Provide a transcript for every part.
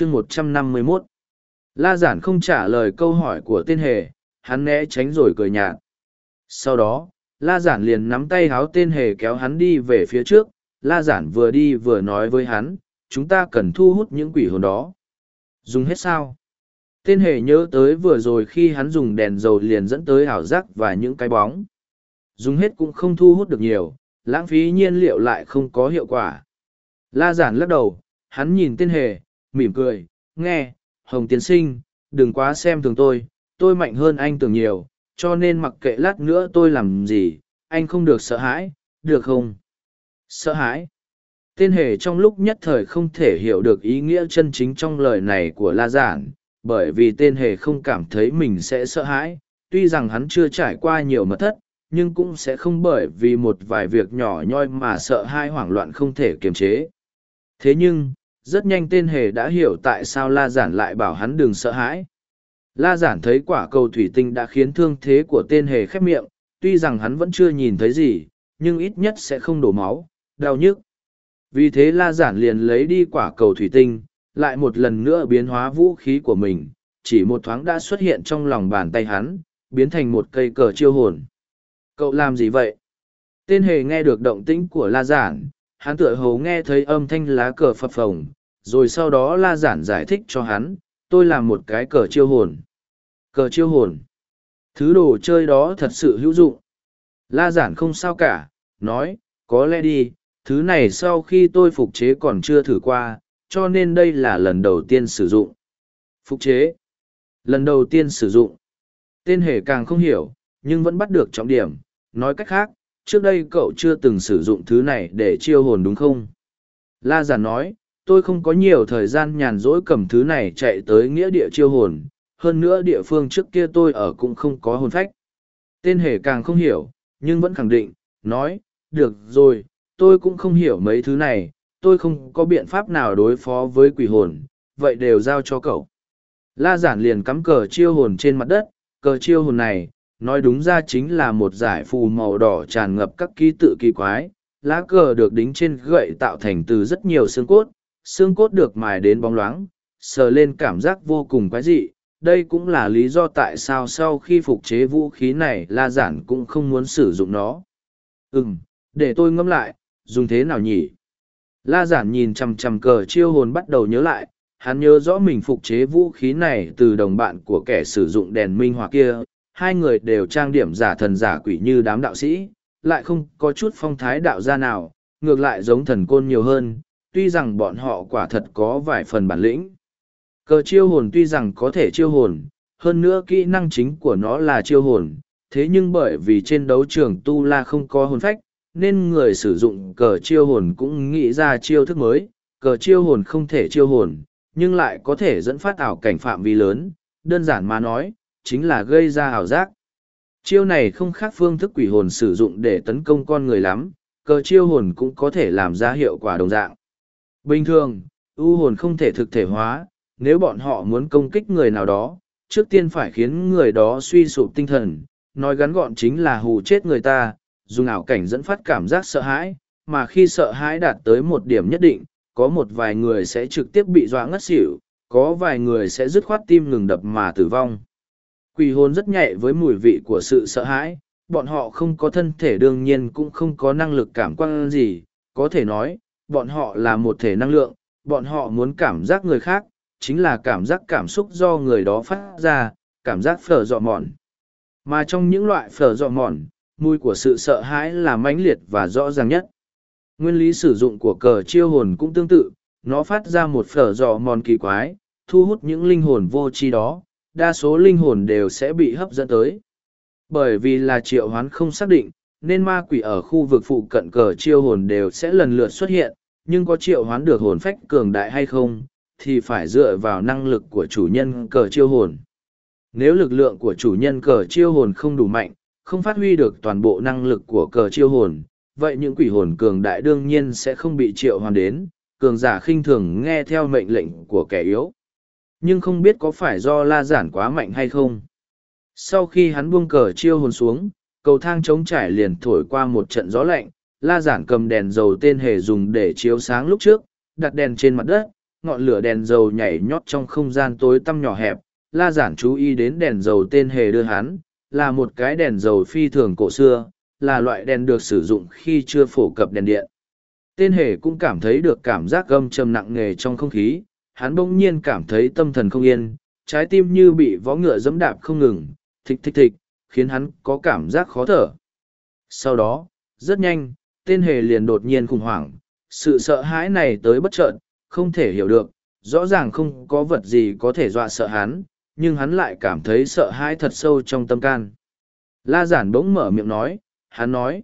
chương một trăm năm mươi 151. La giản không trả lời câu hỏi của tên hề, hắn né tránh rồi cười nhạt. Sau đó, La giản liền nắm tay háo tên hề kéo hắn đi về phía trước, La giản vừa đi vừa nói với hắn, chúng ta cần thu hút những quỷ hồn đó. Dùng hết sao? Tên hề nhớ tới vừa rồi khi hắn dùng đèn dầu liền dẫn tới ảo giác và những cái bóng. Dùng hết cũng không thu hút được nhiều, lãng phí nhiên liệu lại không có hiệu quả. La giản lắc đầu, hắn nhìn tên hề, mỉm cười, nghe, Hồng Tiến Sinh, đừng quá xem thường tôi, tôi mạnh hơn anh tưởng nhiều, cho nên mặc kệ lát nữa tôi làm gì, anh không được sợ hãi, được không? Sợ hãi? Tên hề trong lúc nhất thời không thể hiểu được ý nghĩa chân chính trong lời này của La Giản, bởi vì tên hề không cảm thấy mình sẽ sợ hãi, tuy rằng hắn chưa trải qua nhiều mật thất, nhưng cũng sẽ không bởi vì một vài việc nhỏ nhoi mà sợ hai hoảng loạn không thể kiềm chế. Thế nhưng, rất nhanh tên hề đã hiểu tại sao La Giản lại bảo hắn đừng sợ hãi. La Giản thấy quả cầu thủy tinh đã khiến thương thế của tên hề khép miệng, tuy rằng hắn vẫn chưa nhìn thấy gì, nhưng ít nhất sẽ không đổ máu, đau nhức. Vì thế La Giản liền lấy đi quả cầu thủy tinh, lại một lần nữa biến hóa vũ khí của mình, chỉ một thoáng đã xuất hiện trong lòng bàn tay hắn, biến thành một cây cờ chiêu hồn. Cậu làm gì vậy? Tên hề nghe được động tĩnh của La Giản, hắn tựa hồ nghe thấy âm thanh lá cờ phập phồng, rồi sau đó La Giản giải thích cho hắn, tôi làm một cái cờ chiêu hồn. Cờ chiêu hồn. Thứ đồ chơi đó thật sự hữu dụng. La Giản không sao cả, nói, có lẽ đi, thứ này sau khi tôi phục chế còn chưa thử qua, cho nên đây là lần đầu tiên sử dụng. Phục chế. Lần đầu tiên sử dụng. Tên hề càng không hiểu, nhưng vẫn bắt được trọng điểm. Nói cách khác, trước đây cậu chưa từng sử dụng thứ này để chiêu hồn đúng không? La giản nói, tôi không có nhiều thời gian nhàn rỗi cầm thứ này chạy tới nghĩa địa chiêu hồn. Hơn nữa địa phương trước kia tôi ở cũng không có hồn phách. Tên hề càng không hiểu, nhưng vẫn khẳng định, nói, được rồi, tôi cũng không hiểu mấy thứ này, tôi không có biện pháp nào đối phó với quỷ hồn, vậy đều giao cho cậu. La giản liền cắm cờ chiêu hồn trên mặt đất, cờ chiêu hồn này, nói đúng ra chính là một giải phù màu đỏ tràn ngập các ký tự kỳ quái. Lá cờ được đính trên gậy tạo thành từ rất nhiều xương cốt, xương cốt được mài đến bóng loáng, sờ lên cảm giác vô cùng quái dị. Đây cũng là lý do tại sao sau khi phục chế vũ khí này La Giản cũng không muốn sử dụng nó. Ừm, để tôi ngẫm lại, dùng thế nào nhỉ? La giản nhìn chằm chằm cờ chiêu hồn bắt đầu nhớ lại, hắn nhớ rõ mình phục chế vũ khí này từ đồng bạn của kẻ sử dụng đèn minh họa kia, hai người đều trang điểm giả thần giả quỷ như đám đạo sĩ, lại không có chút phong thái đạo gia nào, ngược lại giống thần côn nhiều hơn, tuy rằng bọn họ quả thật có vài phần bản lĩnh. Cờ chiêu hồn tuy rằng có thể chiêu hồn, hơn nữa kỹ năng chính của nó là chiêu hồn, thế nhưng bởi vì trên đấu trường tu la không có hồn phách, nên người sử dụng cờ chiêu hồn cũng nghĩ ra chiêu thức mới. Cờ chiêu hồn không thể chiêu hồn nhưng lại có thể dẫn phát ảo cảnh phạm vi lớn đơn giản mà nói chính là gây ra ảo giác. Chiêu này không khác phương thức quỷ hồn sử dụng để tấn công con người lắm cờ chiêu hồn cũng có thể làm ra hiệu quả đồng dạng bình thường u hồn không thể thực thể hóa nếu bọn họ muốn công kích người nào đó trước tiên phải khiến người đó suy sụp tinh thần nói gắn gọn chính là hù chết người ta dùng ảo cảnh dẫn phát cảm giác sợ hãi, mà khi sợ hãi đạt tới một điểm nhất định, có một vài người sẽ trực tiếp bị dọa ngất xỉu, có vài người sẽ dứt khoát tim ngừng đập mà tử vong. Quỷ hồn rất nhạy với mùi vị của sự sợ hãi, bọn họ không có thân thể đương nhiên cũng không có năng lực cảm quan gì, có thể nói, bọn họ là một thể năng lượng, bọn họ muốn cảm giác người khác, chính là cảm giác cảm xúc do người đó phát ra, cảm giác phở dọ mòn. Mà trong những loại phở dọ mòn, mùi của sự sợ hãi là mãnh liệt và rõ ràng nhất nguyên lý sử dụng của cờ chiêu hồn cũng tương tự nó phát ra một phở dọ mòn kỳ quái thu hút những linh hồn vô tri đó đa số linh hồn đều sẽ bị hấp dẫn tới bởi vì là triệu hoán không xác định nên ma quỷ ở khu vực phụ cận cờ chiêu hồn đều sẽ lần lượt xuất hiện nhưng có triệu hoán được hồn phách cường đại hay không thì phải dựa vào năng lực của chủ nhân cờ chiêu hồn nếu lực lượng của chủ nhân cờ chiêu hồn không đủ mạnh không phát huy được toàn bộ năng lực của cờ chiêu hồn, vậy những quỷ hồn cường đại đương nhiên sẽ không bị triệu hoàn đến, cường giả khinh thường nghe theo mệnh lệnh của kẻ yếu. Nhưng không biết có phải do la giản quá mạnh hay không. Sau khi hắn buông cờ chiêu hồn xuống, cầu thang chống trải liền thổi qua một trận gió lạnh, la giản cầm đèn dầu tên hề dùng để chiếu sáng lúc trước, đặt đèn trên mặt đất, ngọn lửa đèn dầu nhảy nhót trong không gian tối tăm nhỏ hẹp, la giản chú ý đến đèn dầu tên hề đưa hắn, là một cái đèn dầu phi thường cổ xưa, là loại đèn được sử dụng khi chưa phổ cập đèn điện. Tên hề cũng cảm thấy được cảm giác gâm trầm nặng nề trong không khí, hắn bỗng nhiên cảm thấy tâm thần không yên, trái tim như bị vó ngựa dẫm đạp không ngừng, thịch thịch thịch, khiến hắn có cảm giác khó thở. Sau đó, rất nhanh, tên hề liền đột nhiên khủng hoảng, sự sợ hãi này tới bất chợt, không thể hiểu được, rõ ràng không có vật gì có thể dọa sợ hắn, nhưng hắn lại cảm thấy sợ hãi thật sâu trong tâm can. La giản bỗng mở miệng nói, hắn nói,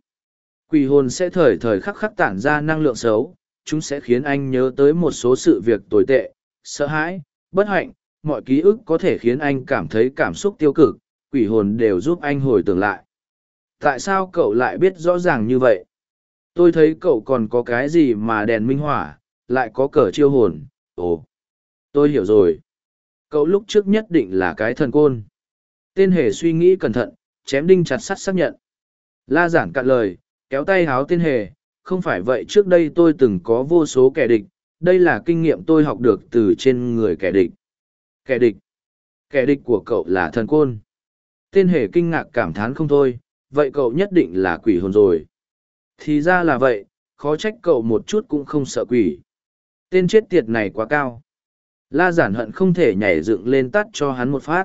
quỷ hồn sẽ thời thời khắc khắc tản ra năng lượng xấu, chúng sẽ khiến anh nhớ tới một số sự việc tồi tệ, sợ hãi, bất hạnh, mọi ký ức có thể khiến anh cảm thấy cảm xúc tiêu cực, quỷ hồn đều giúp anh hồi tưởng lại. Tại sao cậu lại biết rõ ràng như vậy? Tôi thấy cậu còn có cái gì mà đèn minh hỏa, lại có cờ chiêu hồn, ồ, tôi hiểu rồi. Cậu lúc trước nhất định là cái thần côn. Tên hề suy nghĩ cẩn thận, chém đinh chặt sắt xác nhận. La giản cạn lời, kéo tay háo tên hề, không phải vậy trước đây tôi từng có vô số kẻ địch, đây là kinh nghiệm tôi học được từ trên người kẻ địch. Kẻ địch. Kẻ địch của cậu là thần côn. Tên hề kinh ngạc cảm thán không thôi, vậy cậu nhất định là quỷ hồn rồi. Thì ra là vậy, khó trách cậu một chút cũng không sợ quỷ. Tên chết tiệt này quá cao. La giản hận không thể nhảy dựng lên tắt cho hắn một phát.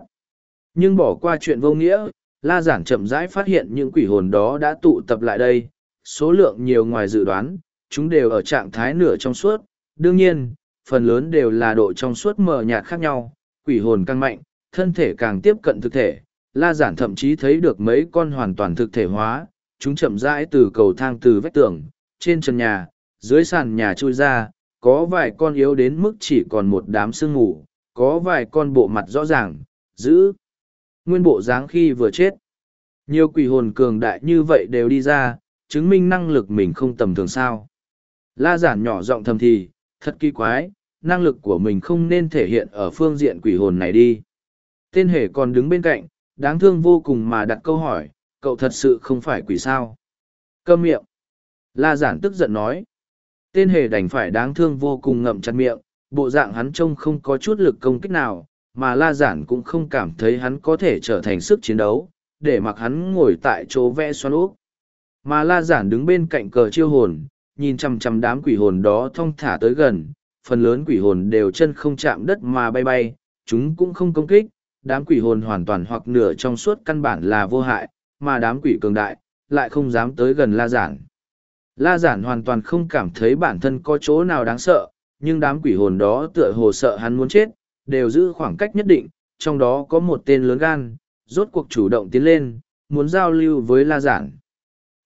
Nhưng bỏ qua chuyện vô nghĩa, la giản chậm rãi phát hiện những quỷ hồn đó đã tụ tập lại đây. Số lượng nhiều ngoài dự đoán, chúng đều ở trạng thái nửa trong suốt. Đương nhiên, phần lớn đều là độ trong suốt mờ nhạt khác nhau. Quỷ hồn càng mạnh, thân thể càng tiếp cận thực thể. La giản thậm chí thấy được mấy con hoàn toàn thực thể hóa, chúng chậm rãi từ cầu thang từ vách tường, trên trần nhà, dưới sàn nhà trôi ra, có vài con yếu đến mức chỉ còn một đám sương mù, có vài con bộ mặt rõ ràng, giữ nguyên bộ dáng khi vừa chết. Nhiều quỷ hồn cường đại như vậy đều đi ra, chứng minh năng lực mình không tầm thường sao. La giản nhỏ giọng thầm thì, thật kỳ quái, năng lực của mình không nên thể hiện ở phương diện quỷ hồn này đi. Tên hề còn đứng bên cạnh, đáng thương vô cùng mà đặt câu hỏi, cậu thật sự không phải quỷ sao. Câm miệng. La giản tức giận nói. Tên hề đành phải đáng thương vô cùng ngậm chặt miệng, bộ dạng hắn trông không có chút lực công kích nào, mà la giản cũng không cảm thấy hắn có thể trở thành sức chiến đấu, để mặc hắn ngồi tại chỗ vẽ xoắn úp. Mà la giản đứng bên cạnh cờ chiêu hồn, nhìn chằm chằm đám quỷ hồn đó thong thả tới gần, phần lớn quỷ hồn đều chân không chạm đất mà bay bay, chúng cũng không công kích, đám quỷ hồn hoàn toàn hoặc nửa trong suốt căn bản là vô hại, mà đám quỷ cường đại, lại không dám tới gần la giản. La giản hoàn toàn không cảm thấy bản thân có chỗ nào đáng sợ, nhưng đám quỷ hồn đó tựa hồ sợ hắn muốn chết, đều giữ khoảng cách nhất định, trong đó có một tên lớn gan, rốt cuộc chủ động tiến lên, muốn giao lưu với la giản.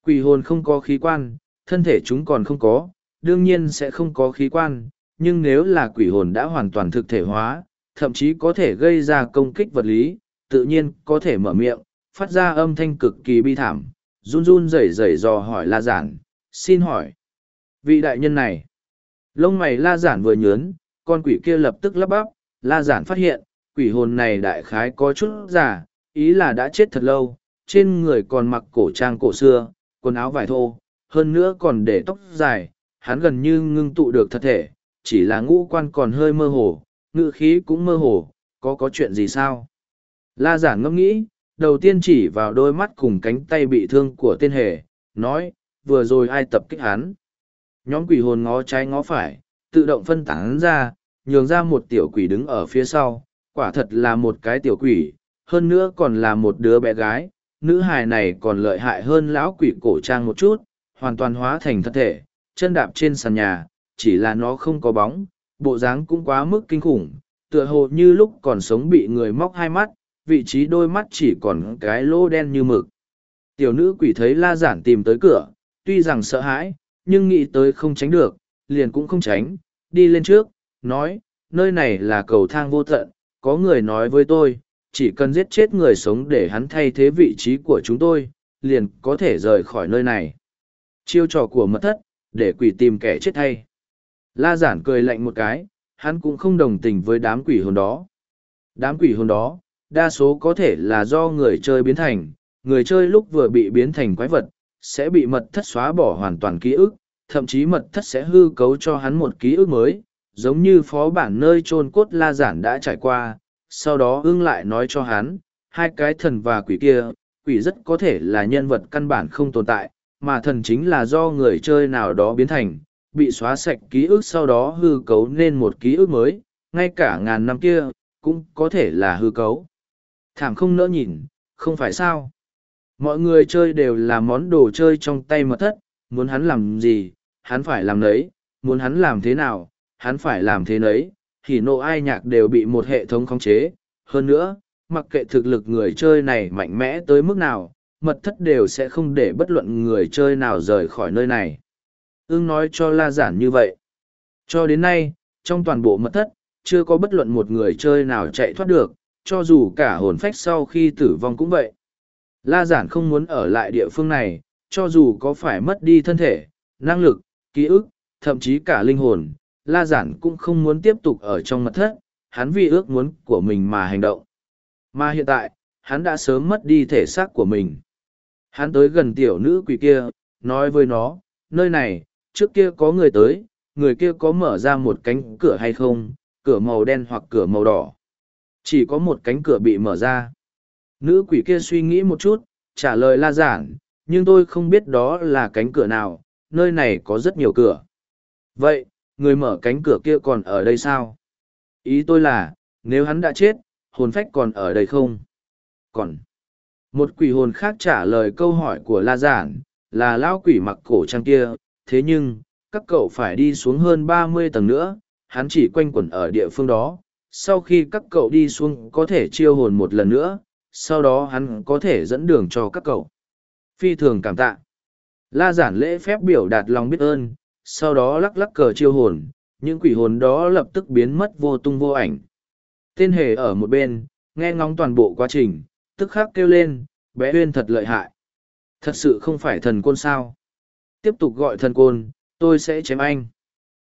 Quỷ hồn không có khí quan, thân thể chúng còn không có, đương nhiên sẽ không có khí quan, nhưng nếu là quỷ hồn đã hoàn toàn thực thể hóa, thậm chí có thể gây ra công kích vật lý, tự nhiên có thể mở miệng, phát ra âm thanh cực kỳ bi thảm, run run rẩy rẩy dò hỏi la giản, xin hỏi. Vị đại nhân này, lông mày la giản vừa nhớn, con quỷ kia lập tức lắp bắp, la giản phát hiện, quỷ hồn này đại khái có chút giả, ý là đã chết thật lâu, trên người còn mặc cổ trang cổ xưa, quần áo vải thô, hơn nữa còn để tóc dài, hắn gần như ngưng tụ được thật thể, chỉ là ngũ quan còn hơi mơ hồ, ngự khí cũng mơ hồ, có có chuyện gì sao? La giản ngẫm nghĩ, đầu tiên chỉ vào đôi mắt cùng cánh tay bị thương của tên hề, nói, vừa rồi ai tập kích hắn. Nhóm quỷ hồn ngó trái ngó phải, tự động phân tán ra, nhường ra một tiểu quỷ đứng ở phía sau, quả thật là một cái tiểu quỷ, hơn nữa còn là một đứa bé gái, nữ hài này còn lợi hại hơn lão quỷ cổ trang một chút, hoàn toàn hóa thành thân thể, chân đạp trên sàn nhà, chỉ là nó không có bóng, bộ dáng cũng quá mức kinh khủng, tựa hồ như lúc còn sống bị người móc hai mắt, vị trí đôi mắt chỉ còn cái lỗ đen như mực. Tiểu nữ quỷ thấy la giản tìm tới cửa, tuy rằng sợ hãi, nhưng nghĩ tới không tránh được, liền cũng không tránh, đi lên trước, nói, nơi này là cầu thang vô tận, có người nói với tôi, chỉ cần giết chết người sống để hắn thay thế vị trí của chúng tôi, liền có thể rời khỏi nơi này. Chiêu trò của mật thất, để quỷ tìm kẻ chết thay. La giản cười lạnh một cái, hắn cũng không đồng tình với đám quỷ hồn đó. Đám quỷ hồn đó, đa số có thể là do người chơi biến thành, người chơi lúc vừa bị biến thành quái vật, sẽ bị mật thất xóa bỏ hoàn toàn ký ức, thậm chí mật thất sẽ hư cấu cho hắn một ký ức mới, giống như phó bản nơi chôn cốt la giản đã trải qua, sau đó ưng lại nói cho hắn, hai cái thần và quỷ kia, quỷ rất có thể là nhân vật căn bản không tồn tại, mà thần chính là do người chơi nào đó biến thành, bị xóa sạch ký ức sau đó hư cấu nên một ký ức mới, ngay cả ngàn năm kia, cũng có thể là hư cấu. Thảm không nỡ nhìn, không phải sao. Mọi người chơi đều là món đồ chơi trong tay mật thất, muốn hắn làm gì, hắn phải làm đấy, muốn hắn làm thế nào, hắn phải làm thế nấy, Hỉ nộ ai nhạc đều bị một hệ thống khống chế. Hơn nữa, mặc kệ thực lực người chơi này mạnh mẽ tới mức nào, mật thất đều sẽ không để bất luận người chơi nào rời khỏi nơi này. Ưng nói cho La Giản như vậy. Cho đến nay, trong toàn bộ mật thất, chưa có bất luận một người chơi nào chạy thoát được, cho dù cả hồn phách sau khi tử vong cũng vậy. La Giản không muốn ở lại địa phương này, cho dù có phải mất đi thân thể, năng lực, ký ức, thậm chí cả linh hồn, La Giản cũng không muốn tiếp tục ở trong mật thất, hắn vì ước muốn của mình mà hành động. Mà hiện tại, hắn đã sớm mất đi thể xác của mình. Hắn tới gần tiểu nữ quỷ kia, nói với nó, nơi này, trước kia có người tới, người kia có mở ra một cánh cửa hay không, cửa màu đen hoặc cửa màu đỏ. Chỉ có một cánh cửa bị mở ra. Nữ quỷ kia suy nghĩ một chút, trả lời la giản, nhưng tôi không biết đó là cánh cửa nào, nơi này có rất nhiều cửa. Vậy, người mở cánh cửa kia còn ở đây sao? Ý tôi là, nếu hắn đã chết, hồn phách còn ở đây không? Còn. Một quỷ hồn khác trả lời câu hỏi của La Giản, là lão quỷ mặc cổ trang kia, thế nhưng, các cậu phải đi xuống hơn ba mươi tầng nữa, hắn chỉ quanh quẩn ở địa phương đó. Sau khi các cậu đi xuống có thể chiêu hồn một lần nữa, sau đó hắn có thể dẫn đường cho các cậu. Phi thường cảm tạ. La giản lễ phép biểu đạt lòng biết ơn, sau đó lắc lắc cờ chiêu hồn, những quỷ hồn đó lập tức biến mất vô tung vô ảnh. Tên hề ở một bên, nghe ngóng toàn bộ quá trình, tức khắc kêu lên, bé huyên thật lợi hại. Thật sự không phải thần côn sao. Tiếp tục gọi thần côn, tôi sẽ chém anh.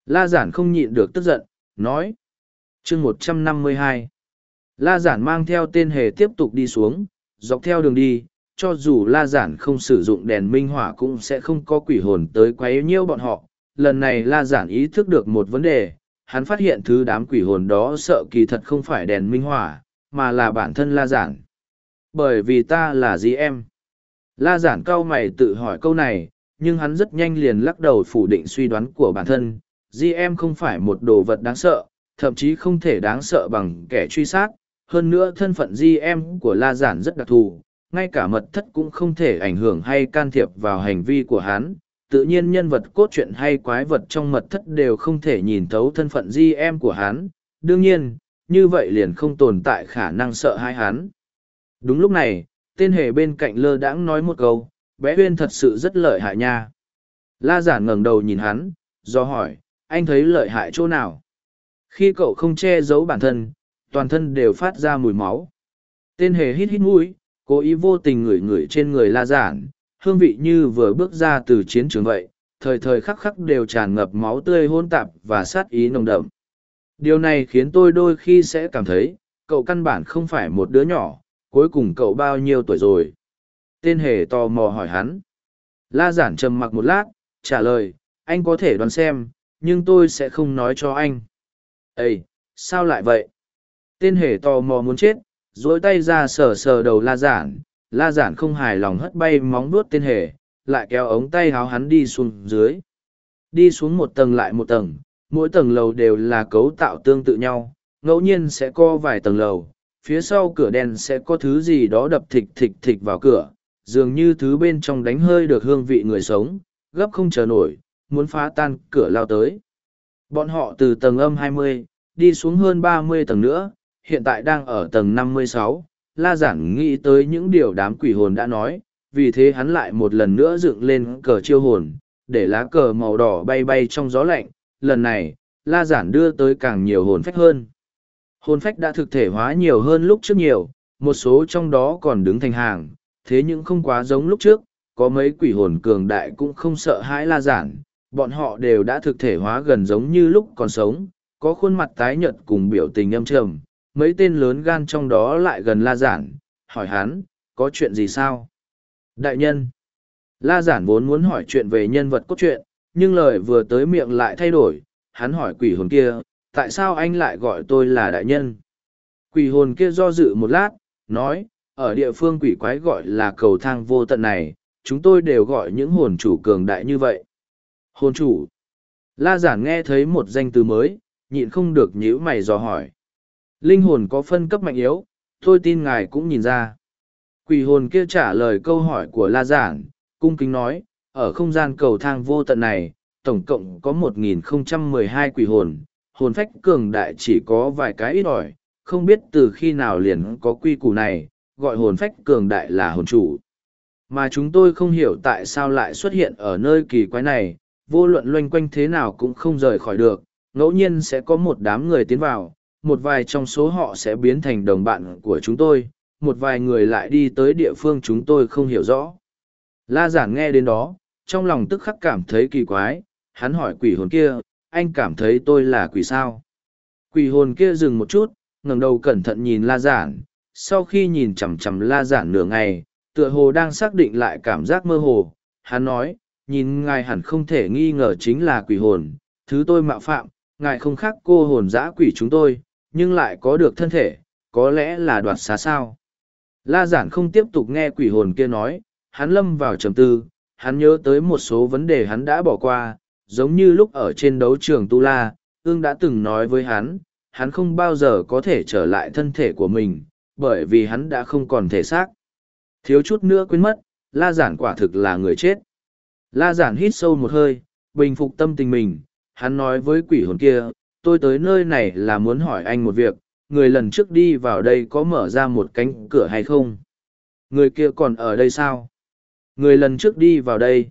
La giản không nhịn được tức giận, nói chương một trăm năm mươi hai La giản mang theo tên hề tiếp tục đi xuống, dọc theo đường đi, cho dù la giản không sử dụng đèn minh hỏa cũng sẽ không có quỷ hồn tới quấy nhiễu bọn họ. Lần này la giản ý thức được một vấn đề, hắn phát hiện thứ đám quỷ hồn đó sợ kỳ thật không phải đèn minh hỏa, mà là bản thân la giản. Bởi vì ta là gì em? La giản cau mày tự hỏi câu này, nhưng hắn rất nhanh liền lắc đầu phủ định suy đoán của bản thân. GM không phải một đồ vật đáng sợ, thậm chí không thể đáng sợ bằng kẻ truy sát. Hơn nữa thân phận di em của La Giản rất đặc thù, ngay cả mật thất cũng không thể ảnh hưởng hay can thiệp vào hành vi của hắn. Tự nhiên nhân vật cốt truyện hay quái vật trong mật thất đều không thể nhìn thấu thân phận di em của hắn. Đương nhiên, như vậy liền không tồn tại khả năng sợ hai hắn. Đúng lúc này, tên hề bên cạnh lơ đãng nói một câu, bé huyên thật sự rất lợi hại nha. La giản ngẩng đầu nhìn hắn, do hỏi, anh thấy lợi hại chỗ nào? Khi cậu không che giấu bản thân, toàn thân đều phát ra mùi máu. Tên hề hít hít mũi, cố ý vô tình ngửi ngửi trên người la giản, hương vị như vừa bước ra từ chiến trường vậy, thời thời khắc khắc đều tràn ngập máu tươi hôn tạp và sát ý nồng đậm. Điều này khiến tôi đôi khi sẽ cảm thấy, cậu căn bản không phải một đứa nhỏ, cuối cùng cậu bao nhiêu tuổi rồi? Tên hề tò mò hỏi hắn. La giản trầm mặc một lát, trả lời, anh có thể đoán xem, nhưng tôi sẽ không nói cho anh. Ê, sao lại vậy? Tên hề tò mò muốn chết, dối tay ra sờ sờ đầu la giản. La giản không hài lòng hất bay móng nuốt tên hề, lại kéo ống tay háo hắn đi xuống dưới. Đi xuống một tầng lại một tầng, mỗi tầng lầu đều là cấu tạo tương tự nhau, ngẫu nhiên sẽ có vài tầng lầu, phía sau cửa đèn sẽ có thứ gì đó đập thịch thịch thịch vào cửa, dường như thứ bên trong đánh hơi được hương vị người sống, gấp không chờ nổi, muốn phá tan cửa lao tới. Bọn họ từ tầng âm 20, đi xuống hơn 30 tầng nữa, hiện tại đang ở tầng 56, La Giản nghĩ tới những điều đám quỷ hồn đã nói, vì thế hắn lại một lần nữa dựng lên cờ chiêu hồn, để lá cờ màu đỏ bay bay trong gió lạnh, lần này, La Giản đưa tới càng nhiều hồn phách hơn. Hồn phách đã thực thể hóa nhiều hơn lúc trước nhiều, một số trong đó còn đứng thành hàng, thế nhưng không quá giống lúc trước, có mấy quỷ hồn cường đại cũng không sợ hãi la giản, bọn họ đều đã thực thể hóa gần giống như lúc còn sống, có khuôn mặt tái nhợt cùng biểu tình âm trầm, mấy tên lớn gan trong đó lại gần la giản, hỏi hắn, có chuyện gì sao? Đại nhân, la giản vốn muốn hỏi chuyện về nhân vật cốt truyện, nhưng lời vừa tới miệng lại thay đổi, hắn hỏi quỷ hồn kia, tại sao anh lại gọi tôi là đại nhân? Quỷ hồn kia do dự một lát, nói, ở địa phương quỷ quái gọi là cầu thang vô tận này, chúng tôi đều gọi những hồn chủ cường đại như vậy. Hồn chủ. La giản nghe thấy một danh từ mới, nhịn không được nhíu mày dò hỏi. Linh hồn có phân cấp mạnh yếu, tôi tin ngài cũng nhìn ra. Quỷ hồn kia trả lời câu hỏi của La giản, cung kính nói, ở không gian cầu thang vô tận này, tổng cộng có 1012 quỷ hồn, hồn phách cường đại chỉ có vài cái ít ỏi, không biết từ khi nào liền có quy củ này, gọi hồn phách cường đại là hồn chủ. Mà chúng tôi không hiểu tại sao lại xuất hiện ở nơi kỳ quái này, vô luận loanh quanh thế nào cũng không rời khỏi được, ngẫu nhiên sẽ có một đám người tiến vào, một vài trong số họ sẽ biến thành đồng bạn của chúng tôi, một vài người lại đi tới địa phương chúng tôi không hiểu rõ. La giản nghe đến đó, trong lòng tức khắc cảm thấy kỳ quái, hắn hỏi quỷ hồn kia, anh cảm thấy tôi là quỷ sao? Quỷ hồn kia dừng một chút, ngẩng đầu cẩn thận nhìn la giản, sau khi nhìn chằm chằm la giản nửa ngày, tựa hồ đang xác định lại cảm giác mơ hồ, hắn nói, nhìn ngài hẳn không thể nghi ngờ chính là quỷ hồn, thứ tôi mạo phạm, ngài không khác cô hồn dã quỷ chúng tôi, nhưng lại có được thân thể, có lẽ là đoạt xá sao. La giản không tiếp tục nghe quỷ hồn kia nói, hắn lâm vào trầm tư, hắn nhớ tới một số vấn đề hắn đã bỏ qua, giống như lúc ở trên đấu trường Tu La, ương đã từng nói với hắn, hắn không bao giờ có thể trở lại thân thể của mình, bởi vì hắn đã không còn thể xác. Thiếu chút nữa quên mất, la giản quả thực là người chết. La giản hít sâu một hơi, bình phục tâm tình mình, hắn nói với quỷ hồn kia, tôi tới nơi này là muốn hỏi anh một việc, người lần trước đi vào đây có mở ra một cánh cửa hay không? Người kia còn ở đây sao? Người lần trước đi vào đây.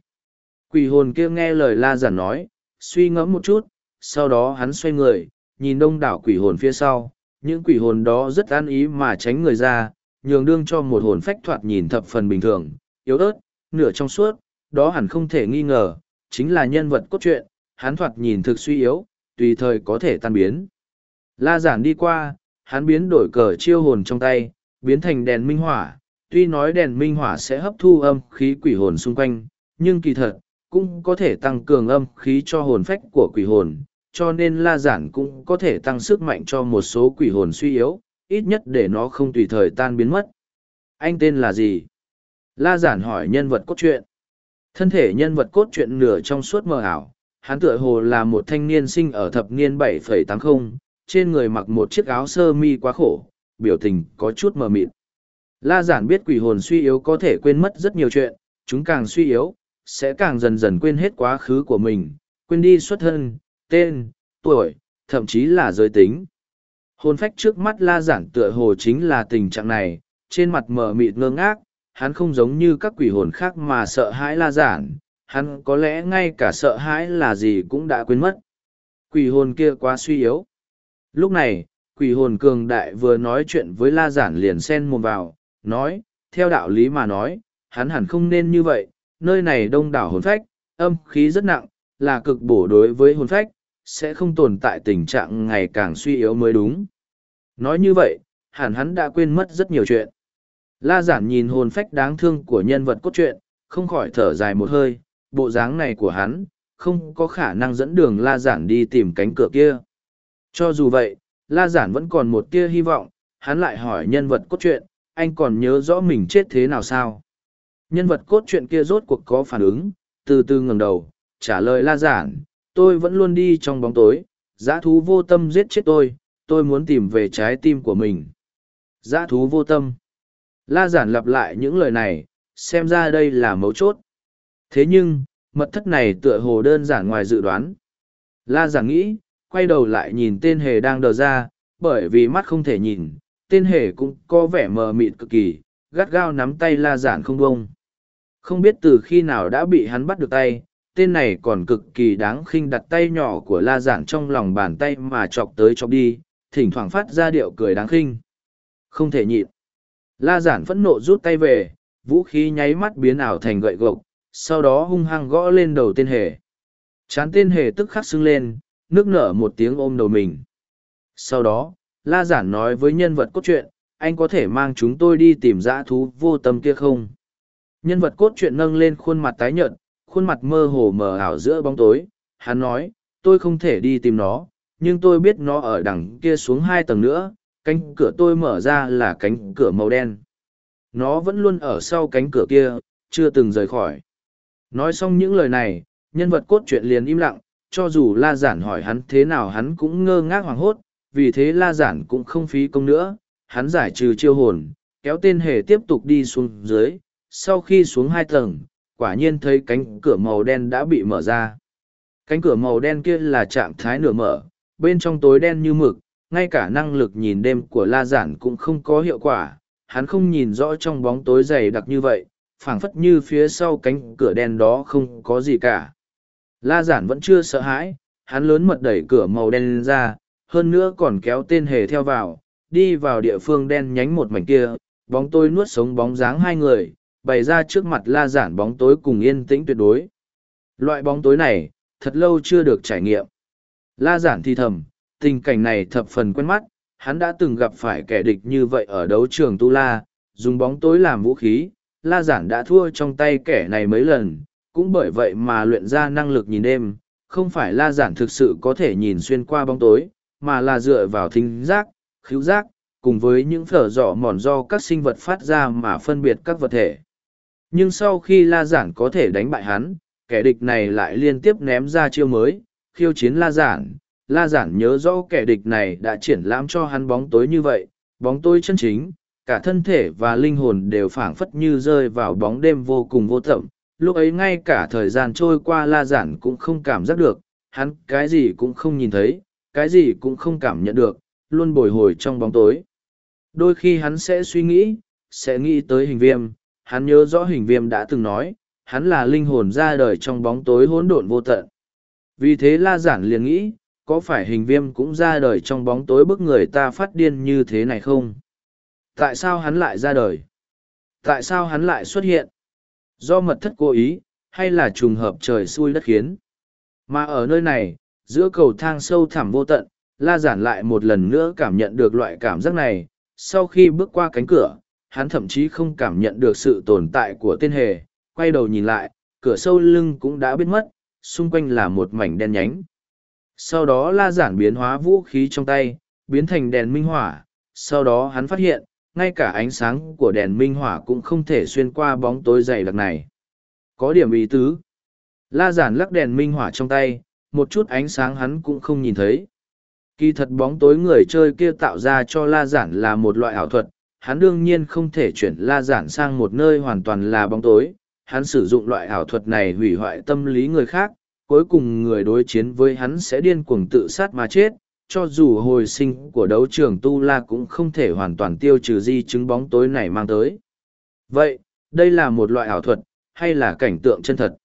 Quỷ hồn kia nghe lời la giản nói, suy ngẫm một chút, sau đó hắn xoay người, nhìn đông đảo quỷ hồn phía sau, những quỷ hồn đó rất an ý mà tránh người ra, nhường đương cho một hồn phách thoạt nhìn thập phần bình thường, yếu ớt, nửa trong suốt, đó hẳn không thể nghi ngờ, chính là nhân vật cốt truyện, hắn thoạt nhìn thực suy yếu, tùy thời có thể tan biến. La giản đi qua, hắn biến đổi cờ chiêu hồn trong tay, biến thành đèn minh hỏa, tuy nói đèn minh hỏa sẽ hấp thu âm khí quỷ hồn xung quanh, nhưng kỳ thật, cũng có thể tăng cường âm khí cho hồn phách của quỷ hồn, cho nên la giản cũng có thể tăng sức mạnh cho một số quỷ hồn suy yếu, ít nhất để nó không tùy thời tan biến mất. Anh tên là gì? La giản hỏi nhân vật cốt truyện. Thân thể nhân vật cốt truyện nửa trong suốt mờ ảo, hắn tựa hồ là một thanh niên sinh ở thập niên 7,80, trên người mặc một chiếc áo sơ mi quá khổ, biểu tình có chút mờ mịt. La giản biết quỷ hồn suy yếu có thể quên mất rất nhiều chuyện, chúng càng suy yếu, sẽ càng dần dần quên hết quá khứ của mình, quên đi xuất thân, tên, tuổi, thậm chí là giới tính. Hồn phách trước mắt la giản tựa hồ chính là tình trạng này, trên mặt mờ mịt ngơ ngác, hắn không giống như các quỷ hồn khác mà sợ hãi la giản, hắn có lẽ ngay cả sợ hãi là gì cũng đã quên mất. Quỷ hồn kia quá suy yếu. Lúc này, quỷ hồn cường đại vừa nói chuyện với la giản liền xen mồm vào, nói, theo đạo lý mà nói, hắn hẳn không nên như vậy, nơi này đông đảo hồn phách, âm khí rất nặng, là cực bổ đối với hồn phách, sẽ không tồn tại tình trạng ngày càng suy yếu mới đúng. Nói như vậy, hẳn hắn đã quên mất rất nhiều chuyện. La giản nhìn hồn phách đáng thương của nhân vật cốt truyện, không khỏi thở dài một hơi, bộ dáng này của hắn, không có khả năng dẫn đường La giản đi tìm cánh cửa kia. Cho dù vậy, La giản vẫn còn một tia hy vọng, hắn lại hỏi nhân vật cốt truyện, anh còn nhớ rõ mình chết thế nào sao? Nhân vật cốt truyện kia rốt cuộc có phản ứng, từ từ ngẩng đầu, trả lời la giản, tôi vẫn luôn đi trong bóng tối, giã thú vô tâm giết chết tôi, tôi muốn tìm về trái tim của mình. Giã thú vô tâm. La giản lặp lại những lời này, xem ra đây là mấu chốt. Thế nhưng, mật thất này tựa hồ đơn giản ngoài dự đoán. La giản nghĩ, quay đầu lại nhìn tên hề đang đờ ra, bởi vì mắt không thể nhìn, tên hề cũng có vẻ mờ mịt cực kỳ, gắt gao nắm tay la giản không bông. Không biết từ khi nào đã bị hắn bắt được tay, tên này còn cực kỳ đáng khinh đặt tay nhỏ của la giản trong lòng bàn tay mà chọc tới chọc đi, thỉnh thoảng phát ra điệu cười đáng khinh. Không thể nhịn. La giản phẫn nộ rút tay về, vũ khí nháy mắt biến ảo thành gậy gộc, sau đó hung hăng gõ lên đầu tên hề. Chán tên hề tức khắc sưng lên, nước nở một tiếng ôm đầu mình. Sau đó, La giản nói với nhân vật cốt truyện, anh có thể mang chúng tôi đi tìm dã thú vô tâm kia không? Nhân vật cốt truyện nâng lên khuôn mặt tái nhợt, khuôn mặt mơ hồ mờ ảo giữa bóng tối. Hắn nói, tôi không thể đi tìm nó, nhưng tôi biết nó ở đằng kia xuống hai tầng nữa, cánh cửa tôi mở ra là cánh cửa màu đen. Nó vẫn luôn ở sau cánh cửa kia, chưa từng rời khỏi. Nói xong những lời này, nhân vật cốt truyện liền im lặng, cho dù La Giản hỏi hắn thế nào hắn cũng ngơ ngác hoảng hốt, vì thế La Giản cũng không phí công nữa, hắn giải trừ chiêu hồn, kéo tên hề tiếp tục đi xuống dưới, sau khi xuống hai tầng, quả nhiên thấy cánh cửa màu đen đã bị mở ra. Cánh cửa màu đen kia là trạng thái nửa mở, bên trong tối đen như mực, ngay cả năng lực nhìn đêm của La Giản cũng không có hiệu quả, hắn không nhìn rõ trong bóng tối dày đặc như vậy, phảng phất như phía sau cánh cửa đen đó không có gì cả. La Giản vẫn chưa sợ hãi, hắn lớn mật đẩy cửa màu đen ra, hơn nữa còn kéo tên hề theo vào, đi vào địa phương đen nhánh một mảnh kia, bóng tối nuốt sống bóng dáng hai người, bày ra trước mặt La Giản bóng tối cùng yên tĩnh tuyệt đối. Loại bóng tối này, thật lâu chưa được trải nghiệm. La Giản thi thầm, tình cảnh này thập phần quen mắt, hắn đã từng gặp phải kẻ địch như vậy ở đấu trường Tu La, dùng bóng tối làm vũ khí, La Giản đã thua trong tay kẻ này mấy lần, cũng bởi vậy mà luyện ra năng lực nhìn đêm, không phải La Giản thực sự có thể nhìn xuyên qua bóng tối, mà là dựa vào thính giác, khứu giác, cùng với những phở dọ mòn do các sinh vật phát ra mà phân biệt các vật thể. Nhưng sau khi La Giản có thể đánh bại hắn, kẻ địch này lại liên tiếp ném ra chiêu mới, khiêu chiến La Giản, La Giản nhớ rõ kẻ địch này đã triển lãm cho hắn bóng tối như vậy, bóng tối chân chính, cả thân thể và linh hồn đều phảng phất như rơi vào bóng đêm vô cùng vô tận. Lúc ấy ngay cả thời gian trôi qua La Giản cũng không cảm giác được, hắn cái gì cũng không nhìn thấy, cái gì cũng không cảm nhận được, luôn bồi hồi trong bóng tối. Đôi khi hắn sẽ suy nghĩ, sẽ nghĩ tới hình viêm, hắn nhớ rõ hình viêm đã từng nói, hắn là linh hồn ra đời trong bóng tối hỗn độn vô tận. Vì thế La Giản liền nghĩ, có phải hình viêm cũng ra đời trong bóng tối bức người ta phát điên như thế này không? Tại sao hắn lại ra đời? Tại sao hắn lại xuất hiện? Do mật thất cố ý, hay là trùng hợp trời xui đất khiến? Mà ở nơi này, giữa cầu thang sâu thẳm vô tận, La Giản lại một lần nữa cảm nhận được loại cảm giác này. Sau khi bước qua cánh cửa, hắn thậm chí không cảm nhận được sự tồn tại của tên hề. Quay đầu nhìn lại, cửa sâu lưng cũng đã biến mất, xung quanh là một mảnh đen nhánh sau đó la giản biến hóa vũ khí trong tay biến thành đèn minh hỏa sau đó hắn phát hiện ngay cả ánh sáng của đèn minh hỏa cũng không thể xuyên qua bóng tối dày đặc này. Có điểm ý tứ. La giản lắc đèn minh hỏa trong tay một chút ánh sáng hắn cũng không nhìn thấy. Kỳ thật bóng tối người chơi kia tạo ra cho la giản là một loại ảo thuật hắn đương nhiên không thể chuyển la giản sang một nơi hoàn toàn là bóng tối. Hắn sử dụng loại ảo thuật này hủy hoại tâm lý người khác cuối cùng người đối chiến với hắn sẽ điên cuồng tự sát mà chết, cho dù hồi sinh của đấu trường Tu La cũng không thể hoàn toàn tiêu trừ di chứng bóng tối này mang tới. Vậy, đây là một loại ảo thuật, hay là cảnh tượng chân thật?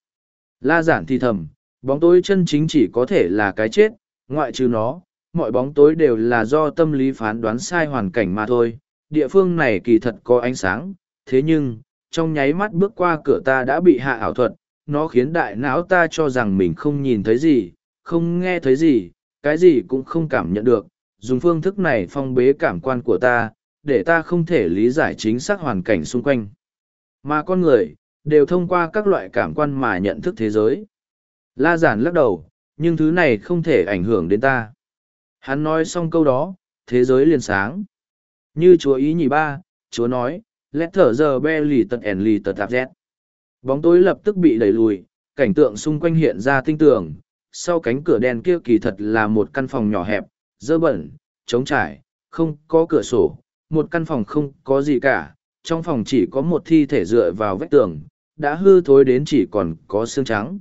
La giản thi thầm, bóng tối chân chính chỉ có thể là cái chết, ngoại trừ nó, mọi bóng tối đều là do tâm lý phán đoán sai hoàn cảnh mà thôi. Địa phương này kỳ thật có ánh sáng, thế nhưng, trong nháy mắt bước qua cửa ta đã bị hạ ảo thuật, nó khiến đại não ta cho rằng mình không nhìn thấy gì, không nghe thấy gì, cái gì cũng không cảm nhận được, dùng phương thức này phong bế cảm quan của ta, để ta không thể lý giải chính xác hoàn cảnh xung quanh. Mà con người, đều thông qua các loại cảm quan mà nhận thức thế giới. La giản lắc đầu, nhưng thứ này không thể ảnh hưởng đến ta. Hắn nói xong câu đó, thế giới liền sáng. Như chúa ý nhị ba, chúa nói, lét thở giờ be lì tật ẻn lì tật tạp dẹt. Bóng tối lập tức bị đẩy lùi, cảnh tượng xung quanh hiện ra tinh tường. Sau cánh cửa đen kia kỳ thật là một căn phòng nhỏ hẹp, dơ bẩn, trống trải, không có cửa sổ, một căn phòng không có gì cả. Trong phòng chỉ có một thi thể dựa vào vách tường, đã hư thối đến chỉ còn có xương trắng.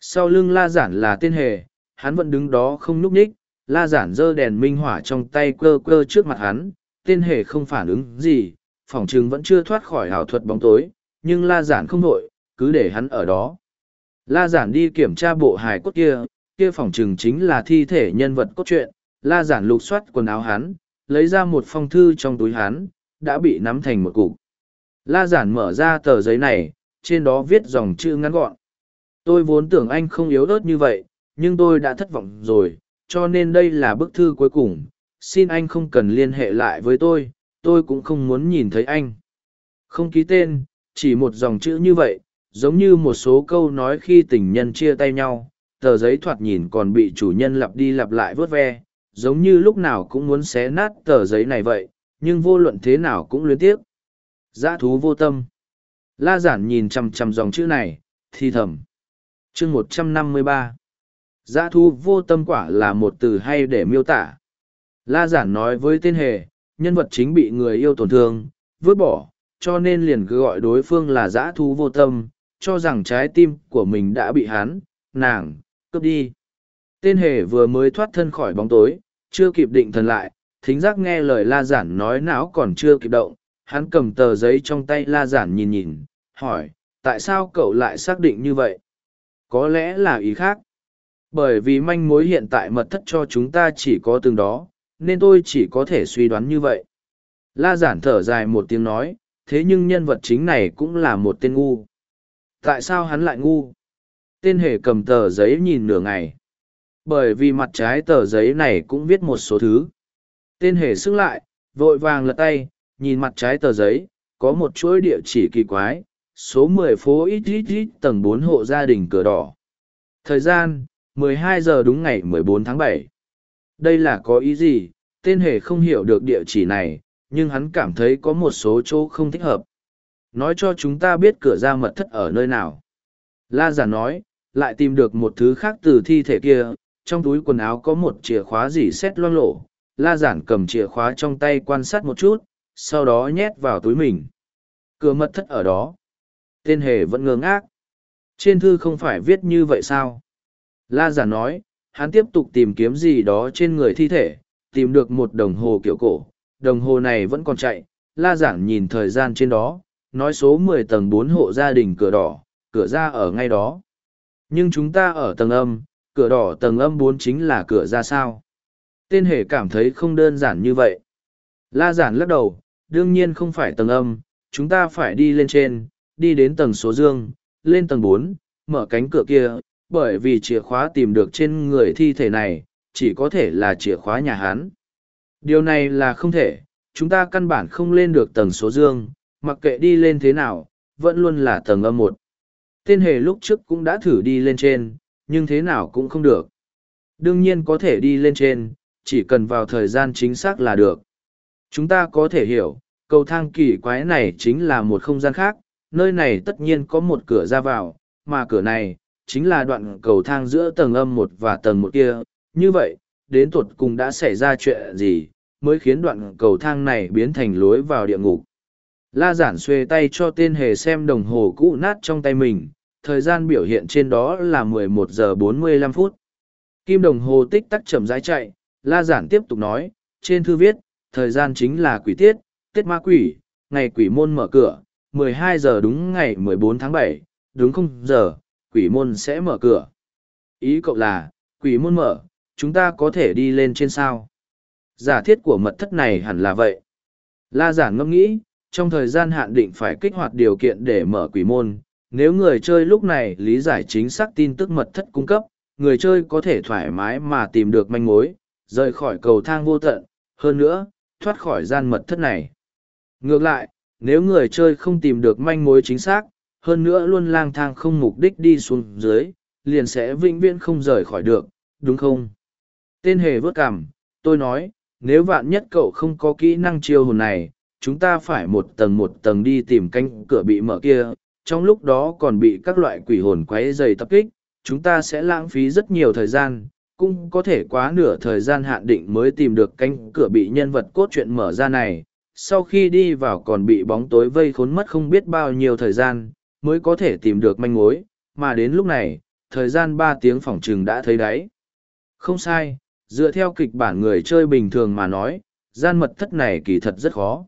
Sau lưng la giản là tên hề, hắn vẫn đứng đó không núp ních, la giản giơ đèn minh hỏa trong tay quơ quơ trước mặt hắn, tên hề không phản ứng gì, phòng trừng vẫn chưa thoát khỏi hảo thuật bóng tối, nhưng la giản không nội, cứ để hắn ở đó. La giản đi kiểm tra bộ hài cốt kia, kia phòng trừng chính là thi thể nhân vật cốt truyện, la giản lục soát quần áo hắn, lấy ra một phong thư trong túi hắn, đã bị nắm thành một cục. La giản mở ra tờ giấy này, trên đó viết dòng chữ ngắn gọn. Tôi vốn tưởng anh không yếu ớt như vậy, nhưng tôi đã thất vọng rồi, cho nên đây là bức thư cuối cùng. Xin anh không cần liên hệ lại với tôi, tôi cũng không muốn nhìn thấy anh. Không ký tên, chỉ một dòng chữ như vậy, giống như một số câu nói khi tình nhân chia tay nhau, Tờ giấy thoạt nhìn còn bị chủ nhân lặp đi lặp lại vớt ve, giống như lúc nào cũng muốn xé nát tờ giấy này vậy, nhưng vô luận thế nào cũng luyến tiếc. Dã thú vô tâm. La giản nhìn chằm chằm dòng chữ này, thì thầm. chương một trăm năm mươi ba. Dã thú vô tâm quả là một từ hay để miêu tả. La giản nói với tên hề, nhân vật chính bị người yêu tổn thương, vứt bỏ, cho nên liền cứ gọi đối phương là dã thú vô tâm, cho rằng trái tim của mình đã bị hắn, nàng, cướp đi. Tên hề vừa mới thoát thân khỏi bóng tối, chưa kịp định thần lại, thính giác nghe lời la giản nói não còn chưa kịp động, hắn cầm tờ giấy trong tay la giản nhìn nhìn, hỏi, tại sao cậu lại xác định như vậy? Có lẽ là ý khác. Bởi vì manh mối hiện tại mật thất cho chúng ta chỉ có từng đó, nên tôi chỉ có thể suy đoán như vậy. La giản thở dài một tiếng nói, thế nhưng nhân vật chính này cũng là một tên ngu. Tại sao hắn lại ngu? Tên hề cầm tờ giấy nhìn nửa ngày. Bởi vì mặt trái tờ giấy này cũng viết một số thứ. Tên hề sức lại, vội vàng lật tay, nhìn mặt trái tờ giấy, có một chuỗi địa chỉ kỳ quái, số mười phố ít ít ít tầng bốn hộ gia đình cửa đỏ. Thời gian, 12 giờ đúng ngày 14 tháng 7. Đây là có ý gì, tên hề không hiểu được địa chỉ này, nhưng hắn cảm thấy có một số chỗ không thích hợp. Nói cho chúng ta biết cửa ra mật thất ở nơi nào. La giả nói, lại tìm được một thứ khác từ thi thể kia, trong túi quần áo có một chìa khóa dỉ xét loang lộ. La giản cầm chìa khóa trong tay quan sát một chút, sau đó nhét vào túi mình. Cửa mật thất ở đó. Tên hề vẫn ngơ ngác. Trên thư không phải viết như vậy sao? La giản nói, hắn tiếp tục tìm kiếm gì đó trên người thi thể, tìm được một đồng hồ kiểu cổ. Đồng hồ này vẫn còn chạy. La giản nhìn thời gian trên đó, nói số mười tầng bốn hộ gia đình cửa đỏ, cửa ra ở ngay đó. Nhưng chúng ta ở tầng âm, cửa đỏ tầng âm bốn chính là cửa ra sao. Tên hề cảm thấy không đơn giản như vậy. La giản lắc đầu, đương nhiên không phải tầng âm, chúng ta phải đi lên trên, đi đến tầng số dương, lên tầng bốn, mở cánh cửa kia, bởi vì chìa khóa tìm được trên người thi thể này, chỉ có thể là chìa khóa nhà hán. Điều này là không thể, chúng ta căn bản không lên được tầng số dương, mặc kệ đi lên thế nào, vẫn luôn là tầng âm một. Tên hề lúc trước cũng đã thử đi lên trên, nhưng thế nào cũng không được. Đương nhiên có thể đi lên trên, chỉ cần vào thời gian chính xác là được. Chúng ta có thể hiểu, cầu thang kỳ quái này chính là một không gian khác, nơi này tất nhiên có một cửa ra vào, mà cửa này, chính là đoạn cầu thang giữa tầng âm một và tầng một kia. Như vậy, đến tuột cùng đã xảy ra chuyện gì, mới khiến đoạn cầu thang này biến thành lối vào địa ngục. La giản xuê tay cho tên hề xem đồng hồ cũ nát trong tay mình, thời gian biểu hiện trên đó là 11 giờ 45 phút. Kim đồng hồ tích tắc chậm rãi chạy, La giản tiếp tục nói, trên thư viết, thời gian chính là quỷ tiết, tiết ma quỷ, ngày quỷ môn mở cửa, 12 giờ đúng ngày 14 tháng 7, đúng không giờ, quỷ môn sẽ mở cửa. Ý cậu là, quỷ môn mở, chúng ta có thể đi lên trên sao. Giả thiết của mật thất này hẳn là vậy. La giản ngẫm nghĩ, trong thời gian hạn định phải kích hoạt điều kiện để mở quỷ môn. Nếu người chơi lúc này lý giải chính xác tin tức mật thất cung cấp, người chơi có thể thoải mái mà tìm được manh mối, rời khỏi cầu thang vô tận, hơn nữa, thoát khỏi gian mật thất này. Ngược lại, nếu người chơi không tìm được manh mối chính xác, hơn nữa luôn lang thang không mục đích đi xuống dưới, liền sẽ vĩnh viễn không rời khỏi được, đúng không? Tên hề vớt cảm, tôi nói, nếu vạn nhất cậu không có kỹ năng chiêu hồn này, chúng ta phải một tầng một tầng đi tìm canh cửa bị mở kia, trong lúc đó còn bị các loại quỷ hồn quấy dày tập kích, chúng ta sẽ lãng phí rất nhiều thời gian, cũng có thể quá nửa thời gian hạn định mới tìm được canh cửa bị nhân vật cốt truyện mở ra này. Sau khi đi vào còn bị bóng tối vây khốn mất không biết bao nhiêu thời gian, mới có thể tìm được manh mối, mà đến lúc này, thời gian ba tiếng phỏng trừng đã thấy đấy Không sai, dựa theo kịch bản người chơi bình thường mà nói, gian mật thất này kỳ thật rất khó.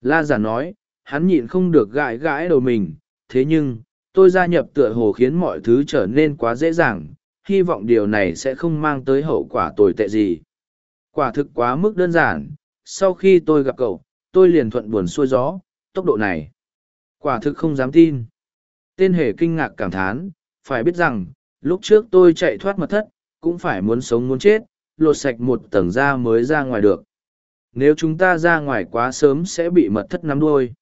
La giả nói, hắn nhịn không được gãi gãi đầu mình, thế nhưng, tôi gia nhập tựa hồ khiến mọi thứ trở nên quá dễ dàng, hy vọng điều này sẽ không mang tới hậu quả tồi tệ gì. Quả thực quá mức đơn giản, sau khi tôi gặp cậu, tôi liền thuận buồn xuôi gió, tốc độ này. Quả thực không dám tin. Tên hề kinh ngạc cảm thán, phải biết rằng, lúc trước tôi chạy thoát mật thất, cũng phải muốn sống muốn chết, lột sạch một tầng da mới ra ngoài được. Nếu chúng ta ra ngoài quá sớm sẽ bị mật thất nắm đuôi.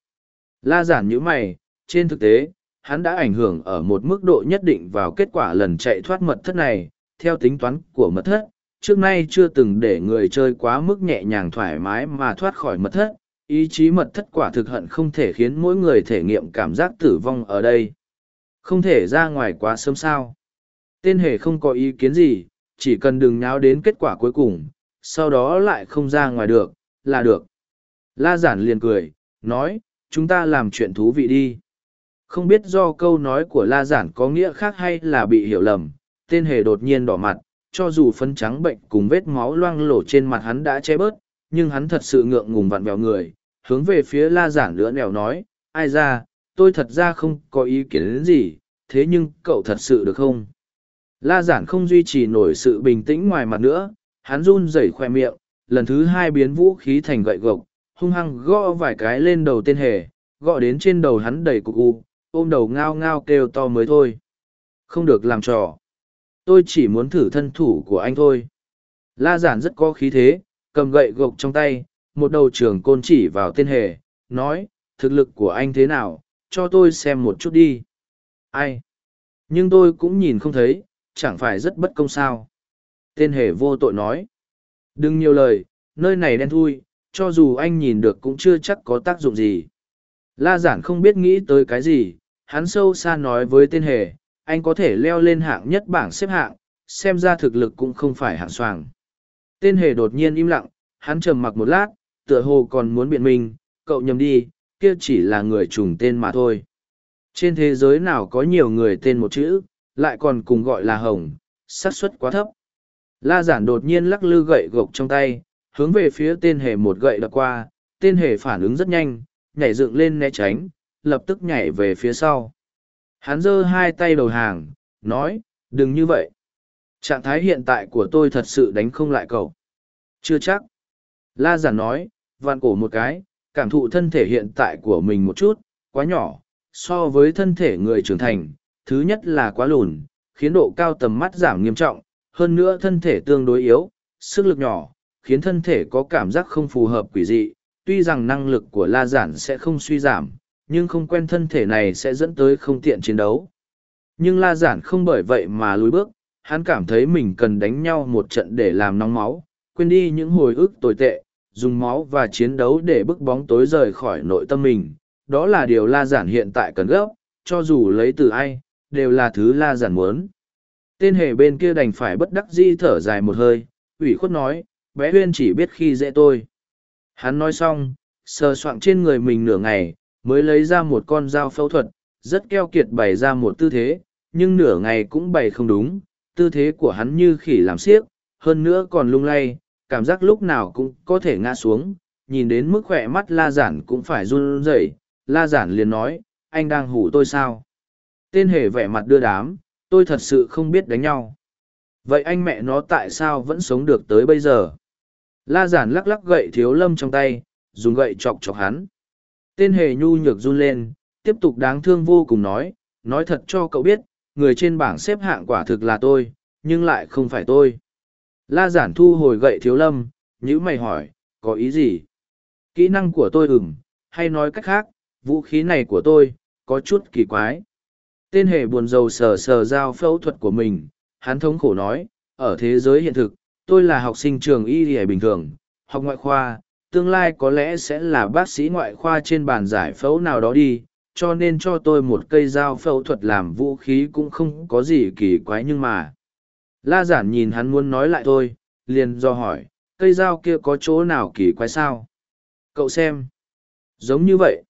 La giản như mày, trên thực tế, hắn đã ảnh hưởng ở một mức độ nhất định vào kết quả lần chạy thoát mật thất này. Theo tính toán của mật thất trước nay chưa từng để người chơi quá mức nhẹ nhàng thoải mái mà thoát khỏi mật thất. Ý chí mật thất quả thực hận không thể khiến mỗi người thể nghiệm cảm giác tử vong ở đây. Không thể ra ngoài quá sớm sao? Tên hề không có ý kiến gì chỉ cần đừng nháo đến kết quả cuối cùng sau đó lại không ra ngoài được là được. La giản liền cười, nói, chúng ta làm chuyện thú vị đi. Không biết do câu nói của la giản có nghĩa khác hay là bị hiểu lầm, tên hề đột nhiên đỏ mặt, cho dù phấn trắng bệnh cùng vết máu loang lổ trên mặt hắn đã che bớt, nhưng hắn thật sự ngượng ngùng vặn vẹo người, hướng về phía la giản lưỡn mèo nói, ai ra, tôi thật ra không có ý kiến đến gì, thế nhưng cậu thật sự được không? La giản không duy trì nổi sự bình tĩnh ngoài mặt nữa, hắn run rẩy khoe miệng lần thứ hai biến vũ khí thành gậy gộc, hung hăng gõ vài cái lên đầu tên hề, gõ đến trên đầu hắn đầy cục u, ôm đầu ngao ngao kêu to mới thôi. Không được làm trò. Tôi chỉ muốn thử thân thủ của anh thôi. La giản rất có khí thế, cầm gậy gộc trong tay, một đầu trưởng côn chỉ vào tên hề, nói, thực lực của anh thế nào? Cho tôi xem một chút đi. Ai? Nhưng tôi cũng nhìn không thấy, chẳng phải rất bất công sao? Tên hề vô tội nói đừng nhiều lời, nơi này đen thui, cho dù anh nhìn được cũng chưa chắc có tác dụng gì. La giản không biết nghĩ tới cái gì, hắn sâu xa nói với tên hề, anh có thể leo lên hạng nhất bảng xếp hạng, xem ra thực lực cũng không phải hạng soàng. Tên hề đột nhiên im lặng, hắn trầm mặc một lát, tựa hồ còn muốn biện minh, cậu nhầm đi, kia chỉ là người trùng tên mà thôi. Trên thế giới nào có nhiều người tên một chữ, lại còn cùng gọi là hồng, xác suất quá thấp la giản đột nhiên lắc lư gậy gộc trong tay, hướng về phía tên hề một gậy đập qua, tên hề phản ứng rất nhanh, nhảy dựng lên né tránh, lập tức nhảy về phía sau. Hắn giơ hai tay đầu hàng, nói, đừng như vậy. Trạng thái hiện tại của tôi thật sự đánh không lại cậu. Chưa chắc. La giản nói vạn cổ một cái, cảm thụ thân thể hiện tại của mình một chút, quá nhỏ, so với thân thể người trưởng thành, thứ nhất là quá lùn, khiến độ cao tầm mắt giảm nghiêm trọng hơn nữa thân thể tương đối yếu, sức lực nhỏ, khiến thân thể có cảm giác không phù hợp quỷ dị. Tuy rằng năng lực của la giản sẽ không suy giảm, nhưng không quen thân thể này sẽ dẫn tới không tiện chiến đấu. Nhưng la giản không bởi vậy mà lùi bước, hắn cảm thấy mình cần đánh nhau một trận để làm nóng máu, quên đi những hồi ức tồi tệ, dùng máu và chiến đấu để bức bóng tối rời khỏi nội tâm mình. Đó là điều la giản hiện tại cần gấp, cho dù lấy từ ai, đều là thứ la giản muốn tên hề bên kia đành phải bất đắc di thở dài một hơi, ủy khuất nói, bé huyên chỉ biết khi dễ tôi. Hắn nói xong, sờ soạng trên người mình nửa ngày, mới lấy ra một con dao phẫu thuật, rất keo kiệt bày ra một tư thế, nhưng nửa ngày cũng bày không đúng, tư thế của hắn như khỉ làm xiếc, hơn nữa còn lung lay, cảm giác lúc nào cũng có thể ngã xuống, nhìn đến mức khỏe mắt la giản cũng phải run rẩy, la giản liền nói, anh đang hủ tôi sao? Tên hề vẻ mặt đưa đám tôi thật sự không biết đánh nhau. Vậy anh mẹ nó tại sao vẫn sống được tới bây giờ? La giản lắc lắc gậy thiếu lâm trong tay, dùng gậy chọc chọc hắn. Tên hề nhu nhược run lên, tiếp tục đáng thương vô cùng nói nói thật cho cậu biết, người trên bảng xếp hạng quả thực là tôi, nhưng lại không phải tôi. La giản thu hồi gậy thiếu lâm nhữ mày hỏi, có ý gì? Kỹ năng của tôi ừng hay nói cách khác, vũ khí này của tôi, có chút kỳ quái tên hề buồn rầu sờ sờ dao phẫu thuật của mình. Hắn thống khổ nói ở thế giới hiện thực tôi là học sinh trường y y bình thường học ngoại khoa tương lai có lẽ sẽ là bác sĩ ngoại khoa trên bàn giải phẫu nào đó đi cho nên cho tôi một cây dao phẫu thuật làm vũ khí cũng không có gì kỳ quái nhưng mà. La giản nhìn hắn muốn nói lại tôi, liền do hỏi cây dao kia có chỗ nào kỳ quái sao? Cậu xem. Giống như vậy.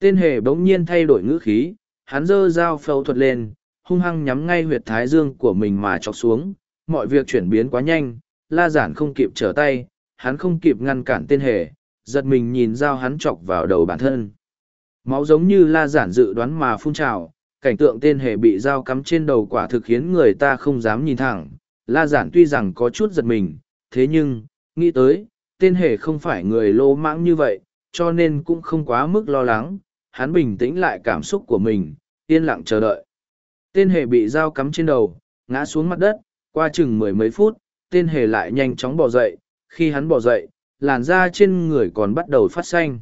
Tên hề bỗng nhiên thay đổi ngữ khí hắn giơ dao phẫu thuật lên, hung hăng nhắm ngay huyệt thái dương của mình mà chọc xuống. Mọi việc chuyển biến quá nhanh, la giản không kịp trở tay, hắn không kịp ngăn cản tên hề, giật mình nhìn dao hắn chọc vào đầu bản thân. Máu giống như la giản dự đoán mà phun trào, cảnh tượng tên hề bị dao cắm trên đầu quả thực khiến người ta không dám nhìn thẳng. La giản tuy rằng có chút giật mình, thế nhưng, nghĩ tới, tên hề không phải người lô mãng như vậy, cho nên cũng không quá mức lo lắng. Hắn bình tĩnh lại cảm xúc của mình yên lặng chờ đợi. Tên hề bị dao cắm trên đầu, ngã xuống mặt đất, qua chừng mười mấy phút, tên hề lại nhanh chóng bỏ dậy. Khi hắn bỏ dậy, làn da trên người còn bắt đầu phát xanh.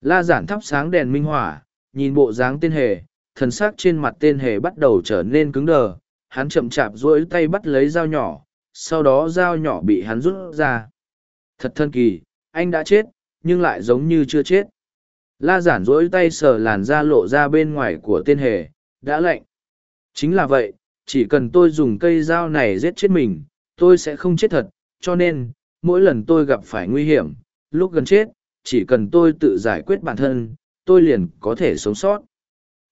La giản thắp sáng đèn minh hỏa, nhìn bộ dáng tên hề, thần sắc trên mặt tên hề bắt đầu trở nên cứng đờ. Hắn chậm chạp duỗi tay bắt lấy dao nhỏ, sau đó dao nhỏ bị hắn rút ra. Thật thân kỳ, anh đã chết, nhưng lại giống như chưa chết la giản rỗi tay sờ làn da lộ ra bên ngoài của tên hề, đã lạnh. Chính là vậy, chỉ cần tôi dùng cây dao này giết chết mình, tôi sẽ không chết thật, cho nên, mỗi lần tôi gặp phải nguy hiểm, lúc gần chết, chỉ cần tôi tự giải quyết bản thân, tôi liền có thể sống sót.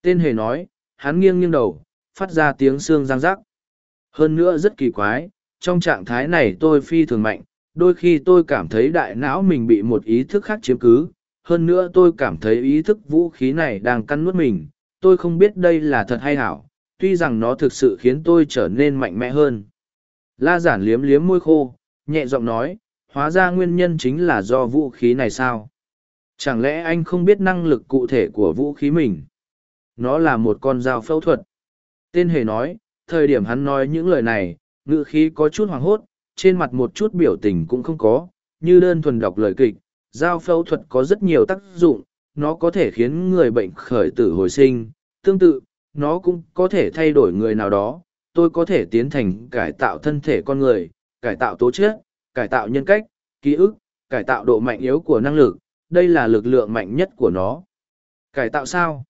Tên hề nói, hắn nghiêng nghiêng đầu, phát ra tiếng xương răng rắc. Hơn nữa rất kỳ quái, trong trạng thái này tôi phi thường mạnh, đôi khi tôi cảm thấy đại não mình bị một ý thức khác chiếm cứ hơn nữa tôi cảm thấy ý thức vũ khí này đang căn nuốt mình, tôi không biết đây là thật hay hảo, tuy rằng nó thực sự khiến tôi trở nên mạnh mẽ hơn. La giản liếm liếm môi khô, nhẹ giọng nói, hóa ra nguyên nhân chính là do vũ khí này sao? Chẳng lẽ anh không biết năng lực cụ thể của vũ khí mình? Nó là một con dao phẫu thuật. Tên hề nói, thời điểm hắn nói những lời này ngự khí có chút hoảng hốt, trên mặt một chút biểu tình cũng không có, như đơn thuần đọc lời kịch Giao phẫu thuật có rất nhiều tác dụng, nó có thể khiến người bệnh khởi tử hồi sinh, tương tự, nó cũng có thể thay đổi người nào đó, tôi có thể tiến thành cải tạo thân thể con người, cải tạo tố chất, cải tạo nhân cách, ký ức, cải tạo độ mạnh yếu của năng lực, đây là lực lượng mạnh nhất của nó. Cải tạo sao?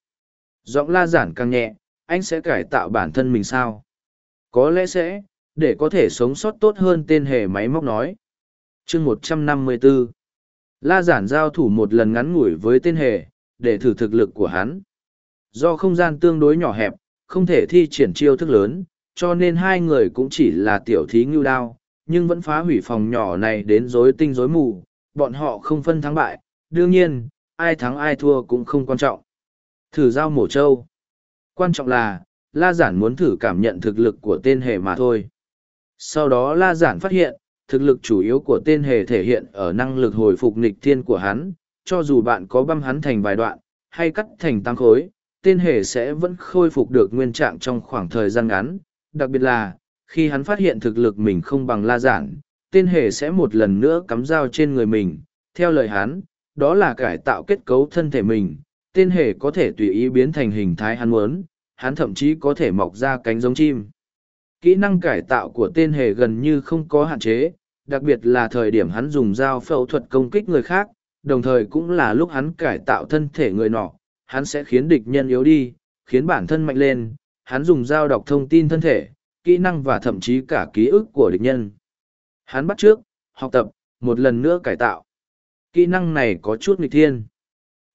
Giọng la giản càng nhẹ, anh sẽ cải tạo bản thân mình sao? Có lẽ sẽ, để có thể sống sót tốt hơn tên hề máy móc nói. chương 154 la giản giao thủ một lần ngắn ngủi với tên hề, để thử thực lực của hắn. Do không gian tương đối nhỏ hẹp, không thể thi triển chiêu thức lớn, cho nên hai người cũng chỉ là tiểu thí ngưu đao, nhưng vẫn phá hủy phòng nhỏ này đến rối tinh rối mù. Bọn họ không phân thắng bại, đương nhiên, ai thắng ai thua cũng không quan trọng. Thử giao mổ trâu. Quan trọng là, la giản muốn thử cảm nhận thực lực của tên hề mà thôi. Sau đó la giản phát hiện thực lực chủ yếu của tên hề thể hiện ở năng lực hồi phục nịch thiên của hắn, cho dù bạn có băm hắn thành vài đoạn, hay cắt thành tăng khối, tên hề sẽ vẫn khôi phục được nguyên trạng trong khoảng thời gian ngắn. Đặc biệt là, khi hắn phát hiện thực lực mình không bằng la giản, tên hề sẽ một lần nữa cắm dao trên người mình. Theo lời hắn, đó là cải tạo kết cấu thân thể mình. Tên hề có thể tùy ý biến thành hình thái hắn muốn, hắn thậm chí có thể mọc ra cánh giống chim. Kỹ năng cải tạo của tên hề gần như không có hạn chế đặc biệt là thời điểm hắn dùng dao phẫu thuật công kích người khác, đồng thời cũng là lúc hắn cải tạo thân thể người nọ, hắn sẽ khiến địch nhân yếu đi, khiến bản thân mạnh lên, hắn dùng dao đọc thông tin thân thể, kỹ năng và thậm chí cả ký ức của địch nhân. Hắn bắt trước, học tập, một lần nữa cải tạo. Kỹ năng này có chút nghịch thiên.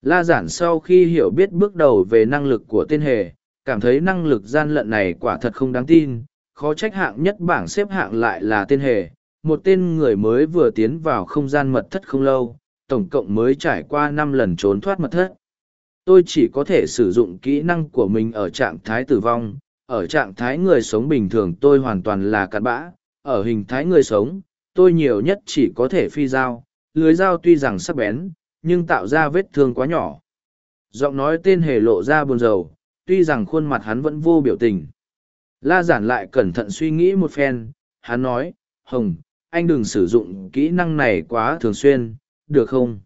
La giản sau khi hiểu biết bước đầu về năng lực của tên hề, cảm thấy năng lực gian lận này quả thật không đáng tin, khó trách hạng nhất bảng xếp hạng lại là tên hề một tên người mới vừa tiến vào không gian mật thất không lâu, tổng cộng mới trải qua năm lần trốn thoát mật thất. Tôi chỉ có thể sử dụng kỹ năng của mình ở trạng thái tử vong. Ở trạng thái người sống bình thường tôi hoàn toàn là cặn bã. Ở hình thái người sống, tôi nhiều nhất chỉ có thể phi dao. Lưới dao tuy rằng sắc bén, nhưng tạo ra vết thương quá nhỏ. Giọng nói tên hề lộ ra buồn rầu, tuy rằng khuôn mặt hắn vẫn vô biểu tình. La giản lại cẩn thận suy nghĩ một phen, hắn nói, hồng anh đừng sử dụng kỹ năng này quá thường xuyên, được không?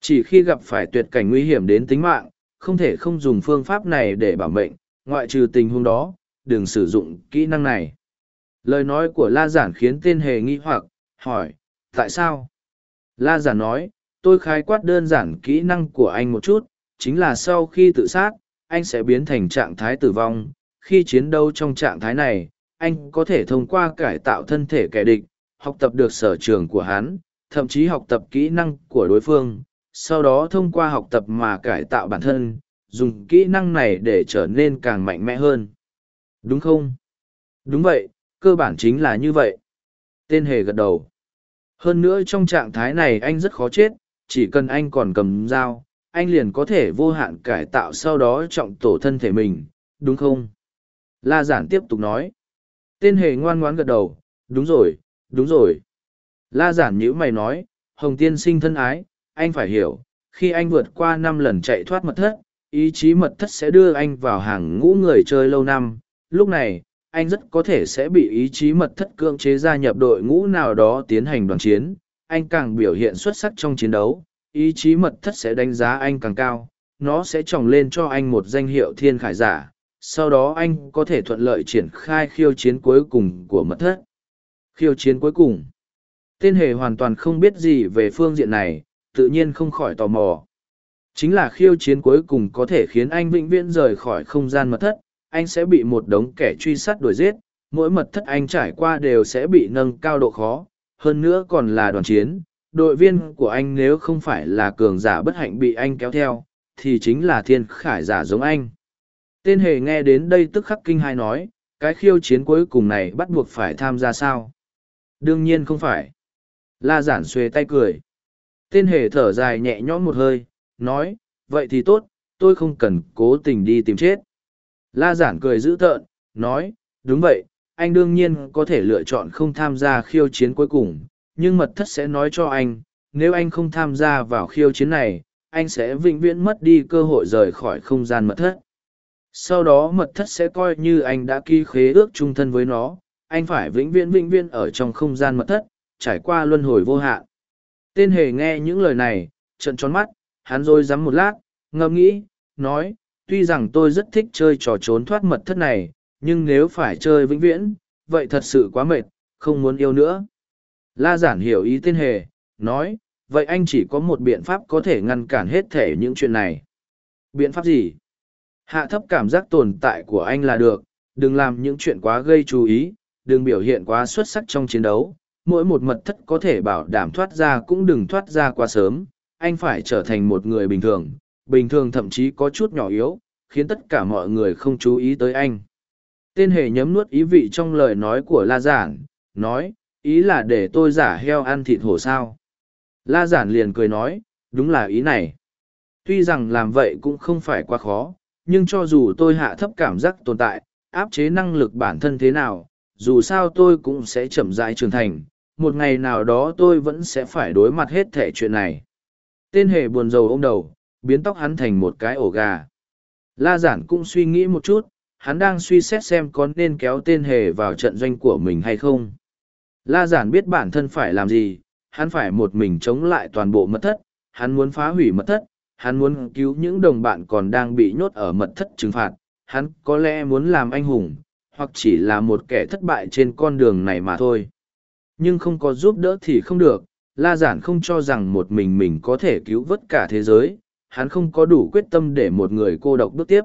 Chỉ khi gặp phải tuyệt cảnh nguy hiểm đến tính mạng, không thể không dùng phương pháp này để bảo mệnh, ngoại trừ tình huống đó, đừng sử dụng kỹ năng này. Lời nói của la giản khiến tên hề nghi hoặc, hỏi, tại sao? La giản nói, tôi khái quát đơn giản kỹ năng của anh một chút, chính là sau khi tự sát, anh sẽ biến thành trạng thái tử vong. Khi chiến đấu trong trạng thái này, anh có thể thông qua cải tạo thân thể kẻ địch học tập được sở trường của hắn, thậm chí học tập kỹ năng của đối phương, sau đó thông qua học tập mà cải tạo bản thân, dùng kỹ năng này để trở nên càng mạnh mẽ hơn. Đúng không? Đúng vậy, cơ bản chính là như vậy. Tên hề gật đầu. Hơn nữa trong trạng thái này anh rất khó chết, chỉ cần anh còn cầm dao, anh liền có thể vô hạn cải tạo sau đó trọng tổ thân thể mình, đúng không? La giản tiếp tục nói. Tên hề ngoan ngoãn gật đầu. Đúng rồi đúng rồi. La giản nhữ mày nói, hồng tiên sinh thân ái, anh phải hiểu, khi anh vượt qua năm lần chạy thoát mật thất, ý chí mật thất sẽ đưa anh vào hàng ngũ người chơi lâu năm. Lúc này, anh rất có thể sẽ bị ý chí mật thất cưỡng chế gia nhập đội ngũ nào đó tiến hành đoàn chiến. Anh càng biểu hiện xuất sắc trong chiến đấu, ý chí mật thất sẽ đánh giá anh càng cao. Nó sẽ tròng lên cho anh một danh hiệu thiên khải giả. Sau đó anh có thể thuận lợi triển khai khiêu chiến cuối cùng của mật thất khiêu chiến cuối cùng. Tên hề hoàn toàn không biết gì về phương diện này, tự nhiên không khỏi tò mò. Chính là khiêu chiến cuối cùng có thể khiến anh vĩnh viễn rời khỏi không gian mật thất, anh sẽ bị một đống kẻ truy sát đuổi giết, mỗi mật thất anh trải qua đều sẽ bị nâng cao độ khó, hơn nữa còn là đoàn chiến, đội viên của anh nếu không phải là cường giả bất hạnh bị anh kéo theo, thì chính là thiên khải giả giống anh. Tên hề nghe đến đây tức khắc kinh hai nói, cái khiêu chiến cuối cùng này bắt buộc phải tham gia sao? Đương nhiên không phải. La giản xuề tay cười. Tên hề thở dài nhẹ nhõm một hơi, nói, vậy thì tốt, tôi không cần cố tình đi tìm chết. La giản cười dữ tợn, nói, đúng vậy, anh đương nhiên có thể lựa chọn không tham gia khiêu chiến cuối cùng, nhưng mật thất sẽ nói cho anh, nếu anh không tham gia vào khiêu chiến này, anh sẽ vĩnh viễn mất đi cơ hội rời khỏi không gian mật thất. Sau đó mật thất sẽ coi như anh đã ký khế ước trung thân với nó anh phải vĩnh viễn vĩnh viễn ở trong không gian mật thất, trải qua luân hồi vô hạn. Tên hề nghe những lời này trận tròn mắt, hắn rồi dám một lát, ngẫm nghĩ, nói, tuy rằng tôi rất thích chơi trò trốn thoát mật thất này, nhưng nếu phải chơi vĩnh viễn, vậy thật sự quá mệt, không muốn yêu nữa. La giản hiểu ý tên hề, nói, vậy anh chỉ có một biện pháp có thể ngăn cản hết thể những chuyện này. Biện pháp gì? Hạ thấp cảm giác tồn tại của anh là được, đừng làm những chuyện quá gây chú ý đừng biểu hiện quá xuất sắc trong chiến đấu, mỗi một mật thất có thể bảo đảm thoát ra cũng đừng thoát ra quá sớm, anh phải trở thành một người bình thường bình thường thậm chí có chút nhỏ yếu, khiến tất cả mọi người không chú ý tới anh. Tên hề nhấm nuốt ý vị trong lời nói của la giản, nói, ý là để tôi giả heo ăn thịt hổ sao. La giản liền cười nói, đúng là ý này. Tuy rằng làm vậy cũng không phải quá khó, nhưng cho dù tôi hạ thấp cảm giác tồn tại, áp chế năng lực bản thân thế nào dù sao tôi cũng sẽ chậm rãi trưởng thành, một ngày nào đó tôi vẫn sẽ phải đối mặt hết thẻ chuyện này. Tên hề buồn rầu ô m đầu, biến tóc hắn thành một cái ổ gà. La giản cũng suy nghĩ một chút, hắn đang suy xét xem có nên kéo tên hề vào trận doanh của mình hay không. La giản biết bản thân phải làm gì, hắn phải một mình chống lại toàn bộ mật thất, hắn muốn phá hủy mật thất, hắn muốn cứu những đồng bạn còn đang bị nhốt ở mật thất trừng phạt, hắn có lẽ muốn làm anh hùng hoặc chỉ là một kẻ thất bại trên con đường này mà thôi. Nhưng không có giúp đỡ thì không được, la giản không cho rằng một mình mình có thể cứu vớt cả thế giới, hắn không có đủ quyết tâm để một người cô độc bước tiếp.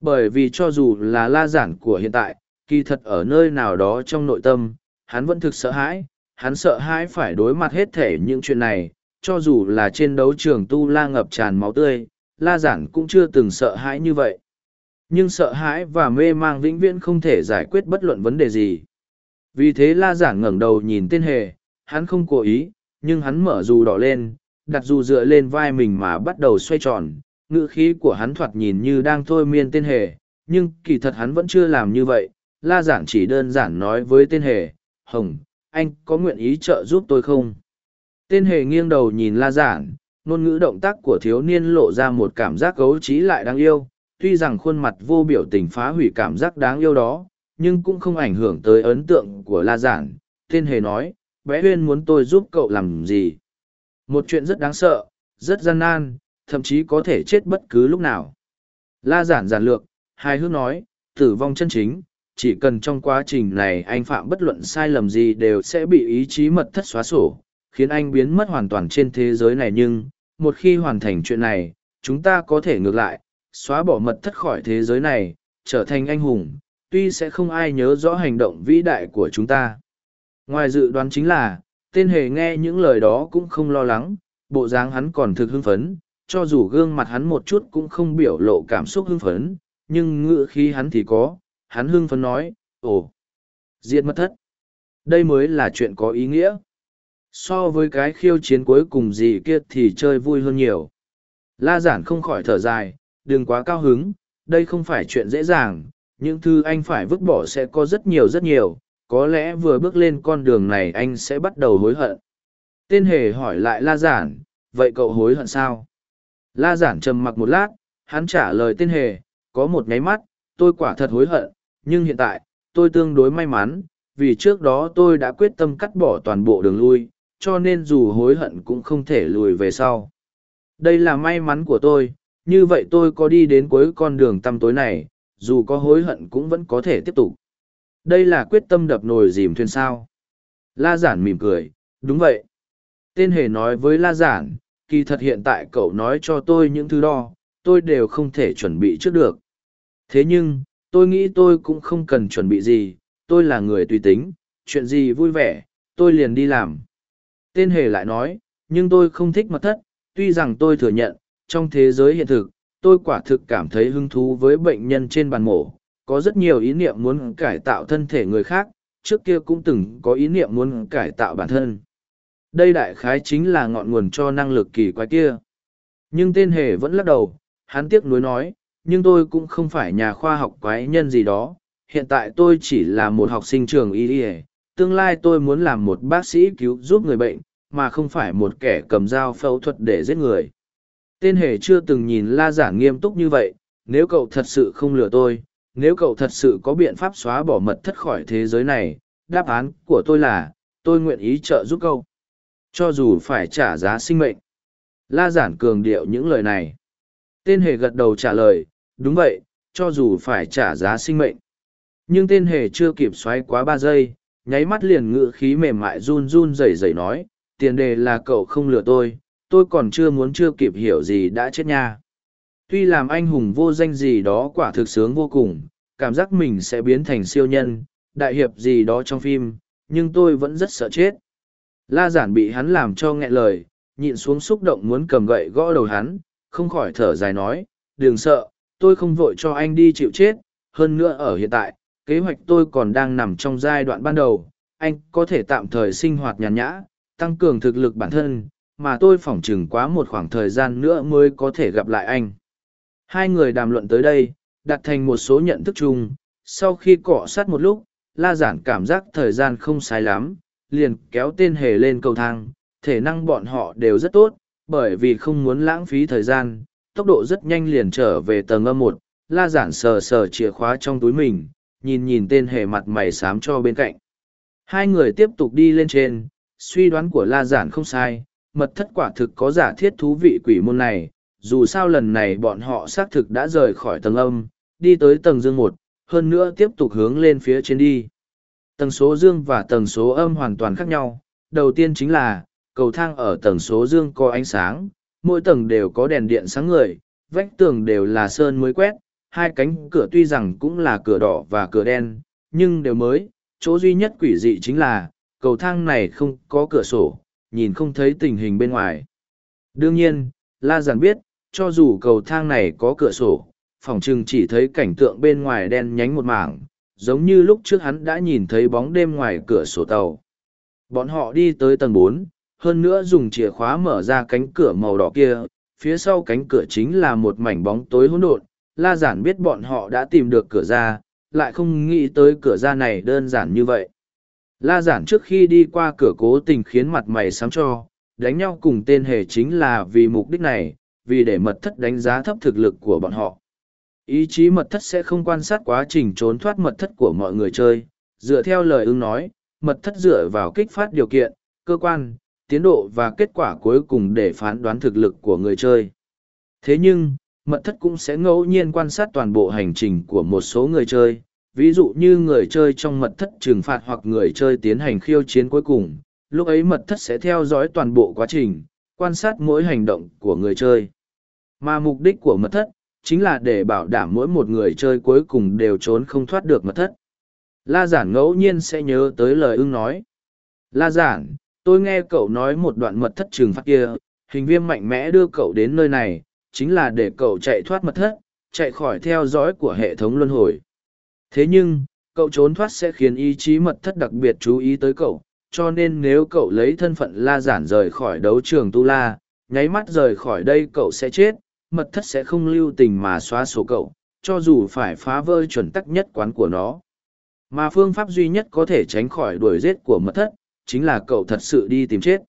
Bởi vì cho dù là la giản của hiện tại, kỳ thật ở nơi nào đó trong nội tâm, hắn vẫn thực sợ hãi, hắn sợ hãi phải đối mặt hết thể những chuyện này, cho dù là trên đấu trường tu la ngập tràn máu tươi, la giản cũng chưa từng sợ hãi như vậy nhưng sợ hãi và mê mang vĩnh viễn không thể giải quyết bất luận vấn đề gì. Vì thế la giản ngẩng đầu nhìn tên hề, hắn không cố ý, nhưng hắn mở dù đỏ lên, đặt dù dựa lên vai mình mà bắt đầu xoay tròn. Ngữ khí của hắn thoạt nhìn như đang thôi miên tên hề, nhưng kỳ thật hắn vẫn chưa làm như vậy. La giản chỉ đơn giản nói với tên hề, hồng, anh có nguyện ý trợ giúp tôi không? Tên hề nghiêng đầu nhìn la giản, ngôn ngữ động tác của thiếu niên lộ ra một cảm giác gấu trí lại đáng yêu tuy rằng khuôn mặt vô biểu tình phá hủy cảm giác đáng yêu đó, nhưng cũng không ảnh hưởng tới ấn tượng của la giản. Tên hề nói, bé huyên muốn tôi giúp cậu làm gì? Một chuyện rất đáng sợ, rất gian nan, thậm chí có thể chết bất cứ lúc nào. La giản giản lược hai hước nói, tử vong chân chính, chỉ cần trong quá trình này anh phạm bất luận sai lầm gì đều sẽ bị ý chí mật thất xóa sổ, khiến anh biến mất hoàn toàn trên thế giới này nhưng, một khi hoàn thành chuyện này, chúng ta có thể ngược lại xóa bỏ mật thất khỏi thế giới này, trở thành anh hùng, tuy sẽ không ai nhớ rõ hành động vĩ đại của chúng ta. Ngoài dự đoán chính là, tên hề nghe những lời đó cũng không lo lắng, bộ dáng hắn còn thực hưng phấn, cho dù gương mặt hắn một chút cũng không biểu lộ cảm xúc hưng phấn, nhưng ngựa khí hắn thì có, hắn hưng phấn nói, ồ, diệt mất thất, đây mới là chuyện có ý nghĩa. So với cái khiêu chiến cuối cùng gì kia thì chơi vui hơn nhiều. La giản không khỏi thở dài đừng quá cao hứng, đây không phải chuyện dễ dàng, những thứ anh phải vứt bỏ sẽ có rất nhiều rất nhiều, có lẽ vừa bước lên con đường này anh sẽ bắt đầu hối hận. Tên hề hỏi lại la giản, vậy cậu hối hận sao? La giản trầm mặc một lát, hắn trả lời tên hề, có một nháy mắt, tôi quả thật hối hận, nhưng hiện tại, tôi tương đối may mắn, vì trước đó tôi đã quyết tâm cắt bỏ toàn bộ đường lui, cho nên dù hối hận cũng không thể lùi về sau. Đây là may mắn của tôi như vậy tôi có đi đến cuối con đường tăm tối này, dù có hối hận cũng vẫn có thể tiếp tục. Đây là quyết tâm đập nồi dìm thuyền sao. La giản mỉm cười, đúng vậy. Tên hề nói với La giản, kỳ thật hiện tại cậu nói cho tôi những thứ đo, tôi đều không thể chuẩn bị trước được. Thế nhưng, tôi nghĩ tôi cũng không cần chuẩn bị gì, tôi là người tùy tính, chuyện gì vui vẻ, tôi liền đi làm. Tên hề lại nói, nhưng tôi không thích mật thất, tuy rằng tôi thừa nhận, trong thế giới hiện thực, tôi quả thực cảm thấy hứng thú với bệnh nhân trên bàn mổ, có rất nhiều ý niệm muốn cải tạo thân thể người khác, trước kia cũng từng có ý niệm muốn cải tạo bản thân. Đây đại khái chính là ngọn nguồn cho năng lực kỳ quái kia. Nhưng tên hề vẫn lắc đầu, hắn tiếc nuối nói, nhưng tôi cũng không phải nhà khoa học quái nhân gì đó, hiện tại tôi chỉ là một học sinh trường y y tương lai tôi muốn làm một bác sĩ cứu giúp người bệnh, mà không phải một kẻ cầm dao phẫu thuật để giết người. Tên hề chưa từng nhìn la giản nghiêm túc như vậy, nếu cậu thật sự không lừa tôi, nếu cậu thật sự có biện pháp xóa bỏ mật thất khỏi thế giới này, đáp án của tôi là, tôi nguyện ý trợ giúp cậu. Cho dù phải trả giá sinh mệnh. La giản cường điệu những lời này. Tên hề gật đầu trả lời, đúng vậy, cho dù phải trả giá sinh mệnh. Nhưng tên hề chưa kịp xoáy quá ba giây, nháy mắt liền ngự khí mềm mại run run rẩy rẩy nói, tiền đề là cậu không lừa tôi, tôi còn chưa muốn chưa kịp hiểu gì đã chết nha. Tuy làm anh hùng vô danh gì đó quả thực sướng vô cùng, cảm giác mình sẽ biến thành siêu nhân, đại hiệp gì đó trong phim, nhưng tôi vẫn rất sợ chết. La giản bị hắn làm cho nghẹn lời, nhịn xuống xúc động muốn cầm gậy gõ đầu hắn, không khỏi thở dài nói, đừng sợ, tôi không vội cho anh đi chịu chết, hơn nữa ở hiện tại, kế hoạch tôi còn đang nằm trong giai đoạn ban đầu, anh có thể tạm thời sinh hoạt nhàn nhã, tăng cường thực lực bản thân, mà tôi phỏng chừng quá một khoảng thời gian nữa mới có thể gặp lại anh. Hai người đàm luận tới đây, đặt thành một số nhận thức chung, sau khi cọ sát một lúc, la giản cảm giác thời gian không sai lắm, liền kéo tên hề lên cầu thang, thể năng bọn họ đều rất tốt, bởi vì không muốn lãng phí thời gian, tốc độ rất nhanh liền trở về tầng âm một, la giản sờ sờ chìa khóa trong túi mình, nhìn nhìn tên hề mặt mày xám cho bên cạnh. Hai người tiếp tục đi lên trên, suy đoán của la giản không sai, mật thất quả thực có giả thiết thú vị quỷ môn này, dù sao lần này bọn họ xác thực đã rời khỏi tầng âm, đi tới tầng dương một, hơn nữa tiếp tục hướng lên phía trên đi. Tầng số dương và tầng số âm hoàn toàn khác nhau, đầu tiên chính là, cầu thang ở tầng số dương có ánh sáng, mỗi tầng đều có đèn điện sáng người, vách tường đều là sơn mới quét, hai cánh cửa tuy rằng cũng là cửa đỏ và cửa đen, nhưng đều mới, chỗ duy nhất quỷ dị chính là, cầu thang này không có cửa sổ, nhìn không thấy tình hình bên ngoài. Đương nhiên, La Giản biết, cho dù cầu thang này có cửa sổ, phòng trừng chỉ thấy cảnh tượng bên ngoài đen nhánh một mảng, giống như lúc trước hắn đã nhìn thấy bóng đêm ngoài cửa sổ tàu. Bọn họ đi tới tầng bốn, hơn nữa dùng chìa khóa mở ra cánh cửa màu đỏ kia, phía sau cánh cửa chính là một mảnh bóng tối hỗn độn. La giản biết bọn họ đã tìm được cửa ra, lại không nghĩ tới cửa ra này đơn giản như vậy. La giản trước khi đi qua cửa cố tình khiến mặt mày sáng cho, đánh nhau cùng tên hề chính là vì mục đích này, vì để mật thất đánh giá thấp thực lực của bọn họ. Ý chí mật thất sẽ không quan sát quá trình trốn thoát mật thất của mọi người chơi. Dựa theo lời ưng nói, mật thất dựa vào kích phát điều kiện, cơ quan, tiến độ và kết quả cuối cùng để phán đoán thực lực của người chơi. Thế nhưng, mật thất cũng sẽ ngẫu nhiên quan sát toàn bộ hành trình của một số người chơi. Ví dụ như người chơi trong mật thất trừng phạt hoặc người chơi tiến hành khiêu chiến cuối cùng, lúc ấy mật thất sẽ theo dõi toàn bộ quá trình, quan sát mỗi hành động của người chơi. Mà mục đích của mật thất, chính là để bảo đảm mỗi một người chơi cuối cùng đều trốn không thoát được mật thất. La giản ngẫu nhiên sẽ nhớ tới lời ưng nói. La giản, tôi nghe cậu nói một đoạn mật thất trừng phạt kia, hình viêm mạnh mẽ đưa cậu đến nơi này, chính là để cậu chạy thoát mật thất, chạy khỏi theo dõi của hệ thống luân hồi. Thế nhưng, cậu trốn thoát sẽ khiến ý chí mật thất đặc biệt chú ý tới cậu, cho nên nếu cậu lấy thân phận la giản rời khỏi đấu trường tu la, nháy mắt rời khỏi đây cậu sẽ chết, mật thất sẽ không lưu tình mà xóa sổ cậu, cho dù phải phá vỡ chuẩn tắc nhất quán của nó. Mà phương pháp duy nhất có thể tránh khỏi đuổi giết của mật thất, chính là cậu thật sự đi tìm chết.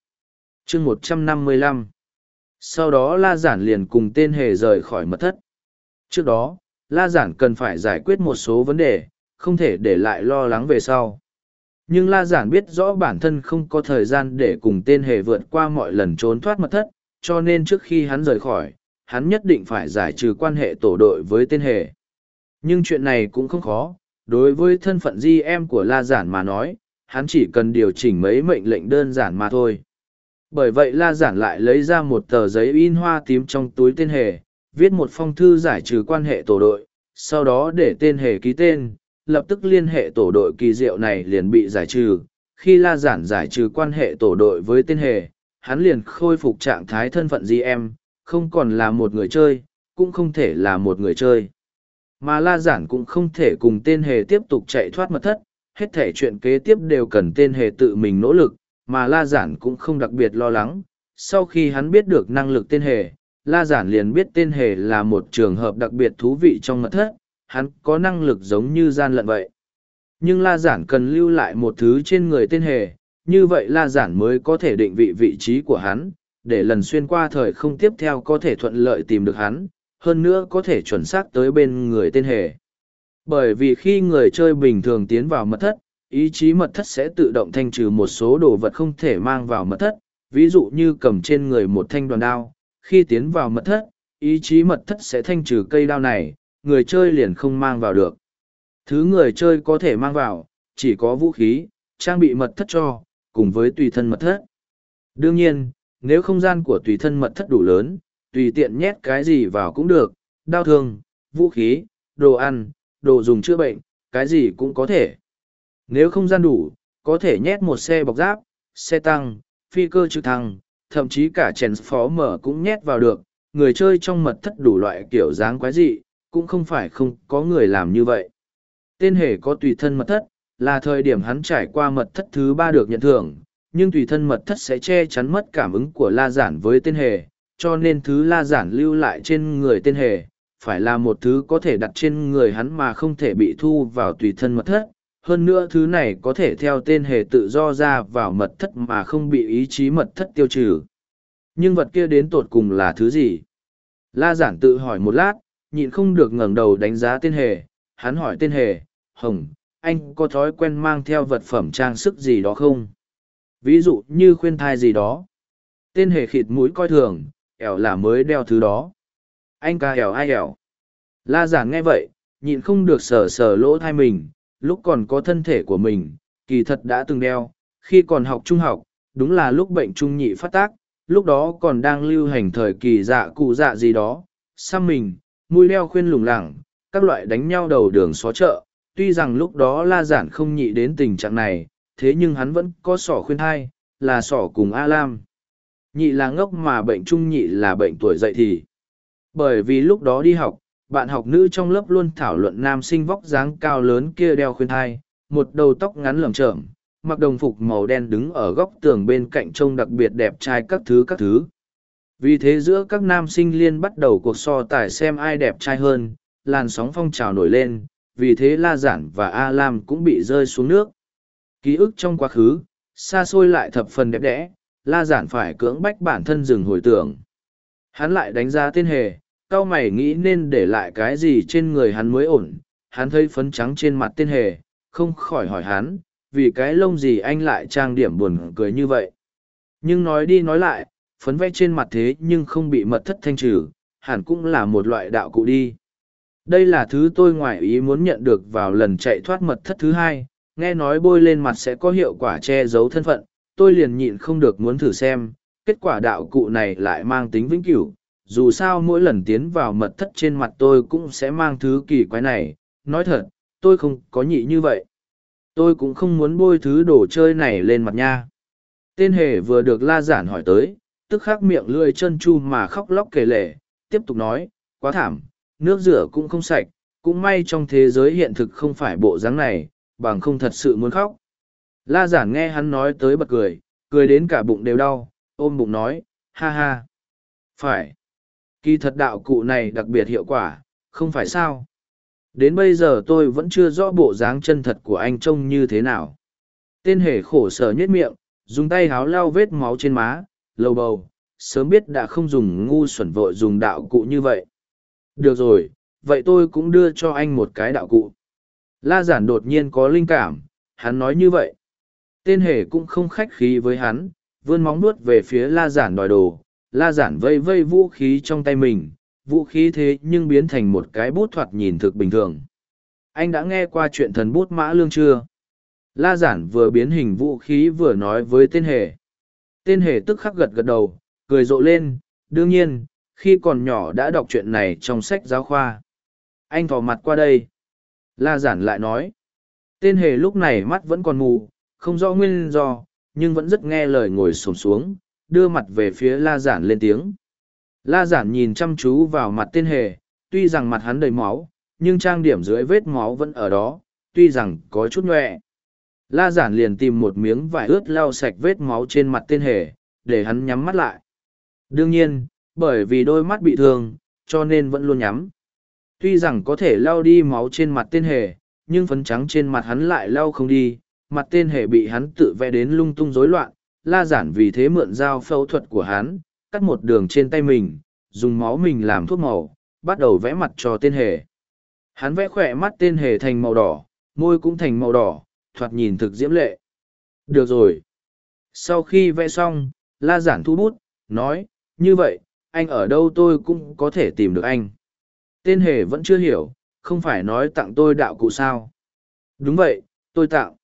chương một trăm năm mươi lăm Sau đó La Giản liền cùng tên hề rời khỏi mật thất. Trước đó, La Giản cần phải giải quyết một số vấn đề, không thể để lại lo lắng về sau. Nhưng La Giản biết rõ bản thân không có thời gian để cùng tên hề vượt qua mọi lần trốn thoát mật thất, cho nên trước khi hắn rời khỏi, hắn nhất định phải giải trừ quan hệ tổ đội với tên hề. Nhưng chuyện này cũng không khó, đối với thân phận di em của La Giản mà nói, hắn chỉ cần điều chỉnh mấy mệnh lệnh đơn giản mà thôi. Bởi vậy La Giản lại lấy ra một tờ giấy in hoa tím trong túi tên hề, viết một phong thư giải trừ quan hệ tổ đội, sau đó để tên hề ký tên, lập tức liên hệ tổ đội kỳ diệu này liền bị giải trừ. Khi La Giản giải trừ quan hệ tổ đội với tên hề, hắn liền khôi phục trạng thái thân phận GM, không còn là một người chơi, cũng không thể là một người chơi. Mà La Giản cũng không thể cùng tên hề tiếp tục chạy thoát mật thất, hết thể chuyện kế tiếp đều cần tên hề tự mình nỗ lực, mà La Giản cũng không đặc biệt lo lắng. Sau khi hắn biết được năng lực tên hề, La Giản liền biết tên hề là một trường hợp đặc biệt thú vị trong mật thất, hắn có năng lực giống như gian lận vậy. Nhưng La Giản cần lưu lại một thứ trên người tên hề, như vậy La Giản mới có thể định vị vị trí của hắn, để lần xuyên qua thời không tiếp theo có thể thuận lợi tìm được hắn, hơn nữa có thể chuẩn xác tới bên người tên hề. Bởi vì khi người chơi bình thường tiến vào mật thất, ý chí mật thất sẽ tự động thanh trừ một số đồ vật không thể mang vào mật thất, ví dụ như cầm trên người một thanh đoàn đao. Khi tiến vào mật thất, ý chí mật thất sẽ thanh trừ cây đao này, người chơi liền không mang vào được. Thứ người chơi có thể mang vào, chỉ có vũ khí, trang bị mật thất cho, cùng với tùy thân mật thất. Đương nhiên, nếu không gian của tùy thân mật thất đủ lớn, tùy tiện nhét cái gì vào cũng được, đau thương, vũ khí, đồ ăn, đồ dùng chữa bệnh, cái gì cũng có thể. Nếu không gian đủ, có thể nhét một xe bọc giáp, xe tăng, phi cơ trực thăng, thậm chí cả chèn phó mở cũng nhét vào được. Người chơi trong mật thất đủ loại kiểu dáng quái dị, cũng không phải không có người làm như vậy. Tên hề có tùy thân mật thất, là thời điểm hắn trải qua mật thất thứ ba được nhận thưởng, nhưng tùy thân mật thất sẽ che chắn mất cảm ứng của la giản với tên hề, cho nên thứ la giản lưu lại trên người tên hề, phải là một thứ có thể đặt trên người hắn mà không thể bị thu vào tùy thân mật thất. Hơn nữa thứ này có thể theo tên hề tự do ra vào mật thất mà không bị ý chí mật thất tiêu trừ. Nhưng vật kia đến tột cùng là thứ gì? La giản tự hỏi một lát, nhịn không được ngẩng đầu đánh giá tên hề. Hắn hỏi tên hề, Hồng, anh có thói quen mang theo vật phẩm trang sức gì đó không? Ví dụ như khuyên thai gì đó. Tên hề khịt mũi coi thường, ẻo là mới đeo thứ đó anh ca ẻo ai ẻo la giản nghe vậy nhịn không được sờ sờ lỗ thai mình lúc còn có thân thể của mình, kỳ thật đã từng đeo, khi còn học trung học, đúng là lúc bệnh trung nhị phát tác, lúc đó còn đang lưu hành thời kỳ dạ cụ dạ gì đó, xăm mình, mũi đeo khuyên lủng lẳng, các loại đánh nhau đầu đường xó chợ, tuy rằng lúc đó la giản không nhị đến tình trạng này, thế nhưng hắn vẫn có sỏ khuyên thai, là sỏ cùng a lam nhị là ngốc mà bệnh trung nhị là bệnh tuổi dậy thì. Bởi vì lúc đó đi học bạn học nữ trong lớp luôn thảo luận nam sinh vóc dáng cao lớn kia đeo khuyên thai một đầu tóc ngắn lởm chởm mặc đồng phục màu đen đứng ở góc tường bên cạnh trông đặc biệt đẹp trai các thứ các thứ vì thế giữa các nam sinh liên bắt đầu cuộc so tài xem ai đẹp trai hơn làn sóng phong trào nổi lên vì thế la giản và a lam cũng bị rơi xuống nước ký ức trong quá khứ xa xôi lại thập phần đẹp đẽ la giản phải cưỡng bách bản thân dừng hồi tưởng. Hắn lại đánh giá tên hề, cao mày nghĩ nên để lại cái gì trên người hắn mới ổn. Hắn thấy phấn trắng trên mặt tên hề, không khỏi hỏi hắn, vì cái lông gì anh lại trang điểm buồn cười như vậy. Nhưng nói đi nói lại, phấn vẽ trên mặt thế nhưng không bị mật thất thanh trừ, hẳn cũng là một loại đạo cụ đi. Đây là thứ tôi ngoại ý muốn nhận được vào lần chạy thoát mật thất thứ hai, nghe nói bôi lên mặt sẽ có hiệu quả che giấu thân phận, tôi liền nhịn không được muốn thử xem, kết quả đạo cụ này lại mang tính vĩnh cửu. Dù sao mỗi lần tiến vào mật thất trên mặt tôi cũng sẽ mang thứ kỳ quái này, nói thật, tôi không có nhị như vậy. Tôi cũng không muốn bôi thứ đồ chơi này lên mặt nha. Tên hề vừa được la giản hỏi tới, tức khắc miệng lưỡi chân chu mà khóc lóc kể lể, tiếp tục nói, quá thảm, nước rửa cũng không sạch, cũng may trong thế giới hiện thực không phải bộ dáng này, bằng không thật sự muốn khóc. La giản nghe hắn nói tới bật cười, cười đến cả bụng đều đau, ôm bụng nói, ha ha. Phải. Kỳ thật đạo cụ này đặc biệt hiệu quả, không phải sao. Đến bây giờ tôi vẫn chưa rõ bộ dáng chân thật của anh trông như thế nào. Tên hề khổ sở nhất miệng, dùng tay háo lao vết máu trên má, lầu bầu, sớm biết đã không dùng ngu xuẩn vội dùng đạo cụ như vậy. Được rồi, vậy tôi cũng đưa cho anh một cái đạo cụ. La giản đột nhiên có linh cảm, hắn nói như vậy. Tên hề cũng không khách khí với hắn, vươn móng nuốt về phía la giản đòi đồ. La giản vây vây vũ khí trong tay mình, vũ khí thế nhưng biến thành một cái bút thoạt nhìn thực bình thường. Anh đã nghe qua chuyện thần bút mã lương chưa? La giản vừa biến hình vũ khí vừa nói với tên hề. Tên hề tức khắc gật gật đầu, cười rộ lên, đương nhiên, khi còn nhỏ đã đọc chuyện này trong sách giáo khoa. Anh thò mặt qua đây. La giản lại nói. Tên hề lúc này mắt vẫn còn mù, không rõ nguyên do, nhưng vẫn rất nghe lời ngồi xổm xuống, đưa mặt về phía la giản lên tiếng. La giản nhìn chăm chú vào mặt tên hề, tuy rằng mặt hắn đầy máu, nhưng trang điểm dưới vết máu vẫn ở đó, tuy rằng có chút nhẹ. La giản liền tìm một miếng vải ướt lau sạch vết máu trên mặt tên hề, để hắn nhắm mắt lại. Đương nhiên, bởi vì đôi mắt bị thương, cho nên vẫn luôn nhắm. Tuy rằng có thể lau đi máu trên mặt tên hề, nhưng phấn trắng trên mặt hắn lại lau không đi, mặt tên hề bị hắn tự vẽ đến lung tung rối loạn, la giản vì thế mượn dao phẫu thuật của hắn, cắt một đường trên tay mình, dùng máu mình làm thuốc màu, bắt đầu vẽ mặt cho tên hề. Hắn vẽ khỏe mắt tên hề thành màu đỏ, môi cũng thành màu đỏ, thoạt nhìn thực diễm lệ. Được rồi. Sau khi vẽ xong, la giản thu bút, nói, như vậy, anh ở đâu tôi cũng có thể tìm được anh. Tên hề vẫn chưa hiểu, không phải nói tặng tôi đạo cụ sao. Đúng vậy, tôi tặng.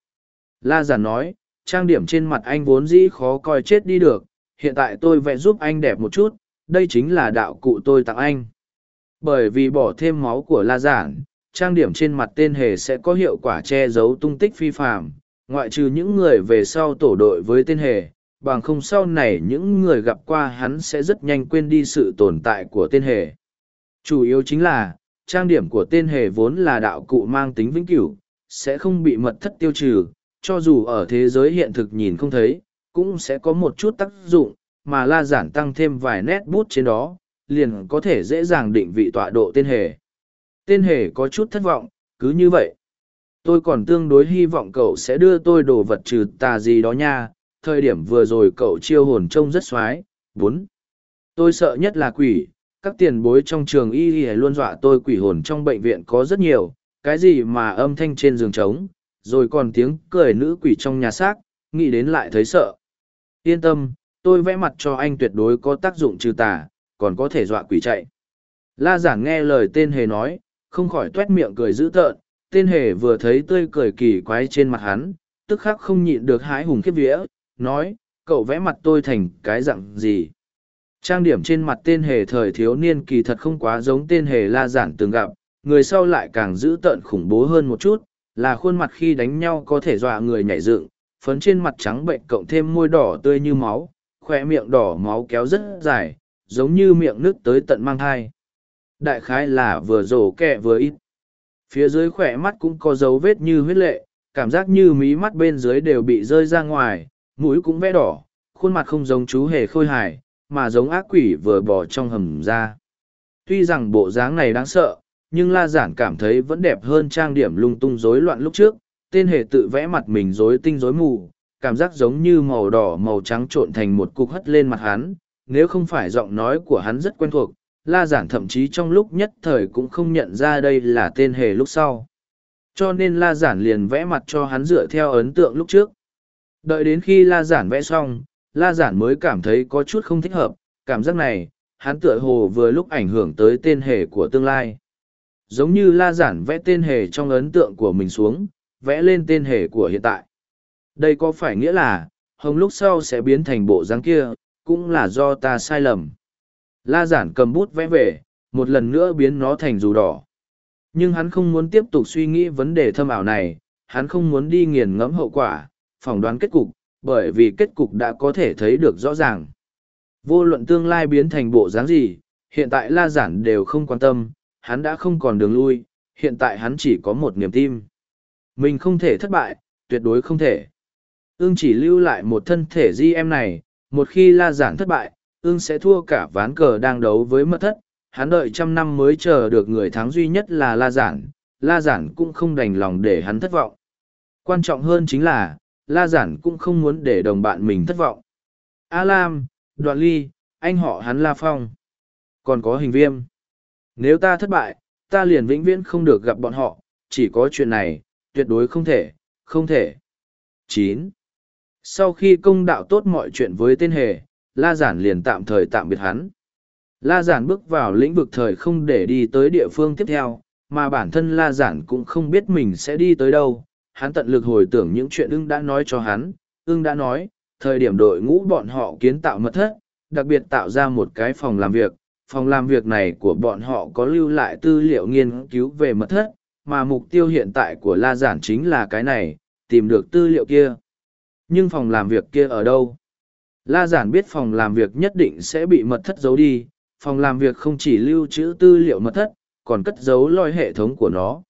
La giản nói, trang điểm trên mặt anh vốn dĩ khó coi chết đi được, hiện tại tôi vẽ giúp anh đẹp một chút, đây chính là đạo cụ tôi tặng anh. Bởi vì bỏ thêm máu của la giản, trang điểm trên mặt tên hề sẽ có hiệu quả che giấu tung tích phi phạm, ngoại trừ những người về sau tổ đội với tên hề, bằng không sau này những người gặp qua hắn sẽ rất nhanh quên đi sự tồn tại của tên hề. Chủ yếu chính là, trang điểm của tên hề vốn là đạo cụ mang tính vĩnh cửu, sẽ không bị mật thất tiêu trừ, cho dù ở thế giới hiện thực nhìn không thấy, cũng sẽ có một chút tác dụng, mà la giản tăng thêm vài nét bút trên đó, liền có thể dễ dàng định vị tọa độ tên hề. Tên hề có chút thất vọng, cứ như vậy. Tôi còn tương đối hy vọng cậu sẽ đưa tôi đồ vật trừ tà gì đó nha, thời điểm vừa rồi cậu chiêu hồn trông rất xoái. bốn Tôi sợ nhất là quỷ, các tiền bối trong trường y y luôn dọa tôi quỷ hồn trong bệnh viện có rất nhiều, cái gì mà âm thanh trên giường trống, rồi còn tiếng cười nữ quỷ trong nhà xác, nghĩ đến lại thấy sợ. Yên tâm, tôi vẽ mặt cho anh tuyệt đối có tác dụng trừ tà, còn có thể dọa quỷ chạy. La giản nghe lời tên hề nói, không khỏi tuét miệng cười dữ tợn, tên hề vừa thấy tươi cười kỳ quái trên mặt hắn, tức khắc không nhịn được hái hùng khiếp vía, nói, cậu vẽ mặt tôi thành cái dạng gì. Trang điểm trên mặt tên hề thời thiếu niên kỳ thật không quá giống tên hề la giản từng gặp, người sau lại càng dữ tợn khủng bố hơn một chút, là khuôn mặt khi đánh nhau có thể dọa người nhảy dựng, phấn trên mặt trắng bệnh cộng thêm môi đỏ tươi như máu, khoe miệng đỏ máu kéo rất dài, giống như miệng nước tới tận mang thai. Đại khái là vừa rổ kẹ vừa ít. Phía dưới khỏe mắt cũng có dấu vết như huyết lệ, cảm giác như mí mắt bên dưới đều bị rơi ra ngoài, mũi cũng vẽ đỏ, khuôn mặt không giống chú hề khôi hài, mà giống ác quỷ vừa bỏ trong hầm ra. Tuy rằng bộ dáng này đáng sợ, nhưng La Giản cảm thấy vẫn đẹp hơn trang điểm lung tung rối loạn lúc trước, tên hề tự vẽ mặt mình rối tinh rối mù, cảm giác giống như màu đỏ màu trắng trộn thành một cục hất lên mặt hắn, nếu không phải giọng nói của hắn rất quen thuộc, La Giản thậm chí trong lúc nhất thời cũng không nhận ra đây là tên hề lúc sau. Cho nên La Giản liền vẽ mặt cho hắn dựa theo ấn tượng lúc trước. Đợi đến khi La Giản vẽ xong, La Giản mới cảm thấy có chút không thích hợp, cảm giác này, hắn tựa hồ vừa lúc ảnh hưởng tới tên hề của tương lai. Giống như La Giản vẽ tên hề trong ấn tượng của mình xuống, vẽ lên tên hề của hiện tại. Đây có phải nghĩa là, hồng lúc sau sẽ biến thành bộ dáng kia, cũng là do ta sai lầm. La Giản cầm bút vẽ về, một lần nữa biến nó thành dù đỏ. Nhưng hắn không muốn tiếp tục suy nghĩ vấn đề thâm ảo này, hắn không muốn đi nghiền ngẫm hậu quả, phỏng đoán kết cục, bởi vì kết cục đã có thể thấy được rõ ràng. Vô luận tương lai biến thành bộ dáng gì, hiện tại La Giản đều không quan tâm, hắn đã không còn đường lui, hiện tại hắn chỉ có một niềm tin. Mình không thể thất bại, tuyệt đối không thể. Ưng chỉ lưu lại một thân thể di em này, một khi La Giản thất bại, ưng sẽ thua cả ván cờ đang đấu với mất thất. Hắn đợi trăm năm mới chờ được người thắng duy nhất là La Giản, La Giản cũng không đành lòng để hắn thất vọng. Quan trọng hơn chính là, La Giản cũng không muốn để đồng bạn mình thất vọng. A Lam, Đoạn Ly, anh họ hắn La Phong. Còn có hình viêm. Nếu ta thất bại, ta liền vĩnh viễn không được gặp bọn họ, chỉ có chuyện này, tuyệt đối không thể, không thể. chín Sau khi công đạo tốt mọi chuyện với tên hề, la giản liền tạm thời tạm biệt hắn. La giản bước vào lĩnh vực thời không để đi tới địa phương tiếp theo, mà bản thân la giản cũng không biết mình sẽ đi tới đâu. Hắn tận lực hồi tưởng những chuyện ưng đã nói cho hắn, ưng đã nói, thời điểm đội ngũ bọn họ kiến tạo mật thất, đặc biệt tạo ra một cái phòng làm việc. Phòng làm việc này của bọn họ có lưu lại tư liệu nghiên cứu về mật thất, mà mục tiêu hiện tại của La Giản chính là cái này, tìm được tư liệu kia. Nhưng phòng làm việc kia ở đâu? La Giản biết phòng làm việc nhất định sẽ bị mật thất giấu đi, phòng làm việc không chỉ lưu trữ tư liệu mật thất, còn cất giấu loi hệ thống của nó.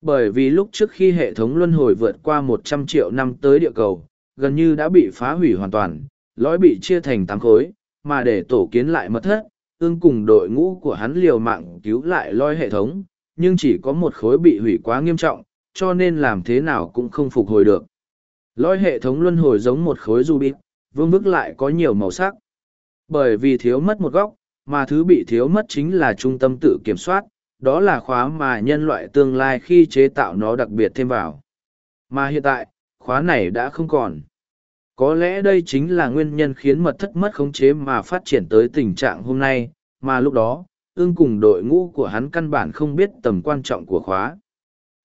Bởi vì lúc trước khi hệ thống luân hồi vượt qua một trăm triệu năm tới địa cầu, gần như đã bị phá hủy hoàn toàn, lõi bị chia thành tám khối, mà để tổ kiến lại mật thất, ương cùng đội ngũ của hắn liều mạng cứu lại loi hệ thống, nhưng chỉ có một khối bị hủy quá nghiêm trọng, cho nên làm thế nào cũng không phục hồi được. Loi hệ thống luân hồi giống một khối ruby, vương vức lại có nhiều màu sắc. Bởi vì thiếu mất một góc, mà thứ bị thiếu mất chính là trung tâm tự kiểm soát, đó là khóa mà nhân loại tương lai khi chế tạo nó đặc biệt thêm vào. Mà hiện tại, khóa này đã không còn. Có lẽ đây chính là nguyên nhân khiến mật thất mất khống chế mà phát triển tới tình trạng hôm nay, mà lúc đó, ương cùng đội ngũ của hắn căn bản không biết tầm quan trọng của khóa.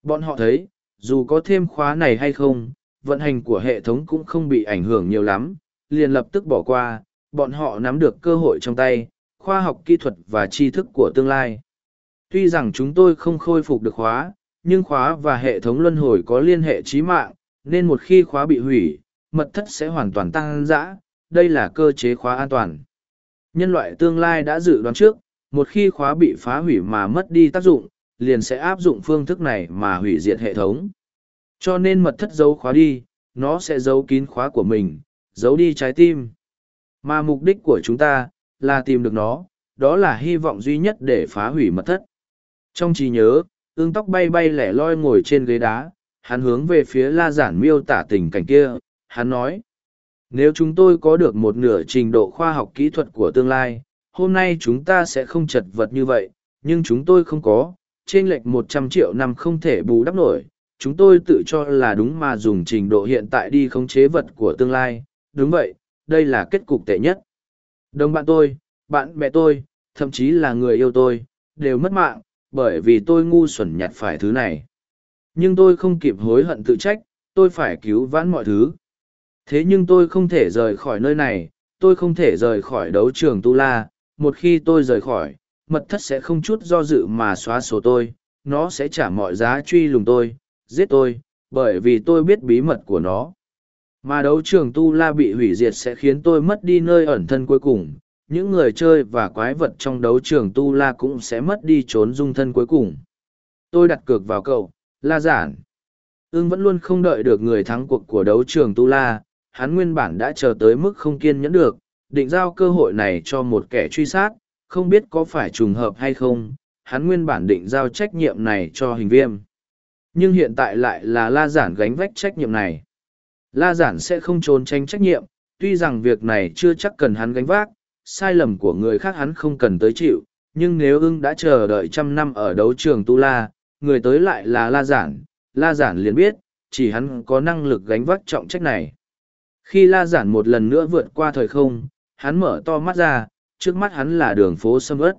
Bọn họ thấy, dù có thêm khóa này hay không, vận hành của hệ thống cũng không bị ảnh hưởng nhiều lắm, liền lập tức bỏ qua, bọn họ nắm được cơ hội trong tay, khoa học kỹ thuật và tri thức của tương lai. Tuy rằng chúng tôi không khôi phục được khóa, nhưng khóa và hệ thống luân hồi có liên hệ trí mạng, nên một khi khóa bị hủy, mật thất sẽ hoàn toàn tăng dã. đây là cơ chế khóa an toàn. Nhân loại tương lai đã dự đoán trước, một khi khóa bị phá hủy mà mất đi tác dụng, liền sẽ áp dụng phương thức này mà hủy diệt hệ thống. Cho nên mật thất giấu khóa đi, nó sẽ giấu kín khóa của mình, giấu đi trái tim. Mà mục đích của chúng ta, là tìm được nó, đó là hy vọng duy nhất để phá hủy mật thất. Trong trí nhớ, ương tóc bay bay lẻ loi ngồi trên ghế đá, hắn hướng về phía la giản miêu tả tình cảnh kia, hắn nói. Nếu chúng tôi có được một nửa trình độ khoa học kỹ thuật của tương lai, hôm nay chúng ta sẽ không chật vật như vậy, nhưng chúng tôi không có, trên lệch một trăm triệu năm không thể bù đắp nổi. Chúng tôi tự cho là đúng mà dùng trình độ hiện tại đi khống chế vật của tương lai. Đúng vậy, đây là kết cục tệ nhất. Đồng bạn tôi, bạn bè tôi, thậm chí là người yêu tôi, đều mất mạng, bởi vì tôi ngu xuẩn nhặt phải thứ này. Nhưng tôi không kịp hối hận tự trách, tôi phải cứu vãn mọi thứ. Thế nhưng tôi không thể rời khỏi nơi này, tôi không thể rời khỏi đấu trường Tu La. Một khi tôi rời khỏi, mật thất sẽ không chút do dự mà xóa sổ tôi, nó sẽ trả mọi giá truy lùng tôi, giết tôi, bởi vì tôi biết bí mật của nó. Mà đấu trường Tu La bị hủy diệt sẽ khiến tôi mất đi nơi ẩn thân cuối cùng, những người chơi và quái vật trong đấu trường Tu La cũng sẽ mất đi trốn dung thân cuối cùng. Tôi đặt cược vào cậu, La Giản. Ưng vẫn luôn không đợi được người thắng cuộc của đấu trường Tu La, hắn nguyên bản đã chờ tới mức không kiên nhẫn được, định giao cơ hội này cho một kẻ truy sát, không biết có phải trùng hợp hay không, hắn nguyên bản định giao trách nhiệm này cho hình viêm. Nhưng hiện tại lại là La Giản gánh vách trách nhiệm này. La Giản sẽ không trốn tránh trách nhiệm, tuy rằng việc này chưa chắc cần hắn gánh vác, sai lầm của người khác hắn không cần tới chịu, nhưng nếu ưng đã chờ đợi trăm năm ở đấu trường Tu La, người tới lại là La Giản, La Giản liền biết, chỉ hắn có năng lực gánh vác trọng trách này. Khi La Giản một lần nữa vượt qua thời không, hắn mở to mắt ra, trước mắt hắn là đường phố sâm ớt.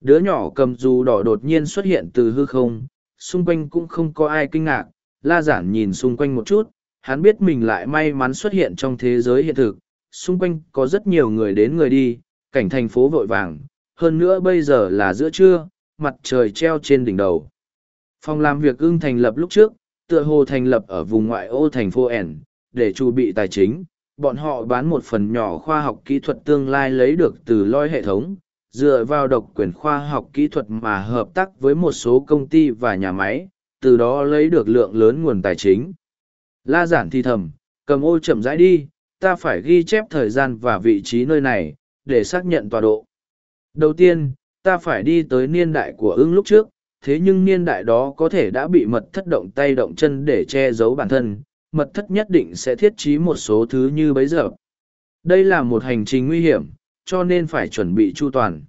Đứa nhỏ cầm dù đỏ đột nhiên xuất hiện từ hư không, xung quanh cũng không có ai kinh ngạc, La Giản nhìn xung quanh một chút, hắn biết mình lại may mắn xuất hiện trong thế giới hiện thực, xung quanh có rất nhiều người đến người đi, cảnh thành phố vội vàng, hơn nữa bây giờ là giữa trưa, mặt trời treo trên đỉnh đầu. Phòng làm việc ưng thành lập lúc trước, tựa hồ thành lập ở vùng ngoại ô thành phố N, để chuẩn bị tài chính, bọn họ bán một phần nhỏ khoa học kỹ thuật tương lai lấy được từ loi hệ thống, dựa vào độc quyền khoa học kỹ thuật mà hợp tác với một số công ty và nhà máy, từ đó lấy được lượng lớn nguồn tài chính. La giản thi thầm, cầm ô chậm rãi đi, ta phải ghi chép thời gian và vị trí nơi này, để xác nhận tọa độ. Đầu tiên, ta phải đi tới niên đại của ưng lúc trước, thế nhưng niên đại đó có thể đã bị mật thất động tay động chân để che giấu bản thân, mật thất nhất định sẽ thiết trí một số thứ như bấy giờ. Đây là một hành trình nguy hiểm, cho nên phải chuẩn bị chu toàn.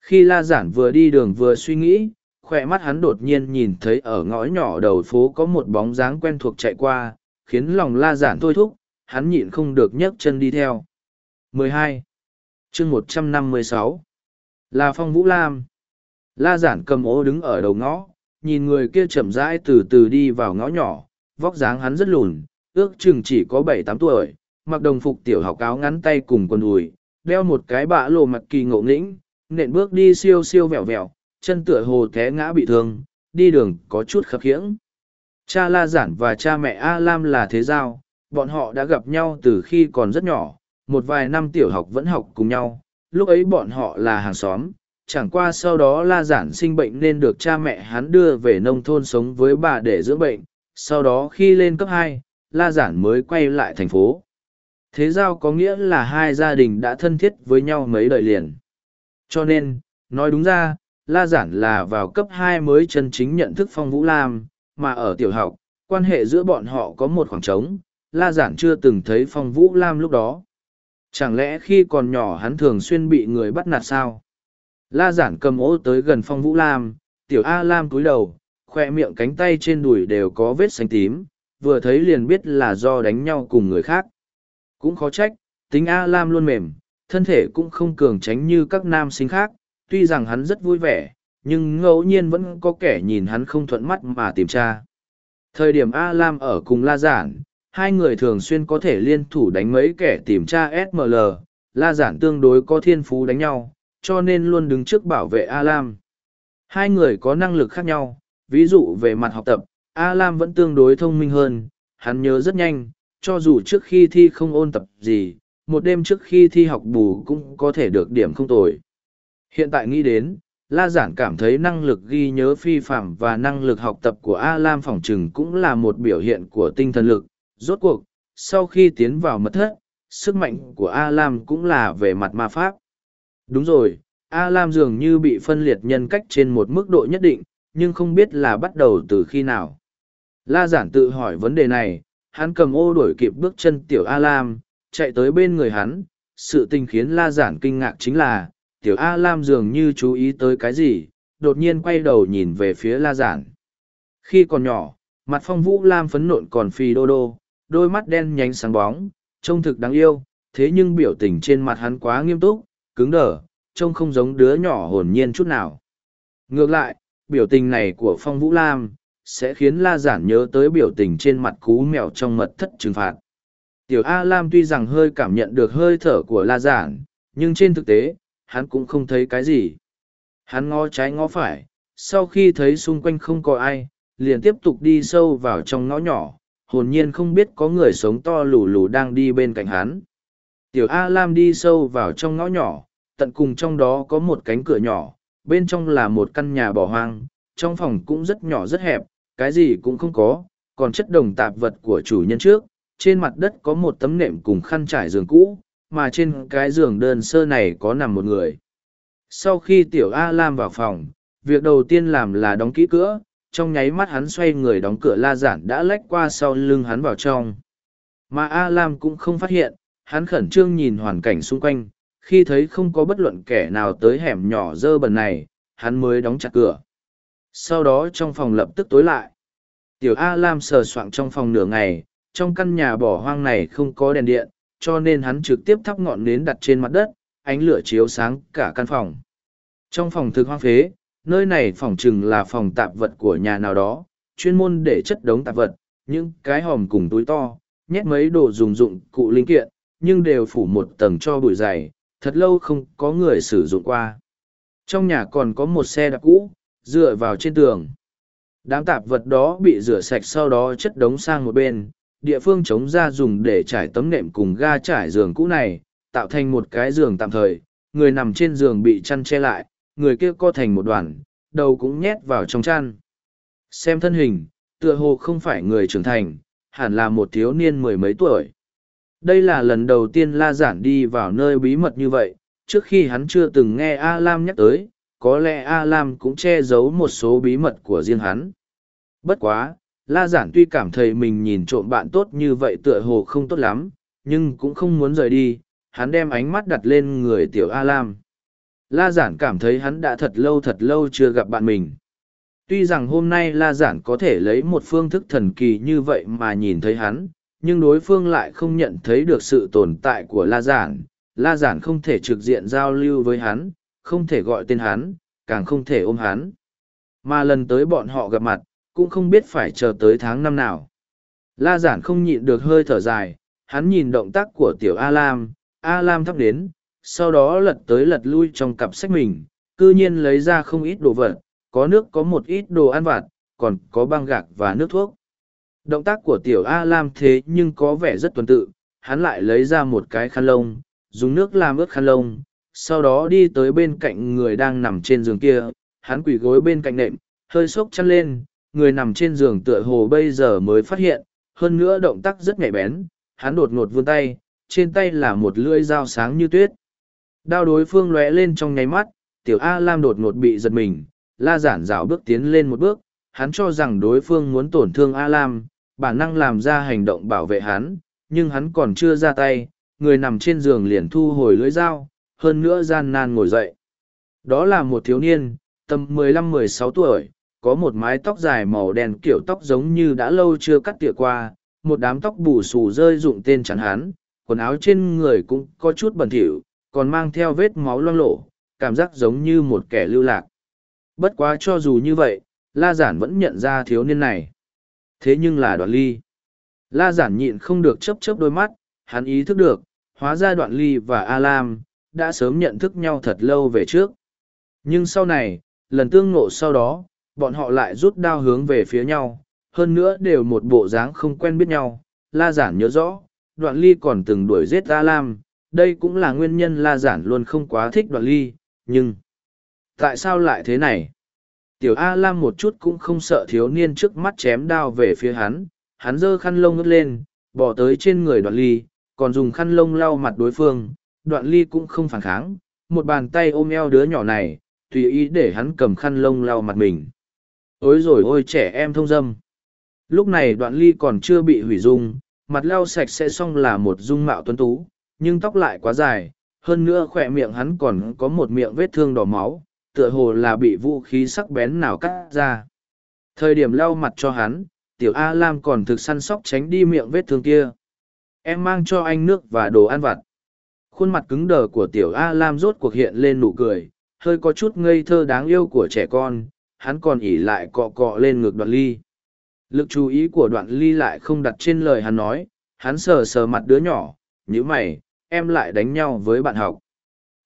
Khi La Giản vừa đi đường vừa suy nghĩ, khỏe mắt hắn đột nhiên nhìn thấy ở ngõ nhỏ đầu phố có một bóng dáng quen thuộc chạy qua, khiến lòng La Giản thôi thúc, hắn nhịn không được nhấc chân đi theo. 12. chương 156. Là Phong Vũ Lam. La giản cầm ố đứng ở đầu ngõ, nhìn người kia chậm rãi từ từ đi vào ngõ nhỏ, vóc dáng hắn rất lùn, ước chừng chỉ có bảy tám tuổi, mặc đồng phục tiểu học áo ngắn tay cùng quần đùi, đeo một cái bạ lộ mặt kỳ ngộ nghĩnh, nện bước đi siêu siêu vẹo vẹo, chân tựa hồ té ngã bị thương, đi đường có chút khập khiễng. Cha La Giản và cha mẹ A Lam là thế giao, bọn họ đã gặp nhau từ khi còn rất nhỏ, một vài năm tiểu học vẫn học cùng nhau, lúc ấy bọn họ là hàng xóm. Chẳng qua sau đó La Giản sinh bệnh nên được cha mẹ hắn đưa về nông thôn sống với bà để dưỡng bệnh, sau đó khi lên cấp hai, La Giản mới quay lại thành phố. Thế giao có nghĩa là hai gia đình đã thân thiết với nhau mấy đời liền. Cho nên, nói đúng ra, La Giản là vào cấp hai mới chân chính nhận thức Phong Vũ Lam, mà ở tiểu học, quan hệ giữa bọn họ có một khoảng trống, La Giản chưa từng thấy Phong Vũ Lam lúc đó. Chẳng lẽ khi còn nhỏ hắn thường xuyên bị người bắt nạt sao? La Giản cầm ô tới gần Phong Vũ Lam, tiểu A Lam cúi đầu, khoe miệng cánh tay trên đùi đều có vết xanh tím, vừa thấy liền biết là do đánh nhau cùng người khác. Cũng khó trách, tính A Lam luôn mềm, thân thể cũng không cường tránh như các nam sinh khác, tuy rằng hắn rất vui vẻ, nhưng ngẫu nhiên vẫn có kẻ nhìn hắn không thuận mắt mà tìm tra. Thời điểm A Lam ở cùng La Giản, hai người thường xuyên có thể liên thủ đánh mấy kẻ tìm tra SML, La Giản tương đối có thiên phú đánh nhau, cho nên luôn đứng trước bảo vệ A Lam. Hai người có năng lực khác nhau, ví dụ về mặt học tập, A Lam vẫn tương đối thông minh hơn, hắn nhớ rất nhanh, cho dù trước khi thi không ôn tập gì, một đêm trước khi thi học bù cũng có thể được điểm không tồi. Hiện tại nghĩ đến, La Giản cảm thấy năng lực ghi nhớ phi phạm và năng lực học tập của A Lam phỏng trừng cũng là một biểu hiện của tinh thần lực. Rốt cuộc, sau khi tiến vào mật thất, sức mạnh của A Lam cũng là về mặt ma pháp. Đúng rồi, A Lam dường như bị phân liệt nhân cách trên một mức độ nhất định, nhưng không biết là bắt đầu từ khi nào. La Giản tự hỏi vấn đề này, hắn cầm ô đuổi kịp bước chân tiểu A Lam, chạy tới bên người hắn. Sự tình khiến La Giản kinh ngạc chính là, tiểu A Lam dường như chú ý tới cái gì, đột nhiên quay đầu nhìn về phía La Giản. Khi còn nhỏ, mặt phong vũ Lam phấn nộn còn phì đô đô, đôi mắt đen nhánh sáng bóng, trông thực đáng yêu, thế nhưng biểu tình trên mặt hắn quá nghiêm túc, cứng đờ, trông không giống đứa nhỏ hồn nhiên chút nào. Ngược lại, biểu tình này của phong vũ Lam, sẽ khiến La Giản nhớ tới biểu tình trên mặt cú mèo trong mật thất trừng phạt. Tiểu A Lam tuy rằng hơi cảm nhận được hơi thở của La Giản, nhưng trên thực tế, hắn cũng không thấy cái gì. Hắn ngó trái ngó phải, sau khi thấy xung quanh không có ai, liền tiếp tục đi sâu vào trong ngõ nhỏ, hồn nhiên không biết có người sống to lù lù đang đi bên cạnh hắn. Tiểu A Lam đi sâu vào trong ngõ nhỏ, tận cùng trong đó có một cánh cửa nhỏ, bên trong là một căn nhà bỏ hoang, trong phòng cũng rất nhỏ rất hẹp, cái gì cũng không có, còn chất đồng tạp vật của chủ nhân trước, trên mặt đất có một tấm nệm cùng khăn trải giường cũ, mà trên cái giường đơn sơ này có nằm một người. Sau khi tiểu A Lam vào phòng, việc đầu tiên làm là đóng kỹ cửa, trong nháy mắt hắn xoay người đóng cửa la giản đã lách qua sau lưng hắn vào trong. Mà A Lam cũng không phát hiện, hắn khẩn trương nhìn hoàn cảnh xung quanh, khi thấy không có bất luận kẻ nào tới hẻm nhỏ dơ bẩn này, hắn mới đóng chặt cửa. Sau đó trong phòng lập tức tối lại. Tiểu A Lam sờ soạng trong phòng nửa ngày, trong căn nhà bỏ hoang này không có đèn điện, cho nên hắn trực tiếp thắp ngọn nến đặt trên mặt đất, ánh lửa chiếu sáng cả căn phòng. Trong phòng thực hoang phế, nơi này phòng chừng là phòng tạp vật của nhà nào đó, chuyên môn để chất đống tạp vật, những cái hòm cùng túi to, nhét mấy đồ dùng dụng cụ linh kiện, nhưng đều phủ một tầng cho bụi dày, thật lâu không có người sử dụng qua. Trong nhà còn có một xe đạp cũ, dựa vào trên tường. Đám tạp vật đó bị rửa sạch sau đó chất đống sang một bên, địa phương chống ra dùng để trải tấm nệm cùng ga trải giường cũ này, tạo thành một cái giường tạm thời, người nằm trên giường bị chăn che lại, người kia co thành một đoàn, đầu cũng nhét vào trong chăn. Xem thân hình, tựa hồ không phải người trưởng thành, hẳn là một thiếu niên mười mấy tuổi. Đây là lần đầu tiên La Giản đi vào nơi bí mật như vậy, trước khi hắn chưa từng nghe A Lam nhắc tới, có lẽ A Lam cũng che giấu một số bí mật của riêng hắn. Bất quá, La Giản tuy cảm thấy mình nhìn trộm bạn tốt như vậy tựa hồ không tốt lắm, nhưng cũng không muốn rời đi, hắn đem ánh mắt đặt lên người tiểu A Lam. La Giản cảm thấy hắn đã thật lâu thật lâu chưa gặp bạn mình. Tuy rằng hôm nay La Giản có thể lấy một phương thức thần kỳ như vậy mà nhìn thấy hắn, nhưng đối phương lại không nhận thấy được sự tồn tại của La Giản. La giản không thể trực diện giao lưu với hắn, không thể gọi tên hắn, càng không thể ôm hắn. Mà lần tới bọn họ gặp mặt, cũng không biết phải chờ tới tháng năm nào. La giản không nhịn được hơi thở dài, hắn nhìn động tác của tiểu A Lam, A Lam thắp đến, sau đó lật tới lật lui trong cặp sách mình, cư nhiên lấy ra không ít đồ vật, có nước có một ít đồ ăn vặt, còn có băng gạc và nước thuốc. Động tác của tiểu A Lam thế nhưng có vẻ rất tuần tự, hắn lại lấy ra một cái khăn lông, dùng nước làm ướt khăn lông, sau đó đi tới bên cạnh người đang nằm trên giường kia, hắn quỳ gối bên cạnh nệm, hơi sốc chăn lên, người nằm trên giường tựa hồ bây giờ mới phát hiện, hơn nữa động tác rất nhạy bén, hắn đột ngột vươn tay, trên tay là một lưỡi dao sáng như tuyết. Đao đối phương lóe lên trong nháy mắt, tiểu A Lam đột ngột bị giật mình, la giản rào bước tiến lên một bước, hắn cho rằng đối phương muốn tổn thương A Lam, bản năng làm ra hành động bảo vệ hắn, nhưng hắn còn chưa ra tay, người nằm trên giường liền thu hồi lưỡi dao, hơn nữa gian nan ngồi dậy. Đó là một thiếu niên, tầm 15-16 tuổi, có một mái tóc dài màu đen kiểu tóc giống như đã lâu chưa cắt tỉa qua, một đám tóc bù xù rơi rụng tên chắn hắn, quần áo trên người cũng có chút bẩn thỉu, còn mang theo vết máu loang lổ, cảm giác giống như một kẻ lưu lạc. Bất quá cho dù như vậy, La Giản vẫn nhận ra thiếu niên này. Thế nhưng là đoạn ly. La Giản nhịn không được chớp chớp đôi mắt, hắn ý thức được, hóa ra đoạn ly và A Lam, đã sớm nhận thức nhau thật lâu về trước. Nhưng sau này, lần tương ngộ sau đó, bọn họ lại rút đao hướng về phía nhau, hơn nữa đều một bộ dáng không quen biết nhau. La Giản nhớ rõ, đoạn ly còn từng đuổi giết A Lam, đây cũng là nguyên nhân La Giản luôn không quá thích đoạn ly, nhưng... Tại sao lại thế này? Tiểu A Lam một chút cũng không sợ thiếu niên trước mắt chém đao về phía hắn, hắn giơ khăn lông ngất lên, bỏ tới trên người đoạn ly, còn dùng khăn lông lau mặt đối phương, đoạn ly cũng không phản kháng, một bàn tay ôm eo đứa nhỏ này, tùy ý để hắn cầm khăn lông lau mặt mình. Ôi rồi ôi trẻ em thông dâm. Lúc này đoạn ly còn chưa bị hủy dung, mặt lau sạch sẽ xong là một dung mạo tuấn tú, nhưng tóc lại quá dài, hơn nữa khỏe miệng hắn còn có một miệng vết thương đỏ máu, tựa hồ là bị vũ khí sắc bén nào cắt ra. Thời điểm lau mặt cho hắn, tiểu A Lam còn thực săn sóc tránh đi miệng vết thương kia. Em mang cho anh nước và đồ ăn vặt. Khuôn mặt cứng đờ của tiểu A Lam rốt cuộc hiện lên nụ cười, hơi có chút ngây thơ đáng yêu của trẻ con, hắn còn ỉ lại cọ cọ lên ngực đoạn ly. Lực chú ý của đoạn ly lại không đặt trên lời hắn nói, hắn sờ sờ mặt đứa nhỏ, như mày, em lại đánh nhau với bạn học.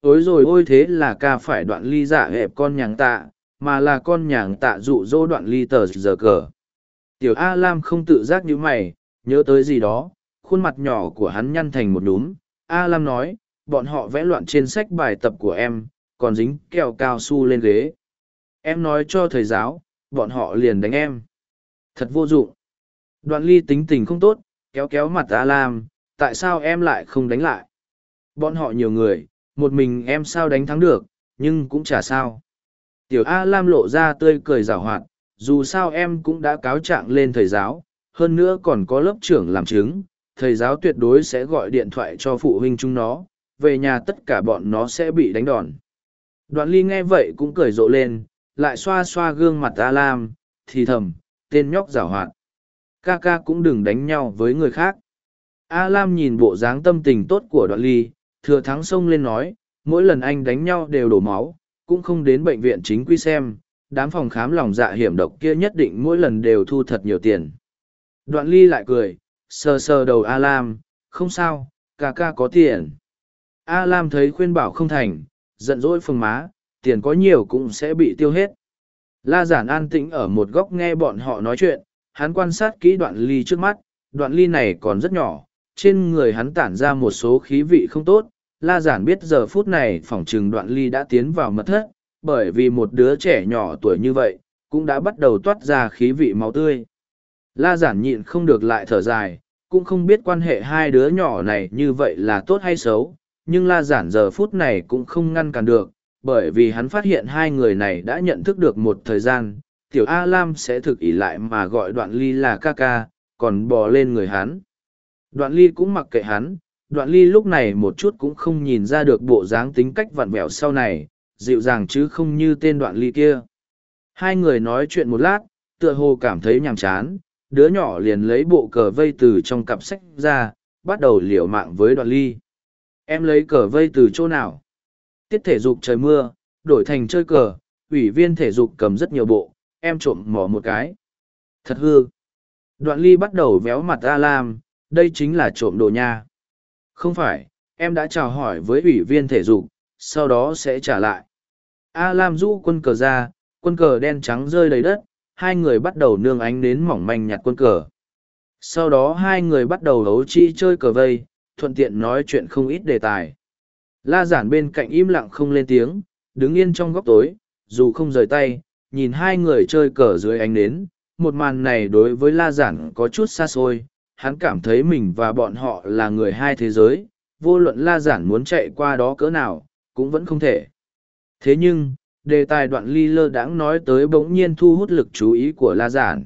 Ôi rồi ôi thế là ca phải đoạn ly giả hẹp con nhàng tạ, mà là con nhàng tạ dụ dỗ đoạn ly tờ giờ cờ. Tiểu A Lam không tự giác như mày, nhớ tới gì đó, khuôn mặt nhỏ của hắn nhăn thành một núm. A Lam nói, bọn họ vẽ loạn trên sách bài tập của em, còn dính kẹo cao su lên ghế. Em nói cho thầy giáo, bọn họ liền đánh em. Thật vô dụng. Đoạn ly tính tình không tốt, kéo kéo mặt A Lam, tại sao em lại không đánh lại? Bọn họ nhiều người, một mình em sao đánh thắng được, nhưng cũng chả sao. Tiểu A Lam lộ ra tươi cười rào hoạt, dù sao em cũng đã cáo trạng lên thầy giáo, hơn nữa còn có lớp trưởng làm chứng, thầy giáo tuyệt đối sẽ gọi điện thoại cho phụ huynh chúng nó, về nhà tất cả bọn nó sẽ bị đánh đòn. Đoạn ly nghe vậy cũng cười rộ lên, lại xoa xoa gương mặt A Lam, thì thầm, tên nhóc rào hoạt. Ca ca cũng đừng đánh nhau với người khác. A Lam nhìn bộ dáng tâm tình tốt của đoạn ly, thừa thắng xông lên nói, mỗi lần anh đánh nhau đều đổ máu, cũng không đến bệnh viện chính quy xem, đám phòng khám lòng dạ hiểm độc kia nhất định mỗi lần đều thu thật nhiều tiền. Đoạn ly lại cười, sờ sờ đầu A Lam, không sao, ca ca có tiền. A Lam thấy khuyên bảo không thành, giận dỗi phừng má, tiền có nhiều cũng sẽ bị tiêu hết. La giản an tĩnh ở một góc nghe bọn họ nói chuyện, hắn quan sát kỹ đoạn ly trước mắt, đoạn ly này còn rất nhỏ, trên người hắn tản ra một số khí vị không tốt. La giản biết giờ phút này phỏng trừng đoạn ly đã tiến vào mật thất, bởi vì một đứa trẻ nhỏ tuổi như vậy, cũng đã bắt đầu toát ra khí vị máu tươi. La giản nhịn không được lại thở dài, cũng không biết quan hệ hai đứa nhỏ này như vậy là tốt hay xấu, nhưng la giản giờ phút này cũng không ngăn cản được, bởi vì hắn phát hiện hai người này đã nhận thức được một thời gian, tiểu A Lam sẽ thực ý lại mà gọi đoạn ly là ca ca, còn bò lên người hắn. Đoạn ly cũng mặc kệ hắn, đoạn ly lúc này một chút cũng không nhìn ra được bộ dáng tính cách vặn vẹo sau này, dịu dàng chứ không như tên đoạn ly kia. Hai người nói chuyện một lát, tựa hồ cảm thấy nhàm chán, đứa nhỏ liền lấy bộ cờ vây từ trong cặp sách ra, bắt đầu liều mạng với đoạn ly. Em lấy cờ vây từ chỗ nào? Tiết thể dục trời mưa, đổi thành chơi cờ, ủy viên thể dục cầm rất nhiều bộ, em trộm mỏ một cái. Thật hư. Đoạn ly bắt đầu véo mặt A Lam, đây chính là trộm đồ nha. Không phải, em đã chào hỏi với ủy viên thể dục, sau đó sẽ trả lại. A Lam rũ quân cờ ra, quân cờ đen trắng rơi đầy đất, hai người bắt đầu nương ánh đến mỏng manh nhặt quân cờ. Sau đó hai người bắt đầu hấu chi chơi cờ vây, thuận tiện nói chuyện không ít đề tài. La giản bên cạnh im lặng không lên tiếng, đứng yên trong góc tối, dù không rời tay, nhìn hai người chơi cờ dưới ánh nến. Một màn này đối với La giản có chút xa xôi, hắn cảm thấy mình và bọn họ là người hai thế giới, vô luận La giản muốn chạy qua đó cỡ nào, cũng vẫn không thể. Thế nhưng, đề tài đoạn ly lơ đãng nói tới bỗng nhiên thu hút lực chú ý của La giản.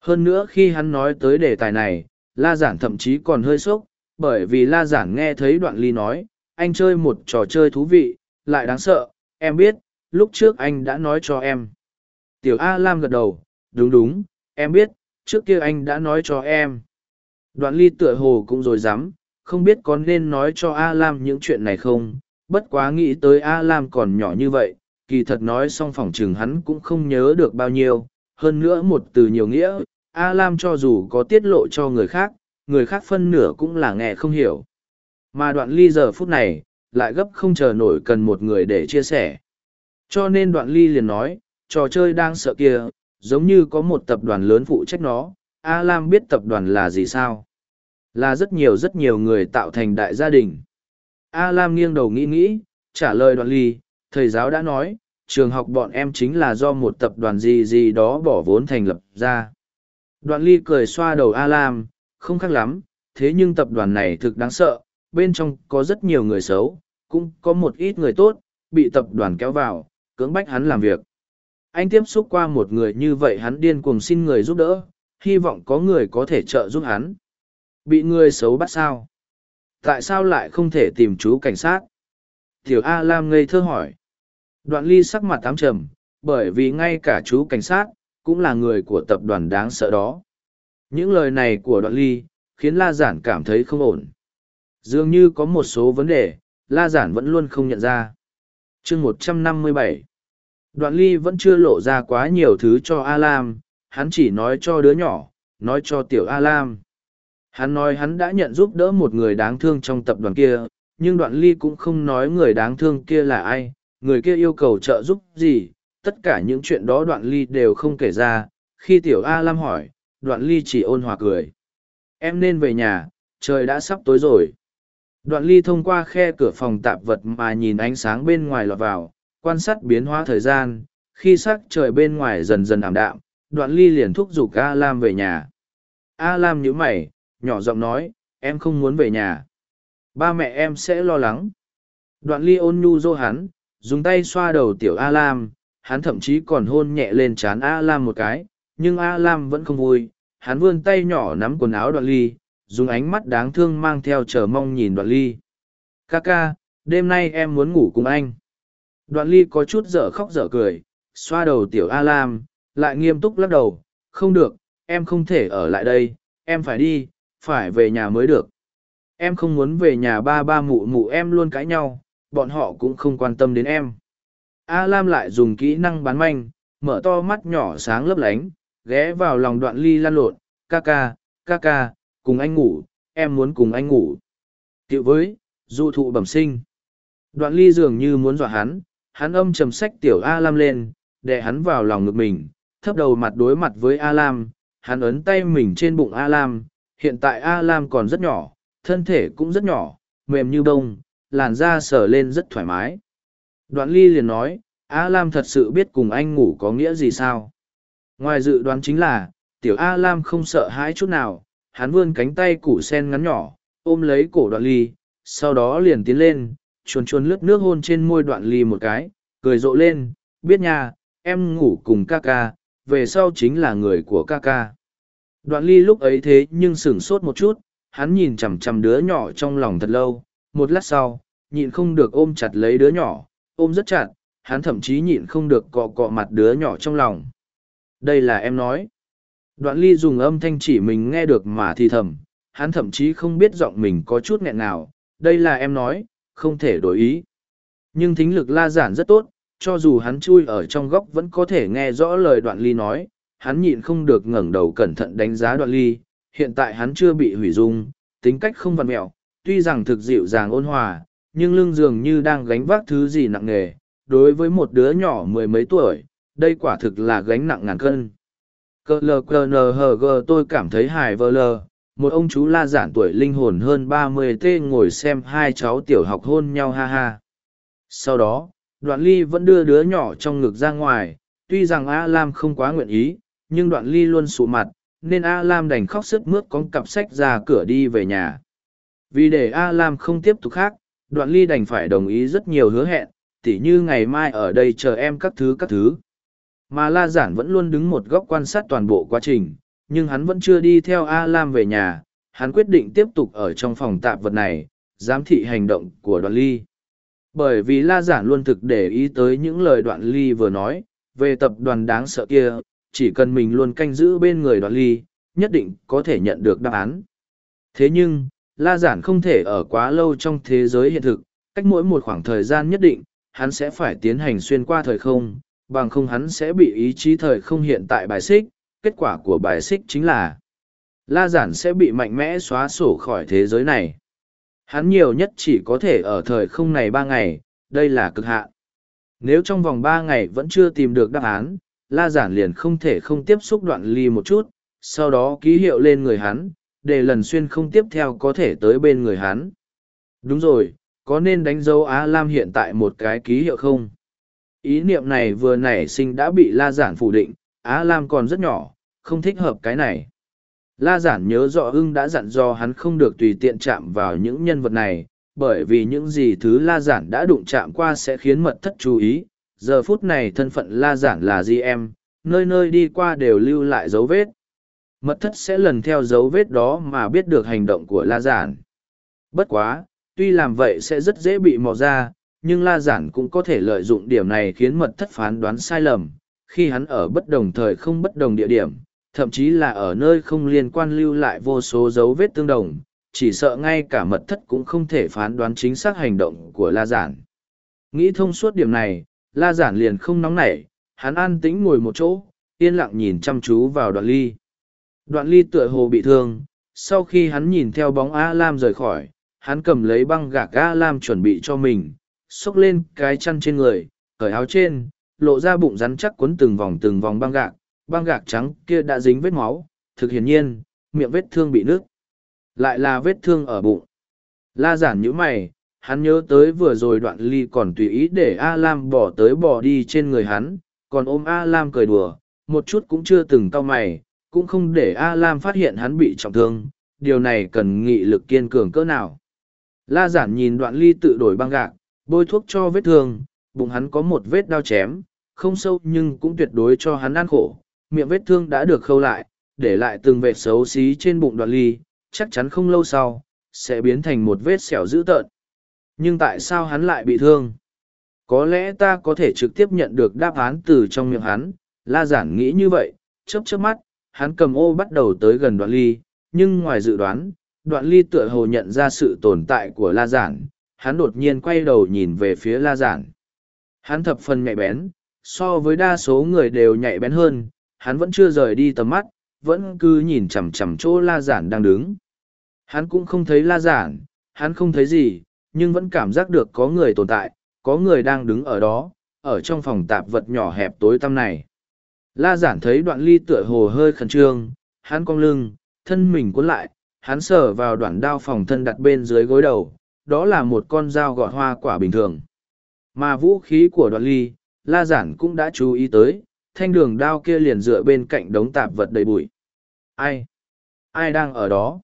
Hơn nữa khi hắn nói tới đề tài này, La giản thậm chí còn hơi sốc, bởi vì La giản nghe thấy đoạn ly nói, anh chơi một trò chơi thú vị, lại đáng sợ, em biết, lúc trước anh đã nói cho em. Tiểu A Lam gật đầu, đúng đúng, em biết, trước kia anh đã nói cho em. Đoạn ly tựa hồ cũng rồi dám, không biết có nên nói cho A Lam những chuyện này không, bất quá nghĩ tới A Lam còn nhỏ như vậy, kỳ thật nói xong phòng chừng hắn cũng không nhớ được bao nhiêu, hơn nữa một từ nhiều nghĩa, A Lam cho dù có tiết lộ cho người khác, người khác phân nửa cũng là nghe không hiểu. Mà đoạn ly giờ phút này, lại gấp không chờ nổi cần một người để chia sẻ. Cho nên đoạn ly liền nói, trò chơi đang sợ kia, giống như có một tập đoàn lớn phụ trách nó, A Lam biết tập đoàn là gì sao? Là rất nhiều rất nhiều người tạo thành đại gia đình. A Lam nghiêng đầu nghĩ nghĩ, trả lời đoạn ly, thầy giáo đã nói, trường học bọn em chính là do một tập đoàn gì gì đó bỏ vốn thành lập ra. Đoạn ly cười xoa đầu A Lam, không khác lắm, thế nhưng tập đoàn này thực đáng sợ, bên trong có rất nhiều người xấu, cũng có một ít người tốt, bị tập đoàn kéo vào, cưỡng bách hắn làm việc. Anh tiếp xúc qua một người như vậy hắn điên cuồng xin người giúp đỡ, hy vọng có người có thể trợ giúp hắn. Bị người xấu bắt sao? Tại sao lại không thể tìm chú cảnh sát? Tiểu A Lam ngây thơ hỏi. Đoạn ly sắc mặt tám trầm, bởi vì ngay cả chú cảnh sát, cũng là người của tập đoàn đáng sợ đó. Những lời này của đoạn ly, khiến La Giản cảm thấy không ổn. Dường như có một số vấn đề, La Giản vẫn luôn không nhận ra. chương một trăm năm mươi bảy, Đoạn ly vẫn chưa lộ ra quá nhiều thứ cho A Lam, hắn chỉ nói cho đứa nhỏ, nói cho tiểu A Lam. Hắn nói hắn đã nhận giúp đỡ một người đáng thương trong tập đoàn kia, nhưng đoạn ly cũng không nói người đáng thương kia là ai, người kia yêu cầu trợ giúp gì, tất cả những chuyện đó đoạn ly đều không kể ra. Khi tiểu A Lam hỏi, đoạn ly chỉ ôn hòa cười. Em nên về nhà, trời đã sắp tối rồi. Đoạn ly thông qua khe cửa phòng tạp vật mà nhìn ánh sáng bên ngoài lọt vào, quan sát biến hóa thời gian, khi sắc trời bên ngoài dần dần ảm đạm, đoạn ly liền thúc giục A Lam về nhà. A Lam nhíu mày, nhỏ giọng nói, em không muốn về nhà. Ba mẹ em sẽ lo lắng. Đoạn ly ôn nhu dô hắn, dùng tay xoa đầu tiểu A Lam, hắn thậm chí còn hôn nhẹ lên trán A Lam một cái, nhưng A Lam vẫn không vui, hắn vươn tay nhỏ nắm quần áo đoạn ly, dùng ánh mắt đáng thương mang theo chờ mong nhìn đoạn ly. Ca ca, đêm nay em muốn ngủ cùng anh. Đoạn ly có chút dở khóc dở cười, xoa đầu tiểu A Lam, lại nghiêm túc lắc đầu, không được, em không thể ở lại đây, em phải đi, phải về nhà mới được. Em không muốn về nhà ba ba mụ mụ em luôn cãi nhau, bọn họ cũng không quan tâm đến em. A Lam lại dùng kỹ năng bán manh, mở to mắt nhỏ sáng lấp lánh, ghé vào lòng đoạn ly lan lộn, ca ca, ca ca, cùng anh ngủ, em muốn cùng anh ngủ. Tiệu với, du thụ bẩm sinh. Đoạn ly dường như muốn dọa hắn, hắn âm trầm sách tiểu A Lam lên, để hắn vào lòng ngực mình, thấp đầu mặt đối mặt với A Lam, hắn ấn tay mình trên bụng A Lam, hiện tại A Lam còn rất nhỏ, thân thể cũng rất nhỏ, mềm như bông, làn da sờ lên rất thoải mái. Đoạn ly liền nói, A Lam thật sự biết cùng anh ngủ có nghĩa gì sao? Ngoài dự đoán chính là, tiểu A Lam không sợ hãi chút nào, hắn vươn cánh tay củ sen ngắn nhỏ, ôm lấy cổ đoạn ly, sau đó liền tiến lên, chuồn chuồn lướt nước hôn trên môi đoạn ly một cái, cười rộ lên, biết nha, em ngủ cùng ca ca, về sau chính là người của ca ca. Đoạn ly lúc ấy thế nhưng sửng sốt một chút, hắn nhìn chằm chằm đứa nhỏ trong lòng thật lâu, một lát sau, nhịn không được ôm chặt lấy đứa nhỏ, ôm rất chặt, hắn thậm chí nhịn không được cọ cọ mặt đứa nhỏ trong lòng. Đây là em nói. Đoạn ly dùng âm thanh chỉ mình nghe được mà thì thầm, hắn thậm chí không biết giọng mình có chút nghẹn nào, đây là em nói, không thể đổi ý. Nhưng thính lực la giản rất tốt, cho dù hắn chui ở trong góc vẫn có thể nghe rõ lời đoạn ly nói, hắn nhịn không được ngẩng đầu cẩn thận đánh giá đoạn ly, hiện tại hắn chưa bị hủy dung, tính cách không vặn mẹo, tuy rằng thực dịu dàng ôn hòa, nhưng lưng dường như đang gánh vác thứ gì nặng nề. Đối với một đứa nhỏ mười mấy tuổi, đây quả thực là gánh nặng ngàn cân. Cơ lờ cơ nờ hờ gờ tôi cảm thấy hài vơ lờ, một ông chú la giản tuổi linh hồn hơn ba mươi tê ngồi xem hai cháu tiểu học hôn nhau ha ha. Sau đó, đoạn ly vẫn đưa đứa nhỏ trong ngực ra ngoài, tuy rằng A Lam không quá nguyện ý, nhưng đoạn ly luôn sụ mặt, nên A Lam đành khóc sức mướt con cặp sách ra cửa đi về nhà. Vì để A Lam không tiếp tục khác, đoạn ly đành phải đồng ý rất nhiều hứa hẹn, tỉ như ngày mai ở đây chờ em các thứ các thứ. Mà La Giản vẫn luôn đứng một góc quan sát toàn bộ quá trình, nhưng hắn vẫn chưa đi theo A Lam về nhà, hắn quyết định tiếp tục ở trong phòng tạp vật này, giám thị hành động của đoạn ly. Bởi vì La Giản luôn thực để ý tới những lời đoạn ly vừa nói, về tập đoàn đáng sợ kia, chỉ cần mình luôn canh giữ bên người đoạn ly, nhất định có thể nhận được đáp án. Thế nhưng, La Giản không thể ở quá lâu trong thế giới hiện thực, cách mỗi một khoảng thời gian nhất định, hắn sẽ phải tiến hành xuyên qua thời không, bằng không hắn sẽ bị ý chí thời không hiện tại bài xích, kết quả của bài xích chính là La Giản sẽ bị mạnh mẽ xóa sổ khỏi thế giới này. Hắn nhiều nhất chỉ có thể ở thời không này ba ngày, đây là cực hạn. Nếu trong vòng ba ngày vẫn chưa tìm được đáp án, La Giản liền không thể không tiếp xúc đoạn ly một chút, sau đó ký hiệu lên người hắn, để lần xuyên không tiếp theo có thể tới bên người hắn. Đúng rồi, có nên đánh dấu Á Lam hiện tại một cái ký hiệu không? Ý niệm này vừa nảy sinh đã bị La Giản phủ định, Á Lam còn rất nhỏ, không thích hợp cái này. La Giản nhớ rõ ưng đã dặn do hắn không được tùy tiện chạm vào những nhân vật này, bởi vì những gì thứ La Giản đã đụng chạm qua sẽ khiến mật thất chú ý. Giờ phút này thân phận La Giản là gì em, nơi nơi đi qua đều lưu lại dấu vết. Mật thất sẽ lần theo dấu vết đó mà biết được hành động của La Giản. Bất quá, tuy làm vậy sẽ rất dễ bị mò ra, nhưng La Giản cũng có thể lợi dụng điểm này khiến mật thất phán đoán sai lầm, khi hắn ở bất đồng thời không bất đồng địa điểm, thậm chí là ở nơi không liên quan lưu lại vô số dấu vết tương đồng, chỉ sợ ngay cả mật thất cũng không thể phán đoán chính xác hành động của La Giản. Nghĩ thông suốt điểm này, La Giản liền không nóng nảy, hắn an tĩnh ngồi một chỗ, yên lặng nhìn chăm chú vào đoạn ly. Đoạn ly tựa hồ bị thương, sau khi hắn nhìn theo bóng A Lam rời khỏi, hắn cầm lấy băng gạc A Lam chuẩn bị cho mình, xốc lên cái chăn trên người, cởi áo trên, lộ ra bụng rắn chắc cuốn từng vòng từng vòng băng gạc, băng gạc trắng kia đã dính vết máu, thực hiển nhiên, miệng vết thương bị nước. Lại là vết thương ở bụng. La giản như mày, hắn nhớ tới vừa rồi đoạn ly còn tùy ý để A Lam bỏ tới bỏ đi trên người hắn, còn ôm A Lam cười đùa, một chút cũng chưa từng cau mày, cũng không để A Lam phát hiện hắn bị trọng thương, điều này cần nghị lực kiên cường cỡ nào. La giản nhìn đoạn ly tự đổi băng gạc, bôi thuốc cho vết thương, bụng hắn có một vết đau chém, không sâu nhưng cũng tuyệt đối cho hắn ăn khổ, miệng vết thương đã được khâu lại, để lại từng vệt xấu xí trên bụng đoạn ly, chắc chắn không lâu sau, sẽ biến thành một vết sẹo dữ tợn. Nhưng tại sao hắn lại bị thương? Có lẽ ta có thể trực tiếp nhận được đáp án từ trong miệng hắn, la giản nghĩ như vậy, chớp chớp mắt, hắn cầm ô bắt đầu tới gần đoạn ly, nhưng ngoài dự đoán, đoạn ly tựa hồ nhận ra sự tồn tại của la giản, hắn đột nhiên quay đầu nhìn về phía la giản. Hắn thập phần nhạy bén, so với đa số người đều nhạy bén hơn, hắn vẫn chưa rời đi tầm mắt, vẫn cứ nhìn chằm chằm chỗ la giản đang đứng. Hắn cũng không thấy la giản, hắn không thấy gì, nhưng vẫn cảm giác được có người tồn tại, có người đang đứng ở đó, ở trong phòng tạp vật nhỏ hẹp tối tăm này. La giản thấy đoạn ly tựa hồ hơi khẩn trương, hắn cong lưng, thân mình cuốn lại, hắn sờ vào đoạn đao phòng thân đặt bên dưới gối đầu, đó là một con dao gọt hoa quả bình thường. Mà vũ khí của đoạn ly, la giản cũng đã chú ý tới, thanh đường đao kia liền dựa bên cạnh đống tạp vật đầy bụi. Ai? Ai đang ở đó?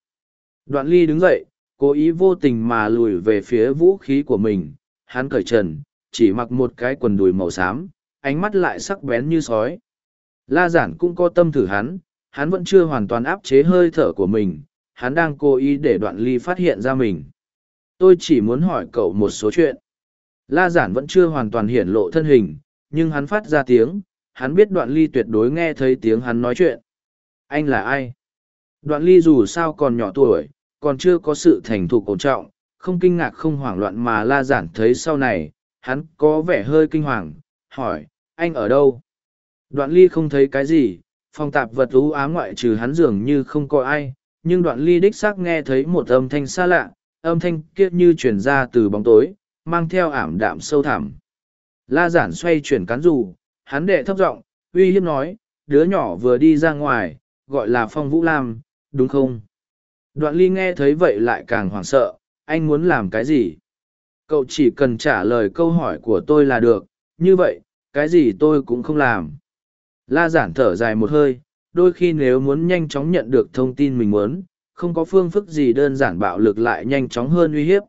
Đoạn ly đứng dậy, cố ý vô tình mà lùi về phía vũ khí của mình, hắn cởi trần, chỉ mặc một cái quần đùi màu xám, ánh mắt lại sắc bén như sói. La giản cũng có tâm thử hắn, hắn vẫn chưa hoàn toàn áp chế hơi thở của mình, hắn đang cố ý để đoạn ly phát hiện ra mình. Tôi chỉ muốn hỏi cậu một số chuyện. La giản vẫn chưa hoàn toàn hiển lộ thân hình, nhưng hắn phát ra tiếng, hắn biết đoạn ly tuyệt đối nghe thấy tiếng hắn nói chuyện. Anh là ai? Đoạn ly dù sao còn nhỏ tuổi, còn chưa có sự thành thục ổn trọng, không kinh ngạc không hoảng loạn mà la giản thấy sau này, hắn có vẻ hơi kinh hoàng, hỏi, anh ở đâu? Đoạn ly không thấy cái gì, phòng tạp vật ú ám ngoại trừ hắn dường như không có ai, nhưng đoạn ly đích xác nghe thấy một âm thanh xa lạ, âm thanh kia như chuyển ra từ bóng tối, mang theo ảm đạm sâu thẳm. La giản xoay chuyển cán dù, hắn đệ thấp giọng, uy hiếp nói, đứa nhỏ vừa đi ra ngoài, gọi là Phong Vũ Lam, đúng không? Đoạn ly nghe thấy vậy lại càng hoảng sợ, anh muốn làm cái gì? Cậu chỉ cần trả lời câu hỏi của tôi là được, như vậy, cái gì tôi cũng không làm. La giản thở dài một hơi, đôi khi nếu muốn nhanh chóng nhận được thông tin mình muốn, không có phương thức gì đơn giản bạo lực lại nhanh chóng hơn uy hiếp.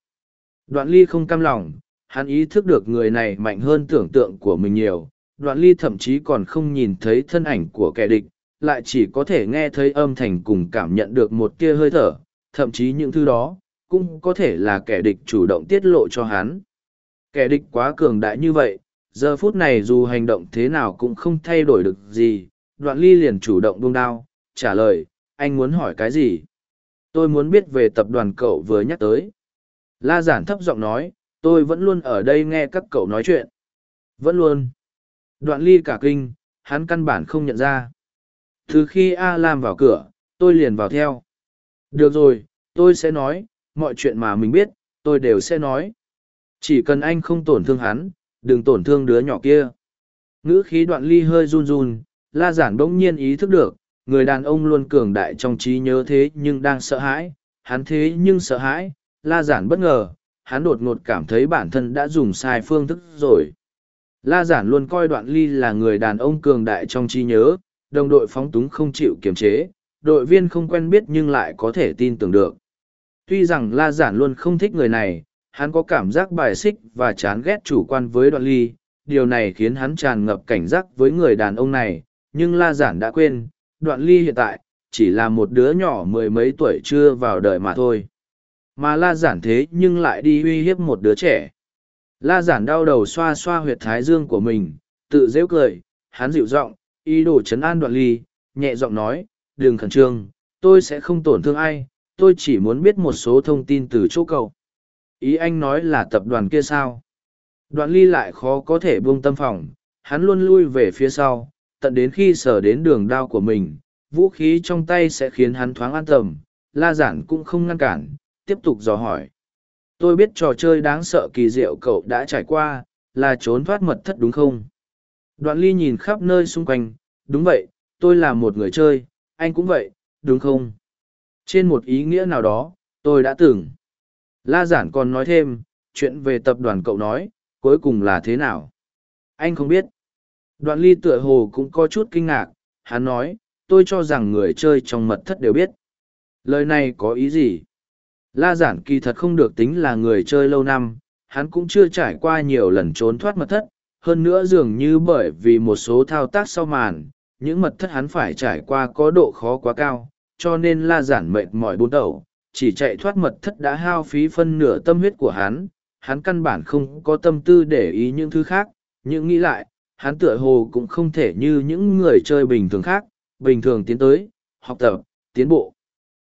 Đoạn ly không cam lòng, hắn ý thức được người này mạnh hơn tưởng tượng của mình nhiều, đoạn ly thậm chí còn không nhìn thấy thân ảnh của kẻ địch, lại chỉ có thể nghe thấy âm thanh cùng cảm nhận được một tia hơi thở, thậm chí những thứ đó, cũng có thể là kẻ địch chủ động tiết lộ cho hắn. Kẻ địch quá cường đại như vậy, giờ phút này dù hành động thế nào cũng không thay đổi được gì, đoạn ly liền chủ động buông đao, trả lời, anh muốn hỏi cái gì? Tôi muốn biết về tập đoàn cậu vừa nhắc tới. La giản thấp giọng nói, tôi vẫn luôn ở đây nghe các cậu nói chuyện. Vẫn luôn. Đoạn ly cả kinh, hắn căn bản không nhận ra. Từ khi A Lam vào cửa, tôi liền vào theo. Được rồi, tôi sẽ nói, mọi chuyện mà mình biết, tôi đều sẽ nói. Chỉ cần anh không tổn thương hắn, đừng tổn thương đứa nhỏ kia. Ngữ khí đoạn ly hơi run run, la giản bỗng nhiên ý thức được, người đàn ông luôn cường đại trong trí nhớ thế nhưng đang sợ hãi, hắn thế nhưng sợ hãi, la giản bất ngờ, hắn đột ngột cảm thấy bản thân đã dùng sai phương thức rồi. La giản luôn coi đoạn ly là người đàn ông cường đại trong trí nhớ, đồng đội phóng túng không chịu kiềm chế, đội viên không quen biết nhưng lại có thể tin tưởng được. Tuy rằng La giản luôn không thích người này, hắn có cảm giác bài xích và chán ghét chủ quan với đoạn ly, điều này khiến hắn tràn ngập cảnh giác với người đàn ông này, nhưng La giản đã quên, đoạn ly hiện tại, chỉ là một đứa nhỏ mười mấy tuổi chưa vào đời mà thôi. Mà La giản thế nhưng lại đi uy hiếp một đứa trẻ. La giản đau đầu xoa xoa huyệt thái dương của mình, tự dễ cười, hắn dịu giọng, ý đồ chấn an đoạn ly, nhẹ giọng nói, đừng khẩn trương, tôi sẽ không tổn thương ai, tôi chỉ muốn biết một số thông tin từ chỗ cậu. Ý anh nói là tập đoàn kia sao? Đoạn ly lại khó có thể buông tâm phòng, hắn luôn lui về phía sau, tận đến khi sở đến đường đao của mình, vũ khí trong tay sẽ khiến hắn thoáng an tâm, la giản cũng không ngăn cản, tiếp tục dò hỏi. Tôi biết trò chơi đáng sợ kỳ diệu cậu đã trải qua, là trốn thoát mật thất đúng không? Đoạn ly nhìn khắp nơi xung quanh, đúng vậy, tôi là một người chơi, anh cũng vậy, đúng không? Trên một ý nghĩa nào đó, tôi đã từng. La giản còn nói thêm, chuyện về tập đoàn cậu nói, cuối cùng là thế nào? Anh không biết. Đoạn ly tựa hồ cũng có chút kinh ngạc, hắn nói, tôi cho rằng người chơi trong mật thất đều biết. Lời này có ý gì? La giản kỳ thật không được tính là người chơi lâu năm, hắn cũng chưa trải qua nhiều lần trốn thoát mật thất, hơn nữa dường như bởi vì một số thao tác sau màn, những mật thất hắn phải trải qua có độ khó quá cao, cho nên la giản mệt mỏi bốn đầu, chỉ chạy thoát mật thất đã hao phí phân nửa tâm huyết của hắn, hắn căn bản không có tâm tư để ý những thứ khác, nhưng nghĩ lại, hắn tựa hồ cũng không thể như những người chơi bình thường khác, bình thường tiến tới, học tập, tiến bộ.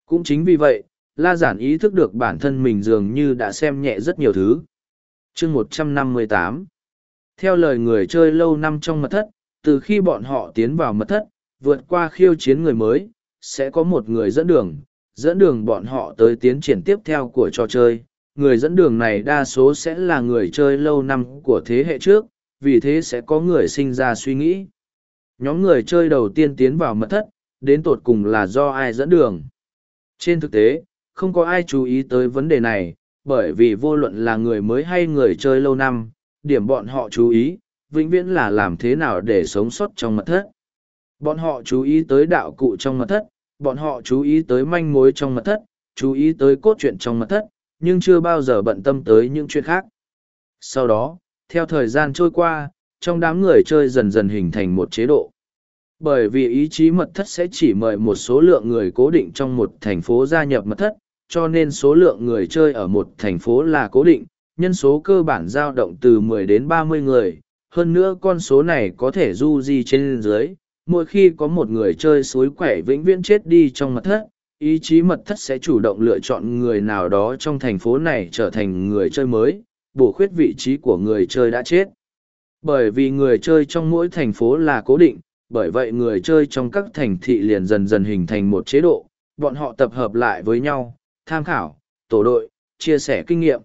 Cũng chính vì vậy, La Giản ý thức được bản thân mình dường như đã xem nhẹ rất nhiều thứ. chương 158 Theo lời người chơi lâu năm trong mật thất, từ khi bọn họ tiến vào mật thất, vượt qua khiêu chiến người mới, sẽ có một người dẫn đường, dẫn đường bọn họ tới tiến triển tiếp theo của trò chơi. Người dẫn đường này đa số sẽ là người chơi lâu năm của thế hệ trước, vì thế sẽ có người sinh ra suy nghĩ. Nhóm người chơi đầu tiên tiến vào mật thất, đến tột cùng là do ai dẫn đường. Trên thực tế, không có ai chú ý tới vấn đề này, bởi vì vô luận là người mới hay người chơi lâu năm, điểm bọn họ chú ý, vĩnh viễn là làm thế nào để sống sót trong mật thất. Bọn họ chú ý tới đạo cụ trong mật thất, bọn họ chú ý tới manh mối trong mật thất, chú ý tới cốt truyện trong mật thất, nhưng chưa bao giờ bận tâm tới những chuyện khác. Sau đó, theo thời gian trôi qua, trong đám người chơi dần dần hình thành một chế độ. Bởi vì ý chí mật thất sẽ chỉ mời một số lượng người cố định trong một thành phố gia nhập mật thất, cho nên số lượng người chơi ở một thành phố là cố định, nhân số cơ bản dao động từ 10 đến 30 người, hơn nữa con số này có thể du di trên dưới, mỗi khi có một người chơi suối quẻ vĩnh viễn chết đi trong mật thất, ý chí mật thất sẽ chủ động lựa chọn người nào đó trong thành phố này trở thành người chơi mới, bổ khuyết vị trí của người chơi đã chết. Bởi vì người chơi trong mỗi thành phố là cố định, bởi vậy người chơi trong các thành thị liền dần dần hình thành một chế độ, bọn họ tập hợp lại với nhau, tham khảo, tổ đội, chia sẻ kinh nghiệm.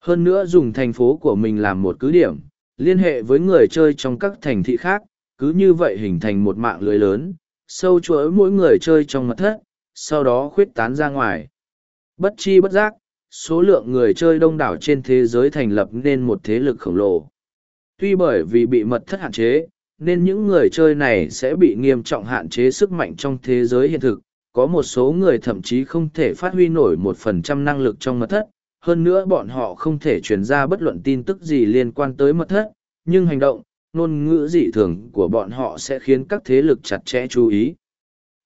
Hơn nữa dùng thành phố của mình làm một cứ điểm, liên hệ với người chơi trong các thành thị khác, cứ như vậy hình thành một mạng lưới lớn, sâu chuỗi mỗi người chơi trong mật thất, sau đó khuyết tán ra ngoài. Bất chi bất giác, số lượng người chơi đông đảo trên thế giới thành lập nên một thế lực khổng lồ. Tuy bởi vì bị mật thất hạn chế, nên những người chơi này sẽ bị nghiêm trọng hạn chế sức mạnh trong thế giới hiện thực. Có một số người thậm chí không thể phát huy nổi một phần trăm năng lực trong mật thất, hơn nữa bọn họ không thể truyền ra bất luận tin tức gì liên quan tới mật thất, nhưng hành động, ngôn ngữ dị thường của bọn họ sẽ khiến các thế lực chặt chẽ chú ý.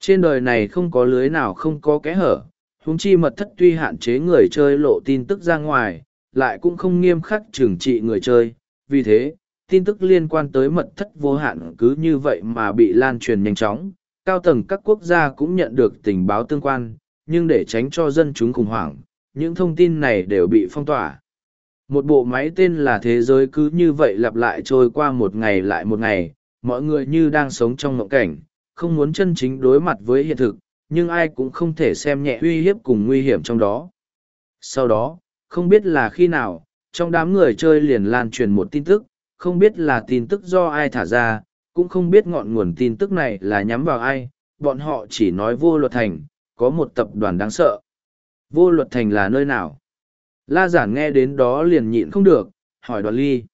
Trên đời này không có lưới nào không có kẽ hở, huống chi mật thất tuy hạn chế người chơi lộ tin tức ra ngoài, lại cũng không nghiêm khắc trừng trị người chơi. Vì thế, tin tức liên quan tới mật thất vô hạn cứ như vậy mà bị lan truyền nhanh chóng. Cao tầng các quốc gia cũng nhận được tình báo tương quan, nhưng để tránh cho dân chúng khủng hoảng, những thông tin này đều bị phong tỏa. Một bộ máy tên là thế giới cứ như vậy lặp lại trôi qua một ngày lại một ngày, mọi người như đang sống trong mộng cảnh, không muốn chân chính đối mặt với hiện thực, nhưng ai cũng không thể xem nhẹ uy hiếp cùng nguy hiểm trong đó. Sau đó, không biết là khi nào, trong đám người chơi liền lan truyền một tin tức, không biết là tin tức do ai thả ra, cũng không biết ngọn nguồn tin tức này là nhắm vào ai, bọn họ chỉ nói vô luật thành, có một tập đoàn đáng sợ. Vô luật thành là nơi nào? La giản nghe đến đó liền nhịn không được, hỏi đoạn ly.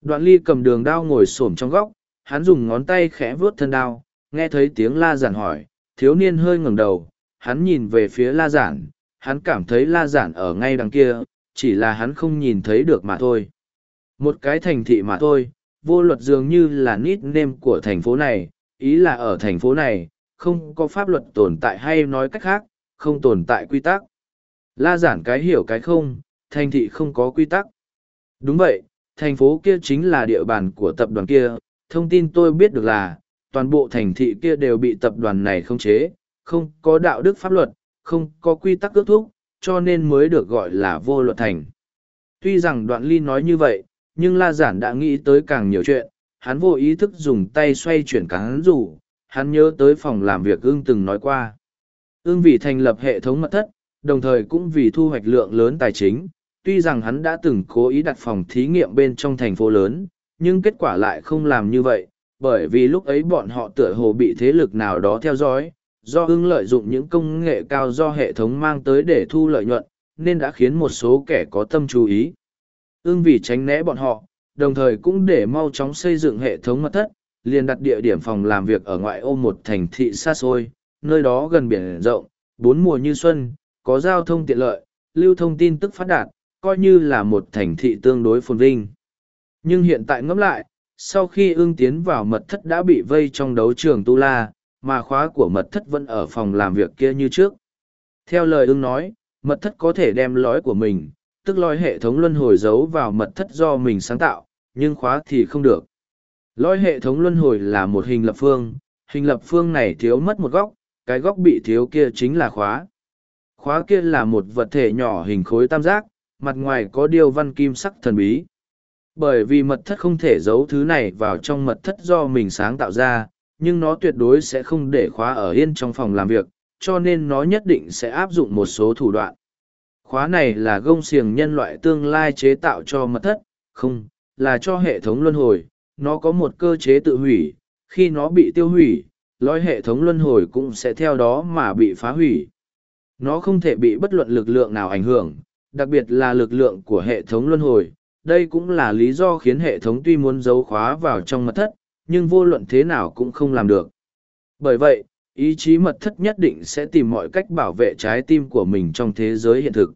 Đoạn ly cầm đường đao ngồi xổm trong góc, hắn dùng ngón tay khẽ vuốt thân đao, nghe thấy tiếng la giản hỏi, thiếu niên hơi ngẩng đầu, hắn nhìn về phía la giản, hắn cảm thấy la giản ở ngay đằng kia, chỉ là hắn không nhìn thấy được mà thôi. Một cái thành thị mà thôi, vô luật dường như là nít nêm của thành phố này, ý là ở thành phố này, không có pháp luật tồn tại hay nói cách khác, không tồn tại quy tắc. La giản cái hiểu cái không, thành thị không có quy tắc. Đúng vậy, thành phố kia chính là địa bàn của tập đoàn kia, thông tin tôi biết được là, toàn bộ thành thị kia đều bị tập đoàn này khống chế, không có đạo đức pháp luật, không có quy tắc ước thúc, cho nên mới được gọi là vô luật thành. Tuy rằng đoạn ly nói như vậy, nhưng La Giản đã nghĩ tới càng nhiều chuyện, hắn vô ý thức dùng tay xoay chuyển cán rủ, hắn nhớ tới phòng làm việc ương từng nói qua. Ương vì thành lập hệ thống mật thất, đồng thời cũng vì thu hoạch lượng lớn tài chính, tuy rằng hắn đã từng cố ý đặt phòng thí nghiệm bên trong thành phố lớn, nhưng kết quả lại không làm như vậy, bởi vì lúc ấy bọn họ tựa hồ bị thế lực nào đó theo dõi, do ưng lợi dụng những công nghệ cao do hệ thống mang tới để thu lợi nhuận, nên đã khiến một số kẻ có tâm chú ý. Ưng vì tránh né bọn họ, đồng thời cũng để mau chóng xây dựng hệ thống mật thất, liền đặt địa điểm phòng làm việc ở ngoại ô một thành thị xa xôi, nơi đó gần biển rộng, bốn mùa như xuân, có giao thông tiện lợi, lưu thông tin tức phát đạt, coi như là một thành thị tương đối phồn vinh. Nhưng hiện tại ngẫm lại, sau khi ương tiến vào mật thất đã bị vây trong đấu trường tu la, mà khóa của mật thất vẫn ở phòng làm việc kia như trước. Theo lời ương nói, mật thất có thể đem lõi của mình, tức lõi hệ thống luân hồi giấu vào mật thất do mình sáng tạo, nhưng khóa thì không được. Lõi hệ thống luân hồi là một hình lập phương, hình lập phương này thiếu mất một góc, cái góc bị thiếu kia chính là khóa. Khóa kia là một vật thể nhỏ hình khối tam giác, mặt ngoài có điêu văn kim sắc thần bí. Bởi vì mật thất không thể giấu thứ này vào trong mật thất do mình sáng tạo ra, nhưng nó tuyệt đối sẽ không để khóa ở yên trong phòng làm việc, cho nên nó nhất định sẽ áp dụng một số thủ đoạn. Khóa này là gông xiềng nhân loại tương lai chế tạo cho mật thất, không, là cho hệ thống luân hồi, nó có một cơ chế tự hủy, khi nó bị tiêu hủy, lõi hệ thống luân hồi cũng sẽ theo đó mà bị phá hủy. Nó không thể bị bất luận lực lượng nào ảnh hưởng, đặc biệt là lực lượng của hệ thống luân hồi. Đây cũng là lý do khiến hệ thống tuy muốn giấu khóa vào trong mật thất, nhưng vô luận thế nào cũng không làm được. Bởi vậy, ý chí mật thất nhất định sẽ tìm mọi cách bảo vệ trái tim của mình trong thế giới hiện thực.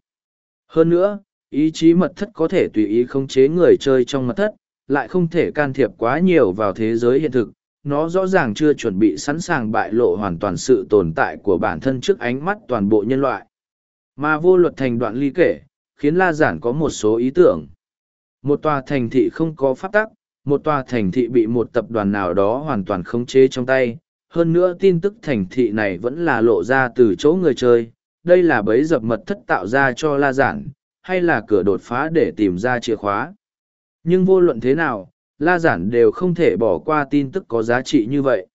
Hơn nữa, ý chí mật thất có thể tùy ý khống chế người chơi trong mật thất, lại không thể can thiệp quá nhiều vào thế giới hiện thực. Nó rõ ràng chưa chuẩn bị sẵn sàng bại lộ hoàn toàn sự tồn tại của bản thân trước ánh mắt toàn bộ nhân loại. Mà vô luật thành đoạn ly kể, khiến La Giản có một số ý tưởng. Một tòa thành thị không có pháp tắc, một tòa thành thị bị một tập đoàn nào đó hoàn toàn khống chế trong tay, hơn nữa tin tức thành thị này vẫn là lộ ra từ chỗ người chơi, đây là bấy dập mật thất tạo ra cho la giản, hay là cửa đột phá để tìm ra chìa khóa. Nhưng vô luận thế nào, la giản đều không thể bỏ qua tin tức có giá trị như vậy.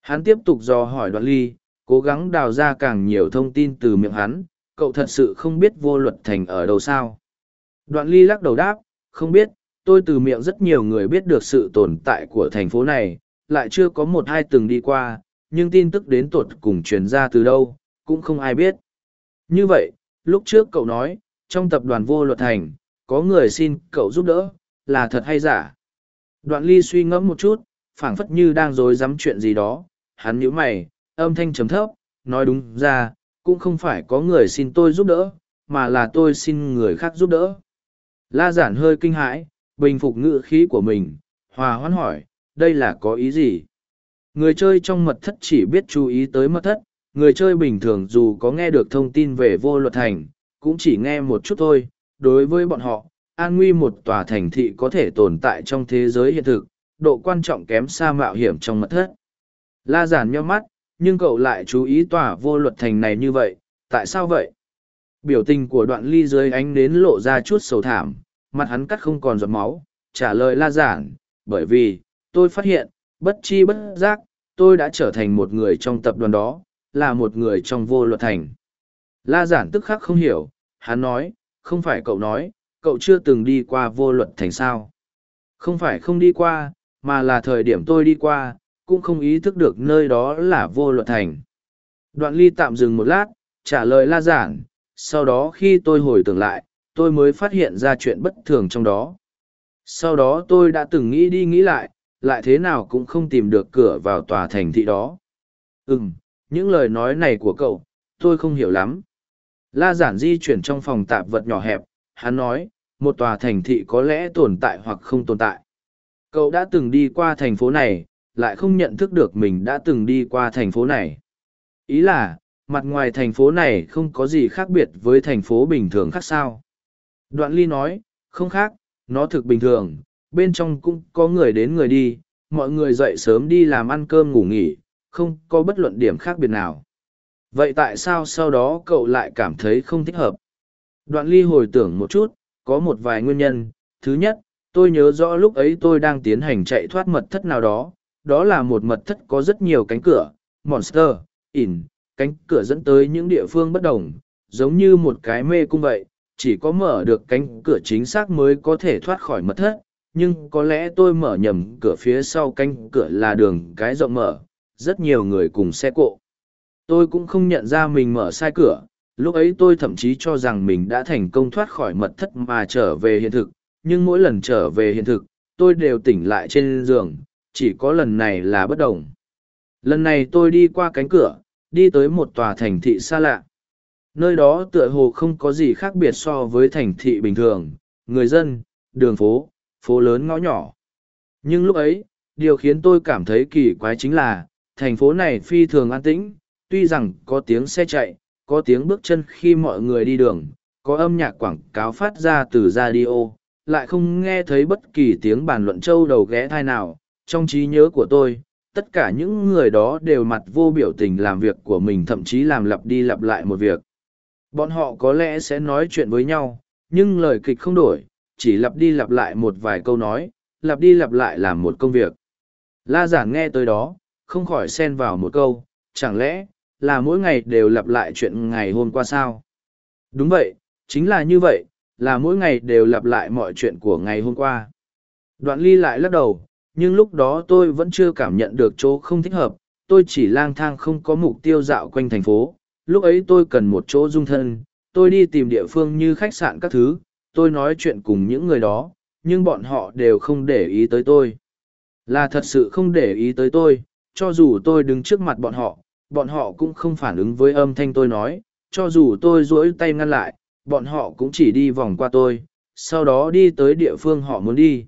Hắn tiếp tục dò hỏi đoạn ly, cố gắng đào ra càng nhiều thông tin từ miệng hắn, cậu thật sự không biết vô luật thành ở đâu sao. Đoạn ly lắc đầu đáp, không biết, tôi từ miệng rất nhiều người biết được sự tồn tại của thành phố này, lại chưa có một hai từng đi qua, nhưng tin tức đến tuột cùng truyền ra từ đâu, cũng không ai biết. Như vậy, lúc trước cậu nói, trong tập đoàn vô luật thành, có người xin cậu giúp đỡ, là thật hay giả? Đoạn ly suy ngẫm một chút, phảng phất như đang dối dám chuyện gì đó, hắn nhíu mày, âm thanh trầm thấp, nói đúng ra, cũng không phải có người xin tôi giúp đỡ, mà là tôi xin người khác giúp đỡ. La giản hơi kinh hãi, bình phục ngữ khí của mình, hòa hoãn hỏi, đây là có ý gì? Người chơi trong mật thất chỉ biết chú ý tới mật thất, người chơi bình thường dù có nghe được thông tin về vô luật thành, cũng chỉ nghe một chút thôi. Đối với bọn họ, an nguy một tòa thành thị có thể tồn tại trong thế giới hiện thực, độ quan trọng kém xa mạo hiểm trong mật thất. La giản nheo mắt, nhưng cậu lại chú ý tòa vô luật thành này như vậy, tại sao vậy? Biểu tình của đoạn ly dưới ánh nến lộ ra chút sầu thảm, mặt hắn cắt không còn giọt máu, trả lời la giản, bởi vì, tôi phát hiện, bất chi bất giác, tôi đã trở thành một người trong tập đoàn đó, là một người trong vô luật thành. La giản tức khắc không hiểu, hắn nói, không phải cậu nói, cậu chưa từng đi qua vô luật thành sao. Không phải không đi qua, mà là thời điểm tôi đi qua, cũng không ý thức được nơi đó là vô luật thành. Đoạn ly tạm dừng một lát, trả lời la giản, sau đó khi tôi hồi tưởng lại, tôi mới phát hiện ra chuyện bất thường trong đó. Sau đó tôi đã từng nghĩ đi nghĩ lại, lại thế nào cũng không tìm được cửa vào tòa thành thị đó. Ừm, những lời nói này của cậu, tôi không hiểu lắm. La giản di chuyển trong phòng tạp vật nhỏ hẹp, hắn nói, một tòa thành thị có lẽ tồn tại hoặc không tồn tại. Cậu đã từng đi qua thành phố này, lại không nhận thức được mình đã từng đi qua thành phố này. Ý là, mặt ngoài thành phố này không có gì khác biệt với thành phố bình thường khác sao. Đoạn ly nói, không khác, nó thực bình thường, bên trong cũng có người đến người đi, mọi người dậy sớm đi làm ăn cơm ngủ nghỉ, không có bất luận điểm khác biệt nào. Vậy tại sao sau đó cậu lại cảm thấy không thích hợp? Đoạn ly hồi tưởng một chút, có một vài nguyên nhân. Thứ nhất, tôi nhớ rõ lúc ấy tôi đang tiến hành chạy thoát mật thất nào đó. Đó là một mật thất có rất nhiều cánh cửa, monster, in, cánh cửa dẫn tới những địa phương bất đồng, giống như một cái mê cung vậy. Chỉ có mở được cánh cửa chính xác mới có thể thoát khỏi mật thất, nhưng có lẽ tôi mở nhầm cửa phía sau cánh cửa là đường cái rộng mở, rất nhiều người cùng xe cộ. Tôi cũng không nhận ra mình mở sai cửa, lúc ấy tôi thậm chí cho rằng mình đã thành công thoát khỏi mật thất mà trở về hiện thực, nhưng mỗi lần trở về hiện thực, tôi đều tỉnh lại trên giường, chỉ có lần này là bất đồng. Lần này tôi đi qua cánh cửa, đi tới một tòa thành thị xa lạ. Nơi đó tựa hồ không có gì khác biệt so với thành thị bình thường, người dân, đường phố, phố lớn ngõ nhỏ. Nhưng lúc ấy, điều khiến tôi cảm thấy kỳ quái chính là, thành phố này phi thường an tĩnh, tuy rằng có tiếng xe chạy, có tiếng bước chân khi mọi người đi đường, có âm nhạc quảng cáo phát ra từ radio, lại không nghe thấy bất kỳ tiếng bàn luận châu đầu ghé thai nào. Trong trí nhớ của tôi, tất cả những người đó đều mặt vô biểu tình làm việc của mình thậm chí làm lặp đi lặp lại một việc. Bọn họ có lẽ sẽ nói chuyện với nhau, nhưng lời kịch không đổi, chỉ lặp đi lặp lại một vài câu nói, lặp đi lặp lại làm một công việc. La giản nghe tới đó, không khỏi xen vào một câu, chẳng lẽ, là mỗi ngày đều lặp lại chuyện ngày hôm qua sao? Đúng vậy, chính là như vậy, là mỗi ngày đều lặp lại mọi chuyện của ngày hôm qua. Đoạn ly lại lắc đầu, nhưng lúc đó tôi vẫn chưa cảm nhận được chỗ không thích hợp, tôi chỉ lang thang không có mục tiêu dạo quanh thành phố, lúc ấy tôi cần một chỗ dung thân, tôi đi tìm địa phương như khách sạn các thứ, tôi nói chuyện cùng những người đó, nhưng bọn họ đều không để ý tới tôi. Là thật sự không để ý tới tôi, cho dù tôi đứng trước mặt bọn họ, bọn họ cũng không phản ứng với âm thanh tôi nói, cho dù tôi duỗi tay ngăn lại, bọn họ cũng chỉ đi vòng qua tôi, sau đó đi tới địa phương họ muốn đi.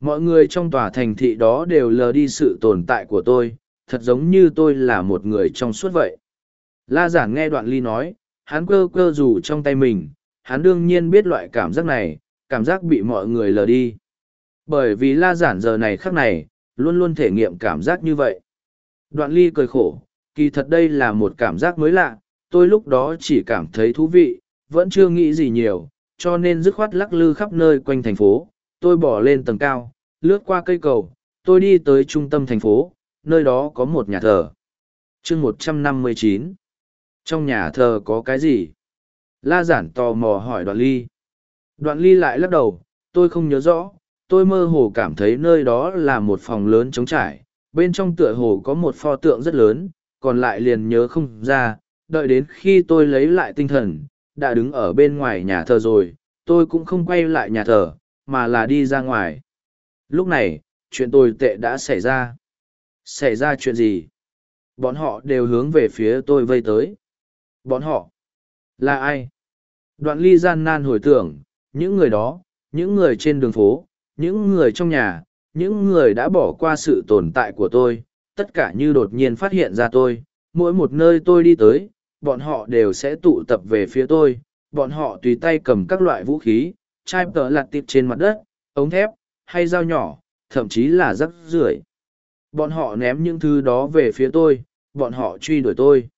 Mọi người trong tòa thành thị đó đều lờ đi sự tồn tại của tôi, thật giống như tôi là một người trong suốt vậy. La giản nghe đoạn ly nói, hắn cơ cơ dù trong tay mình, hắn đương nhiên biết loại cảm giác này, cảm giác bị mọi người lờ đi. Bởi vì la giản giờ này khắc này, luôn luôn thể nghiệm cảm giác như vậy. Đoạn ly cười khổ, kỳ thật đây là một cảm giác mới lạ, tôi lúc đó chỉ cảm thấy thú vị, vẫn chưa nghĩ gì nhiều, cho nên dứt khoát lắc lư khắp nơi quanh thành phố. Tôi bỏ lên tầng cao, lướt qua cây cầu, tôi đi tới trung tâm thành phố, nơi đó có một nhà thờ. chương một trăm năm mươi chín Trong nhà thờ có cái gì? La giản tò mò hỏi đoạn ly. Đoạn ly lại lắc đầu, tôi không nhớ rõ, tôi mơ hồ cảm thấy nơi đó là một phòng lớn trống trải, bên trong tựa hồ có một pho tượng rất lớn, còn lại liền nhớ không ra, đợi đến khi tôi lấy lại tinh thần, đã đứng ở bên ngoài nhà thờ rồi, tôi cũng không quay lại nhà thờ, mà là đi ra ngoài. Lúc này, chuyện tồi tệ đã xảy ra. Xảy ra chuyện gì? Bọn họ đều hướng về phía tôi vây tới. Bọn họ? Là ai? Đoạn ly gian nan hồi tưởng, những người đó, những người trên đường phố, những người trong nhà, những người đã bỏ qua sự tồn tại của tôi, tất cả như đột nhiên phát hiện ra tôi, mỗi một nơi tôi đi tới, bọn họ đều sẽ tụ tập về phía tôi, bọn họ tùy tay cầm các loại vũ khí, chai tờ lạt tiệp trên mặt đất, ống thép, hay dao nhỏ, thậm chí là rắc rưởi. Bọn họ ném những thứ đó về phía tôi, bọn họ truy đuổi tôi.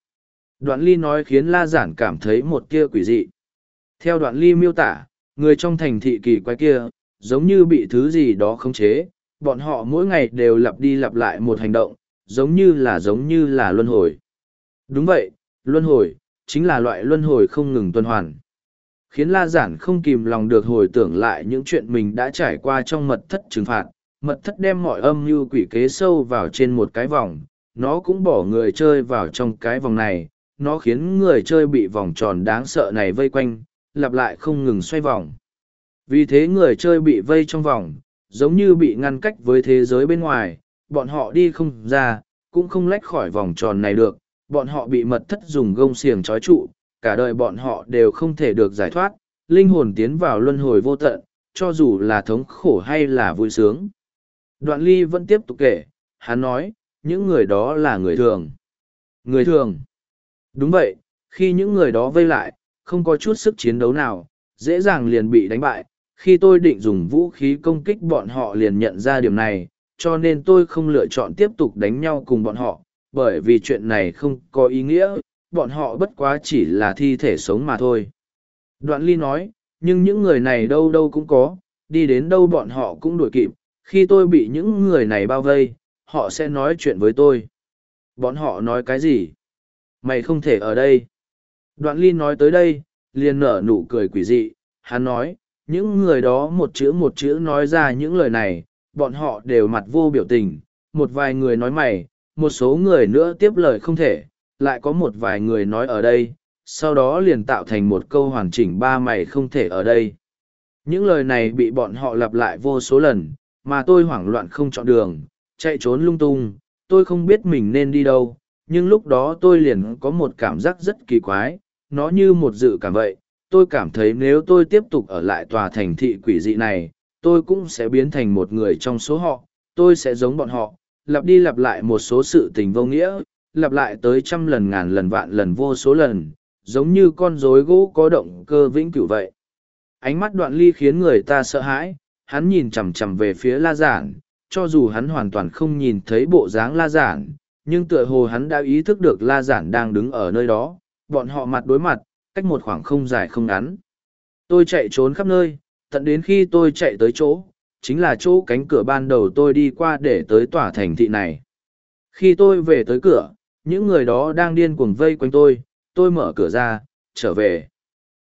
Đoạn ly nói khiến La Giản cảm thấy một tia quỷ dị. Theo đoạn ly miêu tả, người trong thành thị kỳ quái kia, giống như bị thứ gì đó khống chế, bọn họ mỗi ngày đều lặp đi lặp lại một hành động, giống như là giống như là luân hồi. Đúng vậy, luân hồi, chính là loại luân hồi không ngừng tuần hoàn. Khiến La Giản không kìm lòng được hồi tưởng lại những chuyện mình đã trải qua trong mật thất trừng phạt, mật thất đem mọi âm mưu quỷ kế sâu vào trên một cái vòng, nó cũng bỏ người chơi vào trong cái vòng này, nó khiến người chơi bị vòng tròn đáng sợ này vây quanh, lặp lại không ngừng xoay vòng. Vì thế người chơi bị vây trong vòng, giống như bị ngăn cách với thế giới bên ngoài, bọn họ đi không ra, cũng không lách khỏi vòng tròn này được, bọn họ bị mật thất dùng gông xiềng trói trụ, cả đời bọn họ đều không thể được giải thoát, linh hồn tiến vào luân hồi vô tận, cho dù là thống khổ hay là vui sướng. Đoạn ly vẫn tiếp tục kể, hắn nói, những người đó là người thường. Người thường. Đúng vậy, khi những người đó vây lại, không có chút sức chiến đấu nào, dễ dàng liền bị đánh bại. Khi tôi định dùng vũ khí công kích bọn họ liền nhận ra điểm này, cho nên tôi không lựa chọn tiếp tục đánh nhau cùng bọn họ, bởi vì chuyện này không có ý nghĩa, bọn họ bất quá chỉ là thi thể sống mà thôi. Đoạn ly nói, nhưng những người này đâu đâu cũng có, đi đến đâu bọn họ cũng đuổi kịp, khi tôi bị những người này bao vây, họ sẽ nói chuyện với tôi. Bọn họ nói cái gì? Mày không thể ở đây. Đoạn ly nói tới đây, liền nở nụ cười quỷ dị, hắn nói, những người đó một chữ một chữ nói ra những lời này, bọn họ đều mặt vô biểu tình, một vài người nói mày, một số người nữa tiếp lời không thể, lại có một vài người nói ở đây, sau đó liền tạo thành một câu hoàn chỉnh ba mày không thể ở đây. Những lời này bị bọn họ lặp lại vô số lần, mà tôi hoảng loạn không chọn đường, chạy trốn lung tung, tôi không biết mình nên đi đâu, nhưng lúc đó tôi liền có một cảm giác rất kỳ quái, nó như một dự cảm vậy, tôi cảm thấy nếu tôi tiếp tục ở lại tòa thành thị quỷ dị này, tôi cũng sẽ biến thành một người trong số họ, tôi sẽ giống bọn họ, lặp đi lặp lại một số sự tình vô nghĩa, lặp lại tới trăm lần ngàn lần vạn lần vô số lần, giống như con rối gỗ có động cơ vĩnh cửu vậy. Ánh mắt đoạn ly khiến người ta sợ hãi, hắn nhìn chằm chằm về phía la giản, cho dù hắn hoàn toàn không nhìn thấy bộ dáng la giản, nhưng tựa hồ hắn đã ý thức được la giản đang đứng ở nơi đó, bọn họ mặt đối mặt, cách một khoảng không dài không ngắn. Tôi chạy trốn khắp nơi, tận đến khi tôi chạy tới chỗ, chính là chỗ cánh cửa ban đầu tôi đi qua để tới tòa thành thị này. Khi tôi về tới cửa, những người đó đang điên cuồng vây quanh tôi, tôi mở cửa ra, trở về.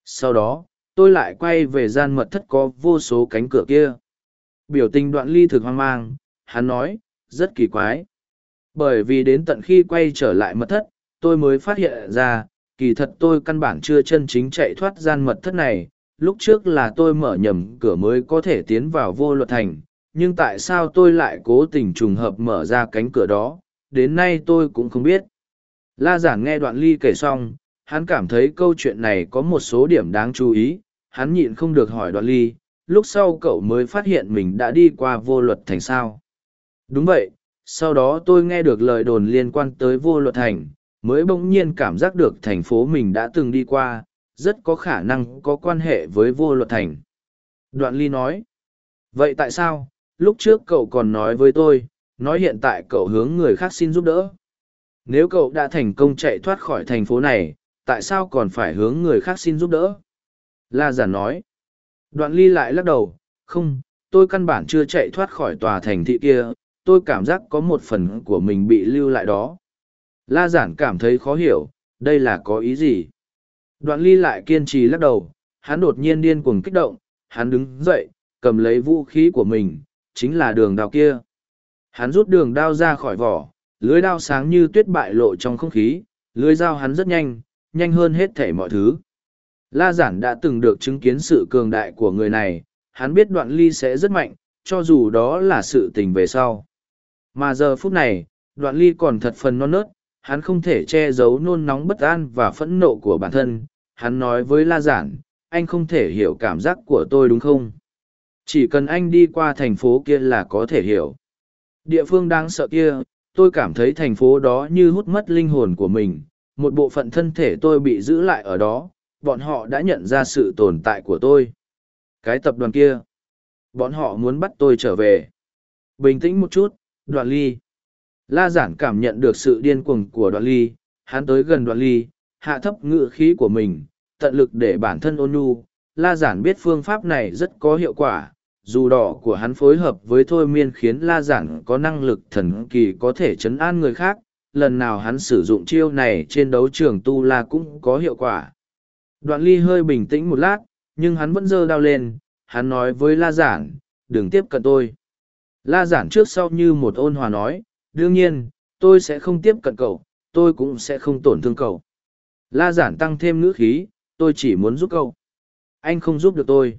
Sau đó, tôi lại quay về gian mật thất có vô số cánh cửa kia. Biểu tình đoạn ly thực hoang mang, hắn nói, rất kỳ quái. Bởi vì đến tận khi quay trở lại mật thất, tôi mới phát hiện ra, kỳ thật tôi căn bản chưa chân chính chạy thoát gian mật thất này. Lúc trước là tôi mở nhầm cửa mới có thể tiến vào vô luật thành, nhưng tại sao tôi lại cố tình trùng hợp mở ra cánh cửa đó, đến nay tôi cũng không biết. La giản nghe đoạn ly kể xong, hắn cảm thấy câu chuyện này có một số điểm đáng chú ý, hắn nhịn không được hỏi đoạn ly, lúc sau cậu mới phát hiện mình đã đi qua vô luật thành sao. Đúng vậy, sau đó tôi nghe được lời đồn liên quan tới vô luật thành, mới bỗng nhiên cảm giác được thành phố mình đã từng đi qua, rất có khả năng có quan hệ với vô luật thành. Đoạn ly nói, vậy tại sao, lúc trước cậu còn nói với tôi, nói hiện tại cậu hướng người khác xin giúp đỡ. Nếu cậu đã thành công chạy thoát khỏi thành phố này, tại sao còn phải hướng người khác xin giúp đỡ? La giản nói. Đoạn ly lại lắc đầu, không, tôi căn bản chưa chạy thoát khỏi tòa thành thị kia, tôi cảm giác có một phần của mình bị lưu lại đó. La giản cảm thấy khó hiểu, đây là có ý gì? Đoạn ly lại kiên trì lắc đầu, hắn đột nhiên điên cuồng kích động, hắn đứng dậy, cầm lấy vũ khí của mình, chính là đường đao kia. Hắn rút đường đao ra khỏi vỏ, lưới đao sáng như tuyết bại lộ trong không khí, lưới dao hắn rất nhanh, nhanh hơn hết thể mọi thứ. La giản đã từng được chứng kiến sự cường đại của người này, hắn biết đoạn ly sẽ rất mạnh, cho dù đó là sự tình về sau. Mà giờ phút này, đoạn ly còn thật phần non nớt, hắn không thể che giấu nôn nóng bất an và phẫn nộ của bản thân. Hắn nói với La Giản, anh không thể hiểu cảm giác của tôi đúng không? Chỉ cần anh đi qua thành phố kia là có thể hiểu. Địa phương đáng sợ kia, tôi cảm thấy thành phố đó như hút mất linh hồn của mình. Một bộ phận thân thể tôi bị giữ lại ở đó, bọn họ đã nhận ra sự tồn tại của tôi. Cái tập đoàn kia, bọn họ muốn bắt tôi trở về. Bình tĩnh một chút, đoạn ly. La giản cảm nhận được sự điên cuồng của đoạn ly, hắn tới gần đoạn ly, hạ thấp ngự khí của mình, tận lực để bản thân ôn nhu. La giản biết phương pháp này rất có hiệu quả, dù đỏ của hắn phối hợp với thôi miên khiến La giản có năng lực thần kỳ có thể chấn an người khác. Lần nào hắn sử dụng chiêu này trên đấu trường tu la cũng có hiệu quả. Đoạn ly hơi bình tĩnh một lát, nhưng hắn vẫn giơ đao lên, hắn nói với La giản, đừng tiếp cận tôi. La giản trước sau như một ôn hòa nói, đương nhiên, tôi sẽ không tiếp cận cậu, tôi cũng sẽ không tổn thương cậu. La giản tăng thêm ngữ khí, tôi chỉ muốn giúp cậu. Anh không giúp được tôi.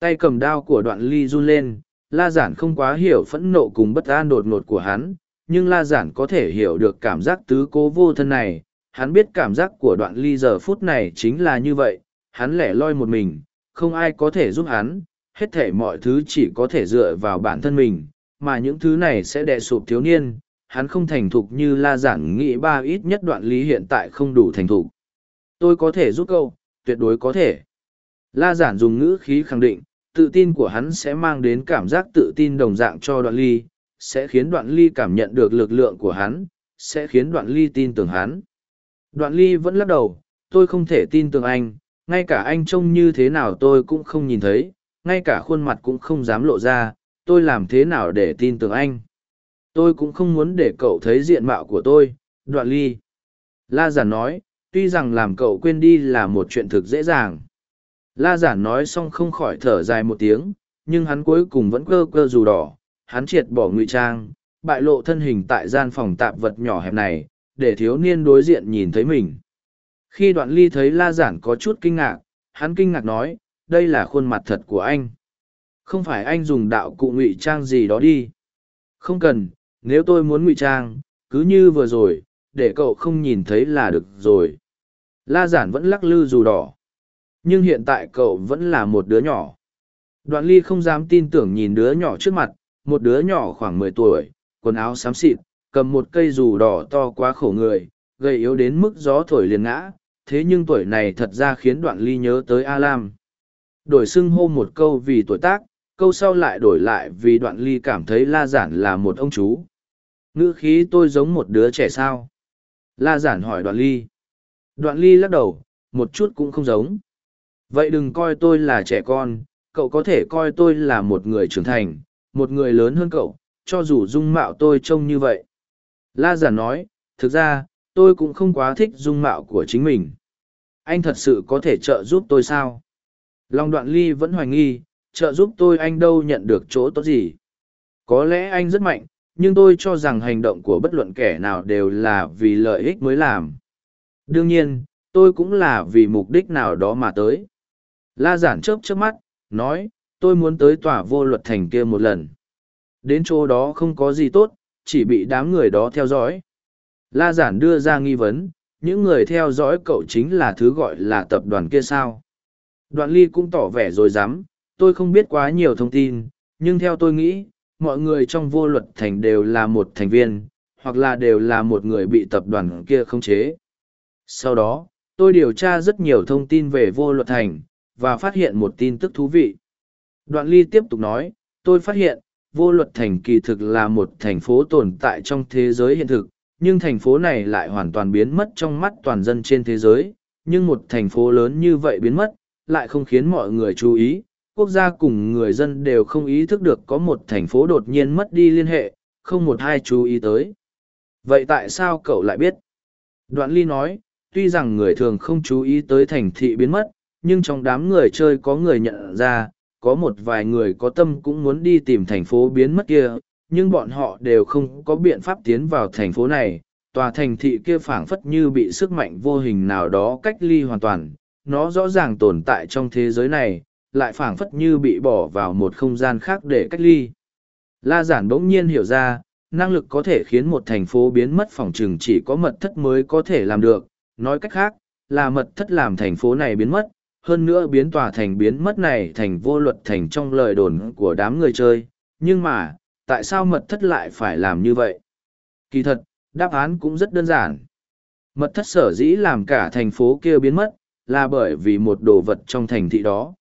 Tay cầm đao của đoạn ly run lên, la giản không quá hiểu phẫn nộ cùng bất an đột ngột của hắn, nhưng la giản có thể hiểu được cảm giác tứ cố vô thân này. Hắn biết cảm giác của đoạn ly giờ phút này chính là như vậy, hắn lẻ loi một mình, không ai có thể giúp hắn, hết thể mọi thứ chỉ có thể dựa vào bản thân mình, mà những thứ này sẽ đè sụp thiếu niên, hắn không thành thục như la giản nghĩ ba ít nhất đoạn lý hiện tại không đủ thành thục. Tôi có thể giúp câu, tuyệt đối có thể. La giản dùng ngữ khí khẳng định, tự tin của hắn sẽ mang đến cảm giác tự tin đồng dạng cho đoạn ly, sẽ khiến đoạn ly cảm nhận được lực lượng của hắn, sẽ khiến đoạn ly tin tưởng hắn. Đoạn ly vẫn lắc đầu, tôi không thể tin tưởng anh, ngay cả anh trông như thế nào tôi cũng không nhìn thấy, ngay cả khuôn mặt cũng không dám lộ ra, tôi làm thế nào để tin tưởng anh? Tôi cũng không muốn để cậu thấy diện mạo của tôi, đoạn ly. La giản nói, tuy rằng làm cậu quên đi là một chuyện thực dễ dàng. La giản nói xong không khỏi thở dài một tiếng, nhưng hắn cuối cùng vẫn cơ cơ dù đỏ. Hắn triệt bỏ ngụy trang, bại lộ thân hình tại gian phòng tạp vật nhỏ hẹp này, để thiếu niên đối diện nhìn thấy mình. Khi đoạn ly thấy la giản có chút kinh ngạc, hắn kinh ngạc nói, đây là khuôn mặt thật của anh không phải anh dùng đạo cụ ngụy trang gì đó đi. Không cần, nếu tôi muốn ngụy trang, cứ như vừa rồi, để cậu không nhìn thấy là được rồi. La giản vẫn lắc lư dù đỏ. Nhưng hiện tại cậu vẫn là một đứa nhỏ. Đoạn ly không dám tin tưởng nhìn đứa nhỏ trước mặt, một đứa nhỏ khoảng mười tuổi, quần áo xám xịt, cầm một cây dù đỏ to quá khổ người, gầy yếu đến mức gió thổi liền ngã, thế nhưng tuổi này thật ra khiến đoạn ly nhớ tới a lam. Đổi xưng hô một câu vì tuổi tác câu sau lại đổi lại vì đoạn ly cảm thấy la giản là một ông chú. Ngữ khí tôi giống một đứa trẻ sao? La giản hỏi đoạn ly. Đoạn ly lắc đầu, một chút cũng không giống. Vậy đừng coi tôi là trẻ con, cậu có thể coi tôi là một người trưởng thành, một người lớn hơn cậu, cho dù dung mạo tôi trông như vậy. La giản nói, thực ra, tôi cũng không quá thích dung mạo của chính mình. Anh thật sự có thể trợ giúp tôi sao? Lòng đoạn ly vẫn hoài nghi trợ giúp tôi anh đâu nhận được chỗ tốt gì. Có lẽ anh rất mạnh, nhưng tôi cho rằng hành động của bất luận kẻ nào đều là vì lợi ích mới làm. Đương nhiên, tôi cũng là vì mục đích nào đó mà tới. La giản chớp chớp mắt, nói, tôi muốn tới tòa vô luật thành kia một lần. Đến chỗ đó không có gì tốt, chỉ bị đám người đó theo dõi. La giản đưa ra nghi vấn, những người theo dõi cậu chính là thứ gọi là tập đoàn kia sao. Đoạn ly cũng tỏ vẻ rồi dám, tôi không biết quá nhiều thông tin, nhưng theo tôi nghĩ, mọi người trong vô luật thành đều là một thành viên, hoặc là đều là một người bị tập đoàn kia khống chế. Sau đó, tôi điều tra rất nhiều thông tin về vô luật thành, và phát hiện một tin tức thú vị. Đoạn ly tiếp tục nói, tôi phát hiện, vô luật thành kỳ thực là một thành phố tồn tại trong thế giới hiện thực, nhưng thành phố này lại hoàn toàn biến mất trong mắt toàn dân trên thế giới. Nhưng một thành phố lớn như vậy biến mất, lại không khiến mọi người chú ý. Quốc gia cùng người dân đều không ý thức được có một thành phố đột nhiên mất đi liên hệ, không một ai chú ý tới. Vậy tại sao cậu lại biết? Đoạn ly nói, tuy rằng người thường không chú ý tới thành thị biến mất, nhưng trong đám người chơi có người nhận ra, có một vài người có tâm cũng muốn đi tìm thành phố biến mất kia, nhưng bọn họ đều không có biện pháp tiến vào thành phố này. Tòa thành thị kia phảng phất như bị sức mạnh vô hình nào đó cách ly hoàn toàn, nó rõ ràng tồn tại trong thế giới này, lại phảng phất như bị bỏ vào một không gian khác để cách ly. La giản bỗng nhiên hiểu ra, năng lực có thể khiến một thành phố biến mất phòng trừng chỉ có mật thất mới có thể làm được, nói cách khác, là mật thất làm thành phố này biến mất, hơn nữa biến tòa thành biến mất này thành vô luật thành trong lời đồn của đám người chơi, nhưng mà, tại sao mật thất lại phải làm như vậy? Kỳ thật, đáp án cũng rất đơn giản. Mật thất sở dĩ làm cả thành phố kia biến mất, là bởi vì một đồ vật trong thành thị đó.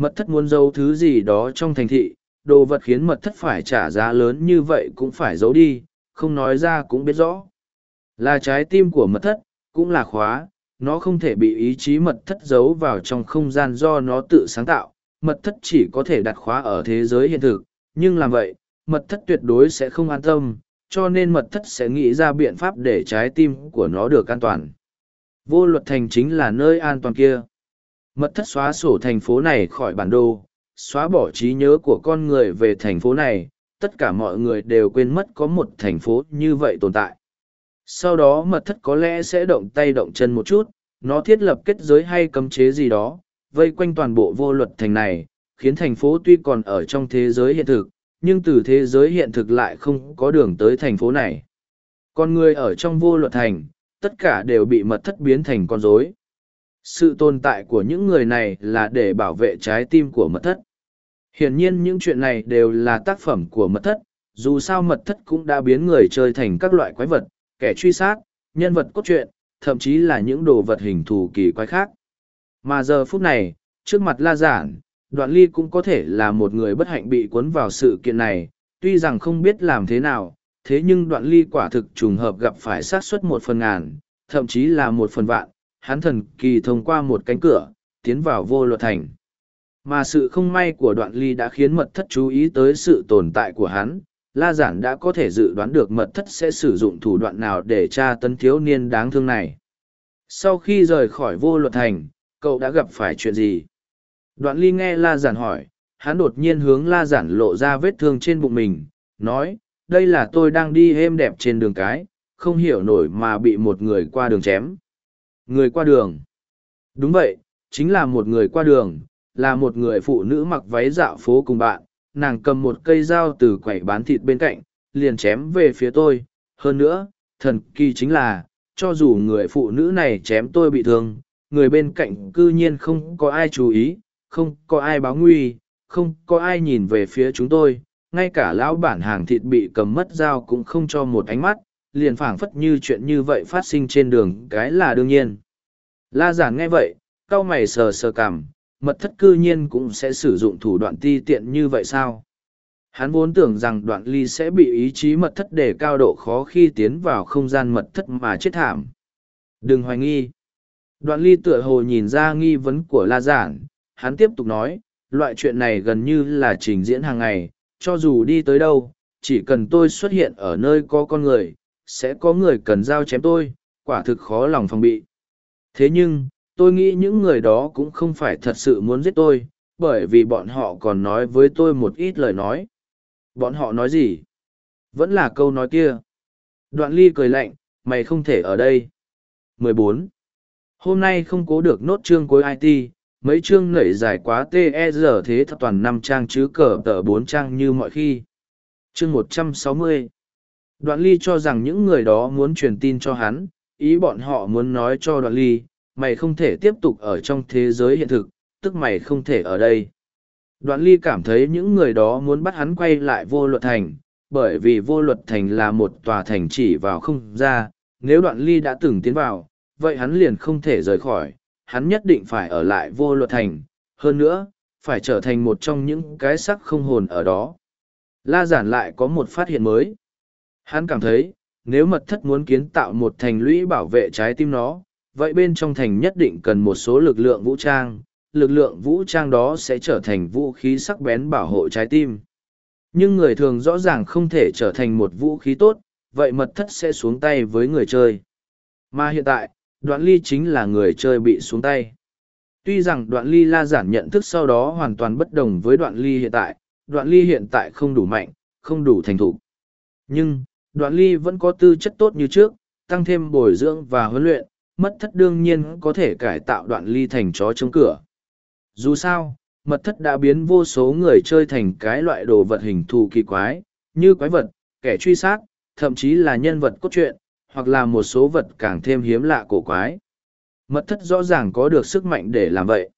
Mật thất muốn giấu thứ gì đó trong thành thị, đồ vật khiến mật thất phải trả giá lớn như vậy cũng phải giấu đi, không nói ra cũng biết rõ. Là trái tim của mật thất, cũng là khóa, nó không thể bị ý chí mật thất giấu vào trong không gian do nó tự sáng tạo. Mật thất chỉ có thể đặt khóa ở thế giới hiện thực, nhưng làm vậy, mật thất tuyệt đối sẽ không an tâm, cho nên mật thất sẽ nghĩ ra biện pháp để trái tim của nó được an toàn. Vô luật thành chính là nơi an toàn kia. Mật thất xóa sổ thành phố này khỏi bản đồ, xóa bỏ trí nhớ của con người về thành phố này, tất cả mọi người đều quên mất có một thành phố như vậy tồn tại. Sau đó mật thất có lẽ sẽ động tay động chân một chút, nó thiết lập kết giới hay cấm chế gì đó, vây quanh toàn bộ vô luật thành này, khiến thành phố tuy còn ở trong thế giới hiện thực, nhưng từ thế giới hiện thực lại không có đường tới thành phố này. Con người ở trong vô luật thành, tất cả đều bị mật thất biến thành con rối. Sự tồn tại của những người này là để bảo vệ trái tim của mật thất. Hiển nhiên những chuyện này đều là tác phẩm của mật thất, dù sao mật thất cũng đã biến người chơi thành các loại quái vật, kẻ truy sát, nhân vật cốt truyện, thậm chí là những đồ vật hình thù kỳ quái khác. Mà giờ phút này, trước mặt la giản, đoạn ly cũng có thể là một người bất hạnh bị cuốn vào sự kiện này, tuy rằng không biết làm thế nào, thế nhưng đoạn ly quả thực trùng hợp gặp phải sát suất một phần ngàn, thậm chí là một phần vạn, hắn thần kỳ thông qua một cánh cửa, tiến vào vô luật thành. Mà sự không may của đoạn ly đã khiến mật thất chú ý tới sự tồn tại của hắn, La Giản đã có thể dự đoán được mật thất sẽ sử dụng thủ đoạn nào để tra tấn thiếu niên đáng thương này. Sau khi rời khỏi vô luật thành, cậu đã gặp phải chuyện gì? Đoạn ly nghe La Giản hỏi, hắn đột nhiên hướng La Giản lộ ra vết thương trên bụng mình, nói, đây là tôi đang đi êm đẹp trên đường cái, không hiểu nổi mà bị một người qua đường chém. Người qua đường. Đúng vậy, chính là một người qua đường, là một người phụ nữ mặc váy dạo phố cùng bạn, nàng cầm một cây dao từ quầy bán thịt bên cạnh, liền chém về phía tôi. Hơn nữa, thần kỳ chính là, cho dù người phụ nữ này chém tôi bị thương, người bên cạnh cư nhiên không có ai chú ý, không có ai báo nguy, không có ai nhìn về phía chúng tôi, ngay cả lão bản hàng thịt bị cầm mất dao cũng không cho một ánh mắt, liền phảng phất như chuyện như vậy phát sinh trên đường cái là đương nhiên. La giản nghe vậy, cau mày sờ sờ cằm, mật thất cư nhiên cũng sẽ sử dụng thủ đoạn ti tiện như vậy sao? Hắn vốn tưởng rằng đoạn ly sẽ bị ý chí mật thất để cao độ khó khi tiến vào không gian mật thất mà chết thảm. Đừng hoài nghi. Đoạn ly tựa hồ nhìn ra nghi vấn của La Giản, hắn tiếp tục nói, loại chuyện này gần như là trình diễn hàng ngày, cho dù đi tới đâu, chỉ cần tôi xuất hiện ở nơi có con người, sẽ có người cần giao chém tôi, quả thực khó lòng phòng bị. Thế nhưng, tôi nghĩ những người đó cũng không phải thật sự muốn giết tôi bởi vì bọn họ còn nói với tôi một ít lời nói bọn họ nói gì vẫn là câu nói kia đoạn ly cười lạnh mày không thể ở đây 14. hôm nay không cố được nốt chương cuối it mấy chương nảy dài quá te giờ thế thật toàn năm trang chứ cờ tờ bốn trang như mọi khi chương 160 đoạn ly cho rằng những người đó muốn truyền tin cho hắn ý bọn họ muốn nói cho đoạn ly mày không thể tiếp tục ở trong thế giới hiện thực, tức mày không thể ở đây. Đoạn ly cảm thấy những người đó muốn bắt hắn quay lại vô luật thành, bởi vì vô luật thành là một tòa thành chỉ vào không ra, nếu đoạn ly đã từng tiến vào, vậy hắn liền không thể rời khỏi, hắn nhất định phải ở lại vô luật thành, hơn nữa, phải trở thành một trong những cái sắc không hồn ở đó. La giản lại có một phát hiện mới. Hắn cảm thấy, nếu mật thất muốn kiến tạo một thành lũy bảo vệ trái tim nó, vậy bên trong thành nhất định cần một số lực lượng vũ trang, lực lượng vũ trang đó sẽ trở thành vũ khí sắc bén bảo hộ trái tim. Nhưng người thường rõ ràng không thể trở thành một vũ khí tốt, vậy mật thất sẽ xuống tay với người chơi. Mà hiện tại, đoạn ly chính là người chơi bị xuống tay. Tuy rằng đoạn ly la giản nhận thức sau đó hoàn toàn bất đồng với đoạn ly hiện tại, đoạn ly hiện tại không đủ mạnh, không đủ thành thục. Nhưng, đoạn ly vẫn có tư chất tốt như trước, tăng thêm bồi dưỡng và huấn luyện, mất thất đương nhiên có thể cải tạo đoạn ly thành chó chống cửa. Dù sao, mật thất đã biến vô số người chơi thành cái loại đồ vật hình thù kỳ quái, như quái vật, kẻ truy sát, thậm chí là nhân vật cốt truyện, hoặc là một số vật càng thêm hiếm lạ cổ quái. Mật thất rõ ràng có được sức mạnh để làm vậy.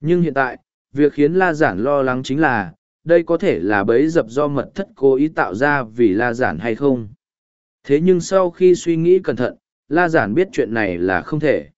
Nhưng hiện tại, việc khiến La Giản lo lắng chính là, đây có thể là bẫy dập do mật thất cố ý tạo ra vì La Giản hay không. Thế nhưng sau khi suy nghĩ cẩn thận, La Giản biết chuyện này là không thể.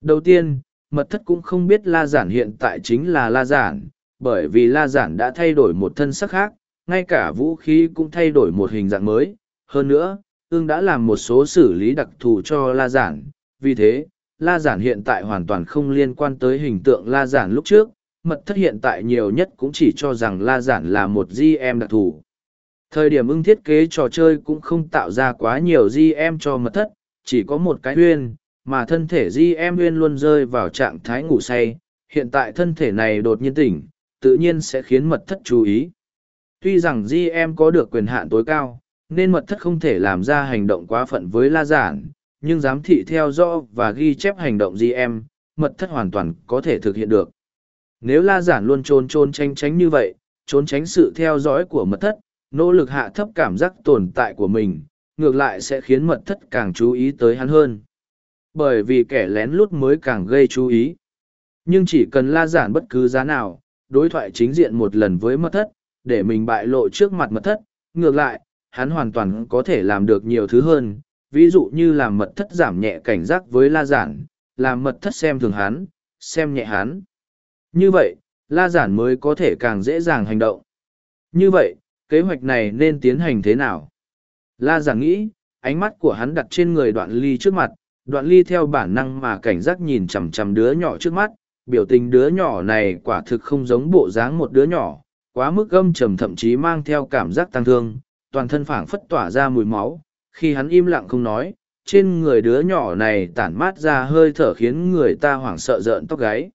Đầu tiên, mật thất cũng không biết La Giản hiện tại chính là La Giản, bởi vì La Giản đã thay đổi một thân sắc khác, ngay cả vũ khí cũng thay đổi một hình dạng mới. Hơn nữa, ương đã làm một số xử lý đặc thù cho La Giản, vì thế, La Giản hiện tại hoàn toàn không liên quan tới hình tượng La Giản lúc trước, mật thất hiện tại nhiều nhất cũng chỉ cho rằng La Giản là một GM đặc thù. Thời điểm ưng thiết kế trò chơi cũng không tạo ra quá nhiều GM cho mật thất, chỉ có một cái huyên, mà thân thể GM huyên luôn rơi vào trạng thái ngủ say, hiện tại thân thể này đột nhiên tỉnh, tự nhiên sẽ khiến mật thất chú ý. Tuy rằng GM có được quyền hạn tối cao, nên mật thất không thể làm ra hành động quá phận với La Giản, nhưng giám thị theo dõi và ghi chép hành động GM, mật thất hoàn toàn có thể thực hiện được. Nếu La Giản luôn trốn trốn tránh tránh như vậy, trốn tránh sự theo dõi của mật thất, nỗ lực hạ thấp cảm giác tồn tại của mình, ngược lại sẽ khiến mật thất càng chú ý tới hắn hơn. Bởi vì kẻ lén lút mới càng gây chú ý. Nhưng chỉ cần la giản bất cứ giá nào, đối thoại chính diện một lần với mật thất, để mình bại lộ trước mặt mật thất, ngược lại, hắn hoàn toàn có thể làm được nhiều thứ hơn, ví dụ như làm mật thất giảm nhẹ cảnh giác với la giản, làm mật thất xem thường hắn, xem nhẹ hắn. Như vậy, la giản mới có thể càng dễ dàng hành động. Như vậy, kế hoạch này nên tiến hành thế nào? La giản nghĩ, ánh mắt của hắn đặt trên người đoạn ly trước mặt, đoạn ly theo bản năng mà cảnh giác nhìn chằm chằm đứa nhỏ trước mắt, biểu tình đứa nhỏ này quả thực không giống bộ dáng một đứa nhỏ, quá mức gâm trầm thậm chí mang theo cảm giác tăng thương, toàn thân phảng phất tỏa ra mùi máu, khi hắn im lặng không nói, trên người đứa nhỏ này tản mát ra hơi thở khiến người ta hoảng sợ rợn tóc gáy.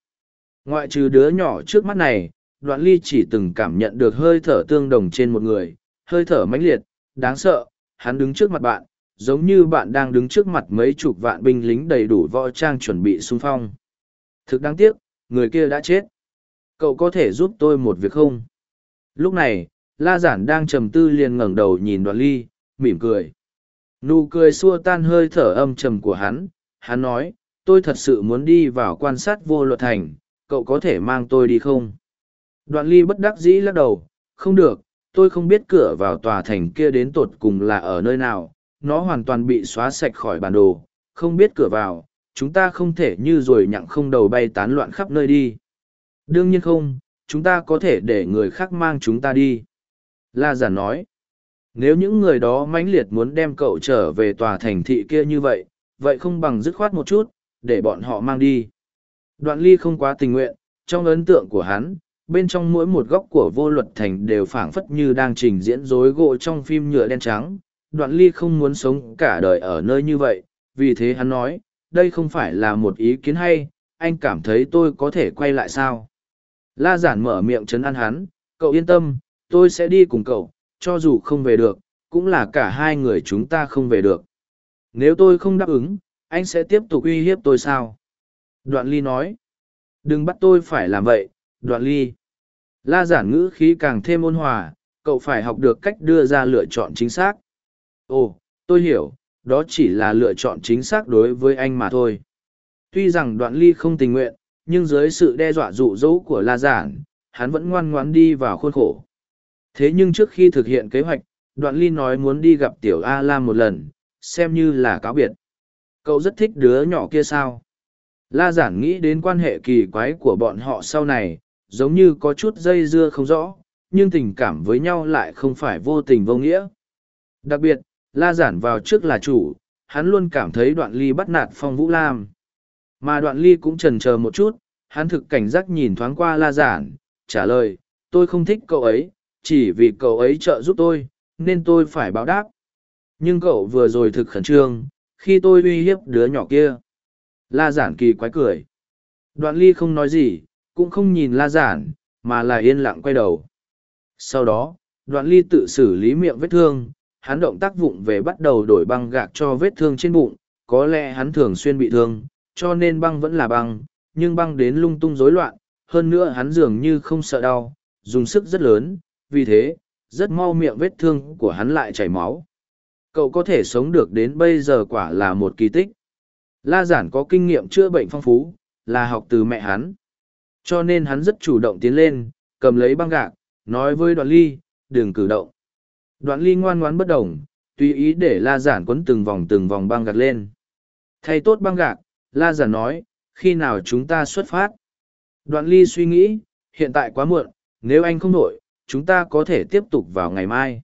Ngoại trừ đứa nhỏ trước mắt này, đoạn ly chỉ từng cảm nhận được hơi thở tương đồng trên một người, hơi thở mãnh liệt, đáng sợ, hắn đứng trước mặt bạn, giống như bạn đang đứng trước mặt mấy chục vạn binh lính đầy đủ võ trang chuẩn bị xung phong. Thực đáng tiếc, người kia đã chết. Cậu có thể giúp tôi một việc không? Lúc này, La Giản đang trầm tư liền ngẩng đầu nhìn đoạn ly, mỉm cười. Nụ cười xua tan hơi thở âm trầm của hắn, hắn nói, tôi thật sự muốn đi vào quan sát vô luật thành, cậu có thể mang tôi đi không? Đoạn ly bất đắc dĩ lắc đầu, không được, tôi không biết cửa vào tòa thành kia đến tột cùng là ở nơi nào, nó hoàn toàn bị xóa sạch khỏi bản đồ, không biết cửa vào, chúng ta không thể như rồi nhặng không đầu bay tán loạn khắp nơi đi. Đương nhiên không, chúng ta có thể để người khác mang chúng ta đi. La giả nói, nếu những người đó mãnh liệt muốn đem cậu trở về tòa thành thị kia như vậy, vậy không bằng dứt khoát một chút, để bọn họ mang đi. Đoạn ly không quá tình nguyện, trong ấn tượng của hắn, bên trong mỗi một góc của vô luật thành đều phảng phất như đang trình diễn rối gỗ trong phim nhựa đen trắng. Đoạn ly không muốn sống cả đời ở nơi như vậy, vì thế hắn nói, đây không phải là một ý kiến hay, anh cảm thấy tôi có thể quay lại sao? La giản mở miệng chấn an hắn, cậu yên tâm, tôi sẽ đi cùng cậu, cho dù không về được, cũng là cả hai người chúng ta không về được. Nếu tôi không đáp ứng, anh sẽ tiếp tục uy hiếp tôi sao? Đoạn ly nói, đừng bắt tôi phải làm vậy, đoạn ly. La giản ngữ khí càng thêm ôn hòa, cậu phải học được cách đưa ra lựa chọn chính xác. Ồ, tôi hiểu, đó chỉ là lựa chọn chính xác đối với anh mà thôi. Tuy rằng đoạn ly không tình nguyện, nhưng dưới sự đe dọa dụ dỗ của La giản, hắn vẫn ngoan ngoãn đi vào khuôn khổ. Thế nhưng trước khi thực hiện kế hoạch, đoạn ly nói muốn đi gặp tiểu A Lam một lần, xem như là cáo biệt. Cậu rất thích đứa nhỏ kia sao? La giản nghĩ đến quan hệ kỳ quái của bọn họ sau này, giống như có chút dây dưa không rõ, nhưng tình cảm với nhau lại không phải vô tình vô nghĩa. Đặc biệt, La giản vào trước là chủ, hắn luôn cảm thấy đoạn ly bắt nạt phong vũ lam. Mà đoạn ly cũng trần chờ một chút, hắn thực cảnh giác nhìn thoáng qua la giản, trả lời, tôi không thích cậu ấy, chỉ vì cậu ấy trợ giúp tôi, nên tôi phải báo đáp. Nhưng cậu vừa rồi thực khẩn trương, khi tôi uy hiếp đứa nhỏ kia. La giản kỳ quái cười. Đoạn ly không nói gì, cũng không nhìn la giản, mà là yên lặng quay đầu. Sau đó, đoạn ly tự xử lý miệng vết thương, hắn động tác vụng về bắt đầu đổi băng gạc cho vết thương trên bụng, có lẽ hắn thường xuyên bị thương, cho nên băng vẫn là băng, nhưng băng đến lung tung rối loạn, hơn nữa hắn dường như không sợ đau, dùng sức rất lớn, vì thế, rất mau miệng vết thương của hắn lại chảy máu. Cậu có thể sống được đến bây giờ quả là một kỳ tích. La giản có kinh nghiệm chữa bệnh phong phú, là học từ mẹ hắn. Cho nên hắn rất chủ động tiến lên, cầm lấy băng gạc, nói với đoạn ly, đừng cử động. Đoạn ly ngoan ngoãn bất động, tùy ý để la giản quấn từng vòng từng vòng băng gạc lên. Thay tốt băng gạc, la giản nói, khi nào chúng ta xuất phát? Đoạn ly suy nghĩ, hiện tại quá muộn, nếu anh không đổi, chúng ta có thể tiếp tục vào ngày mai.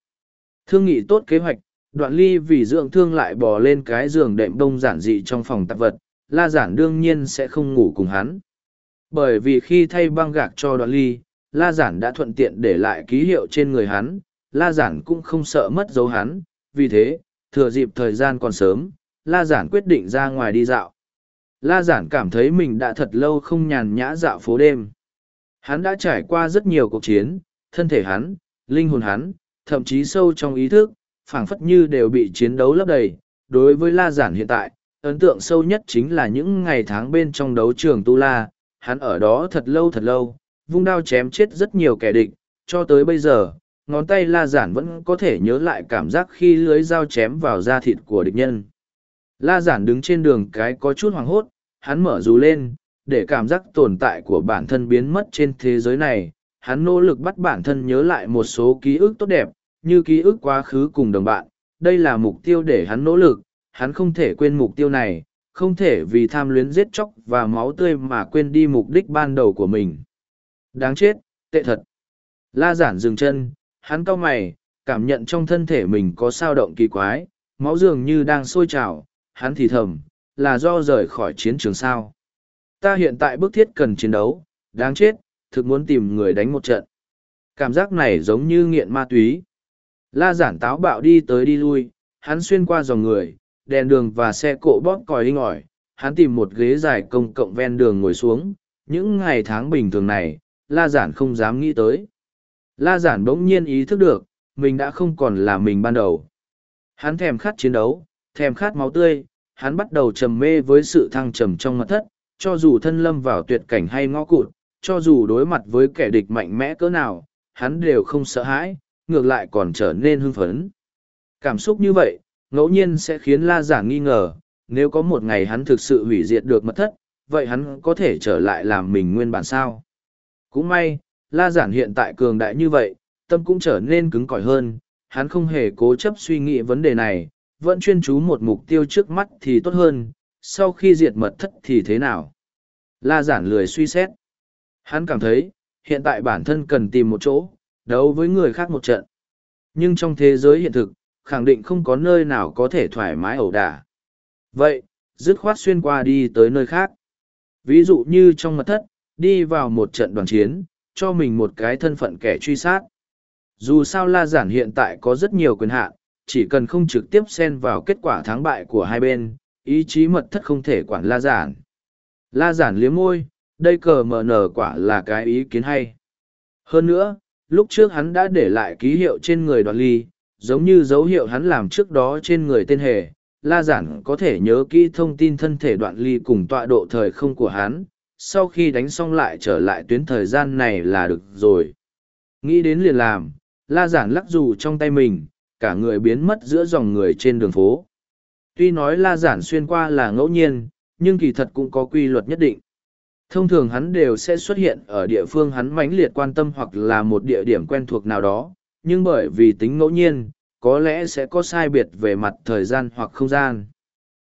Thương nghị tốt kế hoạch, đoạn ly vì dưỡng thương lại bò lên cái giường đệm đông giản dị trong phòng tạp vật, la giản đương nhiên sẽ không ngủ cùng hắn. Bởi vì khi thay băng gạc cho đoạn ly, la giản đã thuận tiện để lại ký hiệu trên người hắn, la giản cũng không sợ mất dấu hắn, vì thế, thừa dịp thời gian còn sớm, la giản quyết định ra ngoài đi dạo. La giản cảm thấy mình đã thật lâu không nhàn nhã dạo phố đêm. Hắn đã trải qua rất nhiều cuộc chiến, thân thể hắn, linh hồn hắn, thậm chí sâu trong ý thức, phảng phất như đều bị chiến đấu lấp đầy. Đối với La Giản hiện tại, ấn tượng sâu nhất chính là những ngày tháng bên trong đấu trường Tu La, hắn ở đó thật lâu thật lâu, vung đao chém chết rất nhiều kẻ địch, cho tới bây giờ, ngón tay La Giản vẫn có thể nhớ lại cảm giác khi lưới dao chém vào da thịt của địch nhân. La Giản đứng trên đường cái có chút hoảng hốt, hắn mở dù lên, để cảm giác tồn tại của bản thân biến mất trên thế giới này. Hắn nỗ lực bắt bản thân nhớ lại một số ký ức tốt đẹp, như ký ức quá khứ cùng đồng bạn. Đây là mục tiêu để hắn nỗ lực, hắn không thể quên mục tiêu này, không thể vì tham luyến giết chóc và máu tươi mà quên đi mục đích ban đầu của mình. Đáng chết, tệ thật. La giản dừng chân, hắn cau mày, cảm nhận trong thân thể mình có sao động kỳ quái, máu dường như đang sôi trào, hắn thì thầm, là do rời khỏi chiến trường sao. Ta hiện tại bức thiết cần chiến đấu, đáng chết, thực muốn tìm người đánh một trận. Cảm giác này giống như nghiện ma túy. La giản táo bạo đi tới đi lui, hắn xuyên qua dòng người, đèn đường và xe cộ bóp còi inh ỏi, hắn tìm một ghế dài công cộng ven đường ngồi xuống. Những ngày tháng bình thường này, La giản không dám nghĩ tới. La giản bỗng nhiên ý thức được, mình đã không còn là mình ban đầu. Hắn thèm khát chiến đấu, thèm khát máu tươi, hắn bắt đầu trầm mê với sự thăng trầm trong mặt thất, cho dù thân lâm vào tuyệt cảnh hay ngõ cụt, cho dù đối mặt với kẻ địch mạnh mẽ cỡ nào, hắn đều không sợ hãi, ngược lại còn trở nên hưng phấn. Cảm xúc như vậy, ngẫu nhiên sẽ khiến La Giả nghi ngờ, nếu có một ngày hắn thực sự hủy diệt được mật thất, vậy hắn có thể trở lại làm mình nguyên bản sao? Cũng may, La Giản hiện tại cường đại như vậy, tâm cũng trở nên cứng cỏi hơn, hắn không hề cố chấp suy nghĩ vấn đề này, vẫn chuyên chú một mục tiêu trước mắt thì tốt hơn, sau khi diệt mật thất thì thế nào? La giản lười suy xét. Hắn cảm thấy, hiện tại bản thân cần tìm một chỗ, đấu với người khác một trận. Nhưng trong thế giới hiện thực, khẳng định không có nơi nào có thể thoải mái ẩu đả. Vậy, dứt khoát xuyên qua đi tới nơi khác. Ví dụ như trong mật thất, đi vào một trận đoàn chiến, cho mình một cái thân phận kẻ truy sát. Dù sao La Giản hiện tại có rất nhiều quyền hạn, chỉ cần không trực tiếp xen vào kết quả thắng bại của hai bên, ý chí mật thất không thể quản La Giản. La Giản liếm môi, đây cờ mở nở quả là cái ý kiến hay. Hơn nữa, lúc trước hắn đã để lại ký hiệu trên người đoạn ly, giống như dấu hiệu hắn làm trước đó trên người tên hề. La Giản có thể nhớ kỹ thông tin thân thể đoạn ly cùng tọa độ thời không của hắn, sau khi đánh xong lại trở lại tuyến thời gian này là được rồi. Nghĩ đến liền làm, La Giản lắc dù trong tay mình, cả người biến mất giữa dòng người trên đường phố. Tuy nói la giản xuyên qua là ngẫu nhiên, nhưng kỳ thật cũng có quy luật nhất định. Thông thường hắn đều sẽ xuất hiện ở địa phương hắn mãnh liệt quan tâm hoặc là một địa điểm quen thuộc nào đó, nhưng bởi vì tính ngẫu nhiên, có lẽ sẽ có sai biệt về mặt thời gian hoặc không gian.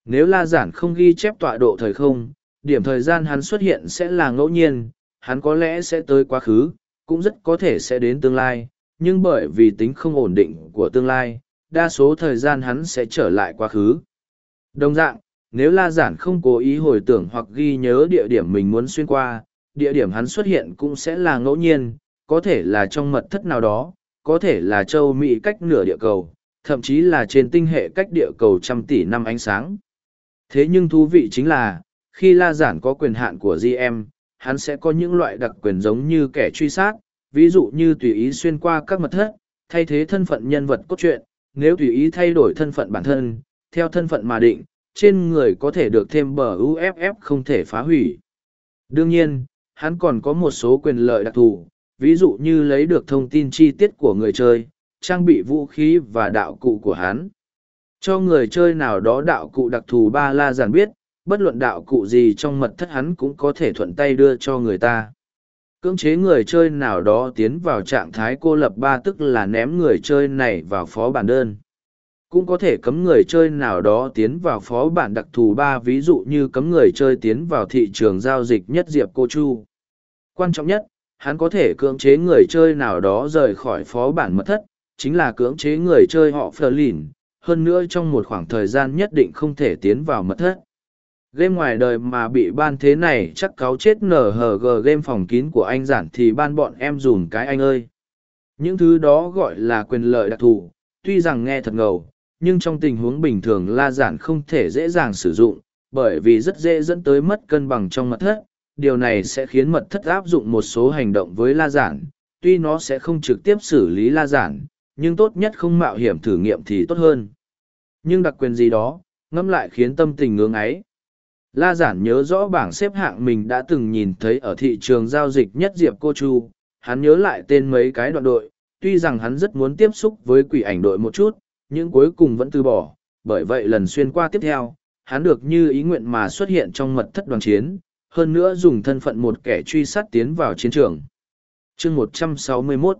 Nếu la giản không ghi chép tọa độ thời không, điểm thời gian hắn xuất hiện sẽ là ngẫu nhiên, hắn có lẽ sẽ tới quá khứ, cũng rất có thể sẽ đến tương lai, nhưng bởi vì tính không ổn định của tương lai, đa số thời gian hắn sẽ trở lại quá khứ. Đồng dạng, nếu La Giản không cố ý hồi tưởng hoặc ghi nhớ địa điểm mình muốn xuyên qua, địa điểm hắn xuất hiện cũng sẽ là ngẫu nhiên, có thể là trong mật thất nào đó, có thể là châu Mỹ cách nửa địa cầu, thậm chí là trên tinh hệ cách địa cầu trăm tỷ năm ánh sáng. Thế nhưng thú vị chính là, khi La Giản có quyền hạn của GM, hắn sẽ có những loại đặc quyền giống như kẻ truy sát, ví dụ như tùy ý xuyên qua các mật thất, thay thế thân phận nhân vật cốt truyện, nếu tùy ý thay đổi thân phận bản thân, theo thân phận mà định, trên người có thể được thêm bờ UFF không thể phá hủy. Đương nhiên, hắn còn có một số quyền lợi đặc thù, ví dụ như lấy được thông tin chi tiết của người chơi, trang bị vũ khí và đạo cụ của hắn. Cho người chơi nào đó đạo cụ đặc thù ba la giản biết, bất luận đạo cụ gì trong mật thất hắn cũng có thể thuận tay đưa cho người ta. Cưỡng chế người chơi nào đó tiến vào trạng thái cô lập ba tức là ném người chơi này vào phó bản đơn. Cũng có thể cấm người chơi nào đó tiến vào phó bản đặc thù ba ví dụ như cấm người chơi tiến vào thị trường giao dịch nhất Diệp Cô Chu. Quan trọng nhất, hắn có thể cưỡng chế người chơi nào đó rời khỏi phó bản mật thất, chính là cưỡng chế người chơi họ phờ lìn, hơn nữa trong một khoảng thời gian nhất định không thể tiến vào mật thất. Game ngoài đời mà bị ban thế này chắc cáo chết nở hờ gờ game phòng kín của anh giản thì ban bọn em dùm cái anh ơi. Những thứ đó gọi là quyền lợi đặc thù, tuy rằng nghe thật ngầu, nhưng trong tình huống bình thường la giản không thể dễ dàng sử dụng, bởi vì rất dễ dẫn tới mất cân bằng trong mật thất. Điều này sẽ khiến mật thất áp dụng một số hành động với la giản, tuy nó sẽ không trực tiếp xử lý la giản, nhưng tốt nhất không mạo hiểm thử nghiệm thì tốt hơn. Nhưng đặc quyền gì đó, ngẫm lại khiến tâm tình ngưỡng ấy. La giản nhớ rõ bảng xếp hạng mình đã từng nhìn thấy ở thị trường giao dịch nhất Diệp Cô Chu, hắn nhớ lại tên mấy cái đoạn đội, tuy rằng hắn rất muốn tiếp xúc với quỷ ảnh đội một chút, nhưng cuối cùng vẫn từ bỏ, bởi vậy lần xuyên qua tiếp theo, hắn được như ý nguyện mà xuất hiện trong mật thất đoàn chiến, hơn nữa dùng thân phận một kẻ truy sát tiến vào chiến trường. chương 161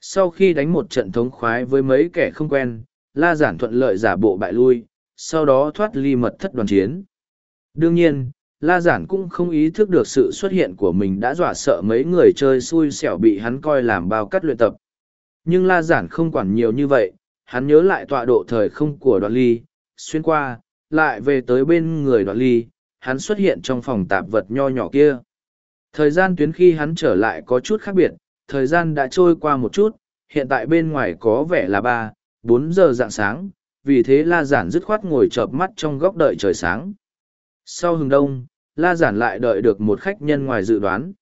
Sau khi đánh một trận thống khoái với mấy kẻ không quen, La Giản thuận lợi giả bộ bại lui, sau đó thoát ly mật thất đoàn chiến. Đương nhiên, La Giản cũng không ý thức được sự xuất hiện của mình đã dọa sợ mấy người chơi xui xẻo bị hắn coi làm bao cắt luyện tập. Nhưng La Giản không quản nhiều như vậy, hắn nhớ lại tọa độ thời không của đoạn ly, xuyên qua, lại về tới bên người đoạn ly, hắn xuất hiện trong phòng tạp vật nho nhỏ kia. Thời gian tuyến khi hắn trở lại có chút khác biệt, thời gian đã trôi qua một chút, hiện tại bên ngoài có vẻ là ba, bốn giờ dạng sáng, vì thế La Giản dứt khoát ngồi chợp mắt trong góc đợi trời sáng. Sau hừng đông, La Giản lại đợi được một khách nhân ngoài dự đoán.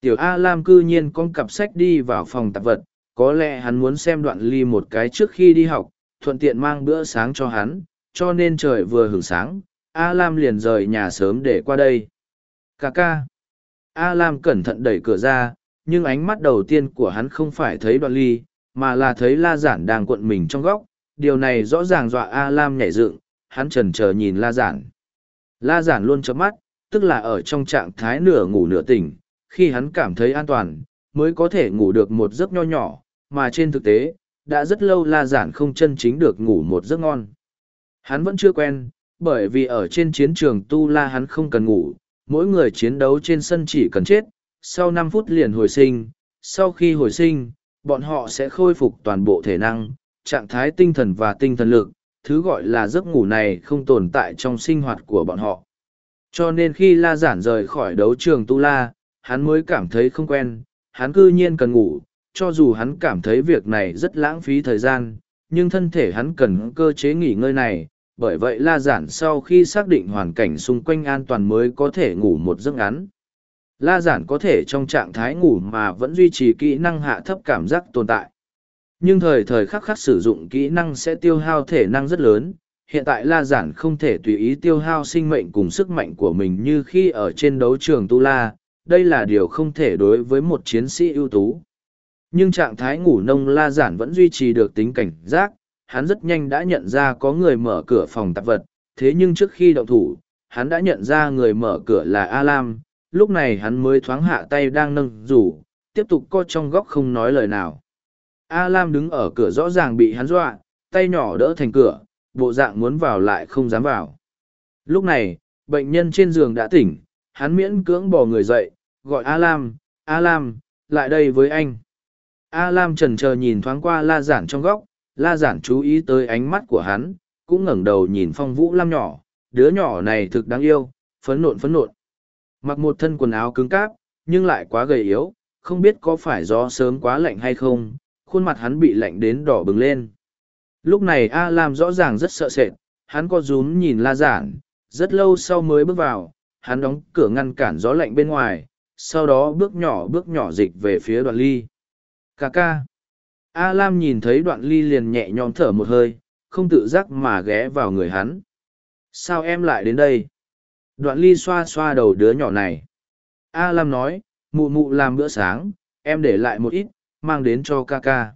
Tiểu A Lam cư nhiên con cặp sách đi vào phòng tạp vật, có lẽ hắn muốn xem đoạn ly một cái trước khi đi học, thuận tiện mang bữa sáng cho hắn, cho nên trời vừa hưởng sáng, A Lam liền rời nhà sớm để qua đây. Cà ca. A Lam cẩn thận đẩy cửa ra, nhưng ánh mắt đầu tiên của hắn không phải thấy đoạn ly, mà là thấy La Giản đang cuộn mình trong góc. Điều này rõ ràng dọa A Lam nhảy dựng, hắn trần chờ nhìn La Giản. La Giản luôn chớp mắt, tức là ở trong trạng thái nửa ngủ nửa tỉnh, khi hắn cảm thấy an toàn, mới có thể ngủ được một giấc nho nhỏ, mà trên thực tế, đã rất lâu La Giản không chân chính được ngủ một giấc ngon. Hắn vẫn chưa quen, bởi vì ở trên chiến trường Tu La hắn không cần ngủ, mỗi người chiến đấu trên sân chỉ cần chết, sau năm phút liền hồi sinh, sau khi hồi sinh, bọn họ sẽ khôi phục toàn bộ thể năng, trạng thái tinh thần và tinh thần lực, thứ gọi là giấc ngủ này không tồn tại trong sinh hoạt của bọn họ. Cho nên khi La Giản rời khỏi đấu trường Tu La, hắn mới cảm thấy không quen, hắn cư nhiên cần ngủ, cho dù hắn cảm thấy việc này rất lãng phí thời gian, nhưng thân thể hắn cần cơ chế nghỉ ngơi này, bởi vậy La Giản sau khi xác định hoàn cảnh xung quanh an toàn mới có thể ngủ một giấc ngắn. La Giản có thể trong trạng thái ngủ mà vẫn duy trì kỹ năng hạ thấp cảm giác tồn tại. Nhưng thời thời khắc khắc sử dụng kỹ năng sẽ tiêu hao thể năng rất lớn, hiện tại La Giản không thể tùy ý tiêu hao sinh mệnh cùng sức mạnh của mình như khi ở trên đấu trường Tu La, đây là điều không thể đối với một chiến sĩ ưu tú. Nhưng trạng thái ngủ nông La Giản vẫn duy trì được tính cảnh giác, hắn rất nhanh đã nhận ra có người mở cửa phòng tạp vật, thế nhưng trước khi động thủ, hắn đã nhận ra người mở cửa là A Lam, lúc này hắn mới thoáng hạ tay đang nâng rủ, tiếp tục co trong góc không nói lời nào. A Lam đứng ở cửa rõ ràng bị hắn dọa, tay nhỏ đỡ thành cửa, bộ dạng muốn vào lại không dám vào. Lúc này, bệnh nhân trên giường đã tỉnh, hắn miễn cưỡng bỏ người dậy, gọi A Lam, A Lam, lại đây với anh. A Lam trần chờ nhìn thoáng qua la giản trong góc, la giản chú ý tới ánh mắt của hắn, cũng ngẩng đầu nhìn phong vũ lam nhỏ, đứa nhỏ này thực đáng yêu, phấn nộn phấn nộn. Mặc một thân quần áo cứng cáp, nhưng lại quá gầy yếu, không biết có phải do sớm quá lạnh hay không, khuôn mặt hắn bị lạnh đến đỏ bừng lên. Lúc này A Lam rõ ràng rất sợ sệt, hắn có rúm nhìn la giản, rất lâu sau mới bước vào, hắn đóng cửa ngăn cản gió lạnh bên ngoài, sau đó bước nhỏ bước nhỏ dịch về phía Đoàn ly ca ca. A Lam nhìn thấy đoạn ly liền nhẹ nhõm thở một hơi, không tự giác mà ghé vào người hắn. Sao em lại đến đây? Đoạn ly xoa xoa đầu đứa nhỏ này. A Lam nói, mụ mụ làm bữa sáng, em để lại một ít, mang đến cho ca ca.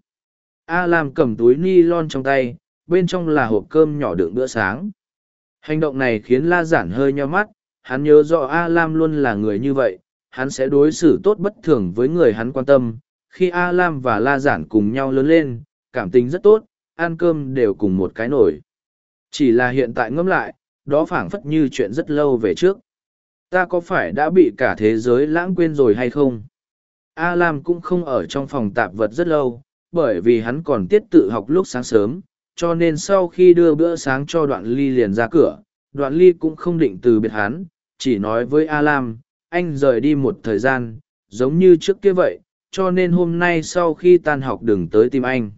A Lam cầm túi ni lon trong tay, bên trong là hộp cơm nhỏ đựng bữa sáng. Hành động này khiến La Giản hơi nheo mắt, hắn nhớ rõ A Lam luôn là người như vậy, hắn sẽ đối xử tốt bất thường với người hắn quan tâm. Khi A Lam và La Giản cùng nhau lớn lên, cảm tình rất tốt, ăn cơm đều cùng một cái nồi. Chỉ là hiện tại ngẫm lại, đó phảng phất như chuyện rất lâu về trước. Ta có phải đã bị cả thế giới lãng quên rồi hay không? A Lam cũng không ở trong phòng tạp vật rất lâu, bởi vì hắn còn tiết tự học lúc sáng sớm, cho nên sau khi đưa bữa sáng cho đoạn ly liền ra cửa, đoạn ly cũng không định từ biệt hắn, chỉ nói với A Lam, anh rời đi một thời gian, giống như trước kia vậy, cho nên hôm nay sau khi tan học đừng tới tìm anh.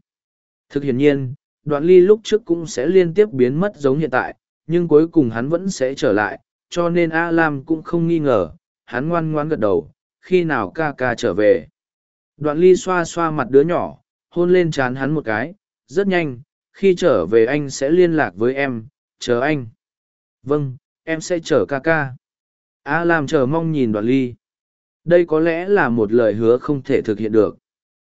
Thực hiện nhiên, đoạn ly lúc trước cũng sẽ liên tiếp biến mất giống hiện tại, nhưng cuối cùng hắn vẫn sẽ trở lại, cho nên A Lam cũng không nghi ngờ, hắn ngoan ngoan gật đầu, khi nào ca ca trở về. Đoạn ly xoa xoa mặt đứa nhỏ, hôn lên trán hắn một cái, rất nhanh, khi trở về anh sẽ liên lạc với em, chờ anh. Vâng, em sẽ chờ ca ca. A Lam chờ mong nhìn đoạn ly. Đây có lẽ là một lời hứa không thể thực hiện được.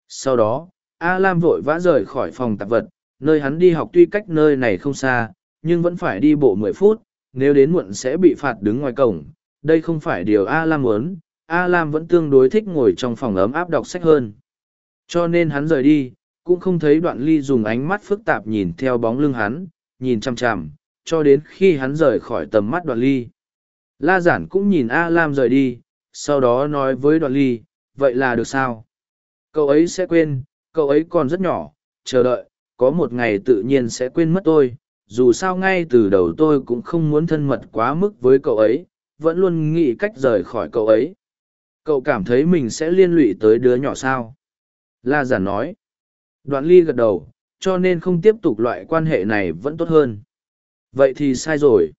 Sau đó, A Lam vội vã rời khỏi phòng tạp vật, nơi hắn đi học tuy cách nơi này không xa, nhưng vẫn phải đi bộ mười phút, nếu đến muộn sẽ bị phạt đứng ngoài cổng. Đây không phải điều A Lam muốn, A Lam vẫn tương đối thích ngồi trong phòng ấm áp đọc sách hơn. Cho nên hắn rời đi, cũng không thấy đoạn ly dùng ánh mắt phức tạp nhìn theo bóng lưng hắn, nhìn chằm chằm, cho đến khi hắn rời khỏi tầm mắt đoạn ly. La giản cũng nhìn A Lam rời đi, sau đó nói với đoạn ly, vậy là được sao? Cậu ấy sẽ quên, cậu ấy còn rất nhỏ, chờ đợi, có một ngày tự nhiên sẽ quên mất tôi, dù sao ngay từ đầu tôi cũng không muốn thân mật quá mức với cậu ấy, vẫn luôn nghĩ cách rời khỏi cậu ấy. Cậu cảm thấy mình sẽ liên lụy tới đứa nhỏ sao? La giản nói. Đoạn ly gật đầu, cho nên không tiếp tục loại quan hệ này vẫn tốt hơn. Vậy thì sai rồi.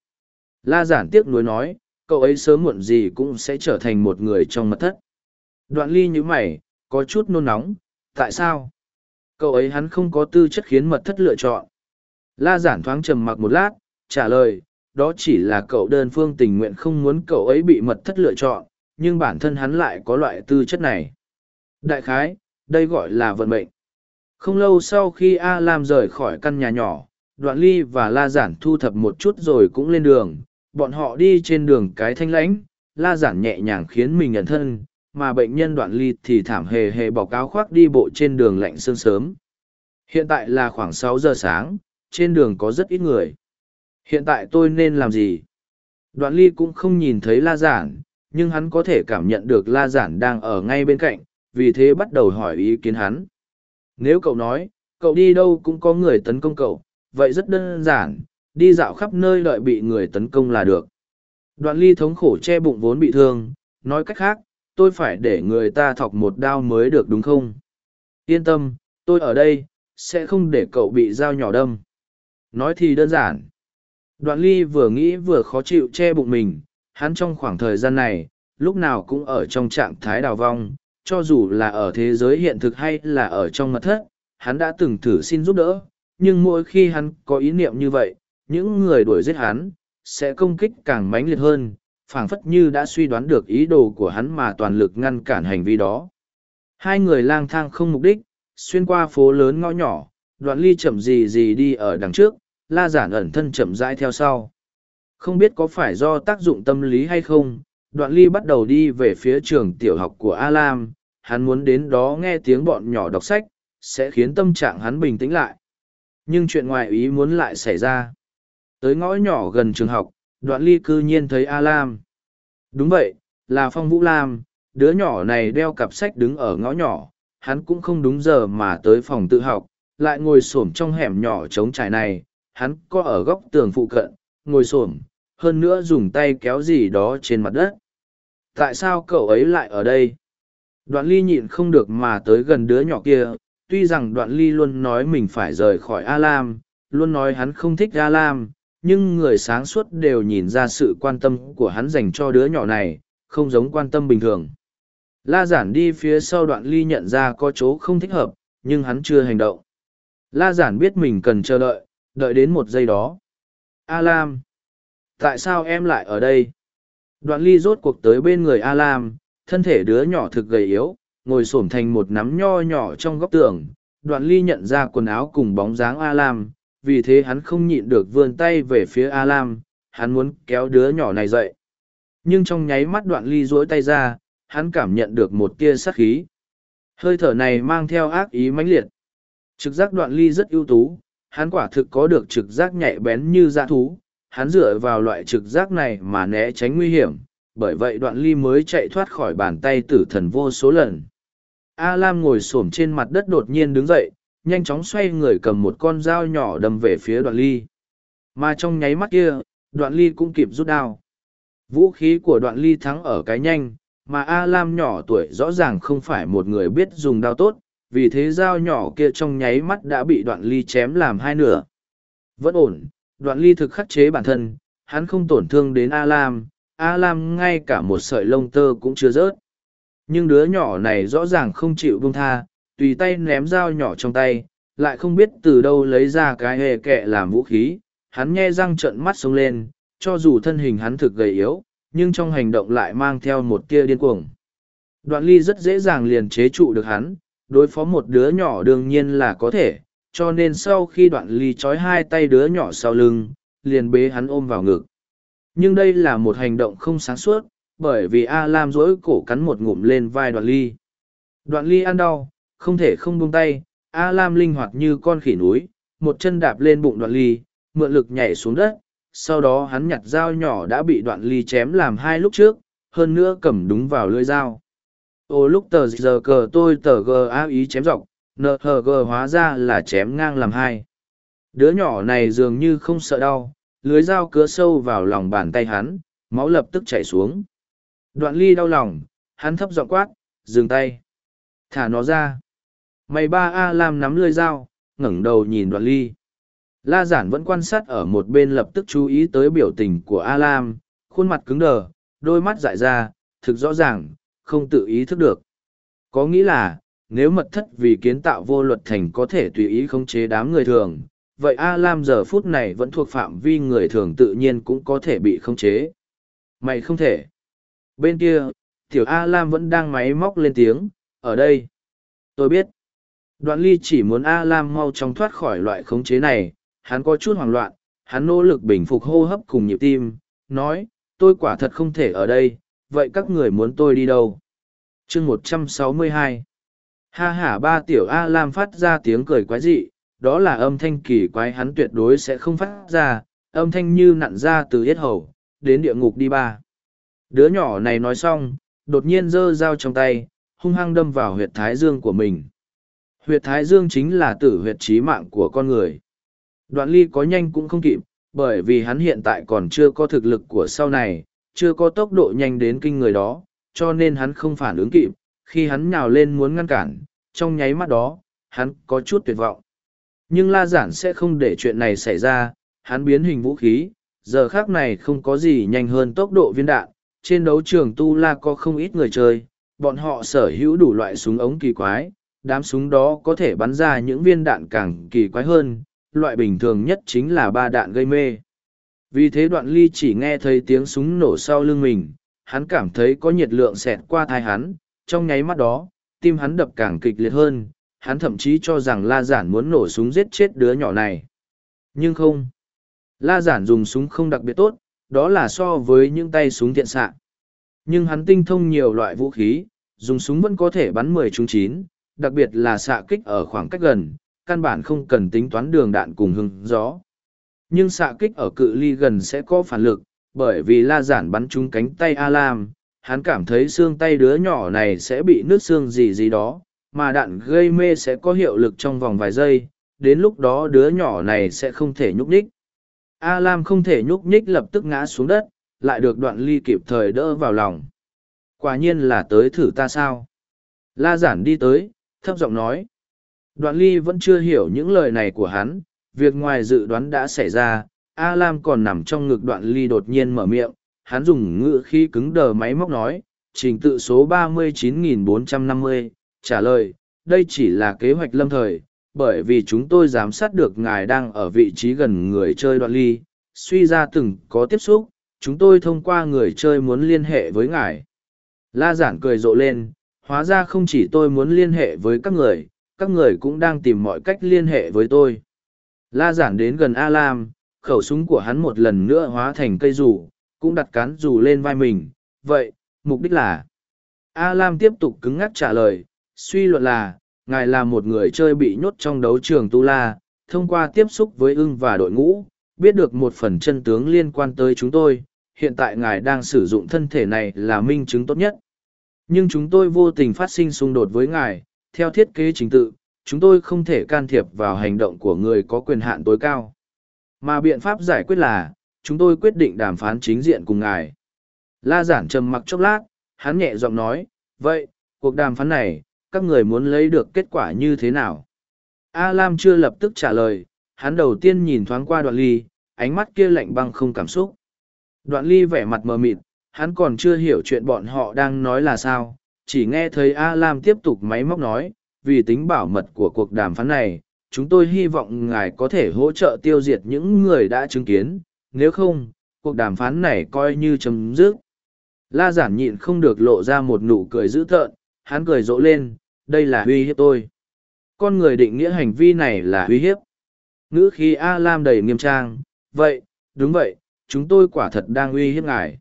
La giản tiếc nuối nói, cậu ấy sớm muộn gì cũng sẽ trở thành một người trong mật thất. Đoạn ly nhữ mày, có chút nôn nóng, tại sao? Cậu ấy hắn không có tư chất khiến mật thất lựa chọn. La giản thoáng trầm mặc một lát, trả lời, đó chỉ là cậu đơn phương tình nguyện không muốn cậu ấy bị mật thất lựa chọn, nhưng bản thân hắn lại có loại tư chất này. Đại khái, đây gọi là vận mệnh. Không lâu sau khi A Lam rời khỏi căn nhà nhỏ, Đoạn Ly và La Giản thu thập một chút rồi cũng lên đường. Bọn họ đi trên đường cái thanh lãnh, La Giản nhẹ nhàng khiến mình nhận thân, mà bệnh nhân Đoạn Ly thì thảm hề hề bọc áo khoác đi bộ trên đường lạnh sương sớm. Hiện tại là khoảng sáu giờ sáng, trên đường có rất ít người. Hiện tại tôi nên làm gì? Đoạn Ly cũng không nhìn thấy La Giản, nhưng hắn có thể cảm nhận được La Giản đang ở ngay bên cạnh, vì thế bắt đầu hỏi ý kiến hắn. Nếu cậu nói, cậu đi đâu cũng có người tấn công cậu, vậy rất đơn giản, đi dạo khắp nơi đợi bị người tấn công là được. Đoạn ly thống khổ che bụng vốn bị thương, nói cách khác, tôi phải để người ta thọc một đao mới được đúng không? Yên tâm, tôi ở đây, sẽ không để cậu bị dao nhỏ đâm. Nói thì đơn giản. Đoạn ly vừa nghĩ vừa khó chịu che bụng mình, hắn trong khoảng thời gian này, lúc nào cũng ở trong trạng thái đào vong, cho dù là ở thế giới hiện thực hay là ở trong mật thất, hắn đã từng thử xin giúp đỡ, nhưng mỗi khi hắn có ý niệm như vậy, những người đuổi giết hắn, sẽ công kích càng mãnh liệt hơn, phảng phất như đã suy đoán được ý đồ của hắn mà toàn lực ngăn cản hành vi đó. Hai người lang thang không mục đích, xuyên qua phố lớn ngõ nhỏ, đoạn ly chậm gì gì đi ở đằng trước, la giản ẩn thân chậm rãi theo sau. Không biết có phải do tác dụng tâm lý hay không, đoạn ly bắt đầu đi về phía trường tiểu học của A Lam, hắn muốn đến đó nghe tiếng bọn nhỏ đọc sách, sẽ khiến tâm trạng hắn bình tĩnh lại. Nhưng chuyện ngoài ý muốn lại xảy ra. Tới ngõ nhỏ gần trường học, đoạn ly cư nhiên thấy A Lam. Đúng vậy, là Phong Vũ Lam, đứa nhỏ này đeo cặp sách đứng ở ngõ nhỏ, hắn cũng không đúng giờ mà tới phòng tự học, lại ngồi xổm trong hẻm nhỏ trống trải này hắn có ở góc tường phụ cận ngồi xổm, hơn nữa dùng tay kéo gì đó trên mặt đất tại sao cậu ấy lại ở đây đoạn ly nhịn không được mà tới gần đứa nhỏ kia tuy rằng đoạn ly luôn nói mình phải rời khỏi a lam luôn nói hắn không thích a lam nhưng người sáng suốt đều nhìn ra sự quan tâm của hắn dành cho đứa nhỏ này, không giống quan tâm bình thường. La giản đi phía sau đoạn ly nhận ra có chỗ không thích hợp, nhưng hắn chưa hành động. La giản biết mình cần chờ đợi đợi đến một giây đó. A lam tại sao em lại ở đây? Đoạn ly rốt cuộc tới bên người a lam thân thể đứa nhỏ thực gầy yếu, ngồi xổm thành một nắm nho nhỏ trong góc tường. Đoạn ly nhận ra quần áo cùng bóng dáng a lam vì thế hắn không nhịn được vươn tay về phía a lam hắn muốn kéo đứa nhỏ này dậy. Nhưng trong nháy mắt đoạn ly duỗi tay ra, hắn cảm nhận được một tia sát khí. Hơi thở này mang theo ác ý mãnh liệt. Trực giác đoạn ly rất ưu tú, hắn quả thực có được trực giác nhạy bén như dã thú. Hắn dựa vào loại trực giác này mà né tránh nguy hiểm, bởi vậy đoạn ly mới chạy thoát khỏi bàn tay tử thần vô số lần. A lam ngồi xổm trên mặt đất đột nhiên đứng dậy nhanh chóng xoay người cầm một con dao nhỏ đâm về phía đoạn ly. Mà trong nháy mắt kia, đoạn ly cũng kịp rút đao. Vũ khí của đoạn ly thắng ở cái nhanh, mà a lam nhỏ tuổi rõ ràng không phải một người biết dùng đao tốt, vì thế dao nhỏ kia trong nháy mắt đã bị đoạn ly chém làm hai nửa. Vẫn ổn, đoạn ly thực khắc chế bản thân, hắn không tổn thương đến a lam a lam ngay cả một sợi lông tơ cũng chưa rớt. Nhưng đứa nhỏ này rõ ràng không chịu buông tha tùy tay ném dao nhỏ trong tay, lại không biết từ đâu lấy ra cái hề kệ làm vũ khí. Hắn nghe răng trợn mắt sống lên, cho dù thân hình hắn thực gầy yếu, nhưng trong hành động lại mang theo một tia điên cuồng. Đoạn ly rất dễ dàng liền chế trụ được hắn, đối phó một đứa nhỏ đương nhiên là có thể, cho nên sau khi đoạn ly trói hai tay đứa nhỏ sau lưng, liền bế hắn ôm vào ngực. Nhưng đây là một hành động không sáng suốt, bởi vì a lam dỗi cổ cắn một ngụm lên vai đoạn ly. Đoạn ly ăn đau không thể không buông tay, a lam linh hoạt như con khỉ núi, một chân đạp lên bụng đoạn ly, mượn lực nhảy xuống đất, sau đó hắn nhặt dao nhỏ đã bị đoạn ly chém làm hai lúc trước, hơn nữa cầm đúng vào lưỡi dao. Ô, lúc tờ giờ cờ tôi tờ g á ý chém dọc nờ hờ g hóa ra là chém ngang làm hai. Đứa nhỏ này dường như không sợ đau, lưới dao cứa sâu vào lòng bàn tay hắn, máu lập tức chảy xuống. Đoạn ly đau lòng, hắn thấp giọng quát, dừng tay. Thả nó ra mày ba a lam nắm lưỡi dao, ngẩng đầu nhìn đoạn ly. La giản vẫn quan sát ở một bên lập tức chú ý tới biểu tình của a lam, khuôn mặt cứng đờ, đôi mắt dại ra, thực rõ ràng, không tự ý thức được. Có nghĩ là, nếu mật thất vì kiến tạo vô luật thành có thể tùy ý khống chế đám người thường, vậy a lam giờ phút này vẫn thuộc phạm vi người thường tự nhiên cũng có thể bị khống chế. Mày không thể. Bên kia, tiểu a lam vẫn đang máy móc lên tiếng, ở đây. Tôi biết đoạn ly chỉ muốn a lam mau chóng thoát khỏi loại khống chế này, hắn có chút hoảng loạn, hắn nỗ lực bình phục hô hấp cùng nhịp tim, nói, tôi quả thật không thể ở đây, vậy các người muốn tôi đi đâu? Chương một trăm sáu mươi hai. Ha hả ba tiểu a lam phát ra tiếng cười quái dị, đó là âm thanh kỳ quái hắn tuyệt đối sẽ không phát ra, âm thanh như nặn ra từ yết hầu, đến địa ngục đi ba. Đứa nhỏ này nói xong, đột nhiên giơ dao trong tay, hung hăng đâm vào huyệt thái dương của mình huyệt thái dương chính là tử huyệt trí mạng của con người. Đoạn ly có nhanh cũng không kịp, bởi vì hắn hiện tại còn chưa có thực lực của sau này, chưa có tốc độ nhanh đến kinh người đó, cho nên hắn không phản ứng kịp. Khi hắn nhào lên muốn ngăn cản, trong nháy mắt đó, hắn có chút tuyệt vọng. Nhưng la giản sẽ không để chuyện này xảy ra, hắn biến hình vũ khí, giờ khác này không có gì nhanh hơn tốc độ viên đạn. Trên đấu trường tu la có không ít người chơi, bọn họ sở hữu đủ loại súng ống kỳ quái đám súng đó có thể bắn ra những viên đạn càng kỳ quái hơn, loại bình thường nhất chính là ba đạn gây mê. Vì thế đoạn ly chỉ nghe thấy tiếng súng nổ sau lưng mình, hắn cảm thấy có nhiệt lượng xẹt qua thai hắn, trong nháy mắt đó, tim hắn đập càng kịch liệt hơn, hắn thậm chí cho rằng la giản muốn nổ súng giết chết đứa nhỏ này. Nhưng không. La giản dùng súng không đặc biệt tốt, đó là so với những tay súng tiện xạ. Nhưng hắn tinh thông nhiều loại vũ khí, dùng súng vẫn có thể bắn mười trúng chín đặc biệt là xạ kích ở khoảng cách gần căn bản không cần tính toán đường đạn cùng hưng gió nhưng xạ kích ở cự ly gần sẽ có phản lực bởi vì la giản bắn trúng cánh tay a lam hắn cảm thấy xương tay đứa nhỏ này sẽ bị nứt xương gì gì đó mà đạn gây mê sẽ có hiệu lực trong vòng vài giây đến lúc đó đứa nhỏ này sẽ không thể nhúc nhích. A Lam không thể nhúc nhích lập tức ngã xuống đất, lại được đoạn ly kịp thời đỡ vào lòng. Quả nhiên là tới thử ta sao? La giản đi tới, thấp giọng nói. Đoạn ly vẫn chưa hiểu những lời này của hắn, việc ngoài dự đoán đã xảy ra, A Lam còn nằm trong ngực đoạn ly đột nhiên mở miệng, hắn dùng ngữ khi cứng đờ máy móc nói, trình tự số 39.450, trả lời, đây chỉ là kế hoạch lâm thời, bởi vì chúng tôi giám sát được ngài đang ở vị trí gần người chơi đoạn ly, suy ra từng có tiếp xúc, chúng tôi thông qua người chơi muốn liên hệ với ngài. La giản cười rộ lên, hóa ra không chỉ tôi muốn liên hệ với các người, các người cũng đang tìm mọi cách liên hệ với tôi. La giản đến gần A Lam, khẩu súng của hắn một lần nữa hóa thành cây rủ, cũng đặt cán rủ lên vai mình. Vậy, mục đích là? A Lam tiếp tục cứng ngắc trả lời, suy luận là, ngài là một người chơi bị nhốt trong đấu trường Tu La, thông qua tiếp xúc với ưng và đội ngũ, biết được một phần chân tướng liên quan tới chúng tôi, hiện tại ngài đang sử dụng thân thể này là minh chứng tốt nhất. Nhưng chúng tôi vô tình phát sinh xung đột với ngài, theo thiết kế chính tự, chúng tôi không thể can thiệp vào hành động của người có quyền hạn tối cao. Mà biện pháp giải quyết là, chúng tôi quyết định đàm phán chính diện cùng ngài. La giản trầm mặc chốc lát, hắn nhẹ giọng nói, vậy, cuộc đàm phán này, các người muốn lấy được kết quả như thế nào? A Lam chưa lập tức trả lời, hắn đầu tiên nhìn thoáng qua đoạn ly, ánh mắt kia lạnh băng không cảm xúc. Đoạn ly vẻ mặt mờ mịt, hắn còn chưa hiểu chuyện bọn họ đang nói là sao, chỉ nghe thấy A Lam tiếp tục máy móc nói, vì tính bảo mật của cuộc đàm phán này, chúng tôi hy vọng ngài có thể hỗ trợ tiêu diệt những người đã chứng kiến, nếu không, cuộc đàm phán này coi như chấm dứt. La giản nhịn không được lộ ra một nụ cười dữ tợn, hắn cười rộ lên, đây là uy hiếp tôi. Con người định nghĩa hành vi này là uy hiếp. Ngữ khí A Lam đầy nghiêm trang, vậy, đúng vậy, chúng tôi quả thật đang uy hiếp ngài.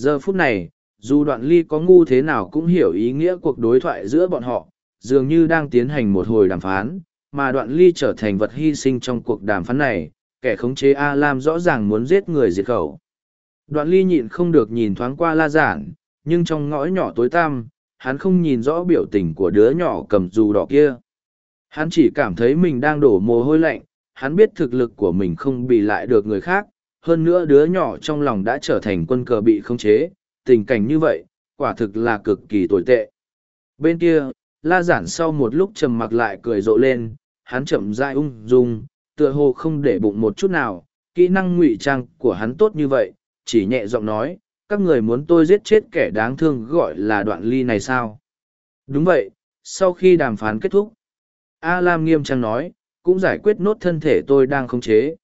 Giờ phút này, dù đoạn ly có ngu thế nào cũng hiểu ý nghĩa cuộc đối thoại giữa bọn họ, dường như đang tiến hành một hồi đàm phán, mà đoạn ly trở thành vật hy sinh trong cuộc đàm phán này, kẻ khống chế A Lam rõ ràng muốn giết người diệt khẩu. Đoạn ly nhịn không được nhìn thoáng qua la giản, nhưng trong ngõ nhỏ tối tăm, hắn không nhìn rõ biểu tình của đứa nhỏ cầm dù đỏ kia. Hắn chỉ cảm thấy mình đang đổ mồ hôi lạnh, hắn biết thực lực của mình không bị lại được người khác, hơn nữa đứa nhỏ trong lòng đã trở thành quân cờ bị khống chế, tình cảnh như vậy, quả thực là cực kỳ tồi tệ. Bên kia, la giản sau một lúc trầm mặc lại cười rộ lên, hắn chậm rãi ung dung, tựa hồ không để bụng một chút nào, kỹ năng ngụy trang của hắn tốt như vậy, chỉ nhẹ giọng nói, các người muốn tôi giết chết kẻ đáng thương gọi là đoạn ly này sao? Đúng vậy, sau khi đàm phán kết thúc, A Lam nghiêm trang nói, cũng giải quyết nốt thân thể tôi đang khống chế.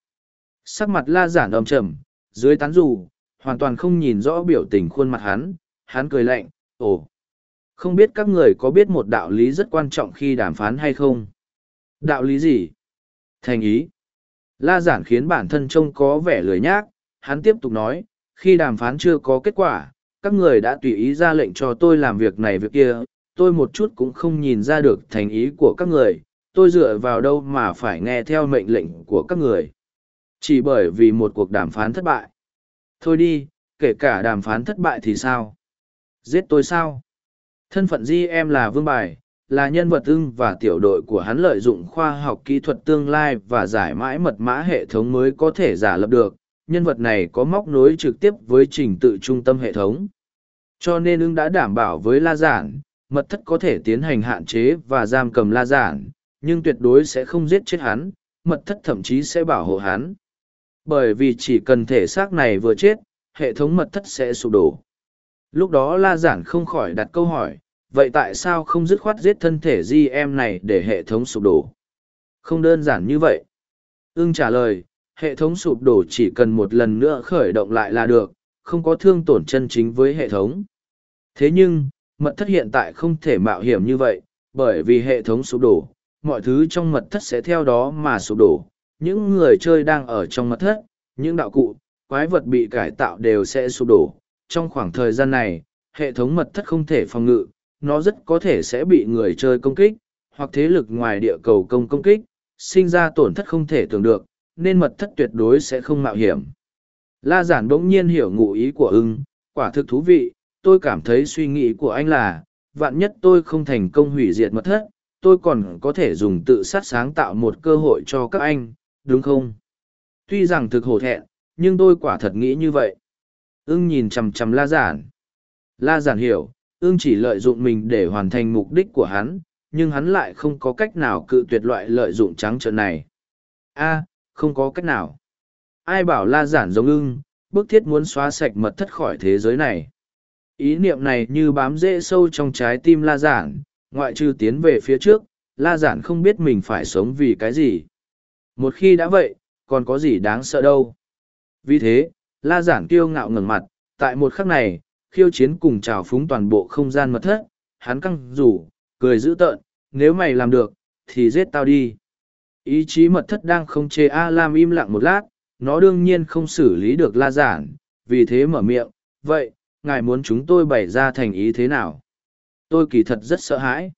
Sắc mặt la giản âm trầm, dưới tán dù, hoàn toàn không nhìn rõ biểu tình khuôn mặt hắn, hắn cười lạnh, ồ. Không biết các người có biết một đạo lý rất quan trọng khi đàm phán hay không? Đạo lý gì? Thành ý. La giản khiến bản thân trông có vẻ lười nhác, hắn tiếp tục nói, khi đàm phán chưa có kết quả, các người đã tùy ý ra lệnh cho tôi làm việc này việc kia, tôi một chút cũng không nhìn ra được thành ý của các người, tôi dựa vào đâu mà phải nghe theo mệnh lệnh của các người. Chỉ bởi vì một cuộc đàm phán thất bại. Thôi đi, kể cả đàm phán thất bại thì sao? Giết tôi sao? Thân phận di em là vương bài, là nhân vật ưng và tiểu đội của hắn lợi dụng khoa học kỹ thuật tương lai và giải mãi mật mã hệ thống mới có thể giả lập được. Nhân vật này có móc nối trực tiếp với trình tự trung tâm hệ thống. Cho nên ưng đã đảm bảo với La Giản, mật thất có thể tiến hành hạn chế và giam cầm La Giản, nhưng tuyệt đối sẽ không giết chết hắn, mật thất thậm chí sẽ bảo hộ hắn. Bởi vì chỉ cần thể xác này vừa chết, hệ thống mật thất sẽ sụp đổ. Lúc đó La Giản không khỏi đặt câu hỏi, vậy tại sao không dứt khoát giết thân thể di em này để hệ thống sụp đổ? Không đơn giản như vậy. Ưng trả lời, hệ thống sụp đổ chỉ cần một lần nữa khởi động lại là được, không có thương tổn chân chính với hệ thống. Thế nhưng, mật thất hiện tại không thể mạo hiểm như vậy, bởi vì hệ thống sụp đổ, mọi thứ trong mật thất sẽ theo đó mà sụp đổ, những người chơi đang ở trong mật thất, những đạo cụ, quái vật bị cải tạo đều sẽ sụp đổ. Trong khoảng thời gian này, hệ thống mật thất không thể phòng ngự, nó rất có thể sẽ bị người chơi công kích, hoặc thế lực ngoài địa cầu công công kích, sinh ra tổn thất không thể tưởng được, nên mật thất tuyệt đối sẽ không mạo hiểm. La giản bỗng nhiên hiểu ngụ ý của ưng, quả thực thú vị, tôi cảm thấy suy nghĩ của anh là, vạn nhất tôi không thành công hủy diệt mật thất, tôi còn có thể dùng tự sát sáng tạo một cơ hội cho các anh đúng không? Tuy rằng thực hổ thẹn, nhưng tôi quả thật nghĩ như vậy. Ưng nhìn chằm chằm la giản. La giản hiểu, ưng chỉ lợi dụng mình để hoàn thành mục đích của hắn, nhưng hắn lại không có cách nào cự tuyệt loại lợi dụng trắng trợn này. A, không có cách nào. Ai bảo la giản giống ưng, bức thiết muốn xóa sạch mật thất khỏi thế giới này? Ý niệm này như bám rễ sâu trong trái tim la giản, ngoại trừ tiến về phía trước, la giản không biết mình phải sống vì cái gì một khi đã vậy, còn có gì đáng sợ đâu. Vì thế, la giản kiêu ngạo ngẩng mặt, tại một khắc này, khiêu chiến cùng trào phúng toàn bộ không gian mật thất, hắn căng rủ cười dữ tợn, nếu mày làm được, thì giết tao đi. Ý chí mật thất đang không chê a lam im lặng một lát, nó đương nhiên không xử lý được la giản, vì thế mở miệng, vậy, ngài muốn chúng tôi bày ra thành ý thế nào? Tôi kỳ thật rất sợ hãi.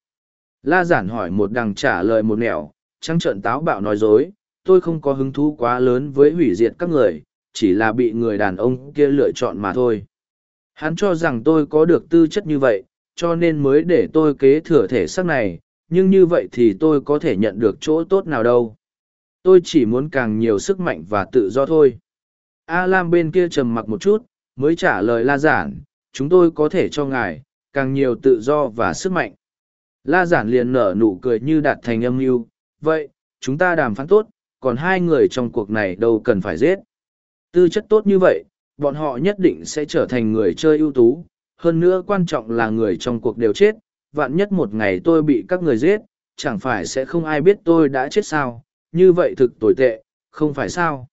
La giản hỏi một đằng trả lời một nẻo trăng trợn táo bạo nói dối tôi không có hứng thú quá lớn với hủy diệt các người, chỉ là bị người đàn ông kia lựa chọn mà thôi. Hắn cho rằng tôi có được tư chất như vậy, cho nên mới để tôi kế thừa thể xác này, nhưng như vậy thì tôi có thể nhận được chỗ tốt nào đâu. Tôi chỉ muốn càng nhiều sức mạnh và tự do thôi. A lam bên kia trầm mặc một chút, mới trả lời la giản, chúng tôi có thể cho ngài càng nhiều tự do và sức mạnh. La giản liền nở nụ cười như đạt thành âm mưu, vậy, chúng ta đàm phán tốt còn hai người trong cuộc này đâu cần phải giết. Tư chất tốt như vậy, bọn họ nhất định sẽ trở thành người chơi ưu tú. Hơn nữa quan trọng là người trong cuộc đều chết. Vạn nhất một ngày tôi bị các người giết, chẳng phải sẽ không ai biết tôi đã chết sao? Như vậy thực tồi tệ, không phải sao?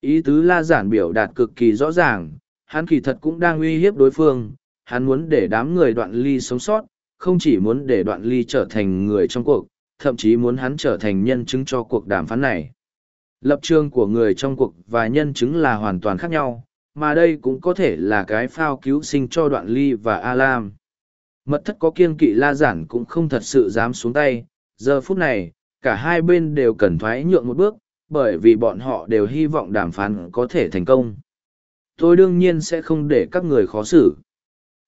Ý tứ la giản biểu đạt cực kỳ rõ ràng. Hắn kỳ thật cũng đang uy hiếp đối phương. Hắn muốn để đám người đoạn ly sống sót, không chỉ muốn để đoạn ly trở thành người trong cuộc, thậm chí muốn hắn trở thành nhân chứng cho cuộc đàm phán này lập trường của người trong cuộc và nhân chứng là hoàn toàn khác nhau, mà đây cũng có thể là cái phao cứu sinh cho đoạn ly và a lam mật thất có kiên kỵ la giản cũng không thật sự dám xuống tay, giờ phút này, cả hai bên đều cần thoái nhượng một bước, bởi vì bọn họ đều hy vọng đàm phán có thể thành công. Tôi đương nhiên sẽ không để các người khó xử.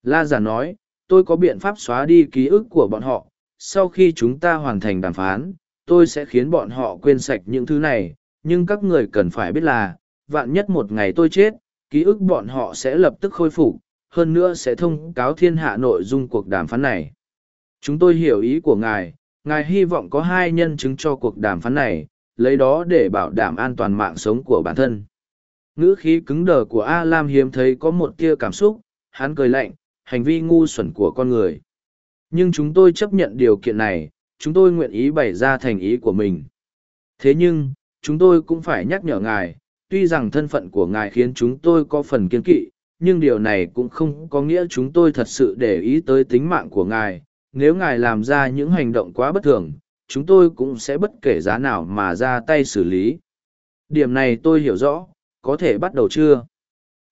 La giản nói, tôi có biện pháp xóa đi ký ức của bọn họ, sau khi chúng ta hoàn thành đàm phán, tôi sẽ khiến bọn họ quên sạch những thứ này nhưng các người cần phải biết là, vạn nhất một ngày tôi chết, ký ức bọn họ sẽ lập tức khôi phục, hơn nữa sẽ thông cáo thiên hạ nội dung cuộc đàm phán này. Chúng tôi hiểu ý của ngài ngài hy vọng có hai nhân chứng cho cuộc đàm phán này, lấy đó để bảo đảm an toàn mạng sống của bản thân. Ngữ khí cứng đờ của a lam hiếm thấy có một tia cảm xúc, hắn cười lạnh, hành vi ngu xuẩn của con người. Nhưng chúng tôi chấp nhận điều kiện này, chúng tôi nguyện ý bày ra thành ý của mình. Thế nhưng chúng tôi cũng phải nhắc nhở ngài, tuy rằng thân phận của ngài khiến chúng tôi có phần kiên kỵ, nhưng điều này cũng không có nghĩa chúng tôi thật sự để ý tới tính mạng của ngài. Nếu ngài làm ra những hành động quá bất thường, chúng tôi cũng sẽ bất kể giá nào mà ra tay xử lý. Điểm này tôi hiểu rõ, có thể bắt đầu chưa?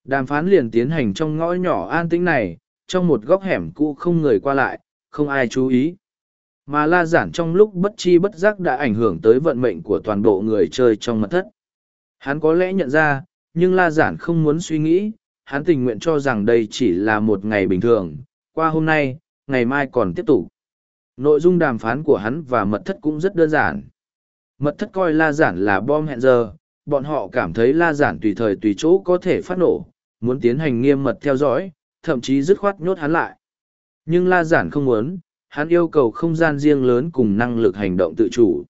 Đàm phán liền tiến hành trong ngõ nhỏ an tĩnh này, trong một góc hẻm cũ không người qua lại, không ai chú ý mà la giản trong lúc bất chi bất giác đã ảnh hưởng tới vận mệnh của toàn bộ người chơi trong mật thất. Hắn có lẽ nhận ra, nhưng la giản không muốn suy nghĩ, hắn tình nguyện cho rằng đây chỉ là một ngày bình thường, qua hôm nay, ngày mai còn tiếp tục. Nội dung đàm phán của hắn và mật thất cũng rất đơn giản. Mật thất coi la giản là bom hẹn giờ, bọn họ cảm thấy la giản tùy thời tùy chỗ có thể phát nổ, muốn tiến hành nghiêm mật theo dõi, thậm chí dứt khoát nhốt hắn lại. Nhưng la giản không muốn hắn yêu cầu không gian riêng lớn cùng năng lực hành động tự chủ.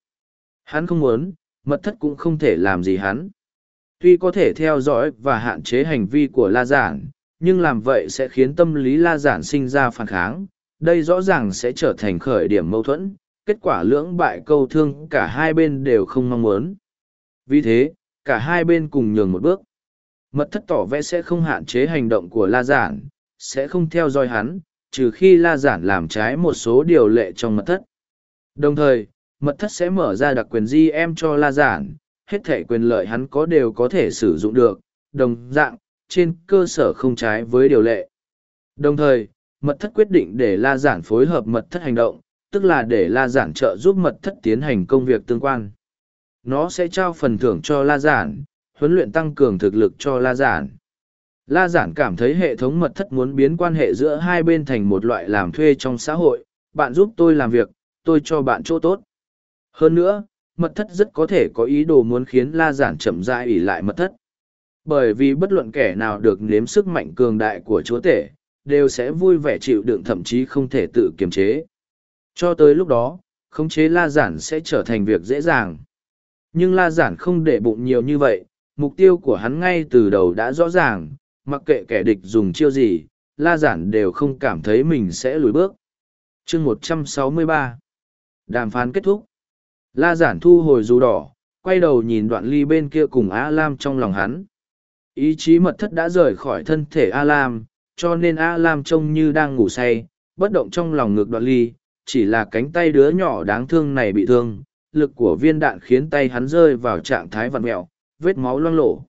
Hắn không muốn, mật thất cũng không thể làm gì hắn. Tuy có thể theo dõi và hạn chế hành vi của la giản, nhưng làm vậy sẽ khiến tâm lý la giản sinh ra phản kháng. Đây rõ ràng sẽ trở thành khởi điểm mâu thuẫn, kết quả lưỡng bại câu thương cả hai bên đều không mong muốn. Vì thế, cả hai bên cùng nhường một bước. Mật thất tỏ vẽ sẽ không hạn chế hành động của la giản, sẽ không theo dõi hắn trừ khi la giản làm trái một số điều lệ trong mật thất. Đồng thời, mật thất sẽ mở ra đặc quyền di em cho la giản, hết thể quyền lợi hắn có đều có thể sử dụng được, đồng dạng, trên cơ sở không trái với điều lệ. Đồng thời, mật thất quyết định để la giản phối hợp mật thất hành động, tức là để la giản trợ giúp mật thất tiến hành công việc tương quan. Nó sẽ trao phần thưởng cho la giản, huấn luyện tăng cường thực lực cho la giản la giản cảm thấy hệ thống mật thất muốn biến quan hệ giữa hai bên thành một loại làm thuê trong xã hội bạn giúp tôi làm việc tôi cho bạn chỗ tốt. Hơn nữa, mật thất rất có thể có ý đồ muốn khiến la giản chậm rãi ỉ lại mật thất. Bởi vì bất luận kẻ nào được nếm sức mạnh cường đại của chúa tể, đều sẽ vui vẻ chịu đựng thậm chí không thể tự kiềm chế. Cho tới lúc đó, khống chế la giản sẽ trở thành việc dễ dàng. Nhưng la giản không để bụng nhiều như vậy, mục tiêu của hắn ngay từ đầu đã rõ ràng, mặc kệ kẻ địch dùng chiêu gì, la giản đều không cảm thấy mình sẽ lùi bước. chương 163 Đàm phán kết thúc. La giản thu hồi dù đỏ, quay đầu nhìn đoạn ly bên kia cùng A Lam trong lòng hắn. Ý chí mật thất đã rời khỏi thân thể A Lam, cho nên A Lam trông như đang ngủ say, bất động trong lòng ngực đoạn ly, chỉ là cánh tay đứa nhỏ đáng thương này bị thương, lực của viên đạn khiến tay hắn rơi vào trạng thái vặn mẹo, vết máu loang lổ.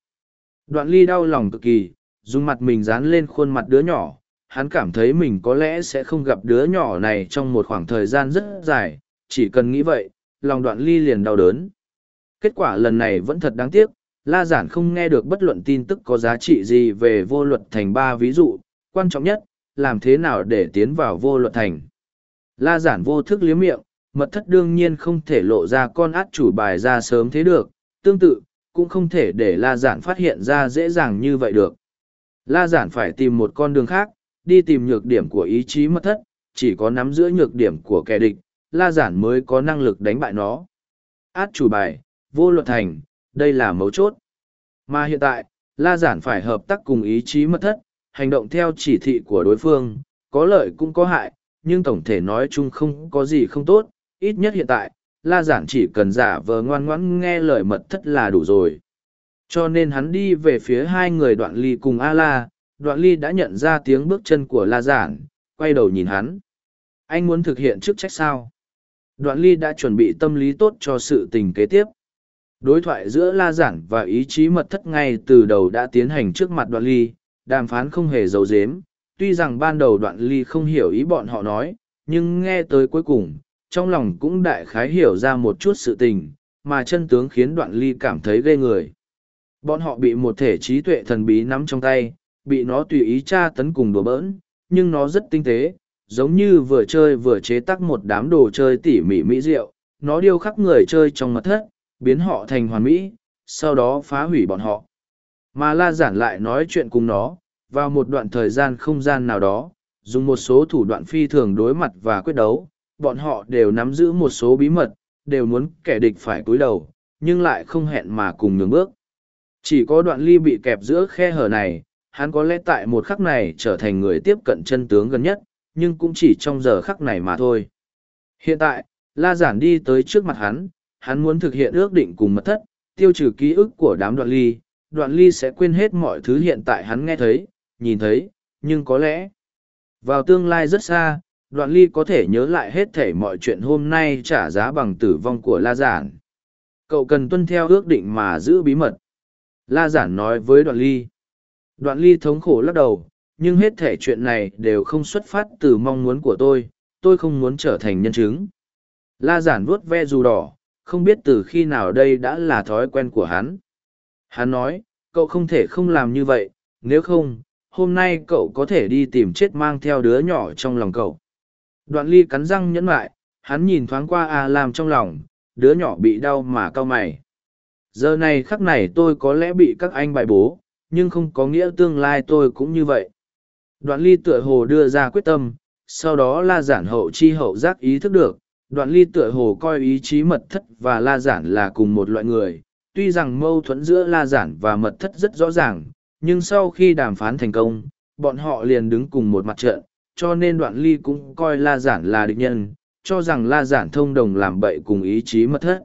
Đoạn ly đau lòng cực kỳ, dùng mặt mình dán lên khuôn mặt đứa nhỏ, hắn cảm thấy mình có lẽ sẽ không gặp đứa nhỏ này trong một khoảng thời gian rất dài, chỉ cần nghĩ vậy, lòng đoạn ly liền đau đớn. Kết quả lần này vẫn thật đáng tiếc, La Giản không nghe được bất luận tin tức có giá trị gì về vô luật thành ba ví dụ, quan trọng nhất, làm thế nào để tiến vào vô luật thành. La Giản vô thức liếm miệng, mật thất đương nhiên không thể lộ ra con át chủ bài ra sớm thế được, tương tự, cũng không thể để La Giản phát hiện ra dễ dàng như vậy được. La Giản phải tìm một con đường khác, đi tìm nhược điểm của ý chí mất thất, chỉ có nắm giữa nhược điểm của kẻ địch, La Giản mới có năng lực đánh bại nó. Át chủ bài, vô luật thành, đây là mấu chốt. Mà hiện tại, La Giản phải hợp tác cùng ý chí mất thất, hành động theo chỉ thị của đối phương, có lợi cũng có hại, nhưng tổng thể nói chung không có gì không tốt, ít nhất hiện tại, La Giản chỉ cần giả vờ ngoan ngoãn nghe lời mật thất là đủ rồi. Cho nên hắn đi về phía hai người đoạn ly cùng A-La, đoạn ly đã nhận ra tiếng bước chân của La Giản, quay đầu nhìn hắn. Anh muốn thực hiện chức trách sao? Đoạn ly đã chuẩn bị tâm lý tốt cho sự tình kế tiếp. Đối thoại giữa La Giản và ý chí mật thất ngay từ đầu đã tiến hành trước mặt đoạn ly, đàm phán không hề giấu dếm Tuy rằng ban đầu đoạn ly không hiểu ý bọn họ nói, nhưng nghe tới cuối cùng, trong lòng cũng đại khái hiểu ra một chút sự tình, mà chân tướng khiến đoạn ly cảm thấy ghê người. Bọn họ bị một thể trí tuệ thần bí nắm trong tay, bị nó tùy ý tra tấn cùng đùa bỡn, nhưng nó rất tinh tế, giống như vừa chơi vừa chế tác một đám đồ chơi tỉ mỉ mỹ diệu, nó điêu khắc người chơi trong mật thất, biến họ thành hoàn mỹ, sau đó phá hủy bọn họ. Mà La Giản lại nói chuyện cùng nó, vào một đoạn thời gian không gian nào đó, dùng một số thủ đoạn phi thường đối mặt và quyết đấu, bọn họ đều nắm giữ một số bí mật, đều muốn kẻ địch phải cúi đầu, nhưng lại không hẹn mà cùng nhường bước. Chỉ có đoạn ly bị kẹp giữa khe hở này, hắn có lẽ tại một khắc này trở thành người tiếp cận chân tướng gần nhất, nhưng cũng chỉ trong giờ khắc này mà thôi. Hiện tại, La Giản đi tới trước mặt hắn, hắn muốn thực hiện ước định cùng mật thất, tiêu trừ ký ức của đám đoạn ly, đoạn ly sẽ quên hết mọi thứ hiện tại hắn nghe thấy, nhìn thấy, nhưng có lẽ, vào tương lai rất xa, đoạn ly có thể nhớ lại hết thể mọi chuyện hôm nay trả giá bằng tử vong của La Giản. Cậu cần tuân theo ước định mà giữ bí mật. La Giản nói với đoạn ly. Đoạn ly thống khổ lắc đầu, nhưng hết thể chuyện này đều không xuất phát từ mong muốn của tôi, tôi không muốn trở thành nhân chứng. La Giản vuốt ve dù đỏ, không biết từ khi nào đây đã là thói quen của hắn. Hắn nói, cậu không thể không làm như vậy, nếu không, hôm nay cậu có thể đi tìm chết mang theo đứa nhỏ trong lòng cậu. Đoạn ly cắn răng nhẫn lại, hắn nhìn thoáng qua A Lam trong lòng, đứa nhỏ bị đau mà cau mày. Giờ này khắc này tôi có lẽ bị các anh bại bố, nhưng không có nghĩa tương lai tôi cũng như vậy. Đoạn ly tựa hồ đưa ra quyết tâm, sau đó la giản hậu chi hậu giác ý thức được, đoạn ly tựa hồ coi ý chí mật thất và la giản là cùng một loại người. Tuy rằng mâu thuẫn giữa la giản và mật thất rất rõ ràng, nhưng sau khi đàm phán thành công, bọn họ liền đứng cùng một mặt trận, cho nên đoạn ly cũng coi la giản là địch nhân, cho rằng la giản thông đồng làm bậy cùng ý chí mật thất.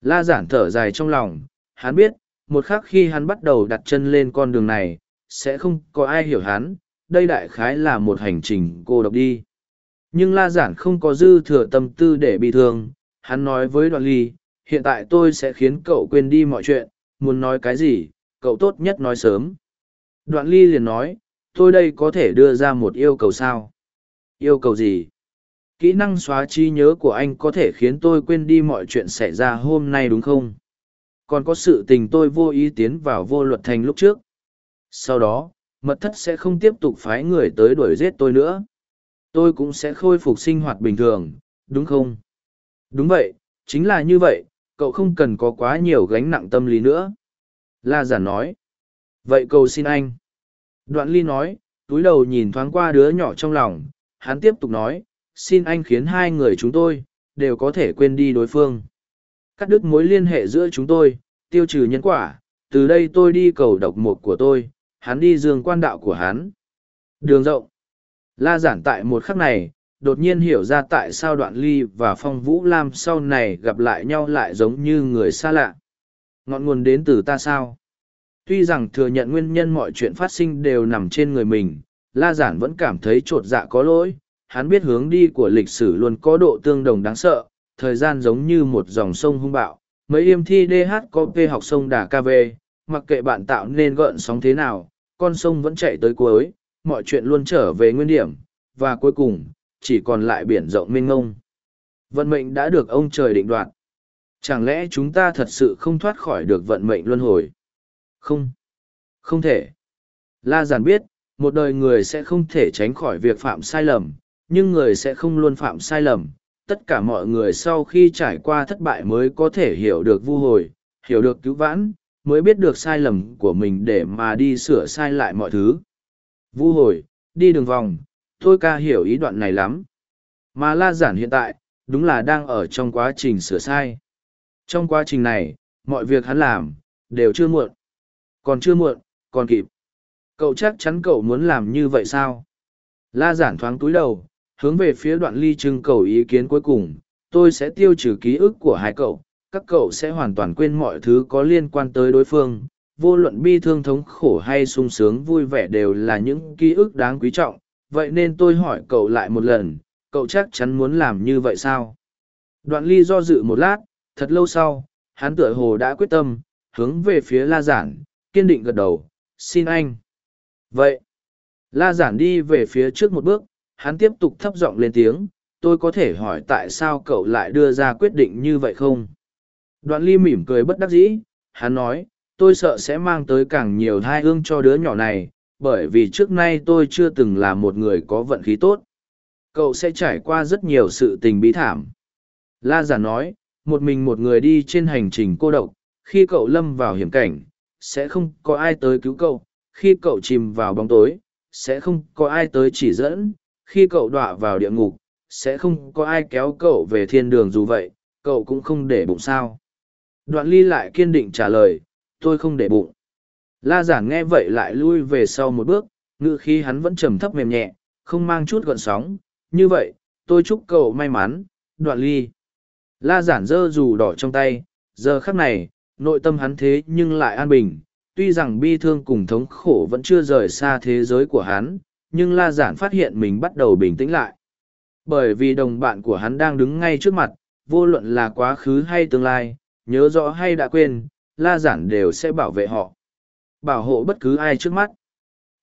La giản thở dài trong lòng, hắn biết, một khắc khi hắn bắt đầu đặt chân lên con đường này, sẽ không có ai hiểu hắn, đây đại khái là một hành trình cô độc đi. Nhưng la giản không có dư thừa tâm tư để bị thương, hắn nói với đoạn ly, hiện tại tôi sẽ khiến cậu quên đi mọi chuyện, muốn nói cái gì, cậu tốt nhất nói sớm. Đoạn ly liền nói, tôi đây có thể đưa ra một yêu cầu sao? Yêu cầu gì? Kỹ năng xóa trí nhớ của anh có thể khiến tôi quên đi mọi chuyện xảy ra hôm nay đúng không? Còn có sự tình tôi vô ý tiến vào vô luật thành lúc trước. Sau đó, mật thất sẽ không tiếp tục phái người tới đuổi giết tôi nữa. Tôi cũng sẽ khôi phục sinh hoạt bình thường, đúng không? Đúng vậy, chính là như vậy, cậu không cần có quá nhiều gánh nặng tâm lý nữa. La giản nói. Vậy cầu xin anh. Đoạn ly nói, túi đầu nhìn thoáng qua đứa nhỏ trong lòng, hắn tiếp tục nói, xin anh khiến hai người chúng tôi, đều có thể quên đi đối phương. Cắt đứt mối liên hệ giữa chúng tôi, tiêu trừ nhân quả, từ đây tôi đi cầu độc mục của tôi, hắn đi dương quan đạo của hắn. Đường rộng. La giản tại một khắc này, đột nhiên hiểu ra tại sao đoạn ly và phong vũ lam sau này gặp lại nhau lại giống như người xa lạ. Ngọn nguồn đến từ ta sao? Tuy rằng thừa nhận nguyên nhân mọi chuyện phát sinh đều nằm trên người mình, La Giản vẫn cảm thấy trột dạ có lỗi, hắn biết hướng đi của lịch sử luôn có độ tương đồng đáng sợ, thời gian giống như một dòng sông hung bạo. Mấy im thi DH có P học sông Đà KV, mặc kệ bạn tạo nên gợn sóng thế nào, con sông vẫn chạy tới cuối, mọi chuyện luôn trở về nguyên điểm, và cuối cùng, chỉ còn lại biển rộng mênh ngông. Vận mệnh đã được ông trời định đoạt. Chẳng lẽ chúng ta thật sự không thoát khỏi được vận mệnh luân hồi? Không. Không thể. La Giản biết, một đời người sẽ không thể tránh khỏi việc phạm sai lầm, nhưng người sẽ không luôn phạm sai lầm. Tất cả mọi người sau khi trải qua thất bại mới có thể hiểu được vu hồi, hiểu được cứu vãn, mới biết được sai lầm của mình để mà đi sửa sai lại mọi thứ. Vu hồi, đi đường vòng, tôi ca hiểu ý đoạn này lắm. Mà La Giản hiện tại, đúng là đang ở trong quá trình sửa sai. Trong quá trình này, mọi việc hắn làm, đều chưa muộn. Còn chưa muộn, còn kịp. Cậu chắc chắn cậu muốn làm như vậy sao? La giản thoáng túi đầu, hướng về phía đoạn ly trưng cầu ý kiến cuối cùng. Tôi sẽ tiêu trừ ký ức của hai cậu. Các cậu sẽ hoàn toàn quên mọi thứ có liên quan tới đối phương. Vô luận bi thương thống khổ hay sung sướng vui vẻ đều là những ký ức đáng quý trọng. Vậy nên tôi hỏi cậu lại một lần, cậu chắc chắn muốn làm như vậy sao? Đoạn ly do dự một lát, thật lâu sau, hắn tựa hồ đã quyết tâm, hướng về phía la giản, kiên định gật đầu, xin anh. Vậy, la giản đi về phía trước một bước, hắn tiếp tục thấp giọng lên tiếng, tôi có thể hỏi tại sao cậu lại đưa ra quyết định như vậy không? Đoạn ly mỉm cười bất đắc dĩ, hắn nói, tôi sợ sẽ mang tới càng nhiều thai hương cho đứa nhỏ này, bởi vì trước nay tôi chưa từng là một người có vận khí tốt. Cậu sẽ trải qua rất nhiều sự tình bí thảm. La giả nói, một mình một người đi trên hành trình cô độc, khi cậu lâm vào hiểm cảnh, sẽ không có ai tới cứu cậu, khi cậu chìm vào bóng tối, sẽ không có ai tới chỉ dẫn, khi cậu đọa vào địa ngục, sẽ không có ai kéo cậu về thiên đường dù vậy, cậu cũng không để bụng sao. Đoạn ly lại kiên định trả lời, tôi không để bụng. La giản nghe vậy lại lui về sau một bước, ngự khi hắn vẫn trầm thấp mềm nhẹ, không mang chút gọn sóng. Như vậy, tôi chúc cậu may mắn, đoạn ly. La giản dơ dù đỏ trong tay, giờ khắc này, nội tâm hắn thế nhưng lại an bình, tuy rằng bi thương cùng thống khổ vẫn chưa rời xa thế giới của hắn, nhưng la giản phát hiện mình bắt đầu bình tĩnh lại. Bởi vì đồng bạn của hắn đang đứng ngay trước mặt, vô luận là quá khứ hay tương lai, nhớ rõ hay đã quên, la giản đều sẽ bảo vệ họ. Bảo hộ bất cứ ai trước mắt.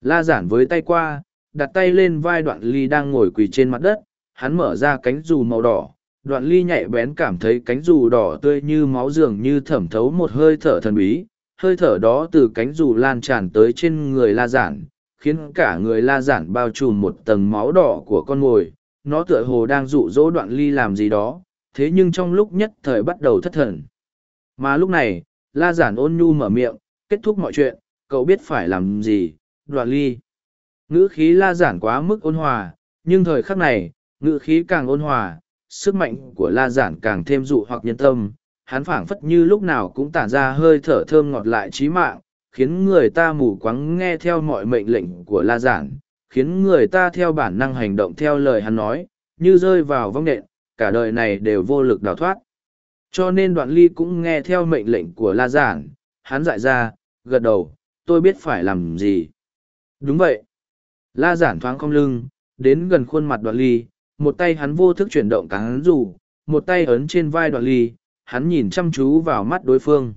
La giản với tay qua, đặt tay lên vai đoạn ly đang ngồi quỳ trên mặt đất, hắn mở ra cánh dù màu đỏ, đoạn ly nhạy bén cảm thấy cánh dù đỏ tươi như máu dường như thẩm thấu một hơi thở thần bí hơi thở đó từ cánh dù lan tràn tới trên người la giản khiến cả người la giản bao trùm một tầng máu đỏ của con mồi nó tựa hồ đang rụ rỗ đoạn ly làm gì đó thế nhưng trong lúc nhất thời bắt đầu thất thần. Mà lúc này la giản ôn nhu mở miệng kết thúc mọi chuyện cậu biết phải làm gì đoạn ly. Ngữ khí la giản quá mức ôn hòa nhưng thời khắc này ngữ khí càng ôn hòa sức mạnh của la giản càng thêm dụ hoặc nhân tâm, hắn phảng phất như lúc nào cũng tản ra hơi thở thơm ngọt lại trí mạng, khiến người ta mù quáng nghe theo mọi mệnh lệnh của la giản, khiến người ta theo bản năng hành động theo lời hắn nói, như rơi vào vong nện, cả đời này đều vô lực đào thoát. Cho nên đoạn ly cũng nghe theo mệnh lệnh của la giản, hắn dại ra, gật đầu, tôi biết phải làm gì. Đúng vậy. La giản thoáng không lưng, đến gần khuôn mặt đoạn ly, một tay hắn vô thức chuyển động cán rủ, một tay ấn trên vai đoạn ly, hắn nhìn chăm chú vào mắt đối phương.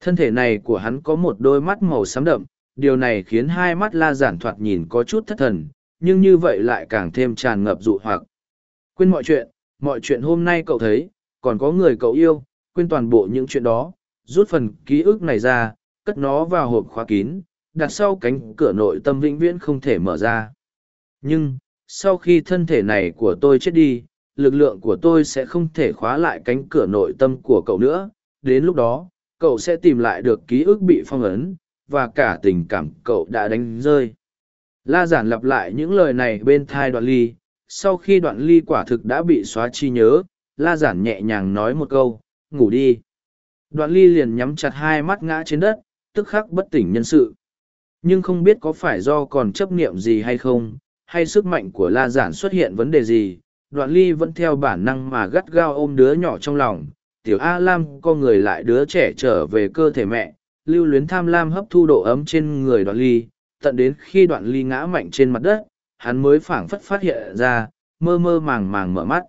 Thân thể này của hắn có một đôi mắt màu xám đậm, điều này khiến hai mắt la giản thoạt nhìn có chút thất thần, nhưng như vậy lại càng thêm tràn ngập dụ hoặc. Quên mọi chuyện, mọi chuyện hôm nay cậu thấy, còn có người cậu yêu, quên toàn bộ những chuyện đó, rút phần ký ức này ra, cất nó vào hộp khóa kín, đặt sau cánh cửa nội tâm vĩnh viễn không thể mở ra. Nhưng, sau khi thân thể này của tôi chết đi lực lượng của tôi sẽ không thể khóa lại cánh cửa nội tâm của cậu nữa đến lúc đó cậu sẽ tìm lại được ký ức bị phong ấn, và cả tình cảm cậu đã đánh rơi. La giản lặp lại những lời này bên thai đoạn ly. Sau khi đoạn ly quả thực đã bị xóa chi nhớ, la giản nhẹ nhàng nói một câu, ngủ đi. Đoạn ly liền nhắm chặt hai mắt ngã trên đất, tức khắc bất tỉnh nhân sự. Nhưng không biết có phải do còn chấp niệm gì hay không, hay sức mạnh của la giản xuất hiện vấn đề gì, đoạn ly vẫn theo bản năng mà gắt gao ôm đứa nhỏ trong lòng tiểu a lam co người lại đứa trẻ trở về cơ thể mẹ, lưu luyến tham lam hấp thu độ ấm trên người đoạn ly, tận đến khi đoạn ly ngã mạnh trên mặt đất, hắn mới phảng phất phát hiện ra, mơ mơ màng màng mở mắt.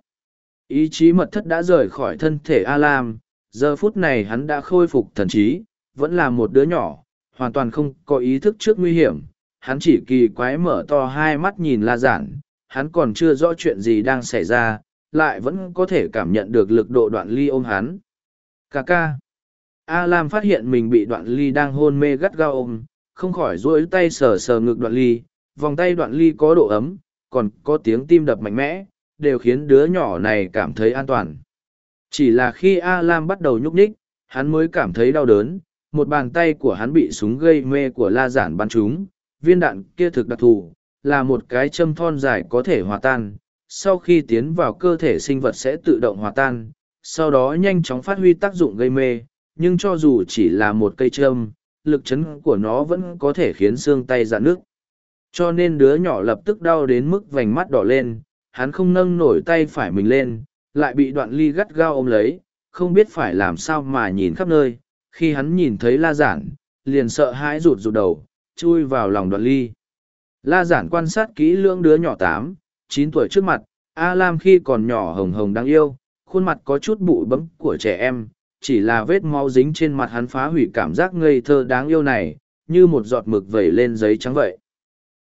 Ý chí mật thất đã rời khỏi thân thể a lam, giờ phút này hắn đã khôi phục thần trí, vẫn là một đứa nhỏ, hoàn toàn không có ý thức trước nguy hiểm. Hắn chỉ kỳ quái mở to hai mắt nhìn la giản, hắn còn chưa rõ chuyện gì đang xảy ra lại vẫn có thể cảm nhận được lực độ đoạn ly ôm hắn. Cà ca. A lam phát hiện mình bị đoạn ly đang hôn mê gắt gao ôm, không khỏi duỗi tay sờ sờ ngực đoạn ly, vòng tay đoạn ly có độ ấm, còn có tiếng tim đập mạnh mẽ, đều khiến đứa nhỏ này cảm thấy an toàn. Chỉ là khi a lam bắt đầu nhúc nhích, hắn mới cảm thấy đau đớn, một bàn tay của hắn bị súng gây mê của la giản bắn trúng, viên đạn kia thực đặc thù, là một cái châm thon dài có thể hòa tan sau khi tiến vào cơ thể sinh vật sẽ tự động hòa tan, sau đó nhanh chóng phát huy tác dụng gây mê, nhưng cho dù chỉ là một cây châm, lực chấn của nó vẫn có thể khiến xương tay dạn nước cho nên đứa nhỏ lập tức đau đến mức vành mắt đỏ lên, hắn không nâng nổi tay phải mình lên, lại bị đoạn ly gắt gao ôm lấy, không biết phải làm sao mà nhìn khắp nơi. Khi hắn nhìn thấy la giản, liền sợ hãi rụt rụt đầu, chui vào lòng đoạn ly. La giản quan sát kỹ lưỡng đứa nhỏ tám chín tuổi trước mặt a lam khi còn nhỏ hồng hồng đáng yêu, khuôn mặt có chút bụi bấm của trẻ em, chỉ là vết máu dính trên mặt hắn phá hủy cảm giác ngây thơ đáng yêu này, như một giọt mực vẩy lên giấy trắng vậy.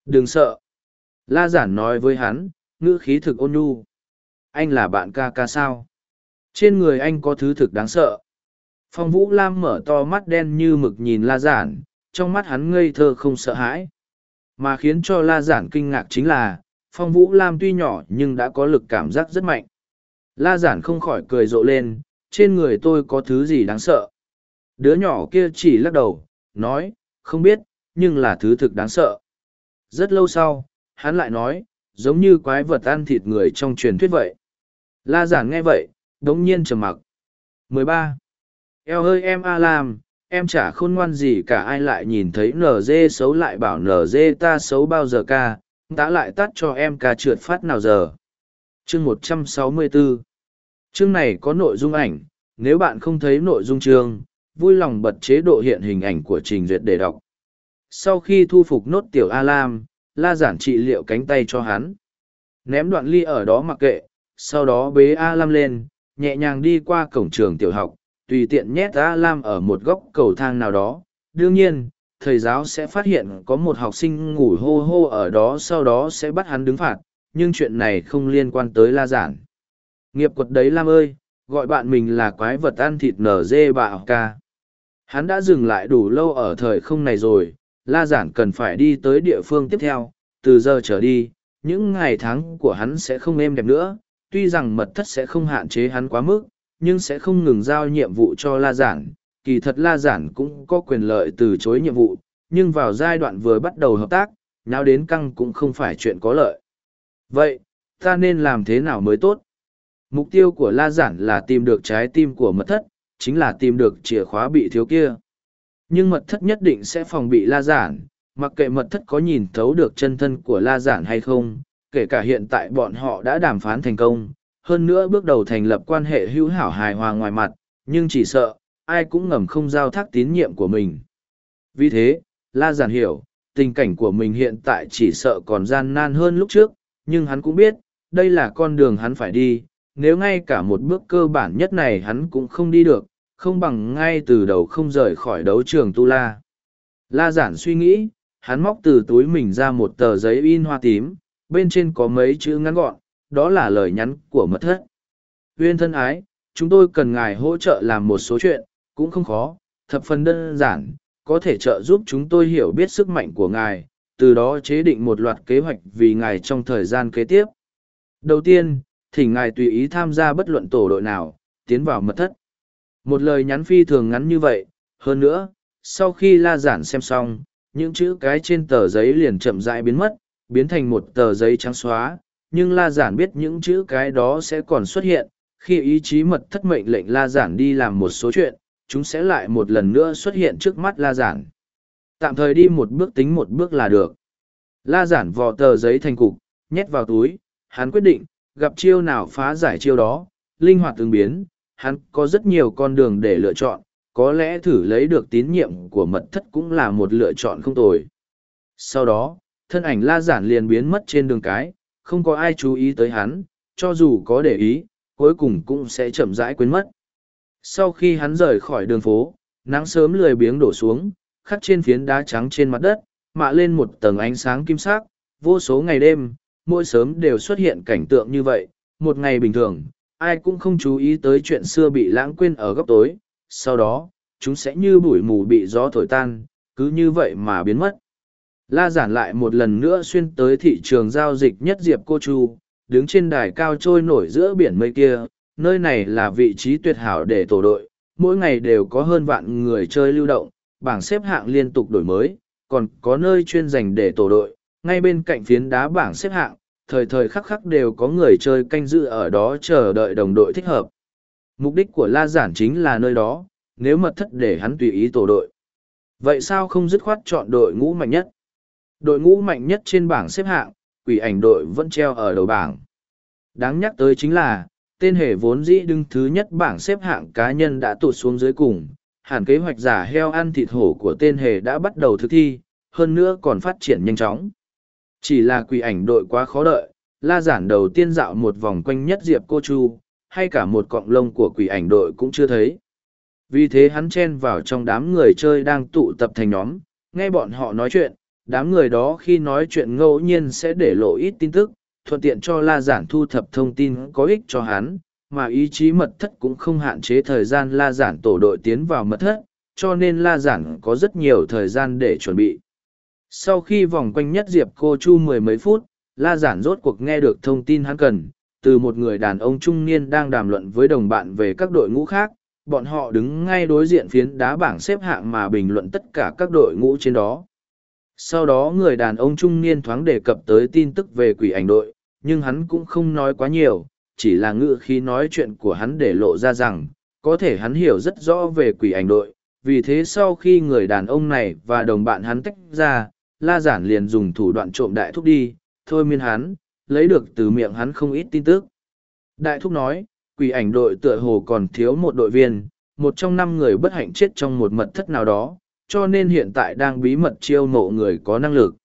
Đừng sợ. La giản nói với hắn, ngữ khí thực ôn nhu. Anh là bạn ca ca sao? Trên người anh có thứ thực đáng sợ. Phong vũ lam mở to mắt đen như mực nhìn la giản, trong mắt hắn ngây thơ không sợ hãi. Mà khiến cho la giản kinh ngạc chính là phong vũ lam tuy nhỏ nhưng đã có lực cảm giác rất mạnh. La giản không khỏi cười rộ lên, trên người tôi có thứ gì đáng sợ? Đứa nhỏ kia chỉ lắc đầu, nói, không biết, nhưng là thứ thực đáng sợ. Rất lâu sau, hắn lại nói, giống như quái vật ăn thịt người trong truyền thuyết vậy. La giản nghe vậy đ ố n g nhiên trầm mặc. 13. eo hơi em a lam, em chả khôn ngoan gì cả, ai lại nhìn thấy nz xấu lại bảo nz ta xấu bao giờ ca đã lại tắt cho em ca trượt phát nào giờ chương 164 chương này có nội dung ảnh nếu bạn không thấy nội dung chương vui lòng bật chế độ hiện hình ảnh của trình duyệt để đọc sau khi thu phục nốt tiểu a lam la giản trị liệu cánh tay cho hắn. Ném đoạn ly ở đó mặc kệ, sau đó bế A Lam lên, nhẹ nhàng đi qua cổng trường tiểu học, tùy tiện nhét A Lam ở một góc cầu thang nào đó. Đương nhiên, thầy giáo sẽ phát hiện có một học sinh ngủ hô hô ở đó sau đó sẽ bắt hắn đứng phạt, nhưng chuyện này không liên quan tới la giản. Nghiệp quật đấy Lam ơi, gọi bạn mình là quái vật ăn thịt nở dê bạo ca. Hắn đã dừng lại đủ lâu ở thời không này rồi, La giản cần phải đi tới địa phương tiếp theo, từ giờ trở đi, những ngày tháng của hắn sẽ không êm đẹp nữa, tuy rằng mật thất sẽ không hạn chế hắn quá mức, nhưng sẽ không ngừng giao nhiệm vụ cho La giản. Kỳ thật La giản cũng có quyền lợi từ chối nhiệm vụ, nhưng vào giai đoạn vừa bắt đầu hợp tác, nào đến căng cũng không phải chuyện có lợi. Vậy, ta nên làm thế nào mới tốt? Mục tiêu của La giản là tìm được trái tim của mật thất, chính là tìm được chìa khóa bị thiếu kia. Nhưng mật thất nhất định sẽ phòng bị la giản, mặc kệ mật thất có nhìn thấu được chân thân của la giản hay không, kể cả hiện tại bọn họ đã đàm phán thành công, hơn nữa bước đầu thành lập quan hệ hữu hảo hài hòa ngoài mặt, nhưng chỉ sợ, ai cũng ngầm không giao thác tín nhiệm của mình. Vì thế, la giản hiểu, tình cảnh của mình hiện tại chỉ sợ còn gian nan hơn lúc trước, nhưng hắn cũng biết, đây là con đường hắn phải đi, nếu ngay cả một bước cơ bản nhất này hắn cũng không đi được, không bằng ngay từ đầu không rời khỏi đấu trường tu la. La giản suy nghĩ, hắn móc từ túi mình ra một tờ giấy in hoa tím, bên trên có mấy chữ ngắn gọn, đó là lời nhắn của mật thất. Uyên thân ái, chúng tôi cần ngài hỗ trợ làm một số chuyện, cũng không khó, thập phần đơn giản, có thể trợ giúp chúng tôi hiểu biết sức mạnh của ngài, từ đó chế định một loạt kế hoạch vì ngài trong thời gian kế tiếp. Đầu tiên, thỉnh ngài tùy ý tham gia bất luận tổ đội nào, tiến vào mật thất. Một lời nhắn phi thường ngắn như vậy, hơn nữa, sau khi la giản xem xong, những chữ cái trên tờ giấy liền chậm rãi biến mất, biến thành một tờ giấy trắng xóa, nhưng la giản biết những chữ cái đó sẽ còn xuất hiện, khi ý chí mật thất mệnh lệnh la giản đi làm một số chuyện, chúng sẽ lại một lần nữa xuất hiện trước mắt la giản. Tạm thời đi một bước tính một bước là được. La giản vò tờ giấy thành cục, nhét vào túi, hắn quyết định, gặp chiêu nào phá giải chiêu đó, linh hoạt ứng biến, hắn có rất nhiều con đường để lựa chọn, có lẽ thử lấy được tín nhiệm của mật thất cũng là một lựa chọn không tồi. Sau đó, thân ảnh la giản liền biến mất trên đường cái, không có ai chú ý tới hắn, cho dù có để ý, cuối cùng cũng sẽ chậm rãi quên mất. Sau khi hắn rời khỏi đường phố, nắng sớm lười biếng đổ xuống, khắc trên phiến đá trắng trên mặt đất, mạ lên một tầng ánh sáng kim sắc, vô số ngày đêm, mỗi sớm đều xuất hiện cảnh tượng như vậy, một ngày bình thường, ai cũng không chú ý tới chuyện xưa bị lãng quên ở góc tối, sau đó, chúng sẽ như bụi mù bị gió thổi tan, cứ như vậy mà biến mất. La giản lại một lần nữa xuyên tới thị trường giao dịch nhất Diệp Cô Chu, đứng trên đài cao trôi nổi giữa biển mây kia, nơi này là vị trí tuyệt hảo để tổ đội, mỗi ngày đều có hơn vạn người chơi lưu động, bảng xếp hạng liên tục đổi mới, còn có nơi chuyên dành để tổ đội, ngay bên cạnh phiến đá bảng xếp hạng, thời thời khắc khắc đều có người chơi canh giữ ở đó chờ đợi đồng đội thích hợp. Mục đích của La Giản chính là nơi đó, nếu mật thất để hắn tùy ý tổ đội. Vậy sao không dứt khoát chọn đội ngũ mạnh nhất? Đội ngũ mạnh nhất trên bảng xếp hạng, quỷ ảnh đội vẫn treo ở đầu bảng. Đáng nhắc tới chính là, tên hề vốn dĩ đứng thứ nhất bảng xếp hạng cá nhân đã tụt xuống dưới cùng. Hẳn kế hoạch giả heo ăn thịt hổ của tên hề đã bắt đầu thực thi, hơn nữa còn phát triển nhanh chóng. Chỉ là quỷ ảnh đội quá khó đợi, la giản đầu tiên dạo một vòng quanh nhất diệp cô chu, hay cả một cọng lông của quỷ ảnh đội cũng chưa thấy. Vì thế hắn chen vào trong đám người chơi đang tụ tập thành nhóm, nghe bọn họ nói chuyện, đám người đó khi nói chuyện ngẫu nhiên sẽ để lộ ít tin tức, thuận tiện cho la giản thu thập thông tin có ích cho hắn, mà ý chí mật thất cũng không hạn chế thời gian la giản tổ đội tiến vào mật thất, cho nên la giản có rất nhiều thời gian để chuẩn bị. Sau khi vòng quanh nhất Diệp cô Chu mười mấy phút, la giản rốt cuộc nghe được thông tin hắn cần, từ một người đàn ông trung niên đang đàm luận với đồng bạn về các đội ngũ khác, bọn họ đứng ngay đối diện phiến đá bảng xếp hạng mà bình luận tất cả các đội ngũ trên đó. Sau đó người đàn ông trung niên thoáng đề cập tới tin tức về quỷ ảnh đội, nhưng hắn cũng không nói quá nhiều, chỉ là ngự khi nói chuyện của hắn để lộ ra rằng, có thể hắn hiểu rất rõ về quỷ ảnh đội, vì thế sau khi người đàn ông này và đồng bạn hắn tách ra, La Giản liền dùng thủ đoạn trộm đại thúc đi, thôi miên hắn, lấy được từ miệng hắn không ít tin tức. Đại thúc nói, quỷ ảnh đội tựa hồ còn thiếu một đội viên, một trong năm người bất hạnh chết trong một mật thất nào đó, cho nên hiện tại đang bí mật chiêu mộ người có năng lực.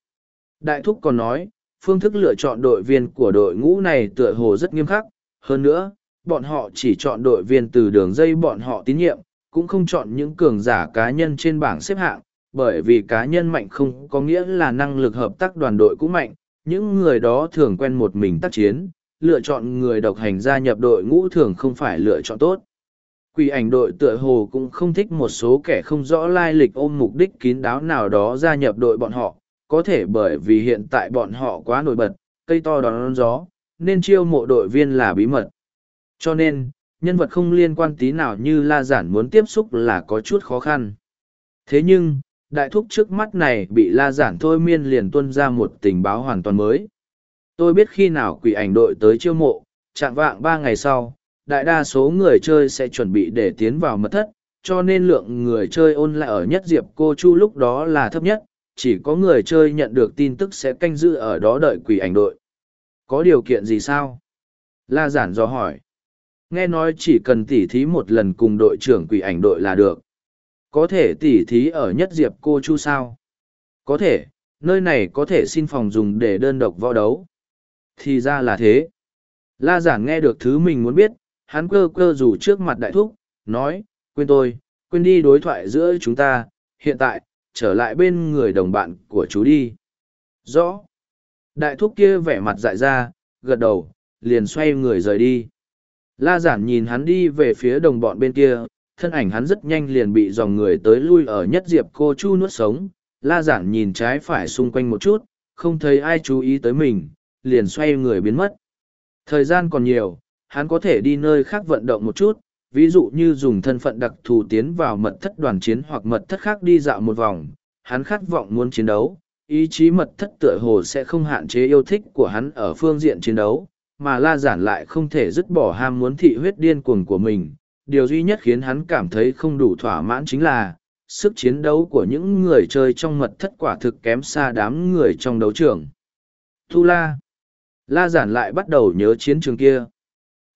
Đại thúc còn nói, phương thức lựa chọn đội viên của đội ngũ này tựa hồ rất nghiêm khắc, hơn nữa, bọn họ chỉ chọn đội viên từ đường dây bọn họ tín nhiệm, cũng không chọn những cường giả cá nhân trên bảng xếp hạng, bởi vì cá nhân mạnh không có nghĩa là năng lực hợp tác đoàn đội cũng mạnh, những người đó thường quen một mình tác chiến, lựa chọn người độc hành gia nhập đội ngũ thường không phải lựa chọn tốt. Quỷ ảnh đội tựa hồ cũng không thích một số kẻ không rõ lai lịch ôm mục đích kín đáo nào đó gia nhập đội bọn họ, có thể bởi vì hiện tại bọn họ quá nổi bật, cây to đón gió, nên chiêu mộ đội viên là bí mật. Cho nên, nhân vật không liên quan tí nào như La Giản muốn tiếp xúc là có chút khó khăn. Thế nhưng, đại thúc trước mắt này bị La Giản thôi miên liền tuân ra một tình báo hoàn toàn mới. Tôi biết khi nào quỷ ảnh đội tới chiêu mộ, chạm vạng ba ngày sau, đại đa số người chơi sẽ chuẩn bị để tiến vào mật thất, cho nên lượng người chơi ôn lại ở nhất diệp cô chu lúc đó là thấp nhất, chỉ có người chơi nhận được tin tức sẽ canh giữ ở đó đợi quỷ ảnh đội. Có điều kiện gì sao? La giản do hỏi. Nghe nói chỉ cần tỉ thí một lần cùng đội trưởng quỷ ảnh đội là được. Có thể tỉ thí ở nhất diệp cô chu sao? Có thể, nơi này có thể xin phòng dùng để đơn độc võ đấu. Thì ra là thế. La giản nghe được thứ mình muốn biết, hắn cơ cơ rủ trước mặt đại thúc, nói, quên tôi, quên đi đối thoại giữa chúng ta, hiện tại, trở lại bên người đồng bạn của chú đi. Rõ. Đại thúc kia vẻ mặt dại ra, gật đầu, liền xoay người rời đi. La giản nhìn hắn đi về phía đồng bọn bên kia, thân ảnh hắn rất nhanh liền bị dòng người tới lui ở nhất diệp cô chu nuốt sống. La giản nhìn trái phải xung quanh một chút, không thấy ai chú ý tới mình, liền xoay người biến mất. Thời gian còn nhiều, hắn có thể đi nơi khác vận động một chút, ví dụ như dùng thân phận đặc thù tiến vào mật thất đoàn chiến hoặc mật thất khác đi dạo một vòng. Hắn khát vọng muốn chiến đấu, ý chí mật thất tựa hồ sẽ không hạn chế yêu thích của hắn ở phương diện chiến đấu, mà la giản lại không thể dứt bỏ ham muốn thị huyết điên cuồng của mình. Điều duy nhất khiến hắn cảm thấy không đủ thỏa mãn chính là, sức chiến đấu của những người chơi trong mật thất quả thực kém xa đám người trong đấu trường. Tu La La giản lại bắt đầu nhớ chiến trường kia.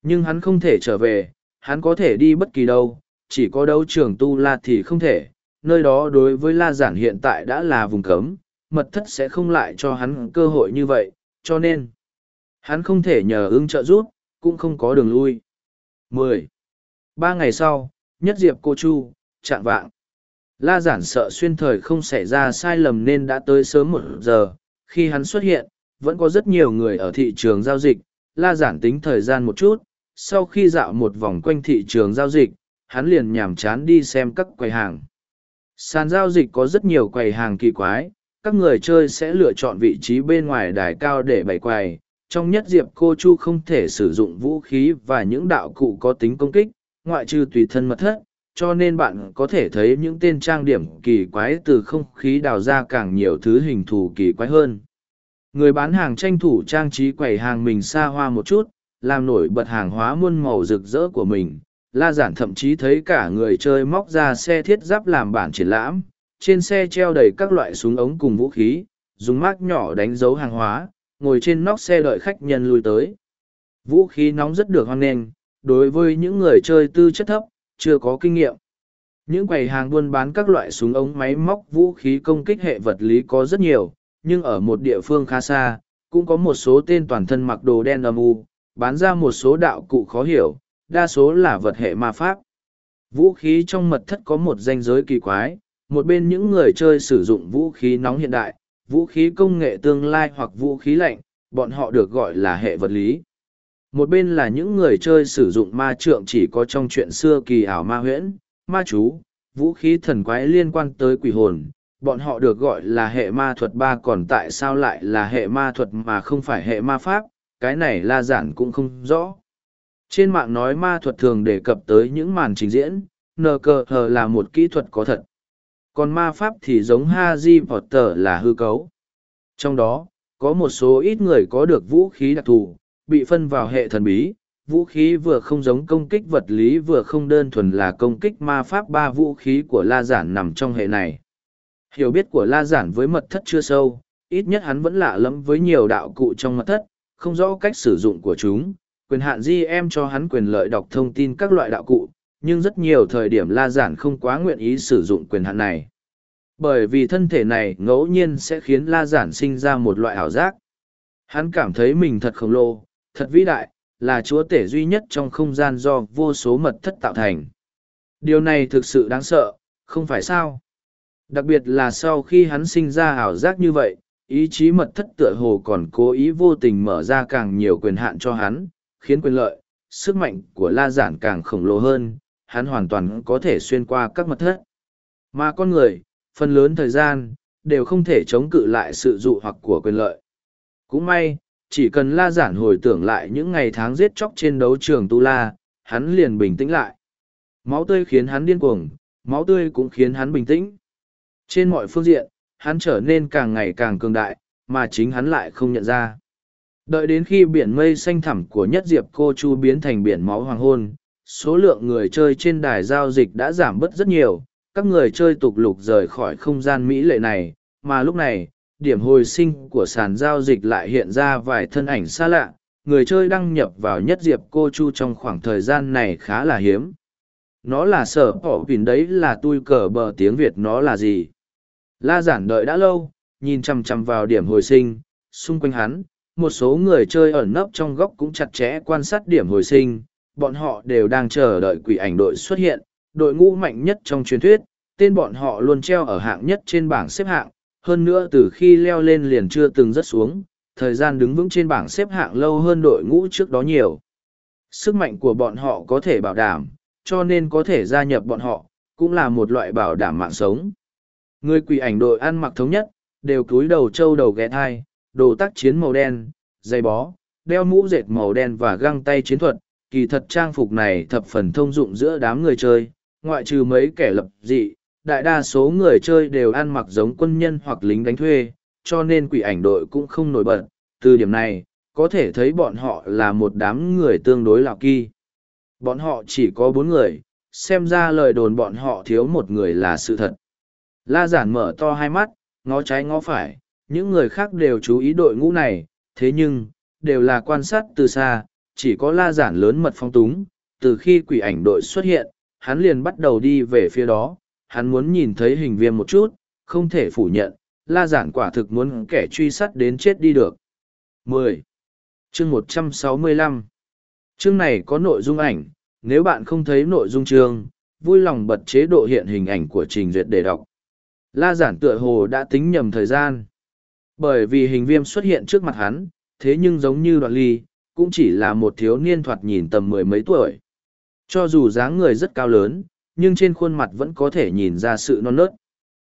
Nhưng hắn không thể trở về, hắn có thể đi bất kỳ đâu, chỉ có đấu trường Tu La thì không thể. Nơi đó đối với La giản hiện tại đã là vùng cấm, mật thất sẽ không lại cho hắn cơ hội như vậy, cho nên hắn không thể nhờ ưng trợ giúp, cũng không có đường lui. Mười. Ba ngày sau, nhất diệp cô Chu, chạm vạng. La giản sợ xuyên thời không xảy ra sai lầm nên đã tới sớm một giờ, khi hắn xuất hiện, vẫn có rất nhiều người ở thị trường giao dịch, la giản tính thời gian một chút, sau khi dạo một vòng quanh thị trường giao dịch, hắn liền nhàm chán đi xem các quầy hàng. Sàn giao dịch có rất nhiều quầy hàng kỳ quái, các người chơi sẽ lựa chọn vị trí bên ngoài đài cao để bày quầy. Trong nhất diệp cô Chu không thể sử dụng vũ khí và những đạo cụ có tính công kích, ngoại trừ tùy thân mật thất, cho nên bạn có thể thấy những tên trang điểm kỳ quái từ không khí đào ra càng nhiều thứ hình thù kỳ quái hơn. Người bán hàng tranh thủ trang trí quầy hàng mình xa hoa một chút, làm nổi bật hàng hóa muôn màu rực rỡ của mình. La giản thậm chí thấy cả người chơi móc ra xe thiết giáp làm bản triển lãm, trên xe treo đầy các loại súng ống cùng vũ khí, dùng mác nhỏ đánh dấu hàng hóa, ngồi trên nóc xe đợi khách nhân lui tới. Vũ khí nóng rất được hoan nghênh, đối với những người chơi tư chất thấp, chưa có kinh nghiệm. Những quầy hàng buôn bán các loại súng ống máy móc vũ khí công kích hệ vật lý có rất nhiều, nhưng ở một địa phương khá xa, cũng có một số tên toàn thân mặc đồ đen âm u, bán ra một số đạo cụ khó hiểu, đa số là vật hệ ma pháp. Vũ khí trong mật thất có một danh giới kỳ quái, một bên những người chơi sử dụng vũ khí nóng hiện đại, vũ khí công nghệ tương lai hoặc vũ khí lạnh, bọn họ được gọi là hệ vật lý. Một bên là những người chơi sử dụng ma trượng chỉ có trong chuyện xưa kỳ ảo ma huyễn, ma chú, vũ khí thần quái liên quan tới quỷ hồn, bọn họ được gọi là hệ ma thuật ba còn tại sao lại là hệ ma thuật mà không phải hệ ma pháp, cái này la giản cũng không rõ. Trên mạng nói ma thuật thường đề cập tới những màn trình diễn, nờ cờ hờ là một kỹ thuật có thật. Còn ma pháp thì giống Harry Potter là hư cấu. Trong đó, có một số ít người có được vũ khí đặc thù, bị phân vào hệ thần bí. Vũ khí vừa không giống công kích vật lý vừa không đơn thuần là công kích ma pháp ba vũ khí của La Giản nằm trong hệ này. Hiểu biết của La Giản với mật thất chưa sâu, ít nhất hắn vẫn lạ lẫm với nhiều đạo cụ trong mật thất, không rõ cách sử dụng của chúng. Quyền hạn GM cho hắn quyền lợi đọc thông tin các loại đạo cụ, nhưng rất nhiều thời điểm La Giản không quá nguyện ý sử dụng quyền hạn này. Bởi vì thân thể này ngẫu nhiên sẽ khiến La Giản sinh ra một loại ảo giác. Hắn cảm thấy mình thật khổng lồ, thật vĩ đại, là chúa tể duy nhất trong không gian do vô số mật thất tạo thành. Điều này thực sự đáng sợ, không phải sao? Đặc biệt là sau khi hắn sinh ra ảo giác như vậy, ý chí mật thất tựa hồ còn cố ý vô tình mở ra càng nhiều quyền hạn cho hắn, khiến quyền lợi, sức mạnh của la giản càng khổng lồ hơn, hắn hoàn toàn có thể xuyên qua các mật thất. Mà con người, phần lớn thời gian, đều không thể chống cự lại sự dụ hoặc của quyền lợi. Cũng may, chỉ cần la giản hồi tưởng lại những ngày tháng giết chóc trên đấu trường Tu La, hắn liền bình tĩnh lại. Máu tươi khiến hắn điên cuồng, máu tươi cũng khiến hắn bình tĩnh. Trên mọi phương diện, hắn trở nên càng ngày càng cường đại, mà chính hắn lại không nhận ra. Đợi đến khi biển mây xanh thẳm của nhất diệp cô chu biến thành biển máu hoàng hôn, số lượng người chơi trên đài giao dịch đã giảm bớt rất nhiều, các người chơi tục lục rời khỏi không gian mỹ lệ này, mà lúc này, điểm hồi sinh của sàn giao dịch lại hiện ra vài thân ảnh xa lạ, người chơi đăng nhập vào nhất diệp cô chu trong khoảng thời gian này khá là hiếm. Nó là sở bỏ vỉn đấy là tui cờ bờ tiếng Việt nó là gì? La giản đợi đã lâu, nhìn chằm chằm vào điểm hồi sinh, xung quanh hắn, một số người chơi ẩn nấp trong góc cũng chặt chẽ quan sát điểm hồi sinh, bọn họ đều đang chờ đợi quỷ ảnh đội xuất hiện, đội ngũ mạnh nhất trong truyền thuyết, tên bọn họ luôn treo ở hạng nhất trên bảng xếp hạng, hơn nữa từ khi leo lên liền chưa từng rớt xuống, thời gian đứng vững trên bảng xếp hạng lâu hơn đội ngũ trước đó nhiều. Sức mạnh của bọn họ có thể bảo đảm, cho nên có thể gia nhập bọn họ, cũng là một loại bảo đảm mạng sống. Người quỷ ảnh đội ăn mặc thống nhất, đều cúi đầu trâu đầu ghé thai, đồ tác chiến màu đen, dây bó, đeo mũ dệt màu đen và găng tay chiến thuật, kỳ thật trang phục này thập phần thông dụng giữa đám người chơi, ngoại trừ mấy kẻ lập dị, đại đa số người chơi đều ăn mặc giống quân nhân hoặc lính đánh thuê, cho nên quỷ ảnh đội cũng không nổi bật. Từ điểm này, có thể thấy bọn họ là một đám người tương đối lạo kỳ. Bọn họ chỉ có bốn người, xem ra lời đồn bọn họ thiếu một người là sự thật. La giản mở to hai mắt, ngó trái ngó phải, những người khác đều chú ý đội ngũ này, thế nhưng, đều là quan sát từ xa, chỉ có la giản lớn mật phong túng, từ khi quỷ ảnh đội xuất hiện, hắn liền bắt đầu đi về phía đó, hắn muốn nhìn thấy hình viêm một chút, không thể phủ nhận, la giản quả thực muốn kẻ truy sát đến chết đi được. 10. Chương 165 Chương này có nội dung ảnh, nếu bạn không thấy nội dung chương, vui lòng bật chế độ hiện hình ảnh của trình duyệt để đọc. La giản tựa hồ đã tính nhầm thời gian. Bởi vì hình viêm xuất hiện trước mặt hắn, thế nhưng giống như đoạn ly, cũng chỉ là một thiếu niên thoạt nhìn tầm mười mấy tuổi. Cho dù dáng người rất cao lớn, nhưng trên khuôn mặt vẫn có thể nhìn ra sự non nớt.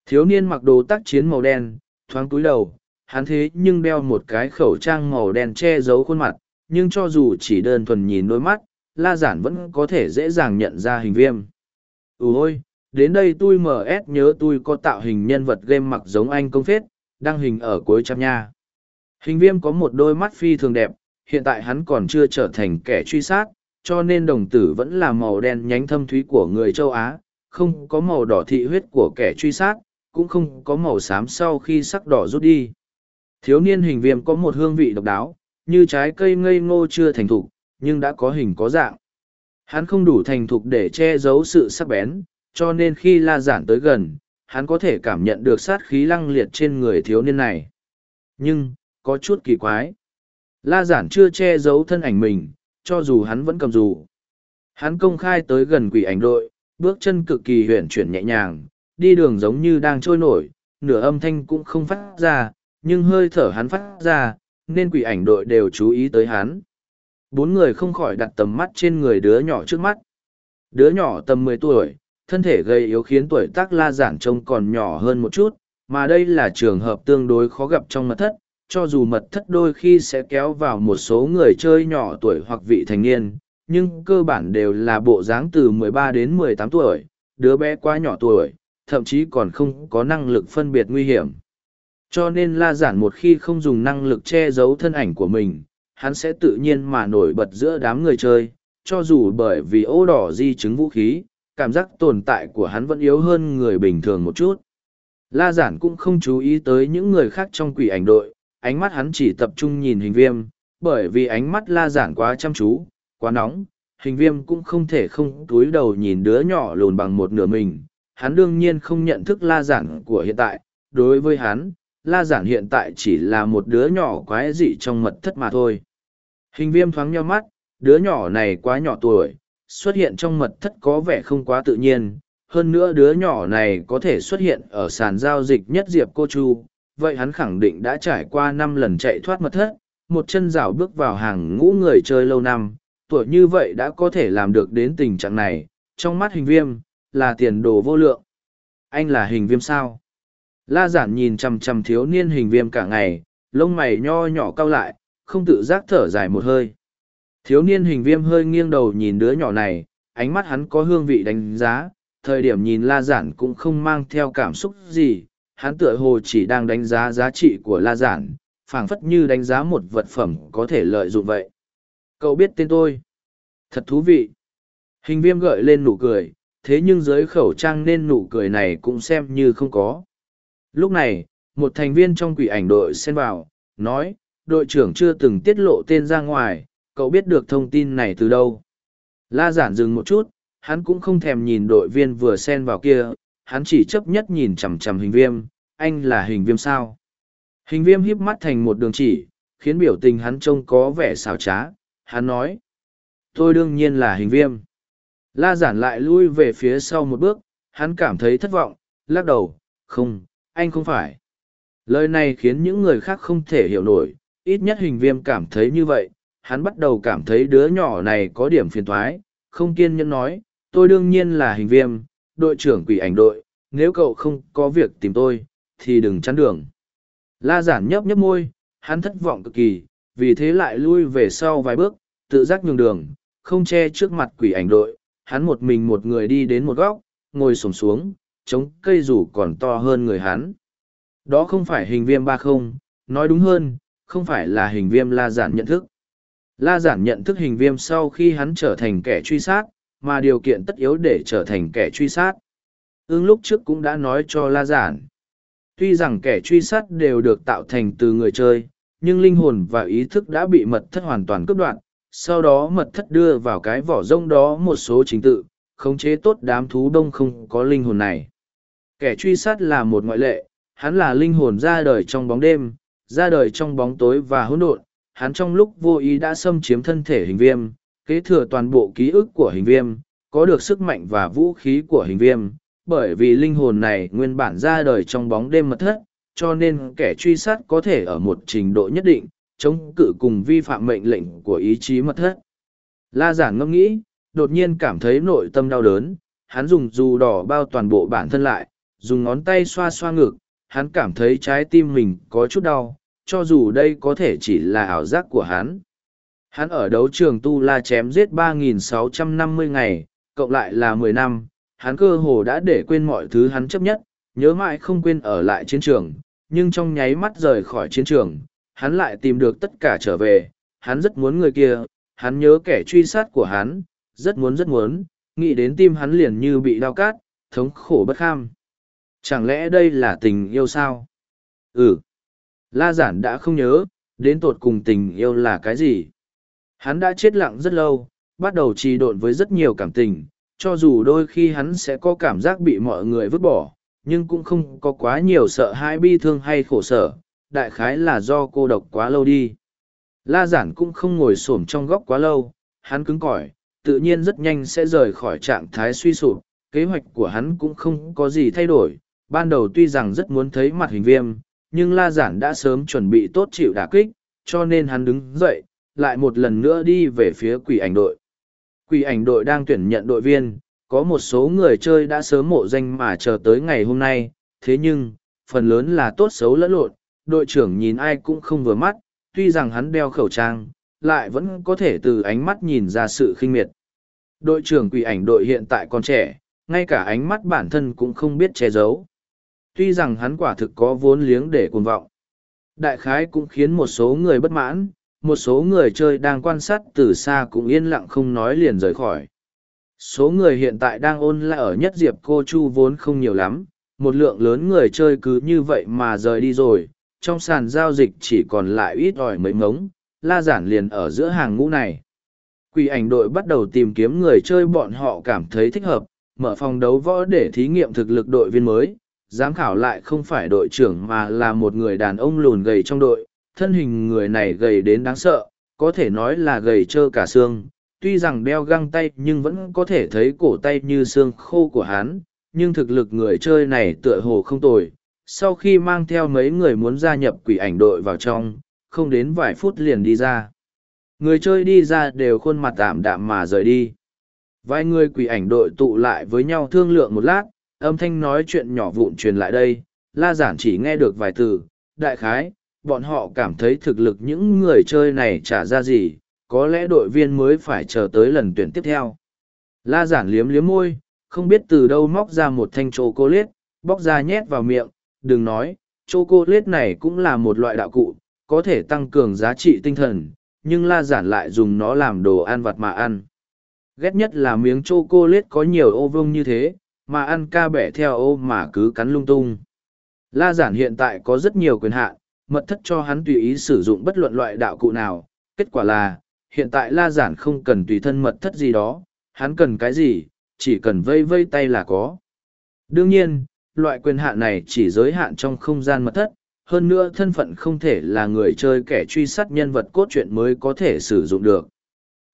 Thiếu niên mặc đồ tác chiến màu đen, thoáng túi đầu, hắn thế nhưng đeo một cái khẩu trang màu đen che giấu khuôn mặt, nhưng cho dù chỉ đơn thuần nhìn đôi mắt, la giản vẫn có thể dễ dàng nhận ra hình viêm. Ủa ôi, đến đây tôi ms nhớ tôi có tạo hình nhân vật game mặc giống anh công phết, đăng hình ở cuối trăm nha. Hình viêm có một đôi mắt phi thường đẹp, hiện tại hắn còn chưa trở thành kẻ truy sát, cho nên đồng tử vẫn là màu đen nhánh thâm thúy của người châu Á, không có màu đỏ thị huyết của kẻ truy sát, cũng không có màu xám sau khi sắc đỏ rút đi. Thiếu niên hình viêm có một hương vị độc đáo, như trái cây ngây ngô chưa thành thục, nhưng đã có hình có dạng. Hắn không đủ thành thục để che giấu sự sắc bén, cho nên khi la giản tới gần, hắn có thể cảm nhận được sát khí lăng liệt trên người thiếu niên này. Nhưng, có chút kỳ quái. La giản chưa che giấu thân ảnh mình, cho dù hắn vẫn cầm dù. Hắn công khai tới gần quỷ ảnh đội, bước chân cực kỳ huyền chuyển nhẹ nhàng, đi đường giống như đang trôi nổi, nửa âm thanh cũng không phát ra, nhưng hơi thở hắn phát ra, nên quỷ ảnh đội đều chú ý tới hắn. Bốn người không khỏi đặt tầm mắt trên người đứa nhỏ trước mắt. Đứa nhỏ tầm mười tuổi, thân thể gây yếu khiến tuổi tác la giản trông còn nhỏ hơn một chút, mà đây là trường hợp tương đối khó gặp trong mật thất, cho dù mật thất đôi khi sẽ kéo vào một số người chơi nhỏ tuổi hoặc vị thành niên, nhưng cơ bản đều là bộ dáng từ 13 đến 18 tuổi, đứa bé quá nhỏ tuổi, thậm chí còn không có năng lực phân biệt nguy hiểm. Cho nên la giản một khi không dùng năng lực che giấu thân ảnh của mình, hắn sẽ tự nhiên mà nổi bật giữa đám người chơi, cho dù bởi vì ô đỏ di chứng vũ khí, cảm giác tồn tại của hắn vẫn yếu hơn người bình thường một chút. La giản cũng không chú ý tới những người khác trong quỷ ảnh đội, ánh mắt hắn chỉ tập trung nhìn hình viêm, bởi vì ánh mắt la giản quá chăm chú, quá nóng, hình viêm cũng không thể không túi đầu nhìn đứa nhỏ lùn bằng một nửa mình. Hắn đương nhiên không nhận thức la giản của hiện tại, đối với hắn, la giản hiện tại chỉ là một đứa nhỏ quái dị trong mật thất mà thôi. Hình viêm thoáng nhau mắt, đứa nhỏ này quá nhỏ tuổi, xuất hiện trong mật thất có vẻ không quá tự nhiên. Hơn nữa đứa nhỏ này có thể xuất hiện ở sàn giao dịch nhất Diệp Cô Chu, vậy hắn khẳng định đã trải qua năm lần chạy thoát mật thất, một chân rào bước vào hàng ngũ người chơi lâu năm, tuổi như vậy đã có thể làm được đến tình trạng này, trong mắt hình viêm, là tiền đồ vô lượng. Anh là hình viêm sao? La giản nhìn chằm chằm thiếu niên hình viêm cả ngày, lông mày nho nhỏ cau lại, không tự giác thở dài một hơi. Thiếu niên hình viêm hơi nghiêng đầu nhìn đứa nhỏ này, ánh mắt hắn có hương vị đánh giá, thời điểm nhìn la giản cũng không mang theo cảm xúc gì, hắn tựa hồ chỉ đang đánh giá giá trị của la giản, phảng phất như đánh giá một vật phẩm có thể lợi dụng vậy. Cậu biết tên tôi. Thật thú vị. Hình viêm gợi lên nụ cười, thế nhưng dưới khẩu trang nên nụ cười này cũng xem như không có. Lúc này, một thành viên trong quỷ ảnh đội xen vào, nói, đội trưởng chưa từng tiết lộ tên ra ngoài, cậu biết được thông tin này từ đâu. La giản dừng một chút, hắn cũng không thèm nhìn đội viên vừa xen vào kia, hắn chỉ chấp nhất nhìn chằm chằm hình viêm, anh là hình viêm sao. Hình viêm híp mắt thành một đường chỉ, khiến biểu tình hắn trông có vẻ xảo trá, hắn nói. Tôi đương nhiên là hình viêm. La giản lại lui về phía sau một bước, hắn cảm thấy thất vọng, lắc đầu, không, anh không phải. Lời này khiến những người khác không thể hiểu nổi, ít nhất hình viêm cảm thấy như vậy, hắn bắt đầu cảm thấy đứa nhỏ này có điểm phiền thoái, không kiên nhẫn nói, tôi đương nhiên là hình viêm, đội trưởng quỷ ảnh đội, nếu cậu không có việc tìm tôi, thì đừng chắn đường. La giản nhấp nhấp môi, hắn thất vọng cực kỳ, vì thế lại lui về sau vài bước, tự giác nhường đường, không che trước mặt quỷ ảnh đội, hắn một mình một người đi đến một góc, ngồi xổm xuống, chống cây rủ còn to hơn người hắn. Đó không phải hình viêm ba không, nói đúng hơn, không phải là hình viêm la giản nhận thức. La giản nhận thức hình viêm sau khi hắn trở thành kẻ truy sát, mà điều kiện tất yếu để trở thành kẻ truy sát. Ưng lúc trước cũng đã nói cho La giản. Tuy rằng kẻ truy sát đều được tạo thành từ người chơi, nhưng linh hồn và ý thức đã bị mật thất hoàn toàn cướp đoạn, sau đó mật thất đưa vào cái vỏ rông đó một số trình tự, khống chế tốt đám thú đông không có linh hồn này. Kẻ truy sát là một ngoại lệ, hắn là linh hồn ra đời trong bóng đêm, ra đời trong bóng tối và hỗn độn, hắn trong lúc vô ý đã xâm chiếm thân thể hình viêm, kế thừa toàn bộ ký ức của hình viêm, có được sức mạnh và vũ khí của hình viêm, bởi vì linh hồn này nguyên bản ra đời trong bóng đêm mật thất, cho nên kẻ truy sát có thể ở một trình độ nhất định, chống cự cùng vi phạm mệnh lệnh của ý chí mật thất. La giản ngẫm nghĩ, đột nhiên cảm thấy nội tâm đau đớn, hắn dùng dù đỏ bao toàn bộ bản thân lại, dùng ngón tay xoa xoa ngực, hắn cảm thấy trái tim mình có chút đau, cho dù đây có thể chỉ là ảo giác của hắn. Hắn ở đấu trường Tu La chém giết 3.650 ngày, cộng lại là 10 năm, hắn cơ hồ đã để quên mọi thứ hắn chấp nhất, nhớ mãi không quên ở lại chiến trường, nhưng trong nháy mắt rời khỏi chiến trường, hắn lại tìm được tất cả trở về, hắn rất muốn người kia, hắn nhớ kẻ truy sát của hắn, rất muốn rất muốn, nghĩ đến tim hắn liền như bị đau cát, thống khổ bất kham. Chẳng lẽ đây là tình yêu sao? Ừ. La giản đã không nhớ, đến tột cùng tình yêu là cái gì? Hắn đã chết lặng rất lâu, bắt đầu trì độn với rất nhiều cảm tình, cho dù đôi khi hắn sẽ có cảm giác bị mọi người vứt bỏ, nhưng cũng không có quá nhiều sợ hãi bi thương hay khổ sở, đại khái là do cô độc quá lâu đi. La giản cũng không ngồi xổm trong góc quá lâu, hắn cứng cỏi, tự nhiên rất nhanh sẽ rời khỏi trạng thái suy sụp, kế hoạch của hắn cũng không có gì thay đổi. Ban đầu tuy rằng rất muốn thấy mặt hình viêm, nhưng La Giản đã sớm chuẩn bị tốt chịu đả kích, cho nên hắn đứng dậy, lại một lần nữa đi về phía quỷ ảnh đội. Quỷ ảnh đội đang tuyển nhận đội viên, có một số người chơi đã sớm mộ danh mà chờ tới ngày hôm nay, thế nhưng, phần lớn là tốt xấu lẫn lộn, đội trưởng nhìn ai cũng không vừa mắt, tuy rằng hắn đeo khẩu trang, lại vẫn có thể từ ánh mắt nhìn ra sự khinh miệt. Đội trưởng quỷ ảnh đội hiện tại còn trẻ, ngay cả ánh mắt bản thân cũng không biết che giấu. Tuy rằng hắn quả thực có vốn liếng để cuồng vọng. Đại khái cũng khiến một số người bất mãn, một số người chơi đang quan sát từ xa cũng yên lặng không nói liền rời khỏi. Số người hiện tại đang ôn lại ở nhất diệp cô chu vốn không nhiều lắm, một lượng lớn người chơi cứ như vậy mà rời đi rồi, trong sàn giao dịch chỉ còn lại ít ỏi mấy ngống, la giản liền ở giữa hàng ngũ này. Quỷ ảnh đội bắt đầu tìm kiếm người chơi bọn họ cảm thấy thích hợp, mở phòng đấu võ để thí nghiệm thực lực đội viên mới. Giám khảo lại không phải đội trưởng mà là một người đàn ông lùn gầy trong đội, thân hình người này gầy đến đáng sợ, có thể nói là gầy trơ cả xương. Tuy rằng đeo găng tay nhưng vẫn có thể thấy cổ tay như xương khô của hắn, nhưng thực lực người chơi này tựa hồ không tồi. Sau khi mang theo mấy người muốn gia nhập quỷ ảnh đội vào trong, không đến vài phút liền đi ra. Người chơi đi ra đều khuôn mặt tạm đạm mà rời đi. Vài người quỷ ảnh đội tụ lại với nhau thương lượng một lát, âm thanh nói chuyện nhỏ vụn truyền lại đây, la giản chỉ nghe được vài từ, đại khái, bọn họ cảm thấy thực lực những người chơi này trả ra gì, có lẽ đội viên mới phải chờ tới lần tuyển tiếp theo. La giản liếm liếm môi, không biết từ đâu móc ra một thanh chocolate, bóc ra nhét vào miệng, đừng nói, chocolate này cũng là một loại đạo cụ, có thể tăng cường giá trị tinh thần, nhưng la giản lại dùng nó làm đồ ăn vặt mà ăn. Ghét nhất là miếng chocolate có nhiều ô vông như thế, mà ăn ca bẻ theo ô mà cứ cắn lung tung. La giản hiện tại có rất nhiều quyền hạn, mật thất cho hắn tùy ý sử dụng bất luận loại đạo cụ nào. Kết quả là, hiện tại la giản không cần tùy thân mật thất gì đó, hắn cần cái gì, chỉ cần vây vây tay là có. Đương nhiên, loại quyền hạn này chỉ giới hạn trong không gian mật thất, hơn nữa thân phận không thể là người chơi kẻ truy sát nhân vật cốt truyện mới có thể sử dụng được.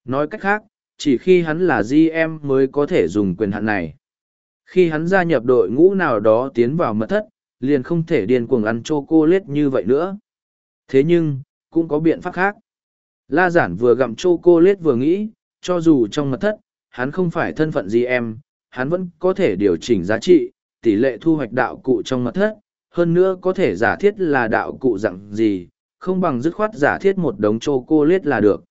Nói cách khác, chỉ khi hắn là GM mới có thể dùng quyền hạn này. Khi hắn gia nhập đội ngũ nào đó tiến vào mật thất, liền không thể điên cuồng ăn chocolate như vậy nữa. Thế nhưng, cũng có biện pháp khác. La giản vừa gặm chocolate vừa nghĩ, cho dù trong mật thất, hắn không phải thân phận gì em, hắn vẫn có thể điều chỉnh giá trị, tỷ lệ thu hoạch đạo cụ trong mật thất, hơn nữa có thể giả thiết là đạo cụ dạng gì, không bằng dứt khoát giả thiết một đống chô cô lết là được.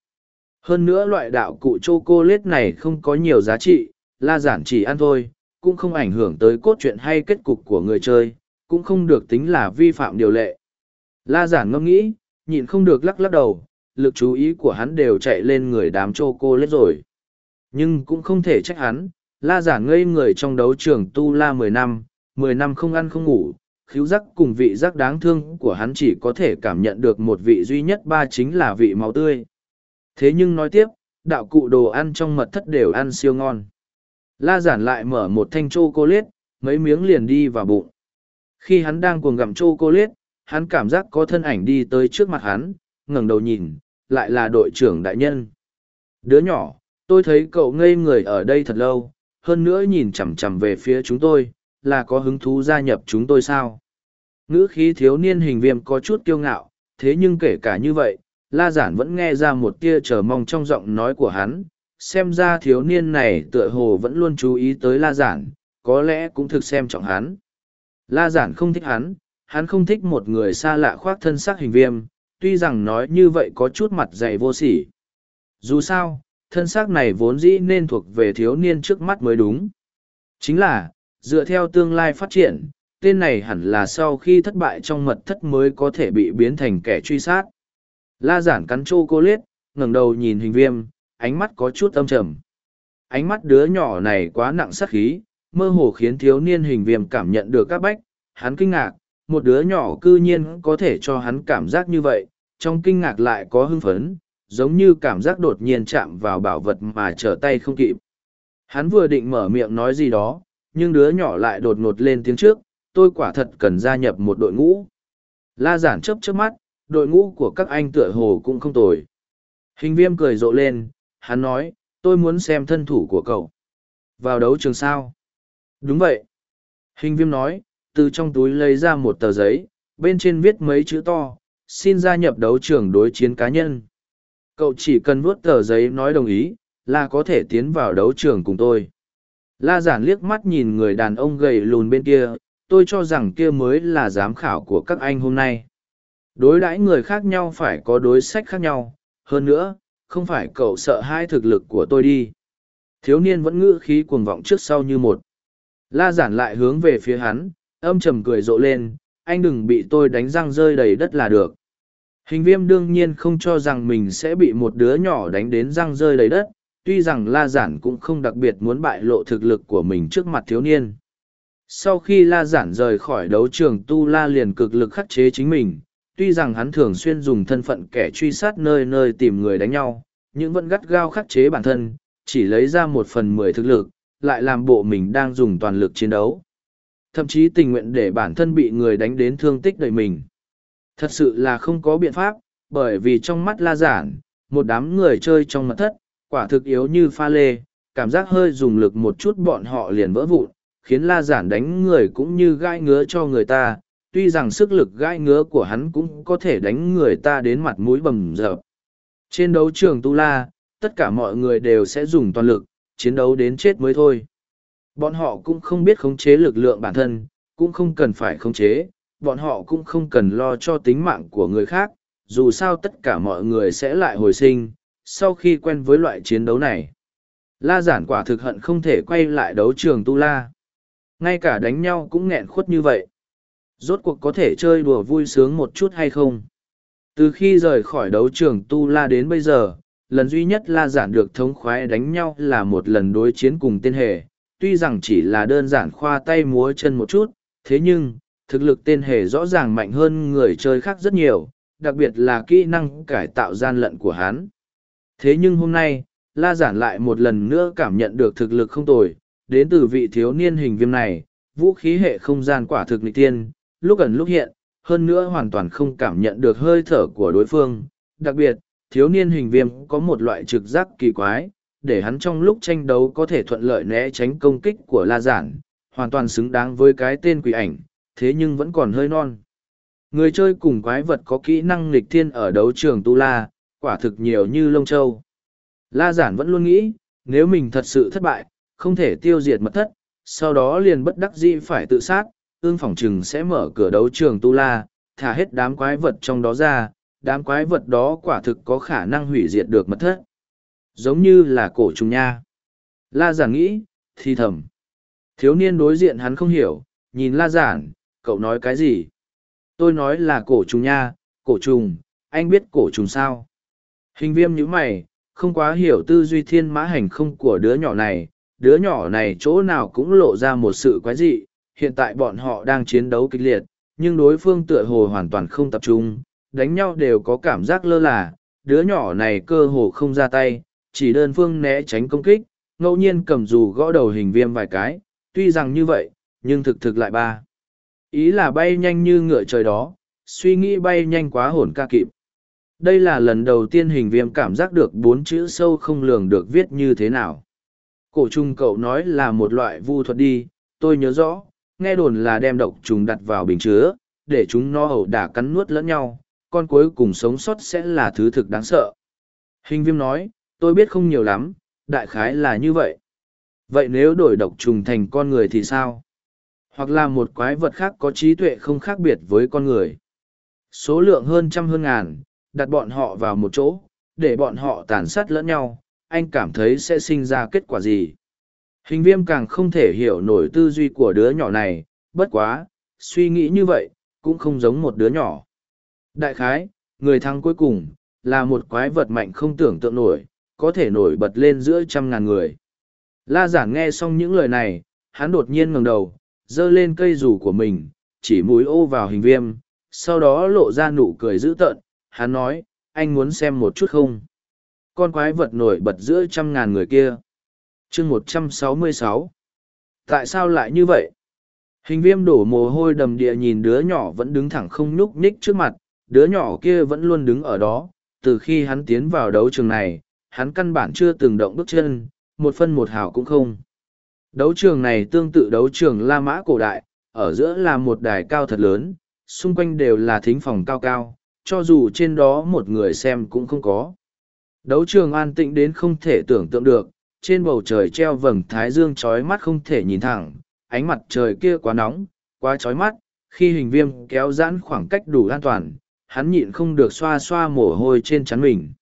Hơn nữa loại đạo cụ chô cô lết này không có nhiều giá trị, la giản chỉ ăn thôi, cũng không ảnh hưởng tới cốt truyện hay kết cục của người chơi, cũng không được tính là vi phạm điều lệ. La giản ngẫm nghĩ, nhịn không được lắc lắc đầu, lực chú ý của hắn đều chạy lên người đám chô cô lết rồi. Nhưng cũng không thể trách hắn, la giản ngây người trong đấu trường tu la mười năm, mười năm không ăn không ngủ, khíu giác cùng vị giác đáng thương của hắn chỉ có thể cảm nhận được một vị duy nhất ba chính là vị máu tươi. Thế nhưng nói tiếp, đạo cụ đồ ăn trong mật thất đều ăn siêu ngon. La giản lại mở một thanh chocolate, mấy miếng liền đi vào bụng. Khi hắn đang cuồng gặm chocolate, hắn cảm giác có thân ảnh đi tới trước mặt hắn, ngẩng đầu nhìn, lại là đội trưởng đại nhân. Đứa nhỏ, tôi thấy cậu ngây người ở đây thật lâu, hơn nữa nhìn chằm chằm về phía chúng tôi, là có hứng thú gia nhập chúng tôi sao? Ngữ khí thiếu niên hình viêm có chút kiêu ngạo, thế nhưng kể cả như vậy, La Giản vẫn nghe ra một tia chờ mong trong giọng nói của hắn, xem ra thiếu niên này tựa hồ vẫn luôn chú ý tới La Giản, có lẽ cũng thực xem trọng hắn. La Giản không thích hắn, hắn không thích một người xa lạ khoác thân xác hình viêm, tuy rằng nói như vậy có chút mặt dày vô sỉ. Dù sao, thân xác này vốn dĩ nên thuộc về thiếu niên trước mắt mới đúng. Chính là, dựa theo tương lai phát triển, tên này hẳn là sau khi thất bại trong mật thất mới có thể bị biến thành kẻ truy sát. La giản cắn chô cô liết, ngẩng đầu nhìn hình viêm, ánh mắt có chút âm trầm. Ánh mắt đứa nhỏ này quá nặng sát khí, mơ hồ khiến thiếu niên hình viêm cảm nhận được các bách, hắn kinh ngạc, một đứa nhỏ cư nhiên có thể cho hắn cảm giác như vậy, trong kinh ngạc lại có hưng phấn, giống như cảm giác đột nhiên chạm vào bảo vật mà trở tay không kịp. Hắn vừa định mở miệng nói gì đó, nhưng đứa nhỏ lại đột ngột lên tiếng trước, tôi quả thật cần gia nhập một đội ngũ. La giản chấp chớp mắt, đội ngũ của các anh tựa hồ cũng không tồi. Hình viêm cười rộ lên, hắn nói, tôi muốn xem thân thủ của cậu. Vào đấu trường sao? Đúng vậy. Hình viêm nói, từ trong túi lấy ra một tờ giấy, bên trên viết mấy chữ to, xin gia nhập đấu trường đối chiến cá nhân. Cậu chỉ cần vuốt tờ giấy nói đồng ý, là có thể tiến vào đấu trường cùng tôi. La giản liếc mắt nhìn người đàn ông gầy lùn bên kia, tôi cho rằng kia mới là giám khảo của các anh hôm nay. Đối đãi người khác nhau phải có đối sách khác nhau, hơn nữa, không phải cậu sợ hai thực lực của tôi đi. Thiếu niên vẫn ngữ khí cuồng vọng trước sau như một. La giản lại hướng về phía hắn, âm trầm cười rộ lên, anh đừng bị tôi đánh răng rơi đầy đất là được. Hình viêm đương nhiên không cho rằng mình sẽ bị một đứa nhỏ đánh đến răng rơi đầy đất, tuy rằng la giản cũng không đặc biệt muốn bại lộ thực lực của mình trước mặt thiếu niên. Sau khi la giản rời khỏi đấu trường tu la liền cực lực khắc chế chính mình, tuy rằng hắn thường xuyên dùng thân phận kẻ truy sát nơi nơi tìm người đánh nhau, nhưng vẫn gắt gao khắc chế bản thân, chỉ lấy ra một phần mười thực lực, lại làm bộ mình đang dùng toàn lực chiến đấu. Thậm chí tình nguyện để bản thân bị người đánh đến thương tích đời mình. Thật sự là không có biện pháp, bởi vì trong mắt la giản, một đám người chơi trong mặt thất, quả thực yếu như pha lê, cảm giác hơi dùng lực một chút bọn họ liền vỡ vụn, khiến la giản đánh người cũng như gai ngứa cho người ta, tuy rằng sức lực gai ngứa của hắn cũng có thể đánh người ta đến mặt mũi bầm dập. Trên đấu trường Tu La, tất cả mọi người đều sẽ dùng toàn lực, chiến đấu đến chết mới thôi. Bọn họ cũng không biết khống chế lực lượng bản thân, cũng không cần phải khống chế, bọn họ cũng không cần lo cho tính mạng của người khác, dù sao tất cả mọi người sẽ lại hồi sinh, sau khi quen với loại chiến đấu này. La giản quả thực hận không thể quay lại đấu trường Tu La. Ngay cả đánh nhau cũng nghẹn khuất như vậy. Rốt cuộc có thể chơi đùa vui sướng một chút hay không? Từ khi rời khỏi đấu trường Tu La đến bây giờ, lần duy nhất La giản được thống khoái đánh nhau là một lần đối chiến cùng tên hề. Tuy rằng chỉ là đơn giản khoa tay múa chân một chút, thế nhưng, thực lực tên hề rõ ràng mạnh hơn người chơi khác rất nhiều, đặc biệt là kỹ năng cải tạo gian lận của hắn. Thế nhưng hôm nay, La Giản lại một lần nữa cảm nhận được thực lực không tồi, đến từ vị thiếu niên hình viêm này, vũ khí hệ không gian quả thực nghịch tiên, lúc ẩn lúc hiện, hơn nữa hoàn toàn không cảm nhận được hơi thở của đối phương. Đặc biệt, thiếu niên hình viêm có một loại trực giác kỳ quái, để hắn trong lúc tranh đấu có thể thuận lợi né tránh công kích của La Giản, hoàn toàn xứng đáng với cái tên quỷ ảnh, thế nhưng vẫn còn hơi non. Người chơi cùng quái vật có kỹ năng nghịch thiên ở đấu trường Tu La, quả thực nhiều như lông châu. La giản vẫn luôn nghĩ, nếu mình thật sự thất bại, không thể tiêu diệt mật thất, sau đó liền bất đắc dĩ phải tự sát, ương phỏng chừng sẽ mở cửa đấu trường Tu La, thả hết đám quái vật trong đó ra, đám quái vật đó quả thực có khả năng hủy diệt được mật thất. Giống như là cổ trùng nha. La giản nghĩ, thì thầm. Thiếu niên đối diện hắn không hiểu, nhìn la giản, cậu nói cái gì? Tôi nói là cổ trùng nha, cổ trùng, anh biết cổ trùng sao? Hình viêm như mày, không quá hiểu tư duy thiên mã hành không của đứa nhỏ này, đứa nhỏ này chỗ nào cũng lộ ra một sự quái dị, hiện tại bọn họ đang chiến đấu kịch liệt, nhưng đối phương tựa hồ hoàn toàn không tập trung, đánh nhau đều có cảm giác lơ là, đứa nhỏ này cơ hồ không ra tay, chỉ đơn phương né tránh công kích, ngẫu nhiên cầm dù gõ đầu hình viêm vài cái, tuy rằng như vậy, nhưng thực thực lại ba. Ý là bay nhanh như ngựa trời đó, suy nghĩ bay nhanh quá hồn ca kịp. Đây là lần đầu tiên hình viêm cảm giác được bốn chữ sâu không lường được viết như thế nào. Cổ trung cậu nói là một loại vu thuật đi, tôi nhớ rõ, nghe đồn là đem độc trùng đặt vào bình chứa, để chúng nó ẩu đả cắn nuốt lẫn nhau, con cuối cùng sống sót sẽ là thứ thực đáng sợ. Hình viêm nói, tôi biết không nhiều lắm, đại khái là như vậy. Vậy nếu đổi độc trùng thành con người thì sao? Hoặc là một quái vật khác có trí tuệ không khác biệt với con người. Số lượng hơn trăm hơn ngàn, đặt bọn họ vào một chỗ, để bọn họ tàn sát lẫn nhau, anh cảm thấy sẽ sinh ra kết quả gì? Hình viêm càng không thể hiểu nổi tư duy của đứa nhỏ này, bất quá, suy nghĩ như vậy, cũng không giống một đứa nhỏ. Đại khái, người thắng cuối cùng, là một quái vật mạnh không tưởng tượng nổi, có thể nổi bật lên giữa trăm ngàn người. La giản nghe xong những lời này, hắn đột nhiên ngẩng đầu, giơ lên cây rủ của mình, chỉ mũi ô vào hình viêm, sau đó lộ ra nụ cười dữ tợn, hắn nói, anh muốn xem một chút không? Con quái vật nổi bật giữa trăm ngàn người kia chương một trăm sáu mươi sáu Tại sao lại như vậy? Hình viêm đổ mồ hôi đầm địa nhìn đứa nhỏ vẫn đứng thẳng không nhúc nhích trước mặt, đứa nhỏ kia vẫn luôn đứng ở đó, từ khi hắn tiến vào đấu trường này, hắn căn bản chưa từng động bước chân, một phân một hào cũng không. Đấu trường này tương tự đấu trường La Mã cổ đại, ở giữa là một đài cao thật lớn, xung quanh đều là thính phòng cao cao, cho dù trên đó một người xem cũng không có. Đấu trường an tĩnh đến không thể tưởng tượng được, trên bầu trời treo vầng thái dương trói mắt không thể nhìn thẳng, ánh mặt trời kia quá nóng, quá trói mắt, khi hình viêm kéo giãn khoảng cách đủ an toàn, hắn nhịn không được xoa xoa mồ hôi trên chắn mình.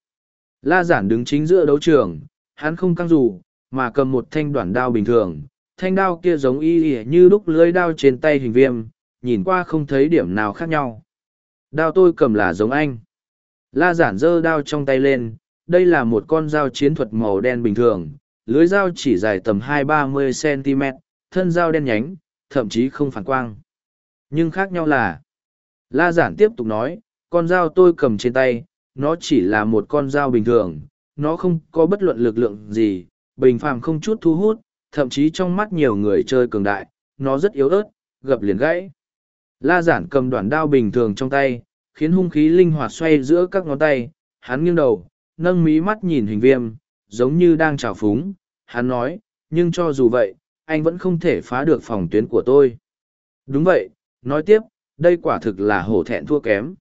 La giản đứng chính giữa đấu trường, hắn không căng dù, mà cầm một thanh đoạn đao bình thường. Thanh đao kia giống y y như lúc lưới đao trên tay hình viêm, nhìn qua không thấy điểm nào khác nhau. Đao tôi cầm là giống anh. La giản giơ đao trong tay lên, đây là một con dao chiến thuật màu đen bình thường, lưới dao chỉ dài tầm hai ba mươi cm, thân dao đen nhánh, thậm chí không phản quang. Nhưng khác nhau là, La giản tiếp tục nói, con dao tôi cầm trên tay, nó chỉ là một con dao bình thường, nó không có bất luận lực lượng gì, bình phàm không chút thu hút, thậm chí trong mắt nhiều người chơi cường đại, nó rất yếu ớt, gập liền gãy. La giản cầm đoạn đao bình thường trong tay, khiến hung khí linh hoạt xoay giữa các ngón tay, hắn nghiêng đầu, nâng mí mắt nhìn hình viêm, giống như đang trào phúng, hắn nói, nhưng cho dù vậy, anh vẫn không thể phá được phòng tuyến của tôi. Đúng vậy, nói tiếp, đây quả thực là hổ thẹn thua kém.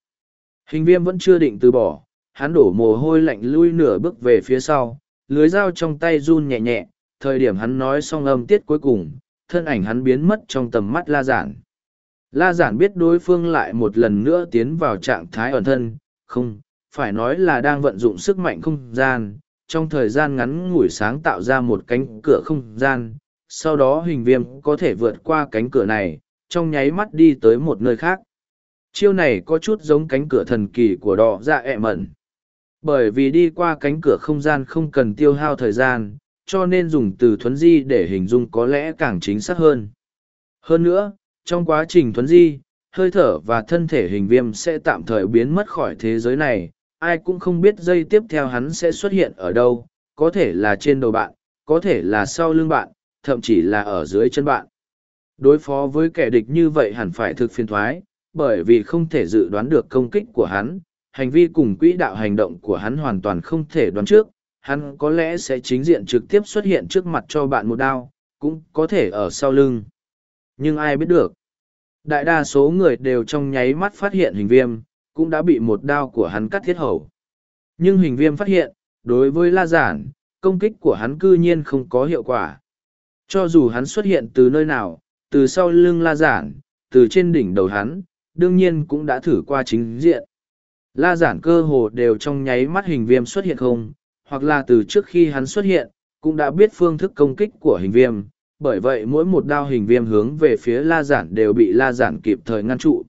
Hình viêm vẫn chưa định từ bỏ, hắn đổ mồ hôi lạnh lui nửa bước về phía sau, lưới dao trong tay run nhẹ nhẹ, thời điểm hắn nói xong âm tiết cuối cùng, thân ảnh hắn biến mất trong tầm mắt la giản. La giản biết đối phương lại một lần nữa tiến vào trạng thái ẩn thân, không, phải nói là đang vận dụng sức mạnh không gian, trong thời gian ngắn ngủi sáng tạo ra một cánh cửa không gian, sau đó hình viêm có thể vượt qua cánh cửa này, trong nháy mắt đi tới một nơi khác. Chiêu này có chút giống cánh cửa thần kỳ của đỏ dạ ẹ mẩn. Bởi vì đi qua cánh cửa không gian không cần tiêu hao thời gian, cho nên dùng từ thuấn di để hình dung có lẽ càng chính xác hơn. Hơn nữa, trong quá trình thuấn di, hơi thở và thân thể hình viêm sẽ tạm thời biến mất khỏi thế giới này, ai cũng không biết dây tiếp theo hắn sẽ xuất hiện ở đâu, có thể là trên đầu bạn, có thể là sau lưng bạn, thậm chí là ở dưới chân bạn. Đối phó với kẻ địch như vậy hẳn phải thực phiền thoái, bởi vì không thể dự đoán được công kích của hắn, hành vi cùng quỹ đạo hành động của hắn hoàn toàn không thể đoán trước, hắn có lẽ sẽ chính diện trực tiếp xuất hiện trước mặt cho bạn một đao, cũng có thể ở sau lưng. Nhưng ai biết được. Đại đa số người đều trong nháy mắt phát hiện hình viêm, cũng đã bị một đao của hắn cắt thiết hầu. Nhưng hình viêm phát hiện, đối với la giản, công kích của hắn cư nhiên không có hiệu quả. Cho dù hắn xuất hiện từ nơi nào, từ sau lưng la giản, từ trên đỉnh đầu hắn, đương nhiên cũng đã thử qua chính diện. La giản cơ hồ đều trong nháy mắt hình viêm xuất hiện không, hoặc là từ trước khi hắn xuất hiện, cũng đã biết phương thức công kích của hình viêm, bởi vậy mỗi một đao hình viêm hướng về phía la giản đều bị la giản kịp thời ngăn trụ.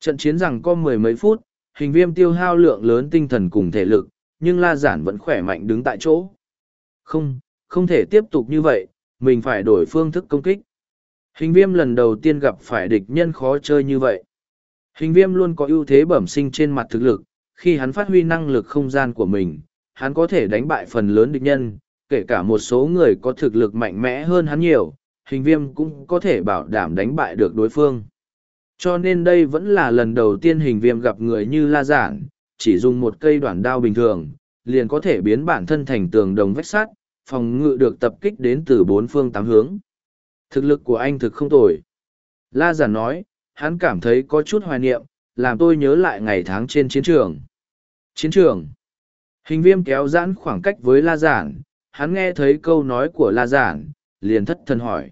Trận chiến rằng có mười mấy phút, hình viêm tiêu hao lượng lớn tinh thần cùng thể lực, nhưng la giản vẫn khỏe mạnh đứng tại chỗ. Không, không thể tiếp tục như vậy, mình phải đổi phương thức công kích. Hình viêm lần đầu tiên gặp phải địch nhân khó chơi như vậy. Hình viêm luôn có ưu thế bẩm sinh trên mặt thực lực, khi hắn phát huy năng lực không gian của mình, hắn có thể đánh bại phần lớn địch nhân, kể cả một số người có thực lực mạnh mẽ hơn hắn nhiều, hình viêm cũng có thể bảo đảm đánh bại được đối phương. Cho nên đây vẫn là lần đầu tiên hình viêm gặp người như La Giản, chỉ dùng một cây đoạn đao bình thường, liền có thể biến bản thân thành tường đồng vách sắt, phòng ngự được tập kích đến từ bốn phương tám hướng. Thực lực của anh thực không tồi. La Giản nói, hắn cảm thấy có chút hoài niệm, làm tôi nhớ lại ngày tháng trên chiến trường. Chiến trường. Hình viêm kéo giãn khoảng cách với La Giản, hắn nghe thấy câu nói của La Giản, liền thất thần hỏi.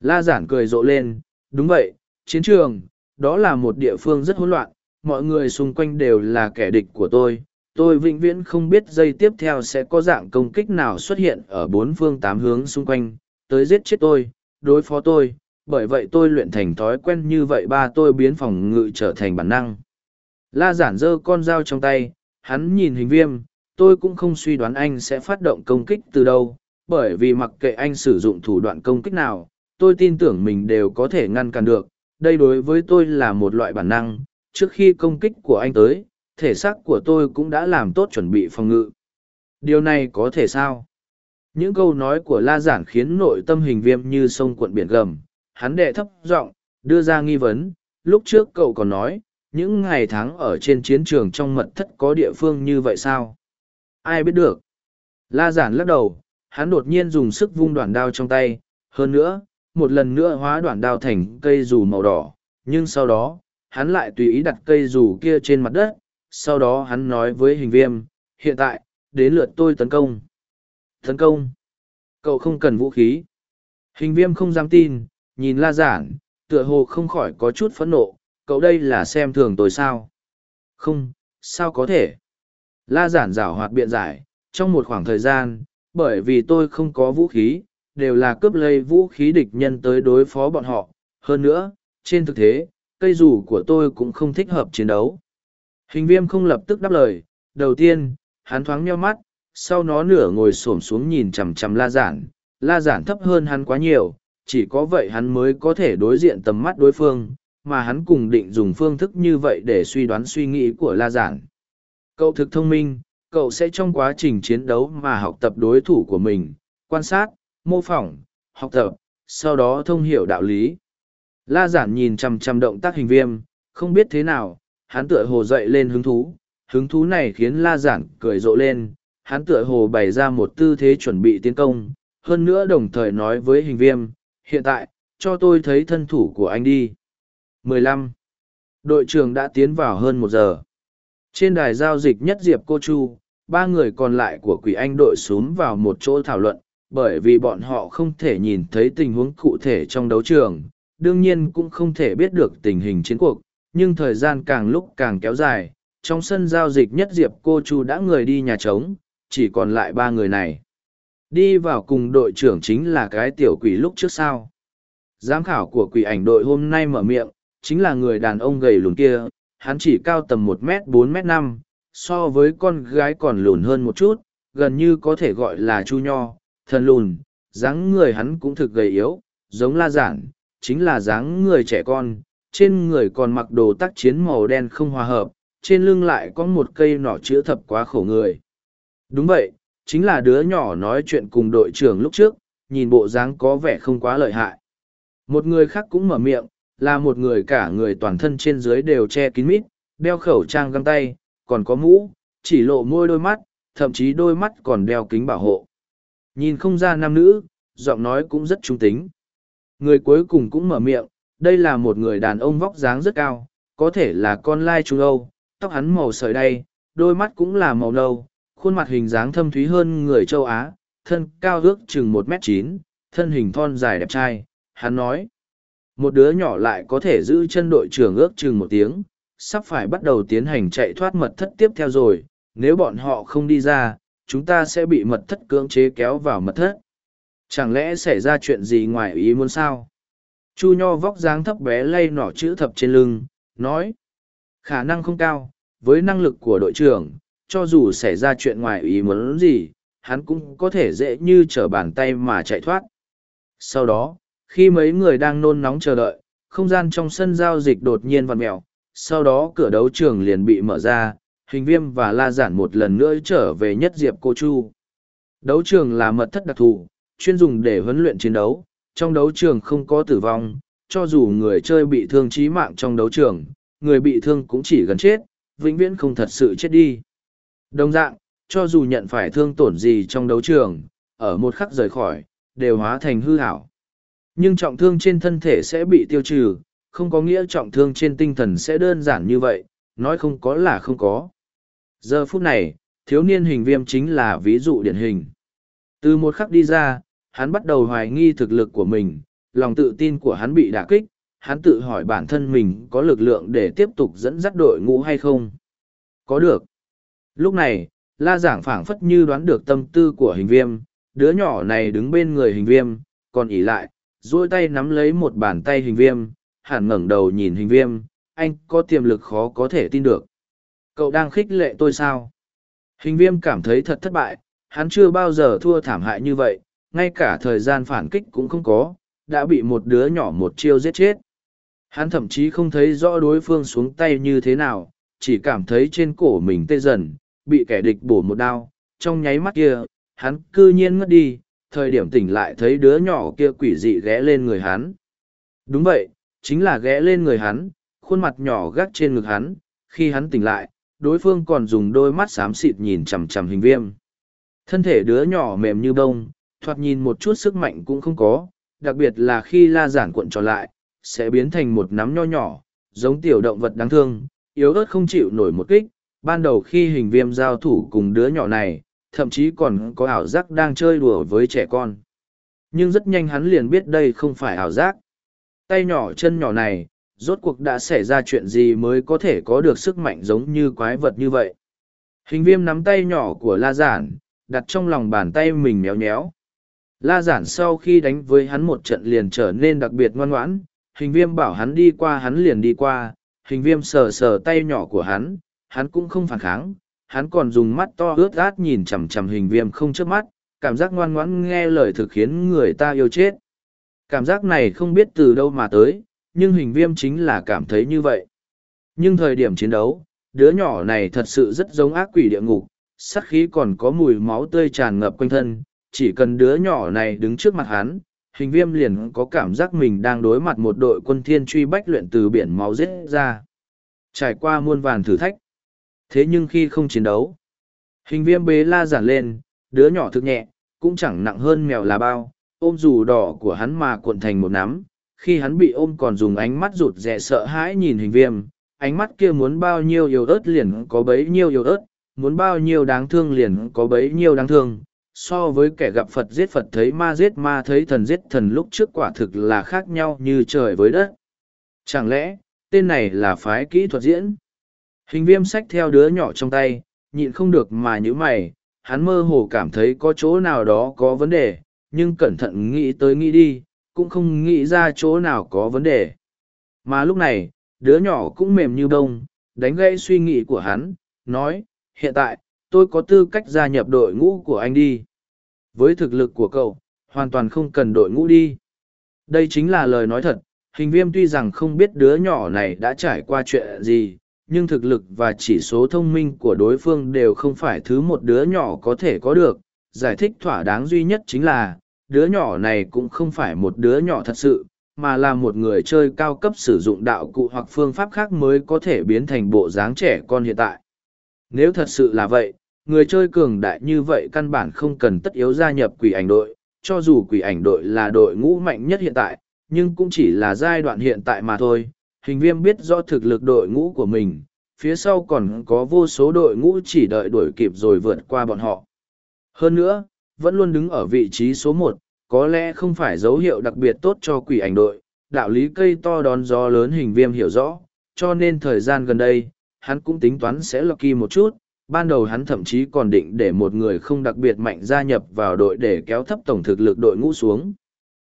La Giản cười rộ lên, đúng vậy, chiến trường, đó là một địa phương rất hỗn loạn, mọi người xung quanh đều là kẻ địch của tôi. Tôi vĩnh viễn không biết giây tiếp theo sẽ có dạng công kích nào xuất hiện ở bốn phương tám hướng xung quanh, tới giết chết tôi, đối phó tôi, bởi vậy tôi luyện thành thói quen như vậy ba tôi biến phòng ngự trở thành bản năng. La giản giơ con dao trong tay, hắn nhìn hình viêm, tôi cũng không suy đoán anh sẽ phát động công kích từ đâu, bởi vì mặc kệ anh sử dụng thủ đoạn công kích nào, tôi tin tưởng mình đều có thể ngăn cản được. Đây đối với tôi là một loại bản năng, trước khi công kích của anh tới, thể xác của tôi cũng đã làm tốt chuẩn bị phòng ngự. Điều này có thể sao? Những câu nói của La Giản khiến nội tâm hình viêm như sông cuộn biển gầm, hắn đệ thấp giọng đưa ra nghi vấn, lúc trước cậu còn nói, những ngày tháng ở trên chiến trường trong mật thất có địa phương như vậy sao? Ai biết được? La giản lắc đầu, hắn đột nhiên dùng sức vung đoạn đao trong tay, hơn nữa, một lần nữa hóa đoạn đao thành cây dù màu đỏ, nhưng sau đó, hắn lại tùy ý đặt cây dù kia trên mặt đất, sau đó hắn nói với hình viêm, hiện tại, đến lượt tôi tấn công. Tấn công? Cậu không cần vũ khí. Hình viêm không dám tin, nhìn la giản, tựa hồ không khỏi có chút phẫn nộ, cậu đây là xem thường tôi sao? Không, sao có thể? La giản rảo hoạt biện giải, trong một khoảng thời gian, bởi vì tôi không có vũ khí, đều là cướp lấy vũ khí địch nhân tới đối phó bọn họ. Hơn nữa, trên thực tế, cây dù của tôi cũng không thích hợp chiến đấu. Hình viêm không lập tức đáp lời, đầu tiên, hắn thoáng nheo mắt, sau nó nửa ngồi xổm xuống nhìn chằm chằm la giản, la giản thấp hơn hắn quá nhiều, chỉ có vậy hắn mới có thể đối diện tầm mắt đối phương, mà hắn cùng định dùng phương thức như vậy để suy đoán suy nghĩ của la giản. Cậu thực thông minh, cậu sẽ trong quá trình chiến đấu mà học tập đối thủ của mình, quan sát, mô phỏng, học tập, sau đó thông hiểu đạo lý. La giản nhìn chằm chằm động tác hình viêm, không biết thế nào, hắn tựa hồ dậy lên hứng thú, hứng thú này khiến la giản cười rộ lên, hắn tựa hồ bày ra một tư thế chuẩn bị tiến công, hơn nữa đồng thời nói với hình viêm, hiện tại, cho tôi thấy thân thủ của anh đi. 15. Đội trưởng đã tiến vào hơn một giờ. Trên đài giao dịch nhất Diệp Cô Chu, ba người còn lại của quỷ anh đội xuống vào một chỗ thảo luận, bởi vì bọn họ không thể nhìn thấy tình huống cụ thể trong đấu trường, đương nhiên cũng không thể biết được tình hình chiến cuộc, nhưng thời gian càng lúc càng kéo dài, trong sân giao dịch nhất Diệp Cô Chu đã người đi nhà trống, chỉ còn lại ba người này. Đi vào cùng đội trưởng chính là cái tiểu quỷ lúc trước sau. Giám khảo của quỷ ảnh đội hôm nay mở miệng, chính là người đàn ông gầy lùn kia, hắn chỉ cao tầm một m bốn m năm so với con gái còn lùn hơn một chút gần như có thể gọi là chu nho thần lùn dáng người hắn cũng thực gầy yếu giống la giản chính là dáng người trẻ con trên người còn mặc đồ tác chiến màu đen không hòa hợp trên lưng lại có một cây nỏ chữa thập quá khổ người đúng vậy chính là đứa nhỏ nói chuyện cùng đội trưởng lúc trước nhìn bộ dáng có vẻ không quá lợi hại một người khác cũng mở miệng là một người cả người toàn thân trên dưới đều che kín mít, đeo khẩu trang găng tay, còn có mũ, chỉ lộ môi đôi mắt, thậm chí đôi mắt còn đeo kính bảo hộ. Nhìn không ra nam nữ, giọng nói cũng rất trung tính. Người cuối cùng cũng mở miệng, đây là một người đàn ông vóc dáng rất cao, có thể là con lai trung Âu, tóc hắn màu sợi đay, đôi mắt cũng là màu nâu, khuôn mặt hình dáng thâm thúy hơn người châu Á, thân cao ước chừng một m chín, thân hình thon dài đẹp trai, hắn nói một đứa nhỏ lại có thể giữ chân đội trưởng ước chừng một tiếng sắp phải bắt đầu tiến hành chạy thoát mật thất tiếp theo rồi, nếu bọn họ không đi ra, chúng ta sẽ bị mật thất cưỡng chế kéo vào mật thất. Chẳng lẽ xảy ra chuyện gì ngoài ý muốn sao? Chu Nho vóc dáng thấp bé lay nỏ chữ thập trên lưng, nói. Khả năng không cao, với năng lực của đội trưởng, cho dù xảy ra chuyện ngoài ý muốn gì, hắn cũng có thể dễ như trở bàn tay mà chạy thoát. Sau đó, khi mấy người đang nôn nóng chờ đợi, không gian trong sân giao dịch đột nhiên vặn mèo, sau đó cửa đấu trường liền bị mở ra, hình viêm và la giản một lần nữa trở về nhất diệp cô chu. Đấu trường là mật thất đặc thù, chuyên dùng để huấn luyện chiến đấu, trong đấu trường không có tử vong, cho dù người chơi bị thương chí mạng trong đấu trường, người bị thương cũng chỉ gần chết, vĩnh viễn không thật sự chết đi. Đồng dạng, cho dù nhận phải thương tổn gì trong đấu trường, ở một khắc rời khỏi, đều hóa thành hư hảo. Nhưng trọng thương trên thân thể sẽ bị tiêu trừ, không có nghĩa trọng thương trên tinh thần sẽ đơn giản như vậy, nói không có là không có. Giờ phút này, thiếu niên hình viêm chính là ví dụ điển hình. Từ một khắc đi ra, hắn bắt đầu hoài nghi thực lực của mình, lòng tự tin của hắn bị đả kích, hắn tự hỏi bản thân mình có lực lượng để tiếp tục dẫn dắt đội ngũ hay không. Có được. Lúc này, la giảng phảng phất như đoán được tâm tư của hình viêm, đứa nhỏ này đứng bên người hình viêm, còn ỉ lại, duỗi tay nắm lấy một bàn tay hình viêm, hẳn ngẩng đầu nhìn hình viêm, anh có tiềm lực khó có thể tin được. Cậu đang khích lệ tôi sao? Hình viêm cảm thấy thật thất bại, hắn chưa bao giờ thua thảm hại như vậy, ngay cả thời gian phản kích cũng không có, đã bị một đứa nhỏ một chiêu giết chết. Hắn thậm chí không thấy rõ đối phương xuống tay như thế nào, chỉ cảm thấy trên cổ mình tê dần, bị kẻ địch bổ một đao, trong nháy mắt kia, hắn cư nhiên ngất đi, thời điểm tỉnh lại thấy đứa nhỏ kia quỷ dị ghé lên người hắn. Đúng vậy, chính là ghé lên người hắn, khuôn mặt nhỏ gác trên ngực hắn, khi hắn tỉnh lại, đối phương còn dùng đôi mắt xám xịt nhìn chằm chằm hình viêm. Thân thể đứa nhỏ mềm như bông, thoạt nhìn một chút sức mạnh cũng không có, đặc biệt là khi la giản cuộn tròn lại, sẽ biến thành một nắm nho nhỏ, giống tiểu động vật đáng thương, yếu ớt không chịu nổi một kích. Ban đầu khi hình viêm giao thủ cùng đứa nhỏ này, thậm chí còn có ảo giác đang chơi đùa với trẻ con. Nhưng rất nhanh hắn liền biết đây không phải ảo giác. Tay nhỏ chân nhỏ này, rốt cuộc đã xảy ra chuyện gì mới có thể có được sức mạnh giống như quái vật như vậy. Hình viêm nắm tay nhỏ của La Giản, đặt trong lòng bàn tay mình méo méo. La Giản sau khi đánh với hắn một trận liền trở nên đặc biệt ngoan ngoãn, hình viêm bảo hắn đi qua hắn liền đi qua, hình viêm sờ sờ tay nhỏ của hắn, hắn cũng không phản kháng, hắn còn dùng mắt to ướt át nhìn chằm chằm hình viêm không chớp mắt, cảm giác ngoan ngoãn nghe lời thực khiến người ta yêu chết. Cảm giác này không biết từ đâu mà tới, nhưng hình viêm chính là cảm thấy như vậy. Nhưng thời điểm chiến đấu, đứa nhỏ này thật sự rất giống ác quỷ địa ngục, sắc khí còn có mùi máu tươi tràn ngập quanh thân, chỉ cần đứa nhỏ này đứng trước mặt hắn, hình viêm liền có cảm giác mình đang đối mặt một đội quân thiên truy bách luyện từ biển máu giết ra. Trải qua muôn vàn thử thách. Thế nhưng khi không chiến đấu, hình viêm bế la giản lên, đứa nhỏ thực nhẹ, cũng chẳng nặng hơn mèo là bao, ôm dù đỏ của hắn mà cuộn thành một nắm. Khi hắn bị ôm còn dùng ánh mắt rụt rè sợ hãi nhìn hình viêm, ánh mắt kia muốn bao nhiêu yếu ớt liền có bấy nhiêu yếu ớt, muốn bao nhiêu đáng thương liền có bấy nhiêu đáng thương. So với kẻ gặp Phật giết Phật thấy ma giết ma thấy thần giết thần lúc trước quả thực là khác nhau như trời với đất. Chẳng lẽ, tên này là phái kỹ thuật diễn? Hình viêm sách theo đứa nhỏ trong tay, nhịn không được mà nhữ mày, hắn mơ hồ cảm thấy có chỗ nào đó có vấn đề, nhưng cẩn thận nghĩ tới nghĩ đi, cũng không nghĩ ra chỗ nào có vấn đề. Mà lúc này, đứa nhỏ cũng mềm như bông, đánh gãy suy nghĩ của hắn, nói, hiện tại, tôi có tư cách gia nhập đội ngũ của anh đi. Với thực lực của cậu, hoàn toàn không cần đội ngũ đi. Đây chính là lời nói thật, hình viêm tuy rằng không biết đứa nhỏ này đã trải qua chuyện gì, nhưng thực lực và chỉ số thông minh của đối phương đều không phải thứ một đứa nhỏ có thể có được. Giải thích thỏa đáng duy nhất chính là, đứa nhỏ này cũng không phải một đứa nhỏ thật sự, mà là một người chơi cao cấp sử dụng đạo cụ hoặc phương pháp khác mới có thể biến thành bộ dáng trẻ con hiện tại. Nếu thật sự là vậy, người chơi cường đại như vậy căn bản không cần tất yếu gia nhập quỷ ảnh đội, cho dù quỷ ảnh đội là đội ngũ mạnh nhất hiện tại, nhưng cũng chỉ là giai đoạn hiện tại mà thôi. Hình viêm biết rõ thực lực đội ngũ của mình, phía sau còn có vô số đội ngũ chỉ đợi đuổi kịp rồi vượt qua bọn họ. Hơn nữa, vẫn luôn đứng ở vị trí số một, có lẽ không phải dấu hiệu đặc biệt tốt cho quỷ ảnh đội. Đạo lý cây to đón gió lớn hình viêm hiểu rõ, cho nên thời gian gần đây, hắn cũng tính toán sẽ lọc kỳ một chút. Ban đầu hắn thậm chí còn định để một người không đặc biệt mạnh gia nhập vào đội để kéo thấp tổng thực lực đội ngũ xuống.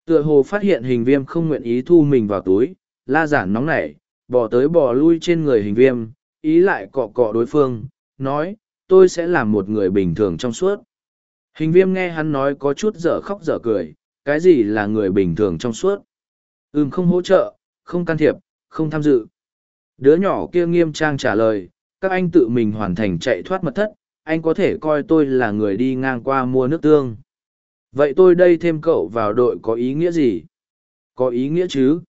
Tựa hồ phát hiện hình viêm không nguyện ý thu mình vào túi, la giản nóng nảy, bỏ tới bỏ lui trên người hình viêm, ý lại cọ cọ đối phương, nói, tôi sẽ làm một người bình thường trong suốt. Hình viêm nghe hắn nói có chút dở khóc dở cười, cái gì là người bình thường trong suốt? Ừm không hỗ trợ, không can thiệp, không tham dự. Đứa nhỏ kia nghiêm trang trả lời, các anh tự mình hoàn thành chạy thoát mật thất, anh có thể coi tôi là người đi ngang qua mua nước tương. Vậy tôi đây thêm cậu vào đội có ý nghĩa gì? Có ý nghĩa chứ?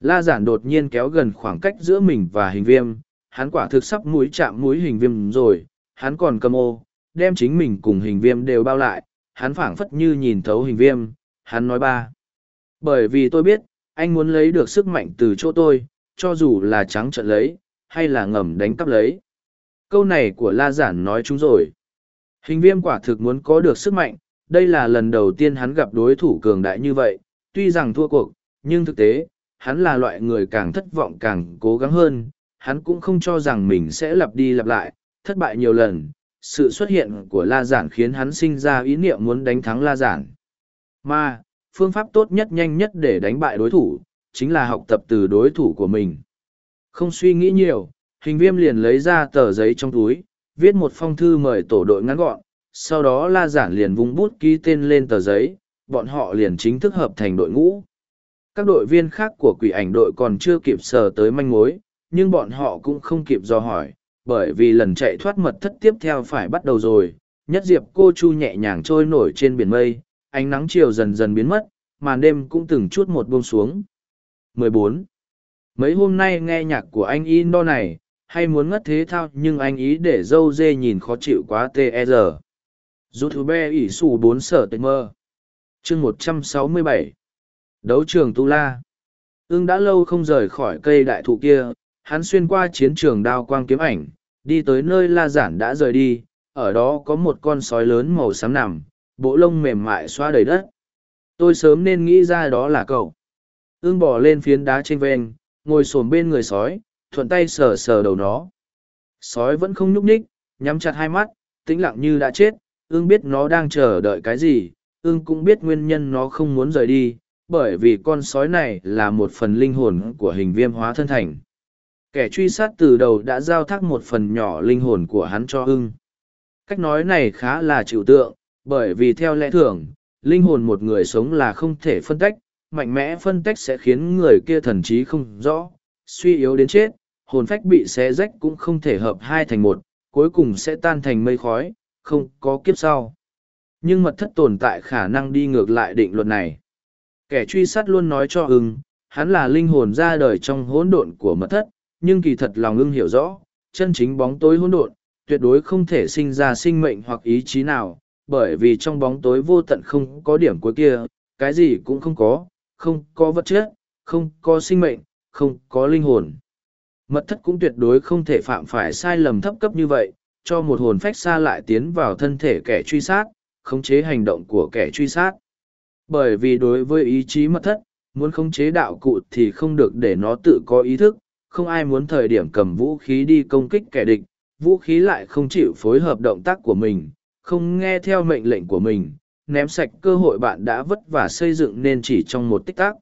La giản đột nhiên kéo gần khoảng cách giữa mình và hình viêm, hắn quả thực sắp mũi chạm mũi hình viêm rồi, hắn còn cầm ô, đem chính mình cùng hình viêm đều bao lại, hắn phảng phất như nhìn thấu hình viêm, hắn nói ba. Bởi vì tôi biết, anh muốn lấy được sức mạnh từ chỗ tôi, cho dù là trắng trợn lấy, hay là ngầm đánh cắp lấy. Câu này của La Giản nói chúng rồi. Hình viêm quả thực muốn có được sức mạnh, đây là lần đầu tiên hắn gặp đối thủ cường đại như vậy, tuy rằng thua cuộc, nhưng thực tế, hắn là loại người càng thất vọng càng cố gắng hơn, hắn cũng không cho rằng mình sẽ lặp đi lặp lại, thất bại nhiều lần. Sự xuất hiện của La Giản khiến hắn sinh ra ý niệm muốn đánh thắng La Giản. Mà, phương pháp tốt nhất nhanh nhất để đánh bại đối thủ, chính là học tập từ đối thủ của mình. Không suy nghĩ nhiều, hình viêm liền lấy ra tờ giấy trong túi, viết một phong thư mời tổ đội ngắn gọn, sau đó La Giản liền vung bút ký tên lên tờ giấy, bọn họ liền chính thức hợp thành đội ngũ. Các đội viên khác của quỷ ảnh đội còn chưa kịp sờ tới manh mối, nhưng bọn họ cũng không kịp do hỏi, bởi vì lần chạy thoát mật thất tiếp theo phải bắt đầu rồi. Nhất diệp cô chu nhẹ nhàng trôi nổi trên biển mây, ánh nắng chiều dần dần biến mất, màn đêm cũng từng chút một buông xuống. 14. Mấy hôm nay nghe nhạc của anh Indo này, hay muốn ngất thế thao nhưng anh ý để dâu dê nhìn khó chịu quá tr rút thứ be ỷ xù bốn sở tê mơ chương một trăm sáu mươi bảy đấu trường tu la ưng đã lâu không rời khỏi cây đại thụ kia hắn xuyên qua chiến trường đao quang kiếm ảnh, đi tới nơi la giản đã rời đi, ở đó có một con sói lớn màu xám nằm, bộ lông mềm mại xoa đầy đất. Tôi sớm nên nghĩ ra đó là cậu. Ưng bỏ lên phiến đá trên ven ngồi xổm bên người sói, thuận tay sờ sờ đầu nó. Sói vẫn không nhúc ních nhắm chặt hai mắt, tĩnh lặng như đã chết ưng biết nó đang chờ đợi cái gì ưng cũng biết nguyên nhân nó không muốn rời đi, bởi vì con sói này là một phần linh hồn của hình viêm hóa thân thành kẻ truy sát từ đầu đã giao thác một phần nhỏ linh hồn của hắn cho hưng. cách nói này khá là trừu tượng bởi vì theo lẽ thường linh hồn một người sống là không thể phân tách mạnh mẽ phân tách sẽ khiến người kia thần trí không rõ suy yếu đến chết hồn phách bị xé rách cũng không thể hợp hai thành một cuối cùng sẽ tan thành mây khói không có kiếp sau. Nhưng mật thất tồn tại khả năng đi ngược lại định luật này. Kẻ truy sát luôn nói cho ưng, hắn là linh hồn ra đời trong hỗn độn của mật thất, nhưng kỳ thật lòng ưng hiểu rõ, chân chính bóng tối hỗn độn, tuyệt đối không thể sinh ra sinh mệnh hoặc ý chí nào, bởi vì trong bóng tối vô tận không có điểm cuối kia, cái gì cũng không có, không có vật chất, không có sinh mệnh, không có linh hồn. Mật thất cũng tuyệt đối không thể phạm phải sai lầm thấp cấp như vậy, cho một hồn phách xa lại tiến vào thân thể kẻ truy sát, khống chế hành động của kẻ truy sát. Bởi vì đối với ý chí mật thất, muốn khống chế đạo cụ thì không được để nó tự có ý thức, không ai muốn thời điểm cầm vũ khí đi công kích kẻ địch, vũ khí lại không chịu phối hợp động tác của mình, không nghe theo mệnh lệnh của mình, ném sạch cơ hội bạn đã vất vả xây dựng nên chỉ trong một tích tắc.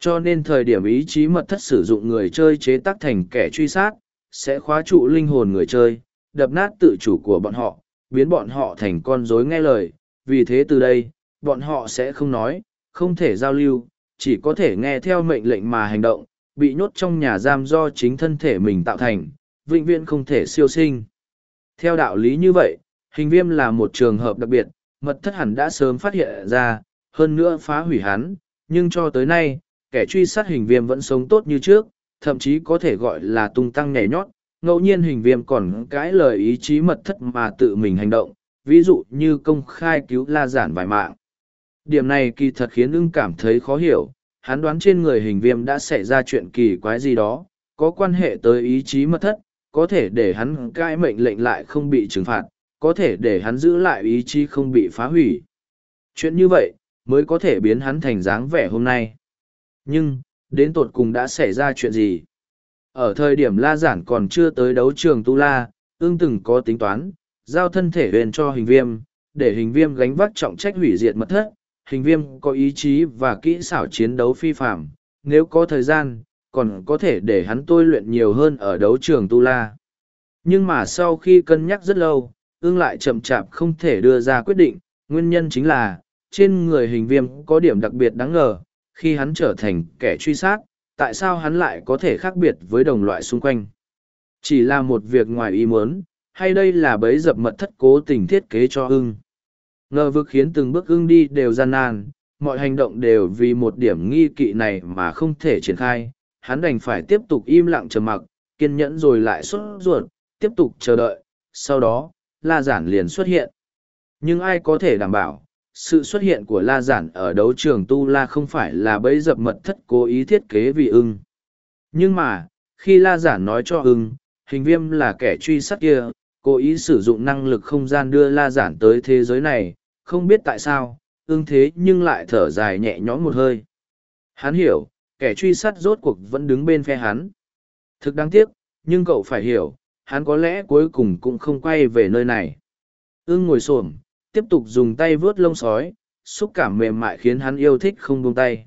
Cho nên thời điểm ý chí mật thất sử dụng người chơi chế tác thành kẻ truy sát, sẽ khóa trụ linh hồn người chơi, đập nát tự chủ của bọn họ, biến bọn họ thành con rối nghe lời, vì thế từ đây, bọn họ sẽ không nói, không thể giao lưu, chỉ có thể nghe theo mệnh lệnh mà hành động, bị nhốt trong nhà giam do chính thân thể mình tạo thành, vĩnh viễn không thể siêu sinh. Theo đạo lý như vậy, hình viêm là một trường hợp đặc biệt, mật thất hẳn đã sớm phát hiện ra, hơn nữa phá hủy hắn, nhưng cho tới nay, kẻ truy sát hình viêm vẫn sống tốt như trước, thậm chí có thể gọi là tung tăng nhảy nhót, ngẫu nhiên hình viêm còn cãi lời ý chí mật thất mà tự mình hành động, ví dụ như công khai cứu la giản vài mạng. Điểm này kỳ thật khiến ưng cảm thấy khó hiểu, hắn đoán trên người hình viêm đã xảy ra chuyện kỳ quái gì đó, có quan hệ tới ý chí mật thất, có thể để hắn cãi mệnh lệnh lại không bị trừng phạt, có thể để hắn giữ lại ý chí không bị phá hủy. Chuyện như vậy, mới có thể biến hắn thành dáng vẻ hôm nay. Nhưng, đến tột cùng đã xảy ra chuyện gì? Ở thời điểm La Giản còn chưa tới đấu trường Tu La, ương từng có tính toán, giao thân thể huyền cho hình viêm, để hình viêm gánh vác trọng trách hủy diệt mật thất. Hình viêm có ý chí và kỹ xảo chiến đấu phi phạm, nếu có thời gian, còn có thể để hắn tôi luyện nhiều hơn ở đấu trường Tu La. Nhưng mà sau khi cân nhắc rất lâu, ương lại chậm chạp không thể đưa ra quyết định, nguyên nhân chính là, trên người hình viêm có điểm đặc biệt đáng ngờ, khi hắn trở thành kẻ truy sát, tại sao hắn lại có thể khác biệt với đồng loại xung quanh. Chỉ là một việc ngoài ý muốn, hay đây là bấy dập mật thất cố tình thiết kế cho ưng. Ngờ vực khiến từng bước ưng đi đều gian nan, mọi hành động đều vì một điểm nghi kỵ này mà không thể triển khai, hắn đành phải tiếp tục im lặng trầm mặc, kiên nhẫn rồi lại sốt ruột, tiếp tục chờ đợi, sau đó, La Giản liền xuất hiện. Nhưng ai có thể đảm bảo, sự xuất hiện của La Giản ở đấu trường Tu La không phải là bẫy dập mật thất cố ý thiết kế vì ưng. Nhưng mà, khi La Giản nói cho ưng, hình viêm là kẻ truy sát kia, cố ý sử dụng năng lực không gian đưa La Giản tới thế giới này, không biết tại sao, ưng thế nhưng lại thở dài nhẹ nhõm một hơi. Hắn hiểu, kẻ truy sát rốt cuộc vẫn đứng bên phe hắn. Thực đáng tiếc, nhưng cậu phải hiểu, hắn có lẽ cuối cùng cũng không quay về nơi này. Ưng ngồi xổm, tiếp tục dùng tay vướt lông sói, xúc cảm mềm mại khiến hắn yêu thích không buông tay.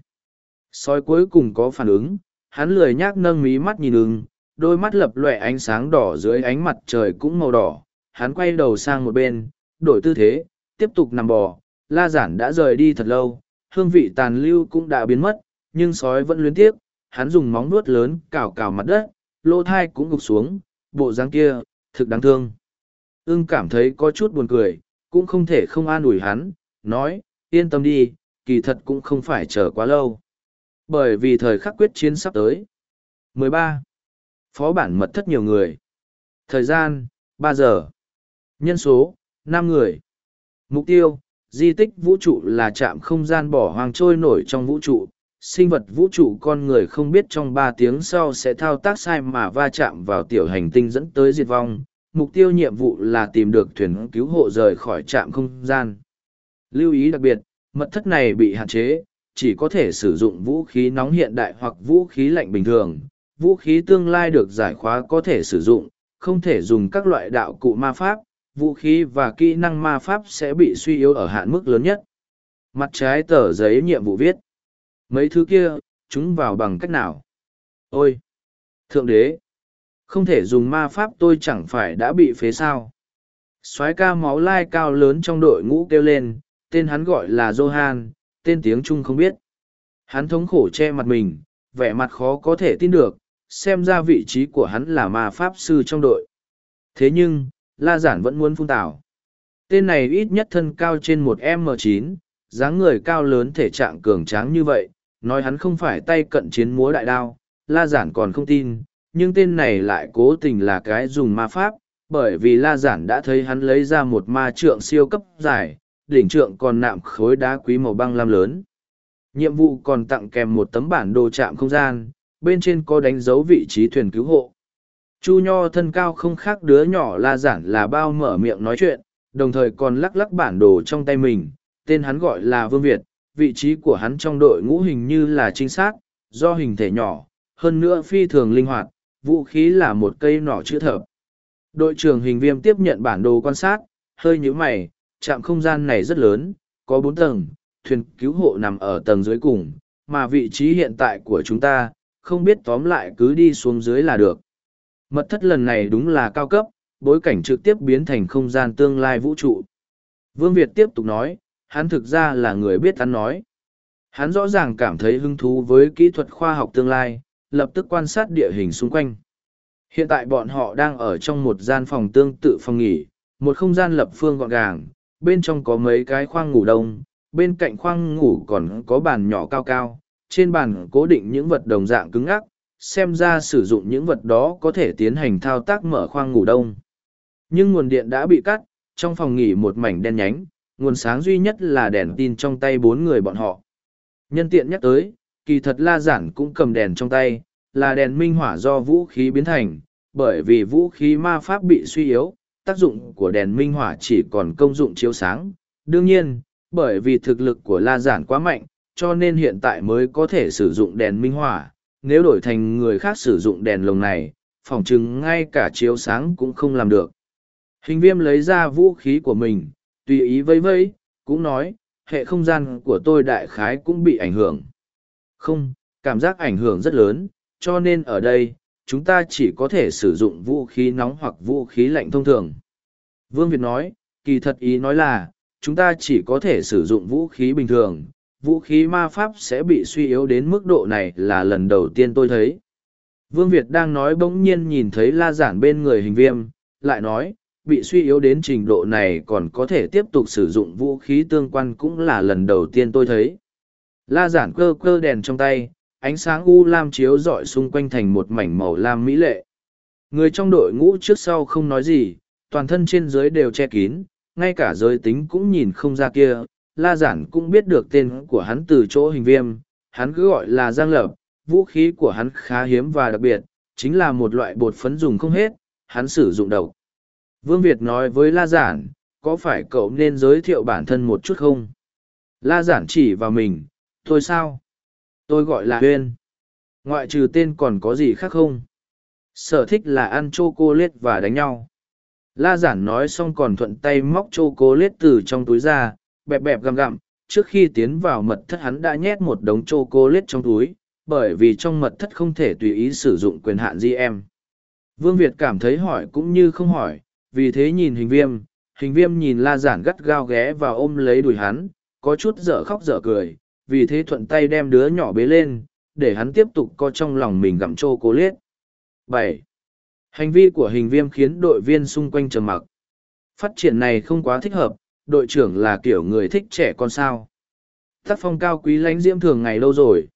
Sói cuối cùng có phản ứng, hắn lười nhác nâng mí mắt nhìn ưng, đôi mắt lập lòe ánh sáng đỏ dưới ánh mặt trời cũng màu đỏ. Hắn quay đầu sang một bên, đổi tư thế, tiếp tục nằm bò. La giản đã rời đi thật lâu, hương vị tàn lưu cũng đã biến mất, nhưng sói vẫn luyến tiếc. Hắn dùng móng nuốt lớn cào cào mặt đất, lỗ thai cũng gục xuống, bộ dáng kia, thực đáng thương. Ưng cảm thấy có chút buồn cười, cũng không thể không an ủi hắn, nói, yên tâm đi, kỳ thật cũng không phải chờ quá lâu. Bởi vì thời khắc quyết chiến sắp tới. 13. Phó bản mật thất nhiều người. Thời gian, 3 giờ. Nhân số, 5 người. Mục tiêu, di tích vũ trụ là trạm không gian bỏ hoang trôi nổi trong vũ trụ. Sinh vật vũ trụ con người không biết trong 3 tiếng sau sẽ thao tác sai mà va chạm vào tiểu hành tinh dẫn tới diệt vong, mục tiêu nhiệm vụ là tìm được thuyền cứu hộ rời khỏi trạm không gian. Lưu ý đặc biệt, mật thất này bị hạn chế, chỉ có thể sử dụng vũ khí nóng hiện đại hoặc vũ khí lạnh bình thường. Vũ khí tương lai được giải khóa có thể sử dụng, không thể dùng các loại đạo cụ ma pháp, vũ khí và kỹ năng ma pháp sẽ bị suy yếu ở hạn mức lớn nhất. Mặt trái tờ giấy nhiệm vụ viết. Mấy thứ kia, chúng vào bằng cách nào? Ôi! Thượng đế! Không thể dùng ma pháp tôi chẳng phải đã bị phế sao. soái ca máu lai cao lớn trong đội ngũ kêu lên, tên hắn gọi là Johan, tên tiếng Trung không biết. Hắn thống khổ che mặt mình, vẻ mặt khó có thể tin được, xem ra vị trí của hắn là ma pháp sư trong đội. Thế nhưng, La Giản vẫn muốn phun tảo. Tên này ít nhất thân cao trên một m chín, dáng người cao lớn thể trạng cường tráng như vậy, nói hắn không phải tay cận chiến múa đại đao, La Giản còn không tin, nhưng tên này lại cố tình là cái dùng ma pháp, bởi vì La Giản đã thấy hắn lấy ra một ma trượng siêu cấp dài, đỉnh trượng còn nạm khối đá quý màu băng lam lớn. Nhiệm vụ còn tặng kèm một tấm bản đồ chạm không gian, bên trên có đánh dấu vị trí thuyền cứu hộ. Chu Nho thân cao không khác đứa nhỏ La Giản là bao mở miệng nói chuyện, đồng thời còn lắc lắc bản đồ trong tay mình, tên hắn gọi là Vương Việt, vị trí của hắn trong đội ngũ hình như là trinh sát, do hình thể nhỏ, hơn nữa phi thường linh hoạt, vũ khí là một cây nỏ chữ thập. Đội trưởng hình viêm tiếp nhận bản đồ quan sát, hơi nhíu mày, trạm không gian này rất lớn, có bốn tầng, thuyền cứu hộ nằm ở tầng dưới cùng, mà vị trí hiện tại của chúng ta, không biết tóm lại cứ đi xuống dưới là được. Mật thất lần này đúng là cao cấp, bối cảnh trực tiếp biến thành không gian tương lai vũ trụ. Vương Việt tiếp tục nói, hắn thực ra là người biết hắn nói. Hắn rõ ràng cảm thấy hứng thú với kỹ thuật khoa học tương lai, lập tức quan sát địa hình xung quanh. Hiện tại bọn họ đang ở trong một gian phòng tương tự phòng nghỉ, một không gian lập phương gọn gàng, bên trong có mấy cái khoang ngủ đông, bên cạnh khoang ngủ còn có bàn nhỏ cao cao, trên bàn cố định những vật đồng dạng cứng ắc, xem ra sử dụng những vật đó có thể tiến hành thao tác mở khoang ngủ đông. Nhưng nguồn điện đã bị cắt, trong phòng nghỉ một mảnh đen nhánh, nguồn sáng duy nhất là đèn tin trong tay bốn người bọn họ. Nhân tiện nhắc tới, kỳ thật la giản cũng cầm đèn trong tay, là đèn minh hỏa do vũ khí biến thành, bởi vì vũ khí ma pháp bị suy yếu, tác dụng của đèn minh hỏa chỉ còn công dụng chiếu sáng. Đương nhiên, bởi vì thực lực của la giản quá mạnh, cho nên hiện tại mới có thể sử dụng đèn minh hỏa, nếu đổi thành người khác sử dụng đèn lồng này, phỏng chừng ngay cả chiếu sáng cũng không làm được. Hình viêm lấy ra vũ khí của mình, tùy ý vây vây, cũng nói, hệ không gian của tôi đại khái cũng bị ảnh hưởng. Không, cảm giác ảnh hưởng rất lớn, cho nên ở đây, chúng ta chỉ có thể sử dụng vũ khí nóng hoặc vũ khí lạnh thông thường. Vương Việt nói, kỳ thật ý nói là, chúng ta chỉ có thể sử dụng vũ khí bình thường, vũ khí ma pháp sẽ bị suy yếu đến mức độ này là lần đầu tiên tôi thấy. Vương Việt đang nói bỗng nhiên nhìn thấy la giản bên người hình viêm, lại nói, bị suy yếu đến trình độ này còn có thể tiếp tục sử dụng vũ khí tương quan cũng là lần đầu tiên tôi thấy. La giản cơ cơ đèn trong tay, ánh sáng u lam chiếu rọi xung quanh thành một mảnh màu lam mỹ lệ. Người trong đội ngũ trước sau không nói gì, toàn thân trên dưới đều che kín, ngay cả giới tính cũng nhìn không ra kia. La giản cũng biết được tên của hắn từ chỗ hình viêm, hắn cứ gọi là Giang Lập, vũ khí của hắn khá hiếm và đặc biệt, chính là một loại bột phấn dùng không hết, hắn sử dụng độc. Vương Việt nói với La Giản, có phải cậu nên giới thiệu bản thân một chút không? La Giản chỉ vào mình, tôi sao? Tôi gọi là Huyên. Ngoại trừ tên còn có gì khác không? Sở thích là ăn chocolate và đánh nhau. La Giản nói xong còn thuận tay móc chocolate từ trong túi ra, bẹp bẹp gặm gặm. Trước khi tiến vào mật thất hắn đã nhét một đống chocolate trong túi, bởi vì trong mật thất không thể tùy ý sử dụng quyền hạn GM. Vương Việt cảm thấy hỏi cũng như không hỏi, vì thế nhìn hình viêm, hình viêm nhìn la giản gắt gao ghé và ôm lấy đùi hắn, có chút dở khóc dở cười, vì thế thuận tay đem đứa nhỏ bế lên, để hắn tiếp tục co trong lòng mình gặm chô cố liết. bảy Hành vi của hình viêm khiến đội viên xung quanh trầm mặc. Phát triển này không quá thích hợp, đội trưởng là kiểu người thích trẻ con sao. Tác phong cao quý lãnh diễm thường ngày lâu rồi.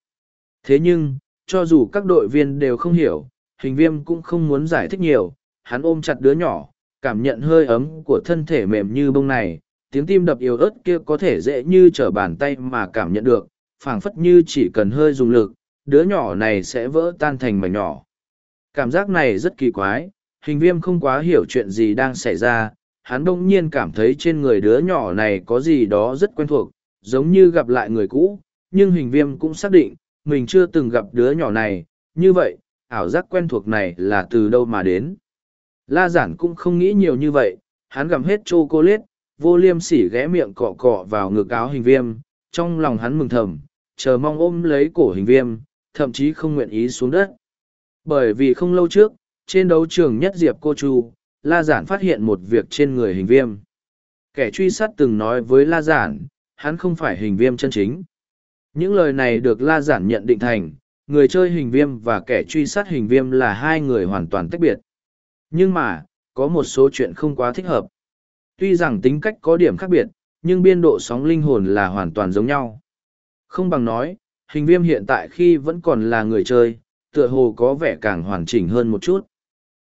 Thế nhưng, cho dù các đội viên đều không hiểu, hình viêm cũng không muốn giải thích nhiều, hắn ôm chặt đứa nhỏ, cảm nhận hơi ấm của thân thể mềm như bông này, tiếng tim đập yếu ớt kia có thể dễ như trở bàn tay mà cảm nhận được, phảng phất như chỉ cần hơi dùng lực, đứa nhỏ này sẽ vỡ tan thành mảnh nhỏ. Cảm giác này rất kỳ quái, hình viêm không quá hiểu chuyện gì đang xảy ra, hắn đông nhiên cảm thấy trên người đứa nhỏ này có gì đó rất quen thuộc, giống như gặp lại người cũ, nhưng hình viêm cũng xác định, mình chưa từng gặp đứa nhỏ này, như vậy, ảo giác quen thuộc này là từ đâu mà đến. La giản cũng không nghĩ nhiều như vậy, hắn gặm hết chocolate, vô liêm sỉ ghé miệng cọ cọ vào ngực áo hình viêm, trong lòng hắn mừng thầm, chờ mong ôm lấy cổ hình viêm, thậm chí không nguyện ý xuống đất. Bởi vì không lâu trước, trên đấu trường nhất diệp cô chu, La Giản phát hiện một việc trên người hình viêm. Kẻ truy sát từng nói với La Giản, hắn không phải hình viêm chân chính. Những lời này được La Giản nhận định thành, người chơi hình viêm và kẻ truy sát hình viêm là hai người hoàn toàn tách biệt. Nhưng mà, có một số chuyện không quá thích hợp. Tuy rằng tính cách có điểm khác biệt, nhưng biên độ sóng linh hồn là hoàn toàn giống nhau. Không bằng nói, hình viêm hiện tại khi vẫn còn là người chơi, tựa hồ có vẻ càng hoàn chỉnh hơn một chút.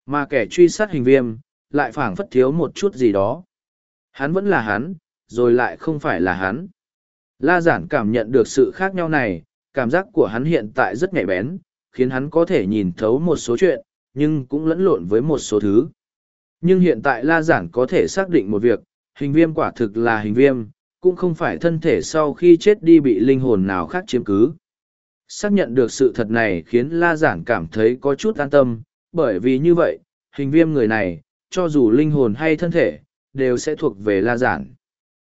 Mà kẻ truy sát hình viêm, lại phảng phất thiếu một chút gì đó. Hắn vẫn là hắn, rồi lại không phải là hắn. La giản cảm nhận được sự khác nhau này, cảm giác của hắn hiện tại rất nhạy bén, khiến hắn có thể nhìn thấu một số chuyện, nhưng cũng lẫn lộn với một số thứ. Nhưng hiện tại La Giản có thể xác định một việc, hình viêm quả thực là hình viêm, cũng không phải thân thể sau khi chết đi bị linh hồn nào khác chiếm cứ. Xác nhận được sự thật này khiến La Giản cảm thấy có chút an tâm, bởi vì như vậy, hình viêm người này, cho dù linh hồn hay thân thể, đều sẽ thuộc về La Giản.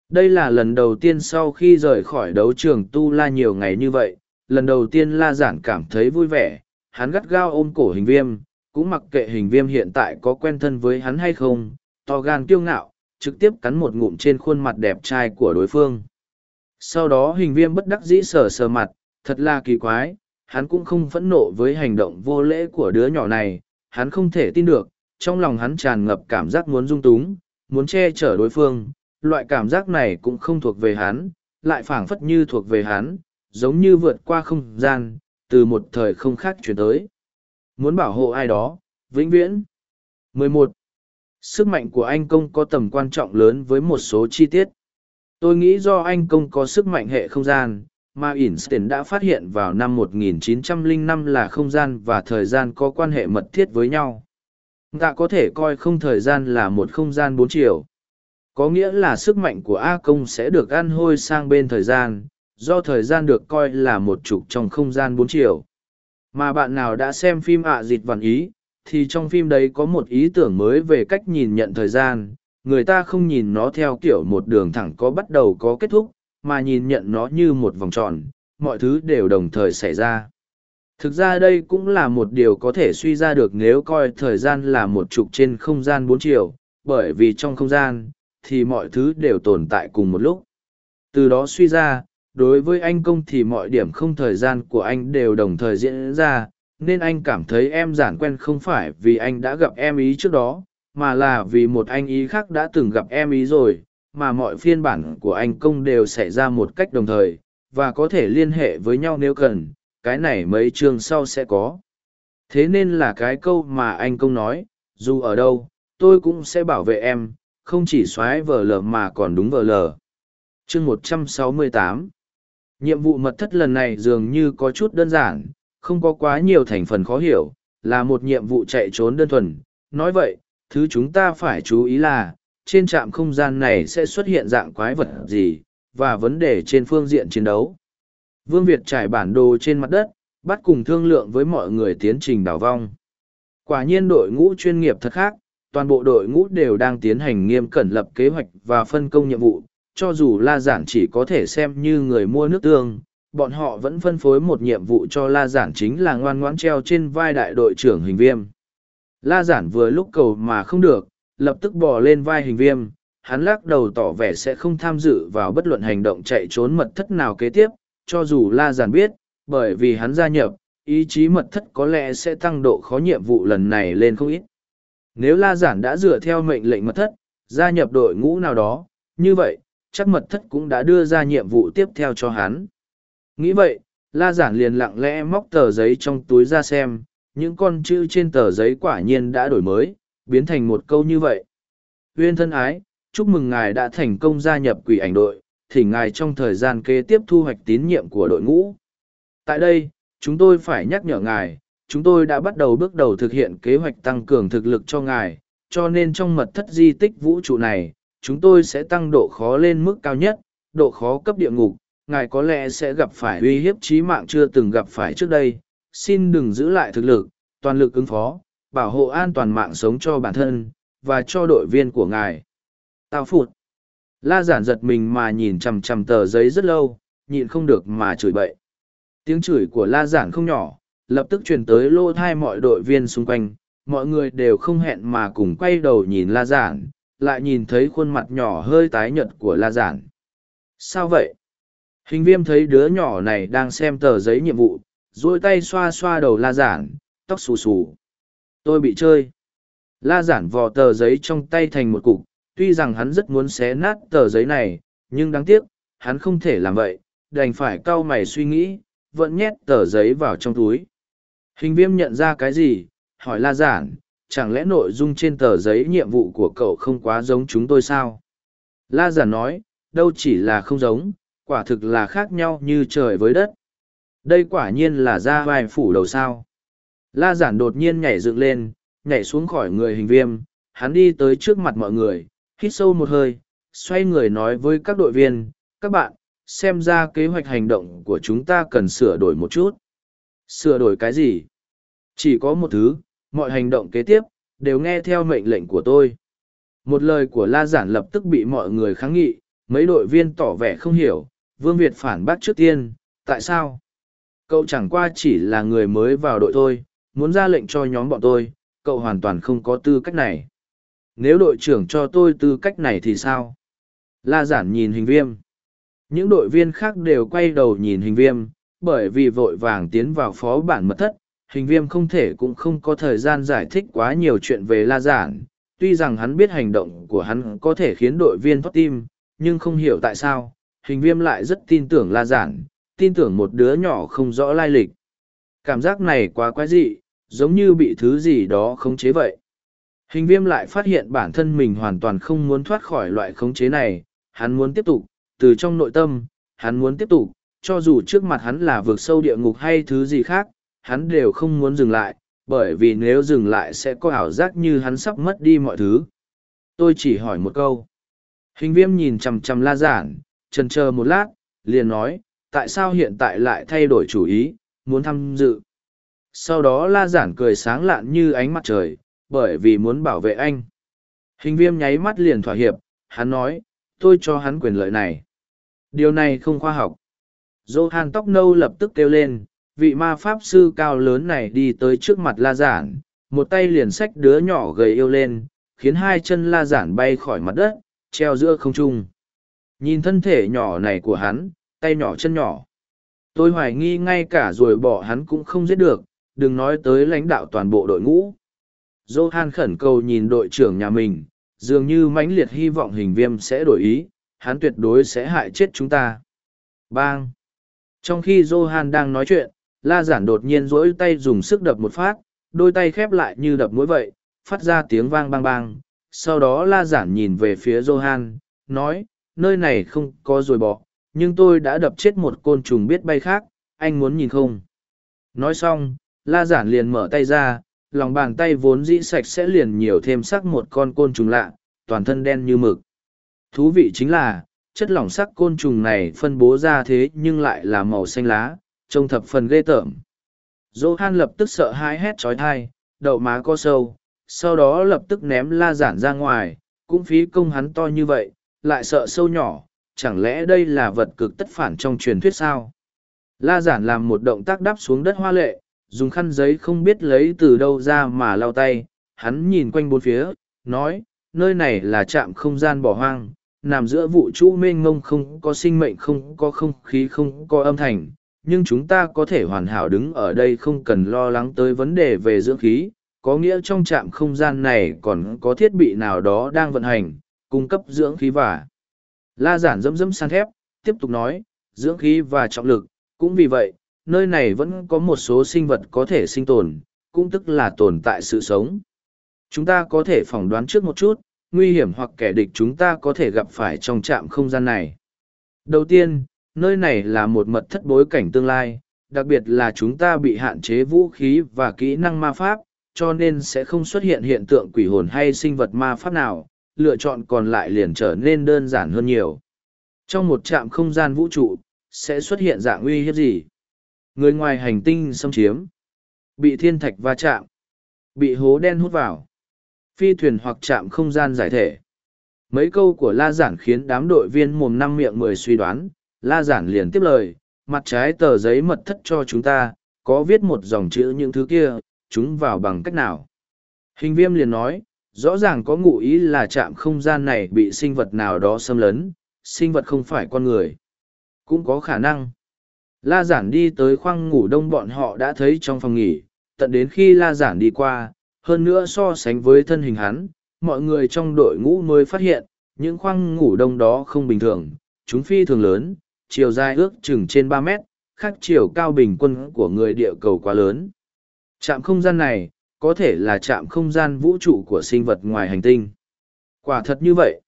Đây là lần đầu tiên sau khi rời khỏi đấu trường Tu La nhiều ngày như vậy, lần đầu tiên La Giản cảm thấy vui vẻ, hắn gắt gao ôm cổ hình viêm, cũng mặc kệ hình viêm hiện tại có quen thân với hắn hay không, to gan kiêu ngạo, trực tiếp cắn một ngụm trên khuôn mặt đẹp trai của đối phương. Sau đó hình viêm bất đắc dĩ sờ sờ mặt, thật là kỳ quái, hắn cũng không phẫn nộ với hành động vô lễ của đứa nhỏ này, hắn không thể tin được, trong lòng hắn tràn ngập cảm giác muốn dung túng, muốn che chở đối phương, loại cảm giác này cũng không thuộc về hắn, lại phảng phất như thuộc về hắn, giống như vượt qua không gian, từ một thời không khác chuyển tới. Muốn bảo hộ ai đó, vĩnh viễn. 11. Sức mạnh của anh công có tầm quan trọng lớn với một số chi tiết. Tôi nghĩ do anh công có sức mạnh hệ không gian, mà Einstein đã phát hiện vào năm 1905 là không gian và thời gian có quan hệ mật thiết với nhau. Ta có thể coi không thời gian là một không gian bốn chiều. Có nghĩa là sức mạnh của A công sẽ được ăn hôi sang bên thời gian, do thời gian được coi là một trục trong không gian bốn chiều Mà bạn nào đã xem phim ạ à dịch vạn ý, thì trong phim đấy có một ý tưởng mới về cách nhìn nhận thời gian. Người ta không nhìn nó theo kiểu một đường thẳng có bắt đầu có kết thúc, mà nhìn nhận nó như một vòng tròn, mọi thứ đều đồng thời xảy ra. Thực ra đây cũng là một điều có thể suy ra được nếu coi thời gian là một trục trên không gian bốn chiều, bởi vì trong không gian, thì mọi thứ đều tồn tại cùng một lúc. Từ đó suy ra, đối với anh công thì mọi điểm không thời gian của anh đều đồng thời diễn ra, nên anh cảm thấy em giản quen không phải vì anh đã gặp em ý trước đó, mà là vì một anh ý khác đã từng gặp em ý rồi, mà mọi phiên bản của anh công đều xảy ra một cách đồng thời, và có thể liên hệ với nhau nếu cần, cái này mấy chương sau sẽ có. Thế nên là cái câu mà anh công nói, dù ở đâu, tôi cũng sẽ bảo vệ em, không chỉ xoáy vờ lờ mà còn đúng vờ lờ. Chương 168 Nhiệm vụ mật thất lần này dường như có chút đơn giản, không có quá nhiều thành phần khó hiểu, là một nhiệm vụ chạy trốn đơn thuần. Nói vậy, thứ chúng ta phải chú ý là, trên trạm không gian này sẽ xuất hiện dạng quái vật gì, và vấn đề trên phương diện chiến đấu. Vương Việt trải bản đồ trên mặt đất, bắt cùng thương lượng với mọi người tiến trình đảo vong. Quả nhiên đội ngũ chuyên nghiệp thật khác, toàn bộ đội ngũ đều đang tiến hành nghiêm cẩn lập kế hoạch và phân công nhiệm vụ, cho dù La Giản chỉ có thể xem như người mua nước tương, bọn họ vẫn phân phối một nhiệm vụ cho La Giản chính là ngoan ngoãn treo trên vai đại đội trưởng hình viêm. La Giản vừa lúc cầu mà không được, lập tức bò lên vai hình viêm, hắn lắc đầu tỏ vẻ sẽ không tham dự vào bất luận hành động chạy trốn mật thất nào kế tiếp, cho dù La Giản biết, bởi vì hắn gia nhập, ý chí mật thất có lẽ sẽ tăng độ khó nhiệm vụ lần này lên không ít. Nếu La Giản đã dựa theo mệnh lệnh mật thất, gia nhập đội ngũ nào đó, như vậy, chắc mật thất cũng đã đưa ra nhiệm vụ tiếp theo cho hắn. Nghĩ vậy, La Giản liền lặng lẽ móc tờ giấy trong túi ra xem, những con chữ trên tờ giấy quả nhiên đã đổi mới, biến thành một câu như vậy. Uyên thân ái, chúc mừng ngài đã thành công gia nhập quỷ ảnh đội, thỉnh ngài trong thời gian kế tiếp thu hoạch tín nhiệm của đội ngũ. Tại đây, chúng tôi phải nhắc nhở ngài, chúng tôi đã bắt đầu bước đầu thực hiện kế hoạch tăng cường thực lực cho ngài, cho nên trong mật thất di tích vũ trụ này, chúng tôi sẽ tăng độ khó lên mức cao nhất, độ khó cấp địa ngục, ngài có lẽ sẽ gặp phải uy hiếp chí mạng chưa từng gặp phải trước đây. Xin đừng giữ lại thực lực, toàn lực ứng phó, bảo hộ an toàn mạng sống cho bản thân, và cho đội viên của ngài. Tao phụt. La giản giật mình mà nhìn chằm chằm tờ giấy rất lâu, nhịn không được mà chửi bậy. Tiếng chửi của la giản không nhỏ, lập tức truyền tới lô thai mọi đội viên xung quanh, mọi người đều không hẹn mà cùng quay đầu nhìn la giản, lại nhìn thấy khuôn mặt nhỏ hơi tái nhợt của la giản. Sao vậy? Hình viêm thấy đứa nhỏ này đang xem tờ giấy nhiệm vụ, dỗi tay xoa xoa đầu la giản, tóc xù xù. Tôi bị chơi. La giản vò tờ giấy trong tay thành một cục, tuy rằng hắn rất muốn xé nát tờ giấy này, nhưng đáng tiếc, hắn không thể làm vậy, đành phải cau mày suy nghĩ, vẫn nhét tờ giấy vào trong túi. Hình viêm nhận ra cái gì, hỏi la giản, chẳng lẽ nội dung trên tờ giấy nhiệm vụ của cậu không quá giống chúng tôi sao? La giản nói, đâu chỉ là không giống, quả thực là khác nhau như trời với đất. Đây quả nhiên là ra vai phủ đầu sao. La giản đột nhiên nhảy dựng lên, nhảy xuống khỏi người hình viêm, hắn đi tới trước mặt mọi người, hít sâu một hơi, xoay người nói với các đội viên, các bạn, xem ra kế hoạch hành động của chúng ta cần sửa đổi một chút. Sửa đổi cái gì? Chỉ có một thứ, mọi hành động kế tiếp, đều nghe theo mệnh lệnh của tôi. Một lời của La Giản lập tức bị mọi người kháng nghị, mấy đội viên tỏ vẻ không hiểu, Vương Việt phản bác trước tiên, tại sao? Cậu chẳng qua chỉ là người mới vào đội thôi, muốn ra lệnh cho nhóm bọn tôi, cậu hoàn toàn không có tư cách này. Nếu đội trưởng cho tôi tư cách này thì sao? La giản nhìn hình viêm. Những đội viên khác đều quay đầu nhìn hình viêm, bởi vì vội vàng tiến vào phó bản mật thất, hình viêm không thể cũng không có thời gian giải thích quá nhiều chuyện về la giản. Tuy rằng hắn biết hành động của hắn có thể khiến đội viên thoát tim, nhưng không hiểu tại sao, hình viêm lại rất tin tưởng la giản, tin tưởng một đứa nhỏ không rõ lai lịch. Cảm giác này quá quái dị, giống như bị thứ gì đó khống chế vậy. Hình viêm lại phát hiện bản thân mình hoàn toàn không muốn thoát khỏi loại khống chế này, hắn muốn tiếp tục, từ trong nội tâm, hắn muốn tiếp tục, cho dù trước mặt hắn là vượt sâu địa ngục hay thứ gì khác, hắn đều không muốn dừng lại, bởi vì nếu dừng lại sẽ có ảo giác như hắn sắp mất đi mọi thứ. Tôi chỉ hỏi một câu. Hình viêm nhìn chằm chằm la giản, chần chờ một lát, liền nói, tại sao hiện tại lại thay đổi chủ ý, muốn tham dự sau đó la giản cười sáng lạn như ánh mặt trời, bởi vì muốn bảo vệ anh. Hình viêm nháy mắt liền thỏa hiệp, hắn nói, tôi cho hắn quyền lợi này. Điều này không khoa học. Johan tóc nâu lập tức kêu lên, vị ma pháp sư cao lớn này đi tới trước mặt la giản, một tay liền xách đứa nhỏ gầy yêu lên, khiến hai chân la giản bay khỏi mặt đất, treo giữa không trung. Nhìn thân thể nhỏ này của hắn, tay nhỏ chân nhỏ. Tôi hoài nghi ngay cả rồi bỏ hắn cũng không giết được đừng nói tới lãnh đạo toàn bộ đội ngũ. Johan khẩn cầu nhìn đội trưởng nhà mình, dường như mãnh liệt hy vọng hình viêm sẽ đổi ý, hắn tuyệt đối sẽ hại chết chúng ta. Bang! Trong khi johan đang nói chuyện, la giản đột nhiên rỗi tay dùng sức đập một phát, đôi tay khép lại như đập mũi vậy, phát ra tiếng vang bang bang. Sau đó la giản nhìn về phía johan, nói, nơi này không có rồi bỏ nhưng tôi đã đập chết một côn trùng biết bay khác, anh muốn nhìn không? Nói xong la giản liền mở tay ra, lòng bàn tay vốn dĩ sạch sẽ liền nhiều thêm sắc một con côn trùng lạ, toàn thân đen như mực. Thú vị chính là, chất lỏng sắc côn trùng này phân bố ra thế nhưng lại là màu xanh lá, trông thập phần ghê tởm. Johan lập tức sợ hãi hét trói thai đậu má co sâu, sau đó lập tức ném la giản ra ngoài, cũng phí công hắn to như vậy, lại sợ sâu nhỏ, chẳng lẽ đây là vật cực tất phản trong truyền thuyết sao? La giản làm một động tác đắp xuống đất hoa lệ dùng khăn giấy không biết lấy từ đâu ra mà lau tay, hắn nhìn quanh bốn phía, nói, nơi này là trạm không gian bỏ hoang, nằm giữa vũ trụ mênh mông không có sinh mệnh, không có không khí, không có âm thanh, nhưng chúng ta có thể hoàn hảo đứng ở đây không cần lo lắng tới vấn đề về dưỡng khí, có nghĩa trong trạm không gian này còn có thiết bị nào đó đang vận hành, cung cấp dưỡng khí và la giản dẫm dẫm san thép, tiếp tục nói, dưỡng khí và trọng lực, cũng vì vậy nơi này vẫn có một số sinh vật có thể sinh tồn, cũng tức là tồn tại sự sống. Chúng ta có thể phỏng đoán trước một chút, nguy hiểm hoặc kẻ địch chúng ta có thể gặp phải trong trạm không gian này. Đầu tiên, nơi này là một mật thất bối cảnh tương lai, đặc biệt là chúng ta bị hạn chế vũ khí và kỹ năng ma pháp, cho nên sẽ không xuất hiện hiện tượng quỷ hồn hay sinh vật ma pháp nào, lựa chọn còn lại liền trở nên đơn giản hơn nhiều. Trong một trạm không gian vũ trụ, sẽ xuất hiện dạng uy hiếp gì? Người ngoài hành tinh xâm chiếm, bị thiên thạch va chạm, bị hố đen hút vào. Phi thuyền hoặc chạm không gian giải thể. Mấy câu của la giản khiến đám đội viên mồm năm miệng mười suy đoán. La giản liền tiếp lời, mặt trái tờ giấy mật thất cho chúng ta, có viết một dòng chữ những thứ kia, chúng vào bằng cách nào? Hình viêm liền nói, rõ ràng có ngụ ý là chạm không gian này bị sinh vật nào đó xâm lấn, sinh vật không phải con người. Cũng có khả năng la giản đi tới khoang ngủ đông bọn họ đã thấy trong phòng nghỉ, tận đến khi la giản đi qua, hơn nữa so sánh với thân hình hắn, mọi người trong đội ngũ mới phát hiện, những khoang ngủ đông đó không bình thường, chúng phi thường lớn, chiều dài ước chừng trên ba mét, khác chiều cao bình quân của người địa cầu quá lớn. Trạm không gian này, có thể là trạm không gian vũ trụ của sinh vật ngoài hành tinh. Quả thật như vậy.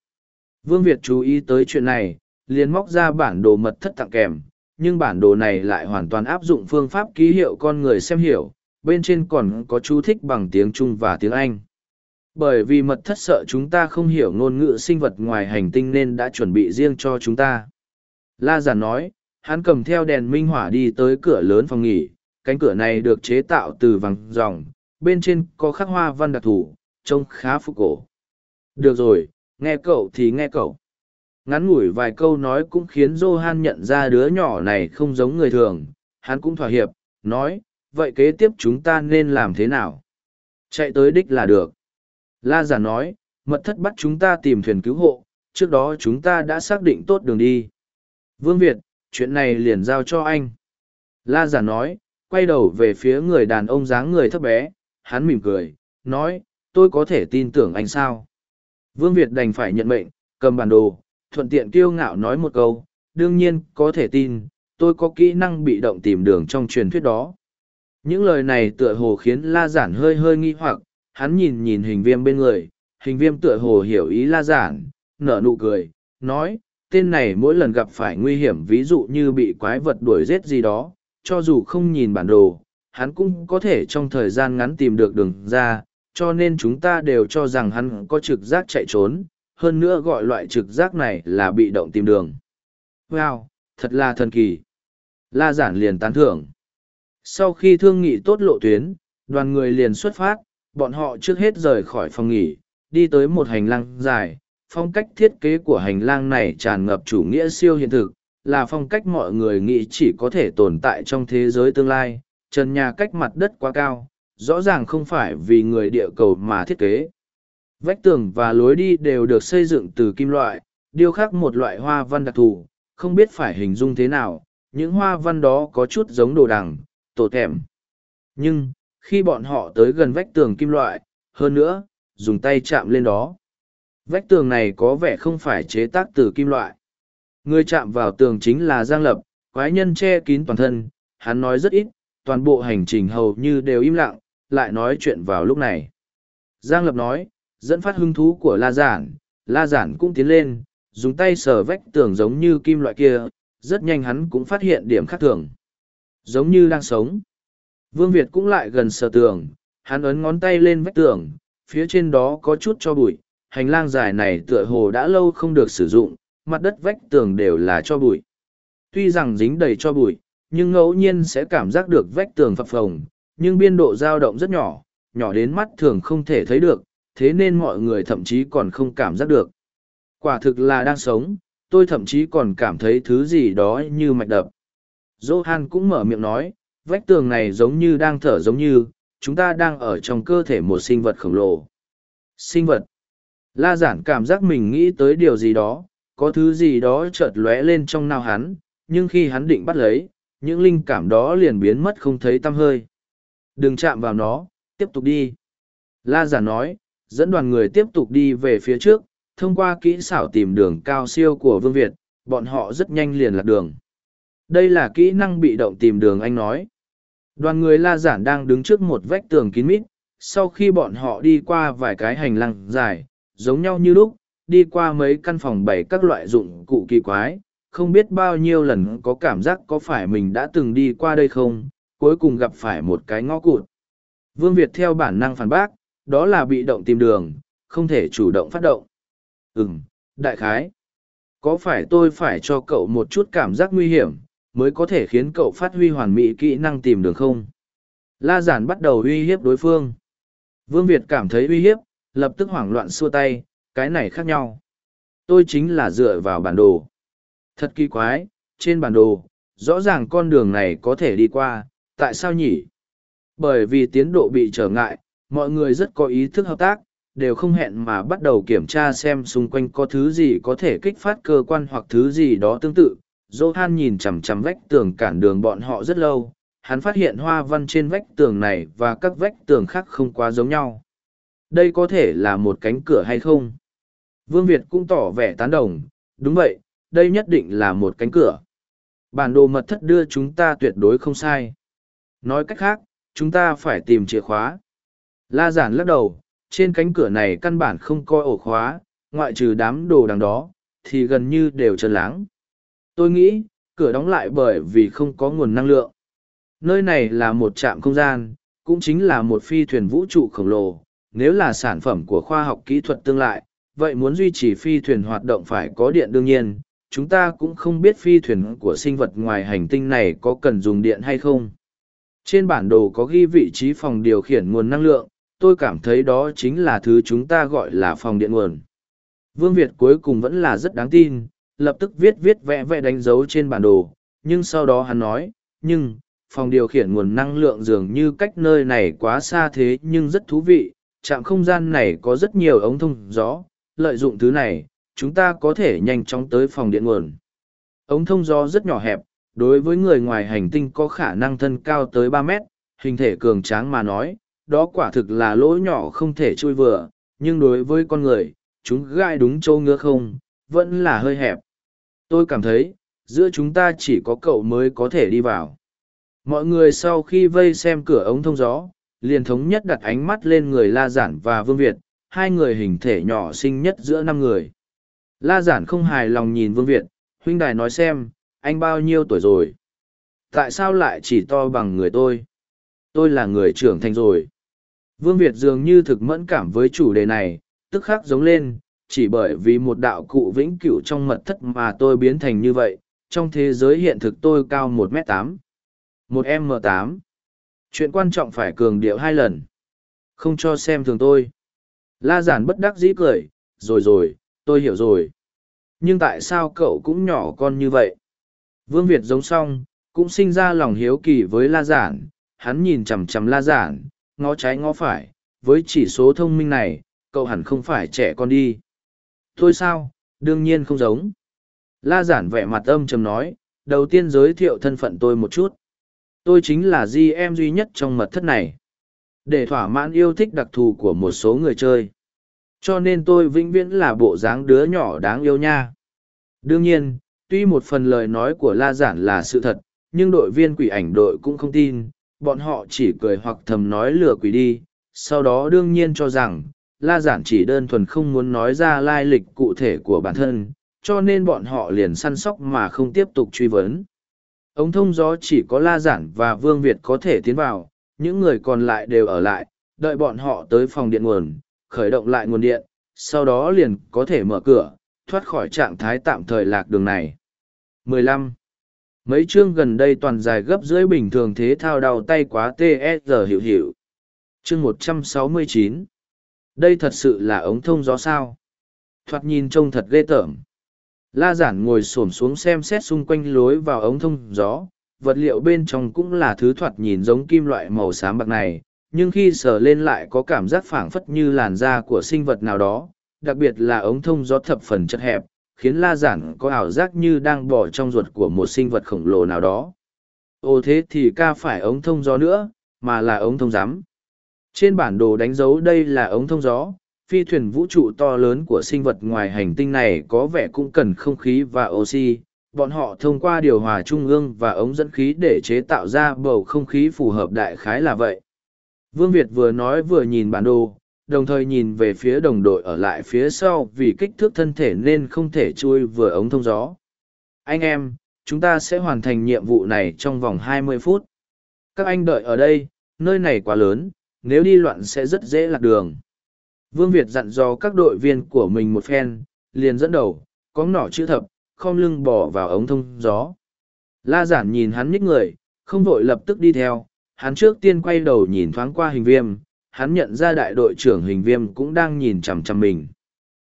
Vương việt chú ý tới chuyện này, liền móc ra bản đồ mật thất tặng kèm nhưng bản đồ này lại hoàn toàn áp dụng phương pháp ký hiệu con người xem hiểu bên trên còn có chú thích bằng tiếng Trung và tiếng Anh. Bởi vì mật thất sợ chúng ta không hiểu ngôn ngữ sinh vật ngoài hành tinh nên đã chuẩn bị riêng cho chúng ta. La giả nói, hắn cầm theo đèn minh hỏa đi tới cửa lớn phòng nghỉ, cánh cửa này được chế tạo từ vàng ròng, bên trên có khắc hoa văn đặc thủ, trông khá phục cổ. Được rồi, nghe cậu thì nghe cậu. Ngắn ngủi vài câu nói cũng khiến Johan nhận ra đứa nhỏ này không giống người thường, hắn cũng thỏa hiệp, nói, vậy kế tiếp chúng ta nên làm thế nào? Chạy tới đích là được. La giả nói, mật thất bắt chúng ta tìm thuyền cứu hộ, trước đó chúng ta đã xác định tốt đường đi. Vương Việt, chuyện này liền giao cho anh. La giả nói, quay đầu về phía người đàn ông dáng người thấp bé, hắn mỉm cười, nói, tôi có thể tin tưởng anh sao? Vương Việt đành phải nhận mệnh, cầm bản đồ, thuận tiện kiêu ngạo nói một câu, đương nhiên có thể tin, tôi có kỹ năng bị động tìm đường trong truyền thuyết đó. Những lời này tựa hồ khiến La Giản hơi hơi nghi hoặc, hắn nhìn nhìn hình viêm bên người, hình viêm tựa hồ hiểu ý La Giản, nở nụ cười, nói, tên này mỗi lần gặp phải nguy hiểm ví dụ như bị quái vật đuổi giết gì đó, cho dù không nhìn bản đồ, hắn cũng có thể trong thời gian ngắn tìm được đường ra, cho nên chúng ta đều cho rằng hắn có trực giác chạy trốn, hơn nữa gọi loại trực giác này là bị động tìm đường. Wow, thật là thần kỳ. La giản liền tán thưởng Sau khi thương nghị tốt lộ tuyến, đoàn người liền xuất phát, bọn họ trước hết rời khỏi phòng nghỉ, đi tới một hành lang dài. Phong cách thiết kế của hành lang này tràn ngập chủ nghĩa siêu hiện thực, là phong cách mọi người nghĩ chỉ có thể tồn tại trong thế giới tương lai. Trần nhà cách mặt đất quá cao, rõ ràng không phải vì người địa cầu mà thiết kế. Vách tường và lối đi đều được xây dựng từ kim loại, điêu khắc một loại hoa văn đặc thù, không biết phải hình dung thế nào, những hoa văn đó có chút giống đồ đằng, tổ thèm. Nhưng, khi bọn họ tới gần vách tường kim loại, hơn nữa, dùng tay chạm lên đó. Vách tường này có vẻ không phải chế tác từ kim loại. Người chạm vào tường chính là Giang Lập, quái nhân che kín toàn thân, hắn nói rất ít, toàn bộ hành trình hầu như đều im lặng, lại nói chuyện vào lúc này. Giang Lập nói, dẫn phát hứng thú của La Giản, La Giản cũng tiến lên, dùng tay sờ vách tường giống như kim loại kia, rất nhanh hắn cũng phát hiện điểm khác thường. Giống như đang sống. Vương Việt cũng lại gần sờ tường, hắn ấn ngón tay lên vách tường, phía trên đó có chút cho bụi, hành lang dài này tựa hồ đã lâu không được sử dụng, mặt đất vách tường đều là cho bụi. Tuy rằng dính đầy cho bụi, nhưng ngẫu nhiên sẽ cảm giác được vách tường phập phồng, nhưng biên độ dao động rất nhỏ, nhỏ đến mắt thường không thể thấy được, thế nên mọi người thậm chí còn không cảm giác được. Quả thực là đang sống, tôi thậm chí còn cảm thấy thứ gì đó như mạch đập. Johan cũng mở miệng nói, vách tường này giống như đang thở giống như, chúng ta đang ở trong cơ thể một sinh vật khổng lồ. Sinh vật. La giản cảm giác mình nghĩ tới điều gì đó, có thứ gì đó chợt lóe lên trong nào hắn, nhưng khi hắn định bắt lấy, những linh cảm đó liền biến mất không thấy tăm hơi. Đừng chạm vào nó, tiếp tục đi. La giản nói, dẫn đoàn người tiếp tục đi về phía trước, thông qua kỹ xảo tìm đường cao siêu của Vương Việt, bọn họ rất nhanh liền lạc đường. Đây là kỹ năng bị động tìm đường anh nói. Đoàn người la giản đang đứng trước một vách tường kín mít, sau khi bọn họ đi qua vài cái hành lang dài, giống nhau như lúc, đi qua mấy căn phòng bày các loại dụng cụ kỳ quái, không biết bao nhiêu lần có cảm giác có phải mình đã từng đi qua đây không, cuối cùng gặp phải một cái ngõ cụt. Vương Việt theo bản năng phản bác, đó là bị động tìm đường, không thể chủ động phát động. Ừm, đại khái. Có phải tôi phải cho cậu một chút cảm giác nguy hiểm, mới có thể khiến cậu phát huy hoàn mỹ kỹ năng tìm đường không? La giản bắt đầu uy hiếp đối phương. Vương Việt cảm thấy uy hiếp, lập tức hoảng loạn xua tay, cái này khác nhau. Tôi chính là dựa vào bản đồ. Thật kỳ quái, trên bản đồ, rõ ràng con đường này có thể đi qua, tại sao nhỉ? Bởi vì tiến độ bị trở ngại, mọi người rất có ý thức hợp tác, đều không hẹn mà bắt đầu kiểm tra xem xung quanh có thứ gì có thể kích phát cơ quan hoặc thứ gì đó tương tự. Johan nhìn chằm chằm vách tường cản đường bọn họ rất lâu, hắn phát hiện hoa văn trên vách tường này và các vách tường khác không quá giống nhau. Đây có thể là một cánh cửa hay không? Vương Việt cũng tỏ vẻ tán đồng, đúng vậy, đây nhất định là một cánh cửa. Bản đồ mật thất đưa chúng ta tuyệt đối không sai. Nói cách khác, chúng ta phải tìm chìa khóa. La giản lắc đầu, trên cánh cửa này căn bản không coi ổ khóa, ngoại trừ đám đồ đằng đó, thì gần như đều trơn láng. Tôi nghĩ, cửa đóng lại bởi vì không có nguồn năng lượng. Nơi này là một trạm không gian, cũng chính là một phi thuyền vũ trụ khổng lồ. Nếu là sản phẩm của khoa học kỹ thuật tương lai, vậy muốn duy trì phi thuyền hoạt động phải có điện đương nhiên, chúng ta cũng không biết phi thuyền của sinh vật ngoài hành tinh này có cần dùng điện hay không. Trên bản đồ có ghi vị trí phòng điều khiển nguồn năng lượng, tôi cảm thấy đó chính là thứ chúng ta gọi là phòng điện nguồn. Vương Việt cuối cùng vẫn là rất đáng tin, lập tức viết viết vẽ vẽ đánh dấu trên bản đồ, nhưng sau đó hắn nói, nhưng, phòng điều khiển nguồn năng lượng dường như cách nơi này quá xa thế nhưng rất thú vị, trạm không gian này có rất nhiều ống thông gió, lợi dụng thứ này, chúng ta có thể nhanh chóng tới phòng điện nguồn. Ống thông gió rất nhỏ hẹp, đối với người ngoài hành tinh có khả năng thân cao tới ba mét, hình thể cường tráng mà nói, đó quả thực là lỗ nhỏ không thể chui vừa, nhưng đối với con người, chúng gai đúng châu ngứa không, vẫn là hơi hẹp. Tôi cảm thấy, giữa chúng ta chỉ có cậu mới có thể đi vào. Mọi người sau khi vây xem cửa ống thông gió, liền thống nhất đặt ánh mắt lên người La Giản và Vương Việt, hai người hình thể nhỏ xinh nhất giữa năm người. La Giản không hài lòng nhìn Vương Việt, huynh đài nói xem, anh bao nhiêu tuổi rồi? Tại sao lại chỉ to bằng người tôi? Tôi là người trưởng thành rồi. Vương Việt dường như thực mẫn cảm với chủ đề này, tức khắc giống lên, chỉ bởi vì một đạo cụ vĩnh cửu trong mật thất mà tôi biến thành như vậy, trong thế giới hiện thực tôi cao một m tám một m tám Chuyện quan trọng phải cường điệu hai lần. Không cho xem thường tôi. La giản bất đắc dĩ cười, rồi rồi, tôi hiểu rồi. Nhưng tại sao cậu cũng nhỏ con như vậy? Vương Việt giống xong, cũng sinh ra lòng hiếu kỳ với La giản, hắn nhìn chằm chằm La giản, ngó trái ngó phải, với chỉ số thông minh này, cậu hẳn không phải trẻ con đi. Thôi sao, đương nhiên không giống. La giản vẻ mặt âm trầm nói, đầu tiên giới thiệu thân phận tôi một chút. Tôi chính là di em duy nhất trong mật thất này. Để thỏa mãn yêu thích đặc thù của một số người chơi. Cho nên tôi vĩnh viễn là bộ dáng đứa nhỏ đáng yêu nha. Đương nhiên, tuy một phần lời nói của La Giản là sự thật, nhưng đội viên quỷ ảnh đội cũng không tin, bọn họ chỉ cười hoặc thầm nói lừa quỷ đi, sau đó đương nhiên cho rằng, La Giản chỉ đơn thuần không muốn nói ra lai lịch cụ thể của bản thân, cho nên bọn họ liền săn sóc mà không tiếp tục truy vấn. Ống thông gió chỉ có La Giản và Vương Việt có thể tiến vào, những người còn lại đều ở lại, đợi bọn họ tới phòng điện nguồn, khởi động lại nguồn điện, sau đó liền có thể mở cửa, thoát khỏi trạng thái tạm thời lạc đường này. 15. Mấy chương gần đây toàn dài gấp dưới bình thường thế thao đau tay quá TSR e hiệu hiệu. Chương 169. Đây thật sự là ống thông gió sao. Thoạt nhìn trông thật ghê tởm. La giản ngồi xổm xuống xem xét xung quanh lối vào ống thông gió, vật liệu bên trong cũng là thứ thoạt nhìn giống kim loại màu xám bạc này, nhưng khi sờ lên lại có cảm giác phảng phất như làn da của sinh vật nào đó, đặc biệt là ống thông gió thập phần chật hẹp, khiến la giản có ảo giác như đang bỏ trong ruột của một sinh vật khổng lồ nào đó. Ồ thế thì ca phải ống thông gió nữa, mà là ống thông giám. Trên bản đồ đánh dấu đây là ống thông gió, phi thuyền vũ trụ to lớn của sinh vật ngoài hành tinh này có vẻ cũng cần không khí và oxy. Bọn họ thông qua điều hòa trung ương và ống dẫn khí để chế tạo ra bầu không khí phù hợp đại khái là vậy. Vương Việt vừa nói vừa nhìn bản đồ, đồng thời nhìn về phía đồng đội ở lại phía sau vì kích thước thân thể nên không thể chui vừa ống thông gió. Anh em, chúng ta sẽ hoàn thành nhiệm vụ này trong vòng 20 phút. Các anh đợi ở đây, nơi này quá lớn, nếu đi loạn sẽ rất dễ lạc đường. Vương Việt dặn dò các đội viên của mình một phen, liền dẫn đầu, có nỏ chữ thập, không lưng bỏ vào ống thông gió. La giản nhìn hắn nhích người, không vội lập tức đi theo, hắn trước tiên quay đầu nhìn thoáng qua hình viêm, hắn nhận ra đại đội trưởng hình viêm cũng đang nhìn chằm chằm mình.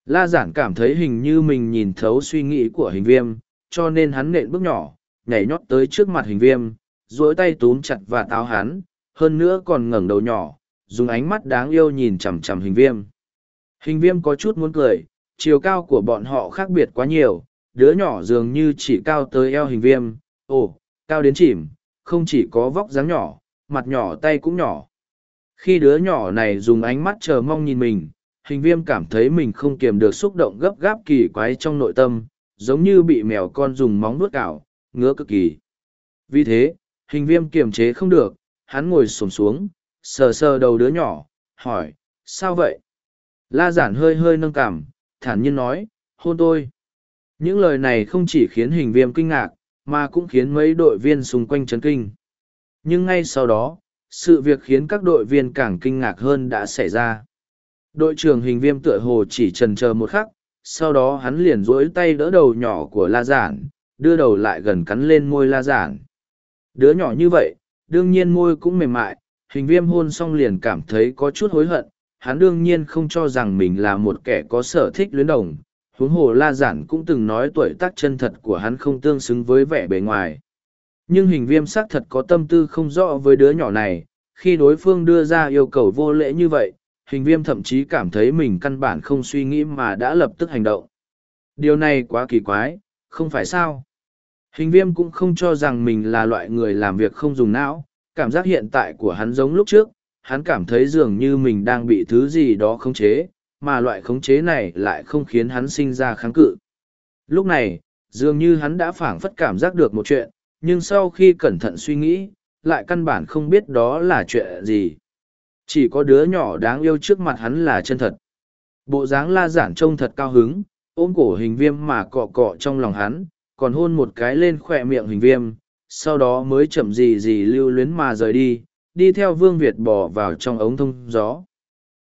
La giản cảm thấy hình như mình nhìn thấu suy nghĩ của hình viêm, cho nên hắn nện bước nhỏ, nhảy nhót tới trước mặt hình viêm, duỗi tay túm chặt và táo hắn, hơn nữa còn ngẩng đầu nhỏ, dùng ánh mắt đáng yêu nhìn chằm chằm hình viêm. Hình viêm có chút muốn cười, chiều cao của bọn họ khác biệt quá nhiều, đứa nhỏ dường như chỉ cao tới eo hình viêm, ồ, cao đến chìm, không chỉ có vóc dáng nhỏ, mặt nhỏ tay cũng nhỏ. Khi đứa nhỏ này dùng ánh mắt chờ mong nhìn mình, hình viêm cảm thấy mình không kiềm được xúc động gấp gáp kỳ quái trong nội tâm, giống như bị mèo con dùng móng vuốt cào, ngứa cực kỳ. Vì thế, hình viêm kiềm chế không được, hắn ngồi xổm xuống, sờ sờ đầu đứa nhỏ, hỏi, sao vậy? La giản hơi hơi nâng cảm, thản nhiên nói, hôn tôi. Những lời này không chỉ khiến hình viêm kinh ngạc, mà cũng khiến mấy đội viên xung quanh chấn kinh. Nhưng ngay sau đó, sự việc khiến các đội viên càng kinh ngạc hơn đã xảy ra. Đội trưởng hình viêm tựa hồ chỉ trần chờ một khắc, sau đó hắn liền duỗi tay đỡ đầu nhỏ của La Giản, đưa đầu lại gần cắn lên môi La Giản. Đứa nhỏ như vậy, đương nhiên môi cũng mềm mại, hình viêm hôn xong liền cảm thấy có chút hối hận, hắn đương nhiên không cho rằng mình là một kẻ có sở thích luyến đồng. Huống hồ La Giản cũng từng nói tuổi tác chân thật của hắn không tương xứng với vẻ bề ngoài. Nhưng hình viêm xác thật có tâm tư không rõ với đứa nhỏ này, khi đối phương đưa ra yêu cầu vô lễ như vậy, hình viêm thậm chí cảm thấy mình căn bản không suy nghĩ mà đã lập tức hành động. Điều này quá kỳ quái, không phải sao? Hình viêm cũng không cho rằng mình là loại người làm việc không dùng não, cảm giác hiện tại của hắn giống lúc trước, hắn cảm thấy dường như mình đang bị thứ gì đó khống chế, mà loại khống chế này lại không khiến hắn sinh ra kháng cự. Lúc này, dường như hắn đã phảng phất cảm giác được một chuyện, nhưng sau khi cẩn thận suy nghĩ, lại căn bản không biết đó là chuyện gì. Chỉ có đứa nhỏ đáng yêu trước mặt hắn là chân thật. Bộ dáng la giản trông thật cao hứng, ôm cổ hình viêm mà cọ cọ trong lòng hắn, còn hôn một cái lên khỏe miệng hình viêm, sau đó mới chậm gì gì lưu luyến mà rời đi, đi theo Vương Việt bỏ vào trong ống thông gió.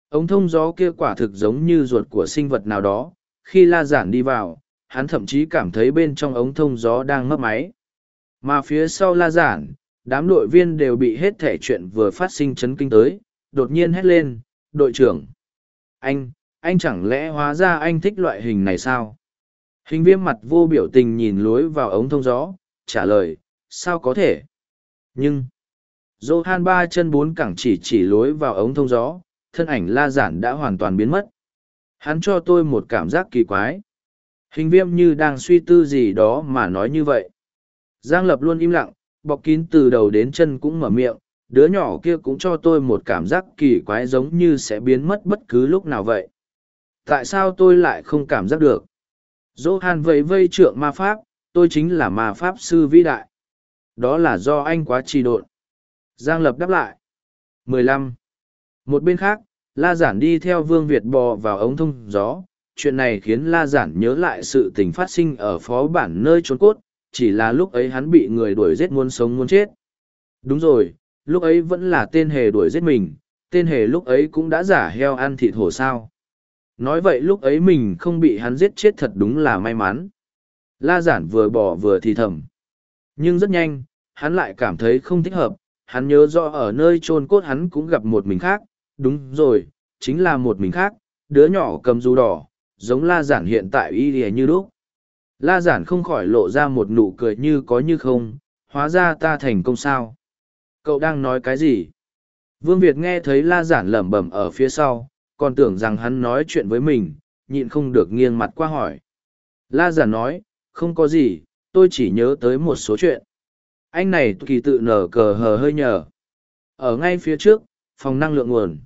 Ống thông gió kia quả thực giống như ruột của sinh vật nào đó, khi la giản đi vào, hắn thậm chí cảm thấy bên trong ống thông gió đang mất máy. Mà phía sau la giản, đám đội viên đều bị hết thể chuyện vừa phát sinh chấn kinh tới, đột nhiên hét lên, đội trưởng. Anh, anh chẳng lẽ hóa ra anh thích loại hình này sao? Hình viêm mặt vô biểu tình nhìn lối vào ống thông gió, trả lời, sao có thể? Nhưng, Johan ba chân bốn cẳng chỉ chỉ lối vào ống thông gió, thân ảnh la giản đã hoàn toàn biến mất. Hắn cho tôi một cảm giác kỳ quái. Hình viêm như đang suy tư gì đó mà nói như vậy. Giang Lập luôn im lặng, bọc kín từ đầu đến chân cũng mở miệng, đứa nhỏ kia cũng cho tôi một cảm giác kỳ quái giống như sẽ biến mất bất cứ lúc nào vậy. Tại sao tôi lại không cảm giác được? Johan vẫy vây trượng ma pháp, tôi chính là ma pháp sư vĩ đại. Đó là do anh quá trì độn. Giang Lập đáp lại. 15. Một bên khác, La Giản đi theo Vương Việt bò vào ống thông gió. Chuyện này khiến La Giản nhớ lại sự tình phát sinh ở phó bản nơi trốn cốt, chỉ là lúc ấy hắn bị người đuổi giết muốn sống muốn chết. Đúng rồi, lúc ấy vẫn là tên hề đuổi giết mình, tên hề lúc ấy cũng đã giả heo ăn thịt hổ sao. Nói vậy lúc ấy mình không bị hắn giết chết thật đúng là may mắn. La giản vừa bỏ vừa thì thầm. Nhưng rất nhanh, hắn lại cảm thấy không thích hợp, hắn nhớ rõ ở nơi chôn cốt hắn cũng gặp một mình khác, đúng rồi, chính là một mình khác, đứa nhỏ cầm dù đỏ, giống la giản hiện tại y lìa như lúc. La giản không khỏi lộ ra một nụ cười như có như không, hóa ra ta thành công sao. Cậu đang nói cái gì? Vương Việt nghe thấy la giản lẩm bẩm ở phía sau, còn tưởng rằng hắn nói chuyện với mình, nhịn không được nghiêng mặt qua hỏi. La giản nói, không có gì, tôi chỉ nhớ tới một số chuyện. Anh này kỳ tự nở cờ hờ hơi nhờ. Ở ngay phía trước, phòng năng lượng nguồn.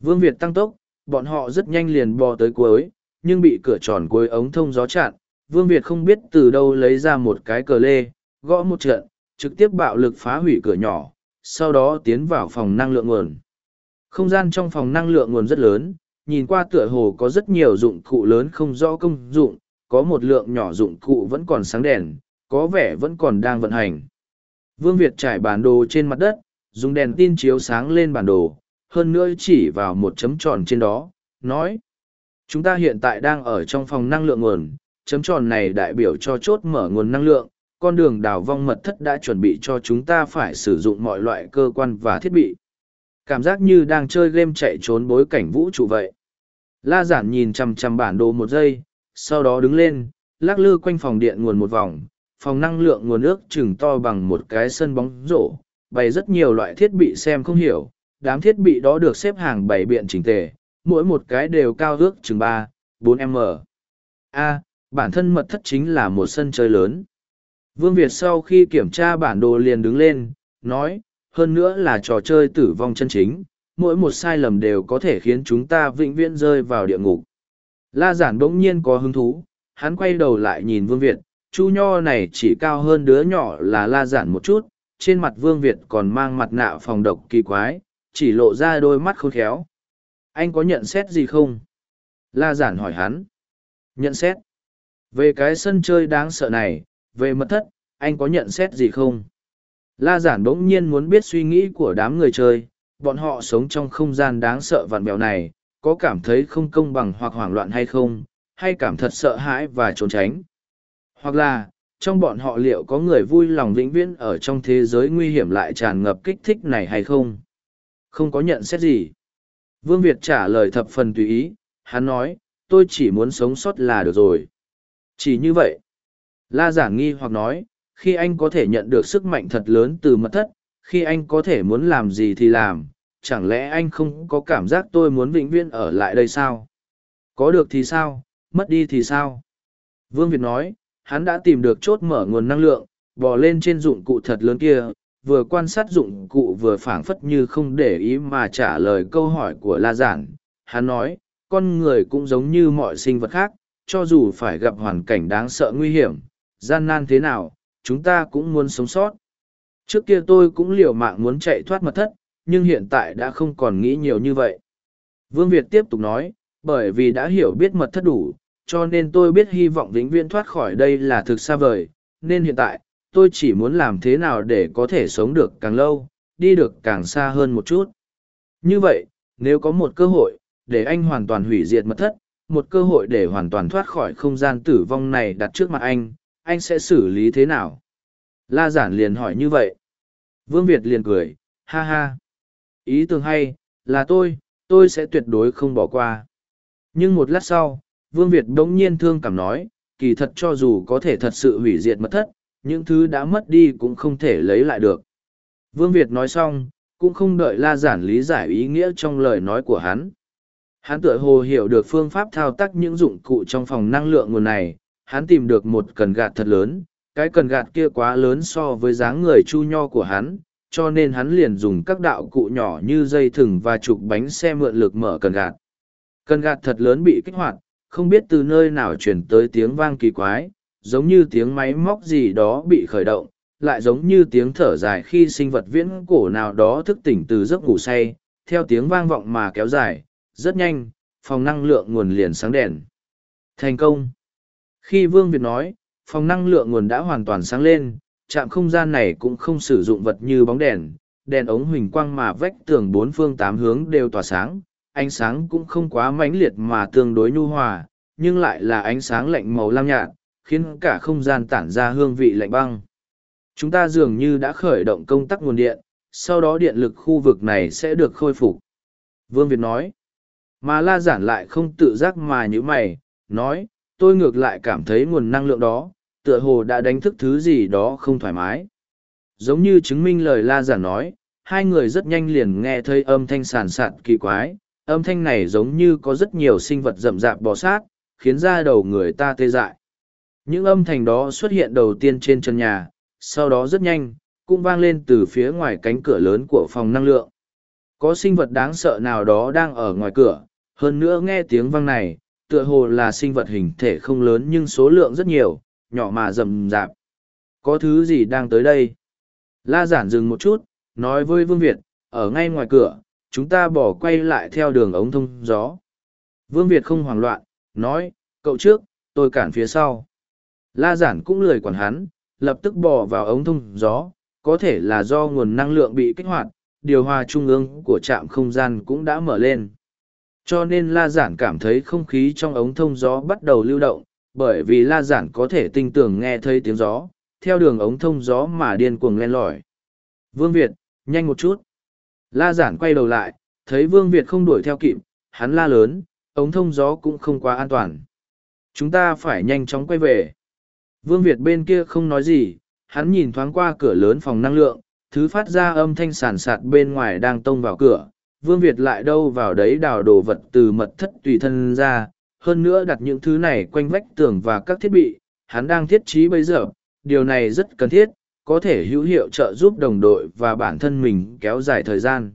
Vương Việt tăng tốc, bọn họ rất nhanh liền bò tới cuối, nhưng bị cửa tròn cuối ống thông gió chặn. Vương Việt không biết từ đâu lấy ra một cái cờ lê, gõ một trận, trực tiếp bạo lực phá hủy cửa nhỏ, sau đó tiến vào phòng năng lượng nguồn. Không gian trong phòng năng lượng nguồn rất lớn, nhìn qua tựa hồ có rất nhiều dụng cụ lớn không rõ công dụng, có một lượng nhỏ dụng cụ vẫn còn sáng đèn, có vẻ vẫn còn đang vận hành. Vương Việt trải bản đồ trên mặt đất, dùng đèn tin chiếu sáng lên bản đồ, hơn nữa chỉ vào một chấm tròn trên đó, nói. Chúng ta hiện tại đang ở trong phòng năng lượng nguồn, chấm tròn này đại biểu cho chốt mở nguồn năng lượng, con đường đào vong mật thất đã chuẩn bị cho chúng ta phải sử dụng mọi loại cơ quan và thiết bị. Cảm giác như đang chơi game chạy trốn bối cảnh vũ trụ vậy. La giản nhìn chằm chằm bản đồ một giây, sau đó đứng lên, lắc lư quanh phòng điện nguồn một vòng, phòng năng lượng nguồn nước chừng to bằng một cái sân bóng rổ, bày rất nhiều loại thiết bị xem không hiểu, đám thiết bị đó được xếp hàng bảy biện chỉnh tề, mỗi một cái đều cao ước chừng ba, bốn m A, bản thân mật thất chính là một sân chơi lớn. Vương Việt sau khi kiểm tra bản đồ liền đứng lên, nói, hơn nữa là trò chơi tử vong chân chính, mỗi một sai lầm đều có thể khiến chúng ta vĩnh viễn rơi vào địa ngục. La giản bỗng nhiên có hứng thú, hắn quay đầu lại nhìn Vương Việt, chu nho này chỉ cao hơn đứa nhỏ là la giản một chút, trên mặt Vương Việt còn mang mặt nạ phòng độc kỳ quái, chỉ lộ ra đôi mắt khôn khéo. Anh có nhận xét gì không? La giản hỏi hắn. Nhận xét. Về cái sân chơi đáng sợ này, về mật thất, anh có nhận xét gì không? La giản bỗng nhiên muốn biết suy nghĩ của đám người chơi, bọn họ sống trong không gian đáng sợ vặn bèo này, có cảm thấy không công bằng hoặc hoảng loạn hay không, hay cảm thật sợ hãi và trốn tránh. Hoặc là, trong bọn họ liệu có người vui lòng vĩnh viễn ở trong thế giới nguy hiểm lại tràn ngập kích thích này hay không? Không có nhận xét gì. Vương Việt trả lời thập phần tùy ý, hắn nói, tôi chỉ muốn sống sót là được rồi. Chỉ như vậy. La giản nghi hoặc nói, khi anh có thể nhận được sức mạnh thật lớn từ mật thất, khi anh có thể muốn làm gì thì làm, chẳng lẽ anh không có cảm giác tôi muốn vĩnh viễn ở lại đây sao? Có được thì sao, mất đi thì sao? Vương Việt nói, hắn đã tìm được chốt mở nguồn năng lượng, bò lên trên dụng cụ thật lớn kia, vừa quan sát dụng cụ vừa phảng phất như không để ý mà trả lời câu hỏi của La Giản. Hắn nói, con người cũng giống như mọi sinh vật khác, cho dù phải gặp hoàn cảnh đáng sợ nguy hiểm, gian nan thế nào, chúng ta cũng muốn sống sót. Trước kia tôi cũng liều mạng muốn chạy thoát mật thất, nhưng hiện tại đã không còn nghĩ nhiều như vậy. Vương Việt tiếp tục nói, bởi vì đã hiểu biết mật thất đủ, cho nên tôi biết hy vọng vĩnh viễn thoát khỏi đây là thực xa vời, nên hiện tại, tôi chỉ muốn làm thế nào để có thể sống được càng lâu, đi được càng xa hơn một chút. Như vậy, nếu có một cơ hội, để anh hoàn toàn hủy diệt mật thất, một cơ hội để hoàn toàn thoát khỏi không gian tử vong này đặt trước mặt anh, anh sẽ xử lý thế nào? La giản liền hỏi như vậy. Vương Việt liền cười, ha ha. Ý tưởng hay, là tôi, tôi sẽ tuyệt đối không bỏ qua. Nhưng một lát sau, Vương Việt đống nhiên thương cảm nói, kỳ thật cho dù có thể thật sự hủy diệt mất thất, những thứ đã mất đi cũng không thể lấy lại được. Vương Việt nói xong, cũng không đợi La Giản lý giải ý nghĩa trong lời nói của hắn. Hắn tựa hồ hiểu được phương pháp thao tác những dụng cụ trong phòng năng lượng nguồn này, hắn tìm được một cần gạt thật lớn, cái cần gạt kia quá lớn so với dáng người chu nho của hắn, cho nên hắn liền dùng các đạo cụ nhỏ như dây thừng và trục bánh xe mượn lực mở cần gạt. Cần gạt thật lớn bị kích hoạt, không biết từ nơi nào truyền tới tiếng vang kỳ quái, giống như tiếng máy móc gì đó bị khởi động, lại giống như tiếng thở dài khi sinh vật viễn cổ nào đó thức tỉnh từ giấc ngủ say, theo tiếng vang vọng mà kéo dài, rất nhanh, phòng năng lượng nguồn liền sáng đèn. Thành công! Khi Vương Việt nói, phòng năng lượng nguồn đã hoàn toàn sáng lên, trạm không gian này cũng không sử dụng vật như bóng đèn, đèn ống huỳnh quang mà vách tường bốn phương tám hướng đều tỏa sáng, ánh sáng cũng không quá mãnh liệt mà tương đối nhu hòa, nhưng lại là ánh sáng lạnh màu lam nhạt, khiến cả không gian tản ra hương vị lạnh băng. Chúng ta dường như đã khởi động công tắc nguồn điện, sau đó điện lực khu vực này sẽ được khôi phục. Vương Việt nói, mà la giản lại không tự giác mà như mày, nói, tôi ngược lại cảm thấy nguồn năng lượng đó, tựa hồ đã đánh thức thứ gì đó không thoải mái. Giống như chứng minh lời la giản nói, hai người rất nhanh liền nghe thấy âm thanh sàn sạt kỳ quái, âm thanh này giống như có rất nhiều sinh vật rậm rạp bò sát, khiến da đầu người ta tê dại. Những âm thanh đó xuất hiện đầu tiên trên chân nhà, sau đó rất nhanh, cũng vang lên từ phía ngoài cánh cửa lớn của phòng năng lượng. Có sinh vật đáng sợ nào đó đang ở ngoài cửa, hơn nữa nghe tiếng vang này, tựa hồ là sinh vật hình thể không lớn nhưng số lượng rất nhiều, nhỏ mà rầm rạp. Có thứ gì đang tới đây? La giản dừng một chút, nói với Vương Việt, ở ngay ngoài cửa, chúng ta bỏ quay lại theo đường ống thông gió. Vương Việt không hoảng loạn, nói, cậu trước, tôi cản phía sau. La giản cũng lười quản hắn, lập tức bỏ vào ống thông gió, có thể là do nguồn năng lượng bị kích hoạt, điều hòa trung ương của trạm không gian cũng đã mở lên. Cho nên La Giản cảm thấy không khí trong ống thông gió bắt đầu lưu động, bởi vì La Giản có thể tinh tường nghe thấy tiếng gió, theo đường ống thông gió mà điên cuồng len lỏi. Vương Việt, nhanh một chút. La Giản quay đầu lại, thấy Vương Việt không đuổi theo kịp, hắn la lớn, ống thông gió cũng không quá an toàn. Chúng ta phải nhanh chóng quay về. Vương Việt bên kia không nói gì, hắn nhìn thoáng qua cửa lớn phòng năng lượng, thứ phát ra âm thanh sàn sạt bên ngoài đang tông vào cửa. Vương Việt lại đâu vào đấy đào đồ vật từ mật thất tùy thân ra, hơn nữa đặt những thứ này quanh vách tường và các thiết bị, hắn đang thiết trí bây giờ, điều này rất cần thiết, có thể hữu hiệu trợ giúp đồng đội và bản thân mình kéo dài thời gian.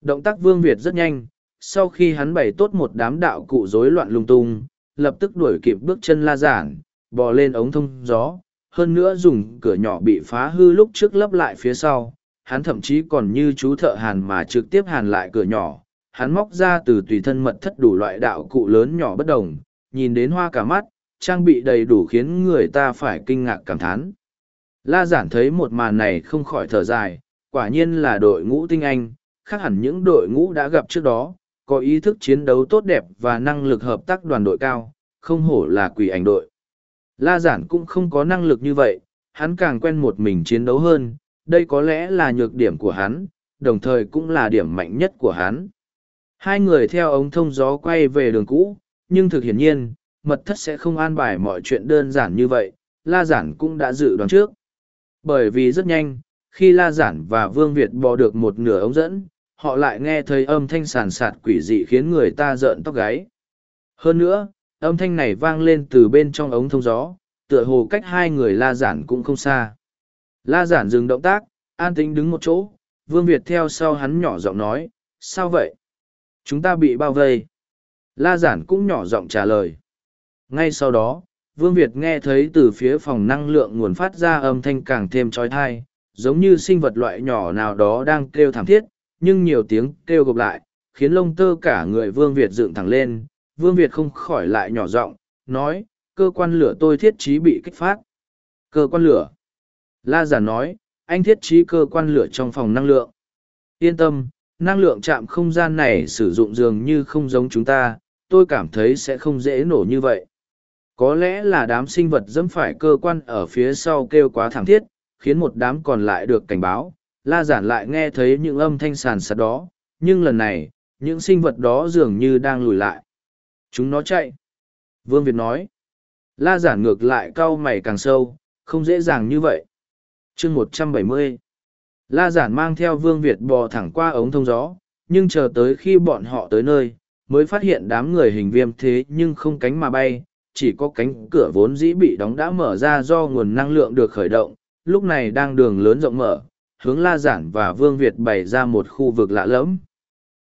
Động tác Vương Việt rất nhanh, sau khi hắn bày tốt một đám đạo cụ rối loạn lung tung, lập tức đuổi kịp bước chân la giản, bò lên ống thông gió, hơn nữa dùng cửa nhỏ bị phá hư lúc trước lấp lại phía sau, hắn thậm chí còn như chú thợ hàn mà trực tiếp hàn lại cửa nhỏ, hắn móc ra từ tùy thân mật thất đủ loại đạo cụ lớn nhỏ bất đồng, nhìn đến hoa cả mắt, trang bị đầy đủ khiến người ta phải kinh ngạc cảm thán. La giản thấy một màn này không khỏi thở dài, quả nhiên là đội ngũ tinh anh, khác hẳn những đội ngũ đã gặp trước đó, có ý thức chiến đấu tốt đẹp và năng lực hợp tác đoàn đội cao, không hổ là quỷ ảnh đội. La giản cũng không có năng lực như vậy, hắn càng quen một mình chiến đấu hơn, đây có lẽ là nhược điểm của hắn, đồng thời cũng là điểm mạnh nhất của hắn. Hai người theo ống thông gió quay về đường cũ, nhưng thực hiển nhiên, mật thất sẽ không an bài mọi chuyện đơn giản như vậy, La Giản cũng đã dự đoán trước. Bởi vì rất nhanh, khi La Giản và Vương Việt bò được một nửa ống dẫn, họ lại nghe thấy âm thanh sàn sạt quỷ dị khiến người ta rợn tóc gáy. Hơn nữa, âm thanh này vang lên từ bên trong ống thông gió, tựa hồ cách hai người La Giản cũng không xa. La Giản dừng động tác, an tĩnh đứng một chỗ, Vương Việt theo sau hắn nhỏ giọng nói, sao vậy? Chúng ta bị bao vây. La Giản cũng nhỏ giọng trả lời. Ngay sau đó, Vương Việt nghe thấy từ phía phòng năng lượng nguồn phát ra âm thanh càng thêm trói thai, giống như sinh vật loại nhỏ nào đó đang kêu thảm thiết, nhưng nhiều tiếng kêu gộp lại, khiến lông tơ cả người Vương Việt dựng thẳng lên. Vương Việt không khỏi lại nhỏ giọng nói, cơ quan lửa tôi thiết trí bị kích phát. Cơ quan lửa. La giả nói, anh thiết trí cơ quan lửa trong phòng năng lượng. Yên tâm, năng lượng chạm không gian này sử dụng dường như không giống chúng ta, tôi cảm thấy sẽ không dễ nổ như vậy. Có lẽ là đám sinh vật dẫm phải cơ quan ở phía sau kêu quá thảm thiết, khiến một đám còn lại được cảnh báo, la giản lại nghe thấy những âm thanh sàn sạt đó, nhưng lần này, những sinh vật đó dường như đang lùi lại. Chúng nó chạy. Vương Việt nói. La giản ngược lại cau mày càng sâu, không dễ dàng như vậy chương một trăm bảy mươi La giản mang theo Vương Việt bò thẳng qua ống thông gió, nhưng chờ tới khi bọn họ tới nơi, mới phát hiện đám người hình viêm thế nhưng không cánh mà bay, chỉ có cánh cửa vốn dĩ bị đóng đã mở ra do nguồn năng lượng được khởi động, lúc này đang đường lớn rộng mở, hướng La Giản và Vương Việt bày ra một khu vực lạ lẫm.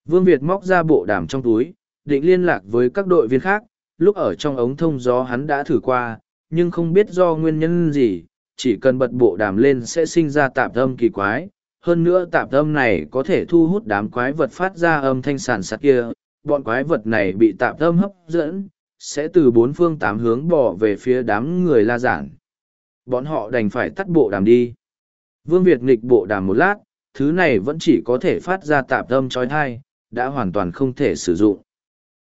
Vương Việt móc ra bộ đàm trong túi, định liên lạc với các đội viên khác, lúc ở trong ống thông gió hắn đã thử qua, nhưng không biết do nguyên nhân gì, chỉ cần bật bộ đàm lên sẽ sinh ra tạp âm kỳ quái. Hơn nữa tạp âm này có thể thu hút đám quái vật phát ra âm thanh sản sạt kia, bọn quái vật này bị tạp âm hấp dẫn, sẽ từ bốn phương tám hướng bỏ về phía đám người la giản. Bọn họ đành phải tắt bộ đàm đi. Vương Việt nghịch bộ đàm một lát, thứ này vẫn chỉ có thể phát ra tạp âm trói thai, đã hoàn toàn không thể sử dụng.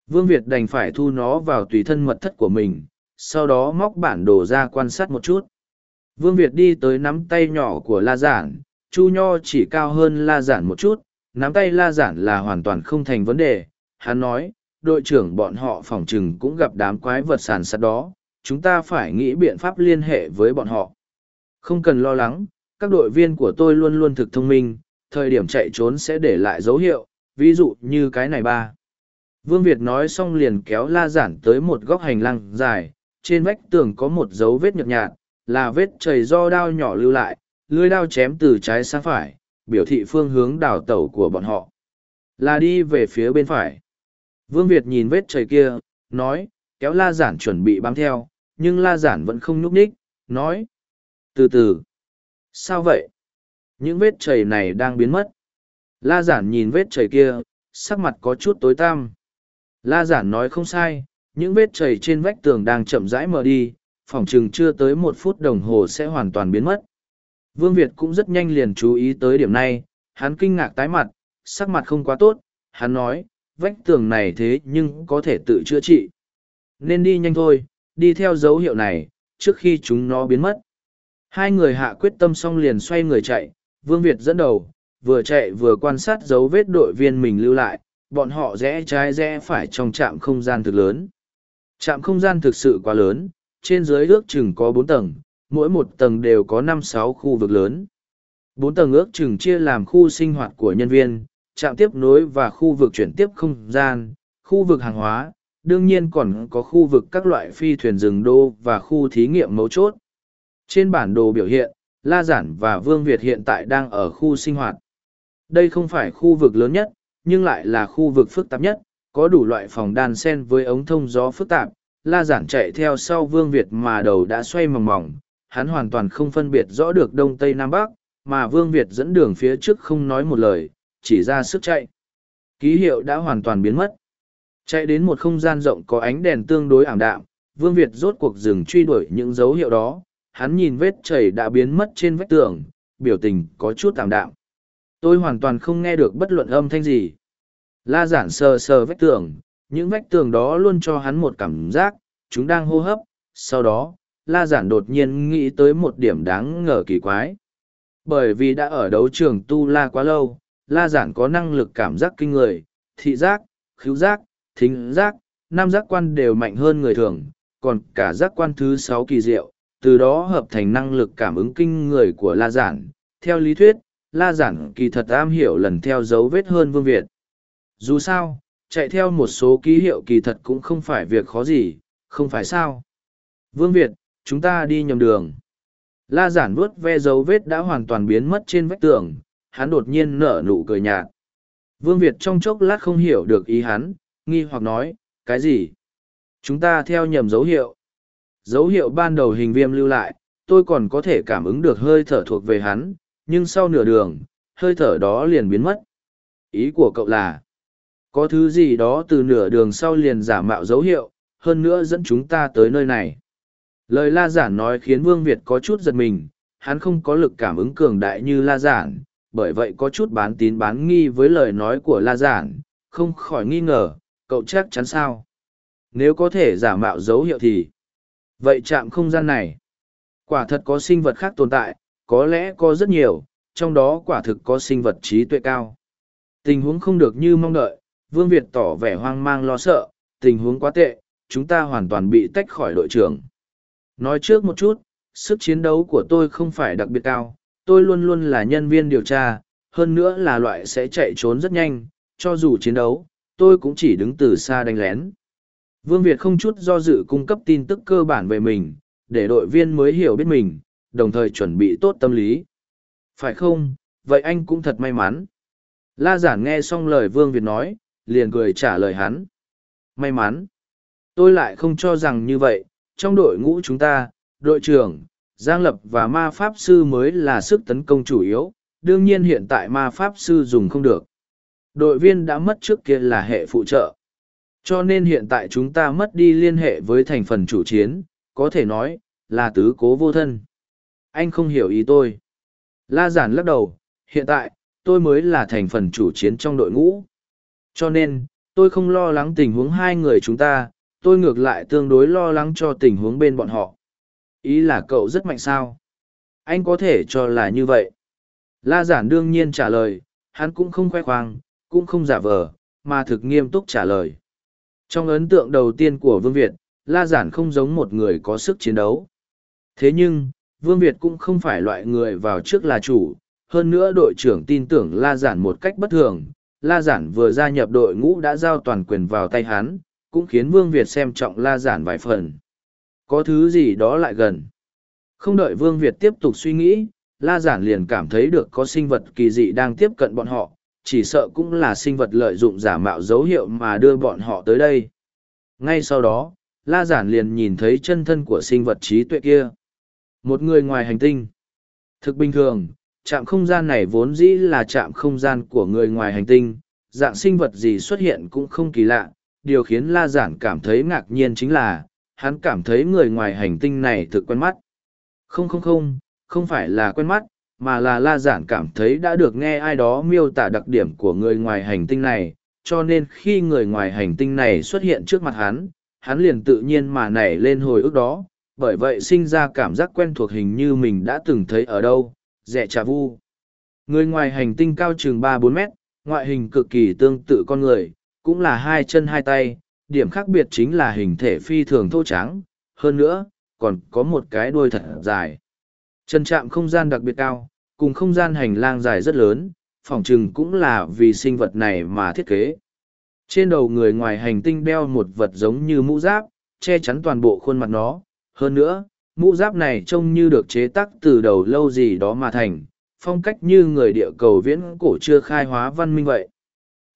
Vương Việt đành phải thu nó vào tùy thân mật thất của mình, sau đó móc bản đồ ra quan sát một chút. Vương Việt đi tới nắm tay nhỏ của La Giản, Chu Nho chỉ cao hơn La Giản một chút, nắm tay La Giản là hoàn toàn không thành vấn đề. Hắn nói, đội trưởng bọn họ phòng trừng cũng gặp đám quái vật sàn sắt đó, chúng ta phải nghĩ biện pháp liên hệ với bọn họ. Không cần lo lắng, các đội viên của tôi luôn luôn thực thông minh, thời điểm chạy trốn sẽ để lại dấu hiệu, ví dụ như cái này ba. Vương Việt nói xong liền kéo la giản tới một góc hành lang dài, trên vách tường có một dấu vết nhợt nhạt, là vết chảy do đao nhỏ lưu lại, lưới đao chém từ trái sang phải, biểu thị phương hướng đảo tẩu của bọn họ. Là đi về phía bên phải. Vương Việt nhìn vết chảy kia, nói, kéo la giản chuẩn bị bám theo, nhưng la giản vẫn không nhúc nhích, nói. Từ từ. Sao vậy? Những vết chảy này đang biến mất. La giản nhìn vết chảy kia, sắc mặt có chút tối tăm. La giản nói không sai, những vết chảy trên vách tường đang chậm rãi mờ đi, phòng chừng chưa tới một phút đồng hồ sẽ hoàn toàn biến mất. Vương Việt cũng rất nhanh liền chú ý tới điểm này, hắn kinh ngạc tái mặt, sắc mặt không quá tốt, hắn nói, vách tường này thế nhưng có thể tự chữa trị. Nên đi nhanh thôi, đi theo dấu hiệu này, trước khi chúng nó biến mất. Hai người hạ quyết tâm xong liền xoay người chạy, Vương Việt dẫn đầu, vừa chạy vừa quan sát dấu vết đội viên mình lưu lại, bọn họ rẽ trái rẽ phải trong trạm không gian thực lớn. Trạm không gian thực sự quá lớn, trên dưới ước chừng có bốn tầng, mỗi một tầng đều có năm sáu khu vực lớn. Bốn tầng ước chừng chia làm khu sinh hoạt của nhân viên, trạm tiếp nối và khu vực chuyển tiếp không gian, khu vực hàng hóa, đương nhiên còn có khu vực các loại phi thuyền rừng đô và khu thí nghiệm mấu chốt. Trên bản đồ biểu hiện, La Giản và Vương Việt hiện tại đang ở khu sinh hoạt. Đây không phải khu vực lớn nhất, nhưng lại là khu vực phức tạp nhất, có đủ loại phòng đan sen với ống thông gió phức tạp. La Giản chạy theo sau Vương Việt mà đầu đã xoay mỏng mỏng, hắn hoàn toàn không phân biệt rõ được Đông Tây Nam Bắc, mà Vương Việt dẫn đường phía trước không nói một lời, chỉ ra sức chạy. Ký hiệu đã hoàn toàn biến mất. Chạy đến một không gian rộng có ánh đèn tương đối ảm đạm, Vương Việt rốt cuộc dừng truy đuổi những dấu hiệu đó, hắn nhìn vết chảy đã biến mất trên vách tường, biểu tình có chút tạm đạm. Tôi hoàn toàn không nghe được bất luận âm thanh gì. La giản sờ sờ vách tường, những vách tường đó luôn cho hắn một cảm giác, chúng đang hô hấp. Sau đó, La giản đột nhiên nghĩ tới một điểm đáng ngờ kỳ quái. Bởi vì đã ở đấu trường tu La quá lâu, La giản có năng lực cảm giác kinh người, thị giác, khứu giác, thính giác, năm giác quan đều mạnh hơn người thường, còn cả giác quan thứ sáu kỳ diệu, từ đó hợp thành năng lực cảm ứng kinh người của La Giản. Theo lý thuyết, La Giản kỳ thật am hiểu lần theo dấu vết hơn Vương Việt. Dù sao, chạy theo một số ký hiệu kỳ thật cũng không phải việc khó gì, không phải sao. Vương Việt, chúng ta đi nhầm đường. La Giản vuốt ve dấu vết đã hoàn toàn biến mất trên vách tường, hắn đột nhiên nở nụ cười nhạt. Vương Việt trong chốc lát không hiểu được ý hắn, nghi hoặc nói, cái gì? Chúng ta theo nhầm dấu hiệu. Dấu hiệu ban đầu hình viêm lưu lại, tôi còn có thể cảm ứng được hơi thở thuộc về hắn, nhưng sau nửa đường, hơi thở đó liền biến mất. Ý của cậu là, có thứ gì đó từ nửa đường sau liền giả mạo dấu hiệu, hơn nữa dẫn chúng ta tới nơi này. Lời La Giản nói khiến Vương Việt có chút giật mình, hắn không có lực cảm ứng cường đại như La Giản, bởi vậy có chút bán tín bán nghi với lời nói của La Giản, không khỏi nghi ngờ, cậu chắc chắn sao? Nếu có thể giả mạo dấu hiệu thì Vậy trạm không gian này, quả thật có sinh vật khác tồn tại, có lẽ có rất nhiều, trong đó quả thực có sinh vật trí tuệ cao. Tình huống không được như mong đợi, Vương Việt tỏ vẻ hoang mang lo sợ, tình huống quá tệ, chúng ta hoàn toàn bị tách khỏi đội trưởng. Nói trước một chút, sức chiến đấu của tôi không phải đặc biệt cao, tôi luôn luôn là nhân viên điều tra, hơn nữa là loại sẽ chạy trốn rất nhanh, cho dù chiến đấu, tôi cũng chỉ đứng từ xa đánh lén. Vương Việt không chút do dự cung cấp tin tức cơ bản về mình, để đội viên mới hiểu biết mình, đồng thời chuẩn bị tốt tâm lý. Phải không, vậy anh cũng thật may mắn. La giản nghe xong lời Vương Việt nói, liền cười trả lời hắn. May mắn. Tôi lại không cho rằng như vậy, trong đội ngũ chúng ta, đội trưởng, Giang Lập và ma pháp sư mới là sức tấn công chủ yếu, đương nhiên hiện tại ma pháp sư dùng không được. Đội viên đã mất trước kia là hệ phụ trợ. Cho nên hiện tại chúng ta mất đi liên hệ với thành phần chủ chiến, có thể nói, là tứ cố vô thân. Anh không hiểu ý tôi. La giản lắc đầu, hiện tại, tôi mới là thành phần chủ chiến trong đội ngũ. Cho nên, tôi không lo lắng tình huống hai người chúng ta, tôi ngược lại tương đối lo lắng cho tình huống bên bọn họ. Ý là cậu rất mạnh sao? Anh có thể cho là như vậy. La giản đương nhiên trả lời, hắn cũng không khoe khoang, cũng không giả vờ, mà thực nghiêm túc trả lời. Trong ấn tượng đầu tiên của Vương Việt, La giản không giống một người có sức chiến đấu. Thế nhưng, Vương Việt cũng không phải loại người vào trước là chủ, hơn nữa đội trưởng tin tưởng La giản một cách bất thường. La giản vừa gia nhập đội ngũ đã giao toàn quyền vào tay hắn, cũng khiến Vương Việt xem trọng La giản vài phần. Có thứ gì đó lại gần. Không đợi Vương Việt tiếp tục suy nghĩ, La Giản liền cảm thấy được có sinh vật kỳ dị đang tiếp cận bọn họ, chỉ sợ cũng là sinh vật lợi dụng giả mạo dấu hiệu mà đưa bọn họ tới đây. Ngay sau đó, La Giản liền nhìn thấy chân thân của sinh vật trí tuệ kia. Một người ngoài hành tinh. Thực bình thường, trạm không gian này vốn dĩ là trạm không gian của người ngoài hành tinh, dạng sinh vật gì xuất hiện cũng không kỳ lạ. Điều khiến La Giản cảm thấy ngạc nhiên chính là, hắn cảm thấy người ngoài hành tinh này thực quen mắt. Không không không, không phải là quen mắt, mà là la giản cảm thấy đã được nghe ai đó miêu tả đặc điểm của người ngoài hành tinh này, cho nên khi người ngoài hành tinh này xuất hiện trước mặt hắn, hắn liền tự nhiên mà nảy lên hồi ức đó, bởi vậy sinh ra cảm giác quen thuộc hình như mình đã từng thấy ở đâu, rẻ trà vu. Người ngoài hành tinh cao chừng ba bốn mét, ngoại hình cực kỳ tương tự con người, cũng là hai chân hai tay, điểm khác biệt chính là hình thể phi thường thô trắng, hơn nữa, còn có một cái đuôi thật dài. Chân trạm không gian đặc biệt cao, cùng không gian hành lang dài rất lớn, phòng trừng cũng là vì sinh vật này mà thiết kế. Trên đầu người ngoài hành tinh đeo một vật giống như mũ giáp, che chắn toàn bộ khuôn mặt nó. Hơn nữa, mũ giáp này trông như được chế tác từ đầu lâu gì đó mà thành, phong cách như người địa cầu viễn cổ chưa khai hóa văn minh vậy.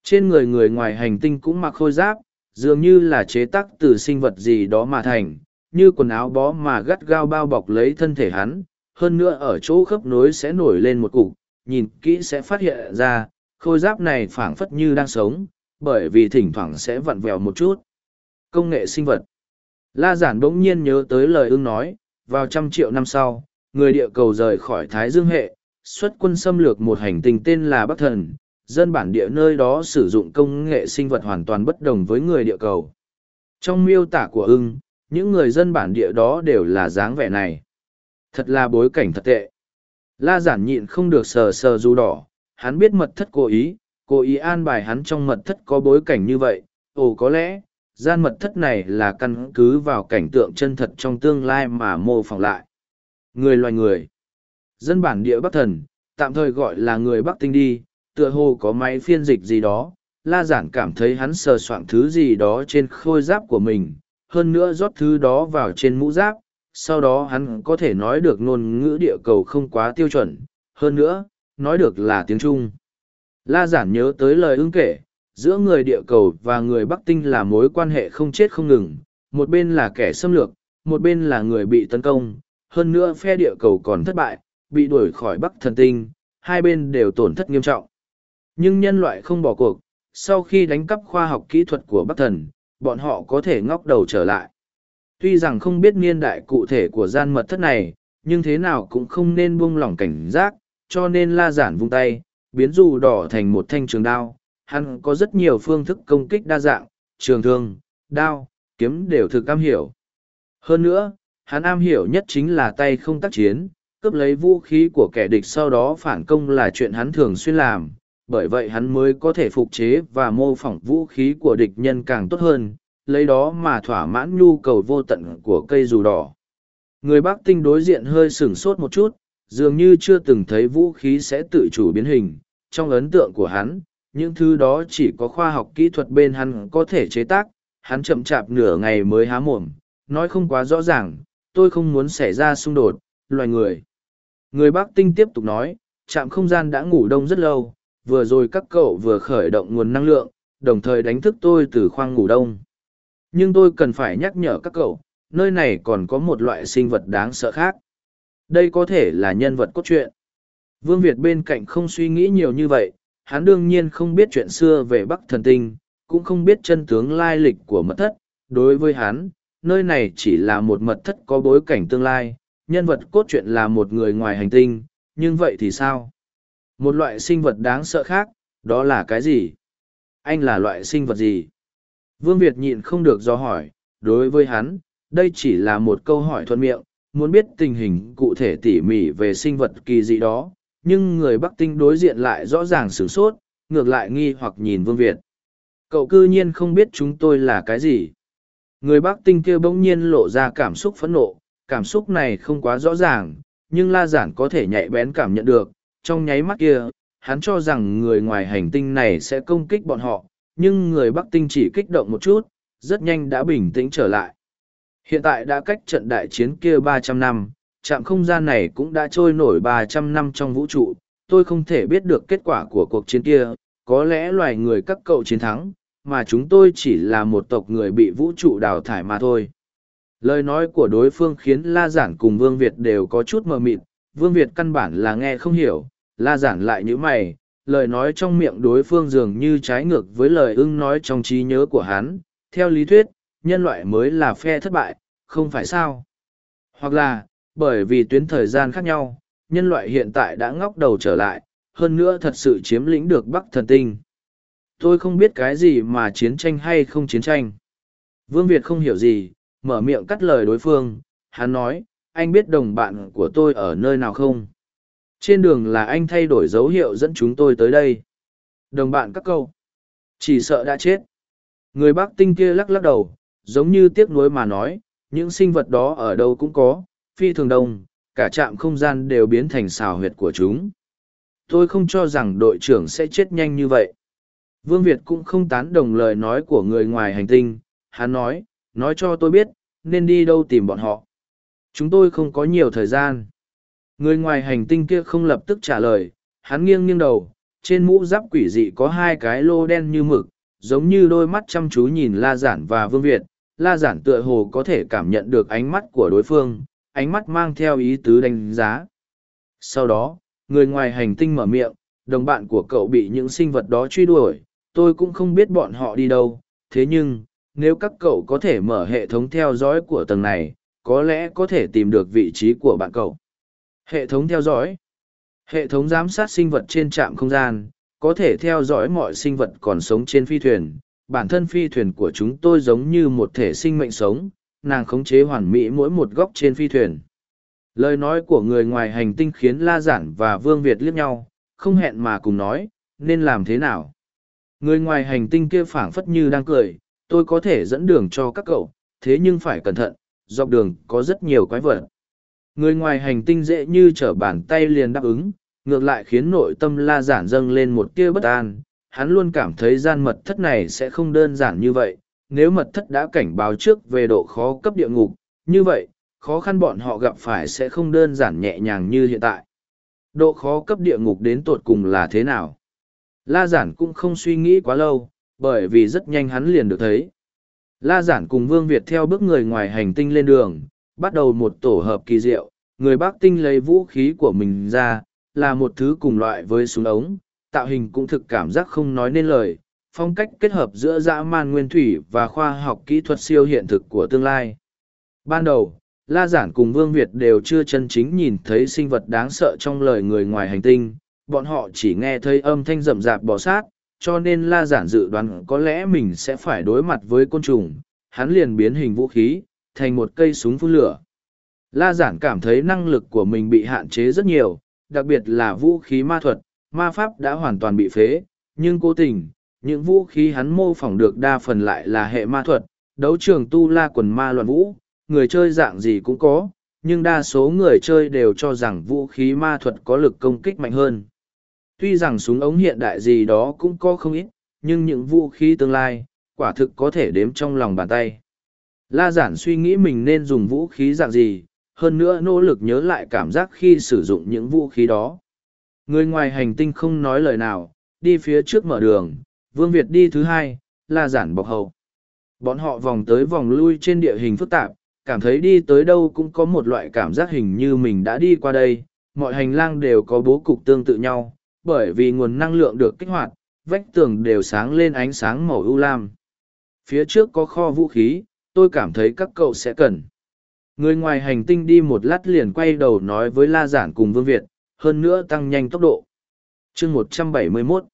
Trên người người ngoài hành tinh cũng mặc khôi giáp, dường như là chế tác từ sinh vật gì đó mà thành, như quần áo bó mà gắt gao bao bọc lấy thân thể hắn, hơn nữa ở chỗ khớp nối sẽ nổi lên một cục, nhìn kỹ sẽ phát hiện ra, khôi giáp này phảng phất như đang sống, bởi vì thỉnh thoảng sẽ vặn vẹo một chút. Công nghệ sinh vật La giản bỗng nhiên nhớ tới lời ưng nói, vào trăm triệu năm sau, người địa cầu rời khỏi Thái Dương hệ, xuất quân xâm lược một hành tinh tên là Bắc Thần, dân bản địa nơi đó sử dụng công nghệ sinh vật hoàn toàn bất đồng với người địa cầu. Trong miêu tả của ưng, những người dân bản địa đó đều là dáng vẻ này. Thật là bối cảnh thật tệ. La giản nhịn không được sờ sờ du đỏ, hắn biết mật thất cố ý, cố ý an bài hắn trong mật thất có bối cảnh như vậy, ồ có lẽ, gian mật thất này là căn cứ vào cảnh tượng chân thật trong tương lai mà mô phỏng lại. Người loài người. Dân bản địa Bắc Thần, tạm thời gọi là người Bắc Tinh đi, tựa hồ có máy phiên dịch gì đó, la giản cảm thấy hắn sờ soạn thứ gì đó trên khôi giáp của mình, hơn nữa rót thứ đó vào trên mũ giáp, sau đó hắn có thể nói được ngôn ngữ địa cầu không quá tiêu chuẩn, hơn nữa, nói được là tiếng Trung. La giản nhớ tới lời ưng kể, giữa người địa cầu và người Bắc Tinh là mối quan hệ không chết không ngừng, một bên là kẻ xâm lược, một bên là người bị tấn công, hơn nữa phe địa cầu còn thất bại, bị đuổi khỏi Bắc thần tinh, hai bên đều tổn thất nghiêm trọng. Nhưng nhân loại không bỏ cuộc, sau khi đánh cắp khoa học kỹ thuật của Bắc thần, bọn họ có thể ngóc đầu trở lại. Tuy rằng không biết niên đại cụ thể của gian mật thất này, nhưng thế nào cũng không nên buông lỏng cảnh giác, cho nên la giản vung tay, biến dù đỏ thành một thanh trường đao. Hắn có rất nhiều phương thức công kích đa dạng, trường thương, đao, kiếm đều thực am hiểu. Hơn nữa, hắn am hiểu nhất chính là tay không tác chiến, cướp lấy vũ khí của kẻ địch sau đó phản công là chuyện hắn thường xuyên làm, bởi vậy hắn mới có thể phục chế và mô phỏng vũ khí của địch nhân càng tốt hơn, lấy đó mà thỏa mãn nhu cầu vô tận của cây dù đỏ. Người Bắc Tinh đối diện hơi sửng sốt một chút, dường như chưa từng thấy vũ khí sẽ tự chủ biến hình. Trong ấn tượng của hắn, những thứ đó chỉ có khoa học kỹ thuật bên hắn có thể chế tác, hắn chậm chạp nửa ngày mới há mồm, nói không quá rõ ràng, tôi không muốn xảy ra xung đột, loài người. Người Bắc Tinh tiếp tục nói, trạm không gian đã ngủ đông rất lâu, vừa rồi các cậu vừa khởi động nguồn năng lượng, đồng thời đánh thức tôi từ khoang ngủ đông. Nhưng tôi cần phải nhắc nhở các cậu, nơi này còn có một loại sinh vật đáng sợ khác. Đây có thể là nhân vật cốt truyện. Vương Việt bên cạnh không suy nghĩ nhiều như vậy, hắn đương nhiên không biết chuyện xưa về Bắc Thần Tinh, cũng không biết chân tướng lai lịch của mật thất. Đối với hắn, nơi này chỉ là một mật thất có bối cảnh tương lai, nhân vật cốt truyện là một người ngoài hành tinh, nhưng vậy thì sao? Một loại sinh vật đáng sợ khác, đó là cái gì? Anh là loại sinh vật gì? Vương Việt nhịn không được do hỏi, đối với hắn, đây chỉ là một câu hỏi thuận miệng, muốn biết tình hình cụ thể tỉ mỉ về sinh vật kỳ dị đó, nhưng người Bắc Tinh đối diện lại rõ ràng sửng sốt, ngược lại nghi hoặc nhìn Vương Việt. Cậu cư nhiên không biết chúng tôi là cái gì. Người Bắc Tinh kia bỗng nhiên lộ ra cảm xúc phẫn nộ, cảm xúc này không quá rõ ràng, nhưng La Giản có thể nhạy bén cảm nhận được, trong nháy mắt kia, hắn cho rằng người ngoài hành tinh này sẽ công kích bọn họ, nhưng người Bắc Tinh chỉ kích động một chút, rất nhanh đã bình tĩnh trở lại. Hiện tại đã cách trận đại chiến kia ba trăm năm, trạm không gian này cũng đã trôi nổi ba trăm năm trong vũ trụ, tôi không thể biết được kết quả của cuộc chiến kia, có lẽ loài người các cậu chiến thắng, mà chúng tôi chỉ là một tộc người bị vũ trụ đào thải mà thôi. Lời nói của đối phương khiến La Giản cùng Vương Việt đều có chút mờ mịt, Vương Việt căn bản là nghe không hiểu, La Giản lại như mày, lời nói trong miệng đối phương dường như trái ngược với lời ưng nói trong trí nhớ của hắn. Theo lý thuyết, nhân loại mới là phe thất bại, không phải sao? Hoặc là, bởi vì tuyến thời gian khác nhau, nhân loại hiện tại đã ngóc đầu trở lại, hơn nữa thật sự chiếm lĩnh được Bắc thần tinh. Tôi không biết cái gì mà chiến tranh hay không chiến tranh. Vương Việt không hiểu gì, mở miệng cắt lời đối phương, hắn nói, anh biết đồng bạn của tôi ở nơi nào không? Trên đường là anh thay đổi dấu hiệu dẫn chúng tôi tới đây. Đồng bạn các câu. Chỉ sợ đã chết. Người bác tinh kia lắc lắc đầu, giống như tiếc nuối mà nói, những sinh vật đó ở đâu cũng có, phi thường đông, cả trạm không gian đều biến thành xào huyệt của chúng. Tôi không cho rằng đội trưởng sẽ chết nhanh như vậy. Vương Việt cũng không tán đồng lời nói của người ngoài hành tinh, hắn nói, nói cho tôi biết, nên đi đâu tìm bọn họ. Chúng tôi không có nhiều thời gian. Người ngoài hành tinh kia không lập tức trả lời, hắn nghiêng nghiêng đầu, trên mũ giáp quỷ dị có hai cái lô đen như mực, giống như đôi mắt chăm chú nhìn La Giản và Vương Việt. La Giản tựa hồ có thể cảm nhận được ánh mắt của đối phương, ánh mắt mang theo ý tứ đánh giá. Sau đó, người ngoài hành tinh mở miệng, đồng bạn của cậu bị những sinh vật đó truy đuổi, tôi cũng không biết bọn họ đi đâu, thế nhưng, nếu các cậu có thể mở hệ thống theo dõi của tầng này, có lẽ có thể tìm được vị trí của bạn cậu. Hệ thống theo dõi Hệ thống giám sát sinh vật trên trạm không gian, có thể theo dõi mọi sinh vật còn sống trên phi thuyền. Bản thân phi thuyền của chúng tôi giống như một thể sinh mệnh sống, nàng khống chế hoàn mỹ mỗi một góc trên phi thuyền. Lời nói của người ngoài hành tinh khiến La Giản và Vương Việt liếc nhau, không hẹn mà cùng nói, nên làm thế nào. Người ngoài hành tinh kia phảng phất như đang cười, tôi có thể dẫn đường cho các cậu, thế nhưng phải cẩn thận, dọc đường có rất nhiều quái vật. Người ngoài hành tinh dễ như trở bàn tay liền đáp ứng, ngược lại khiến nội tâm la giản dâng lên một tia bất an. Hắn luôn cảm thấy gian mật thất này sẽ không đơn giản như vậy. Nếu mật thất đã cảnh báo trước về độ khó cấp địa ngục, như vậy, khó khăn bọn họ gặp phải sẽ không đơn giản nhẹ nhàng như hiện tại. Độ khó cấp địa ngục đến tột cùng là thế nào? La giản cũng không suy nghĩ quá lâu, bởi vì rất nhanh hắn liền được thấy. La giản cùng Vương Việt theo bước người ngoài hành tinh lên đường, bắt đầu một tổ hợp kỳ diệu, người Bắc Tinh lấy vũ khí của mình ra, là một thứ cùng loại với súng ống, tạo hình cũng thực cảm giác không nói nên lời, phong cách kết hợp giữa dã man nguyên thủy và khoa học kỹ thuật siêu hiện thực của tương lai. Ban đầu, La Giản cùng Vương Việt đều chưa chân chính nhìn thấy sinh vật đáng sợ trong lời người ngoài hành tinh, bọn họ chỉ nghe thấy âm thanh rậm rạp bò sát, cho nên La Giản dự đoán có lẽ mình sẽ phải đối mặt với côn trùng, hắn liền biến hình vũ khí, thành một cây súng phun lửa. La giản cảm thấy năng lực của mình bị hạn chế rất nhiều, đặc biệt là vũ khí ma thuật, ma pháp đã hoàn toàn bị phế, nhưng cố tình, những vũ khí hắn mô phỏng được đa phần lại là hệ ma thuật, đấu trường tu la quần ma loạn vũ, người chơi dạng gì cũng có, nhưng đa số người chơi đều cho rằng vũ khí ma thuật có lực công kích mạnh hơn. Tuy rằng súng ống hiện đại gì đó cũng có không ít, nhưng những vũ khí tương lai, quả thực có thể đếm trong lòng bàn tay. La giản suy nghĩ mình nên dùng vũ khí dạng gì, hơn nữa nỗ lực nhớ lại cảm giác khi sử dụng những vũ khí đó. Người ngoài hành tinh không nói lời nào, đi phía trước mở đường, Vương Việt đi thứ hai, là giản bọc hậu. Bọn họ vòng tới vòng lui trên địa hình phức tạp, cảm thấy đi tới đâu cũng có một loại cảm giác hình như mình đã đi qua đây, mọi hành lang đều có bố cục tương tự nhau, bởi vì nguồn năng lượng được kích hoạt, vách tường đều sáng lên ánh sáng màu ưu lam. Phía trước có kho vũ khí, tôi cảm thấy các cậu sẽ cần. Người ngoài hành tinh đi một lát liền quay đầu nói với La Giản cùng Vương Việt, hơn nữa tăng nhanh tốc độ. chương 171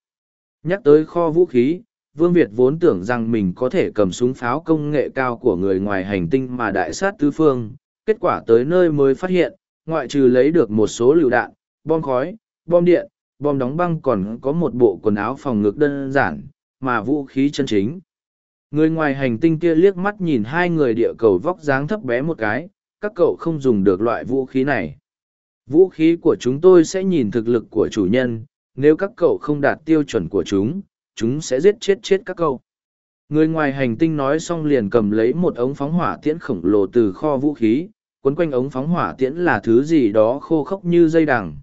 Nhắc tới kho vũ khí, Vương Việt vốn tưởng rằng mình có thể cầm súng pháo công nghệ cao của người ngoài hành tinh mà đại sát tứ phương, kết quả tới nơi mới phát hiện, ngoại trừ lấy được một số lựu đạn, bom khói, bom điện, bom đóng băng còn có một bộ quần áo phòng ngực đơn giản, mà vũ khí chân chính. Người ngoài hành tinh kia liếc mắt nhìn hai người địa cầu vóc dáng thấp bé một cái, các cậu không dùng được loại vũ khí này. Vũ khí của chúng tôi sẽ nhìn thực lực của chủ nhân, nếu các cậu không đạt tiêu chuẩn của chúng, chúng sẽ giết chết chết các cậu. Người ngoài hành tinh nói xong liền cầm lấy một ống phóng hỏa tiễn khổng lồ từ kho vũ khí, quấn quanh ống phóng hỏa tiễn là thứ gì đó khô khốc như dây đằng.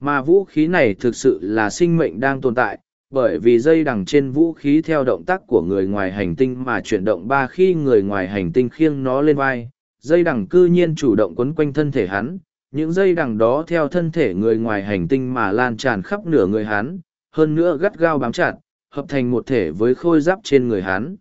Mà vũ khí này thực sự là sinh mệnh đang tồn tại, bởi vì dây đằng trên vũ khí theo động tác của người ngoài hành tinh mà chuyển động ba khi người ngoài hành tinh khiêng nó lên vai, dây đằng cư nhiên chủ động quấn quanh thân thể hắn, những dây đằng đó theo thân thể người ngoài hành tinh mà lan tràn khắp nửa người hắn, hơn nữa gắt gao bám chặt, hợp thành một thể với khôi giáp trên người hắn.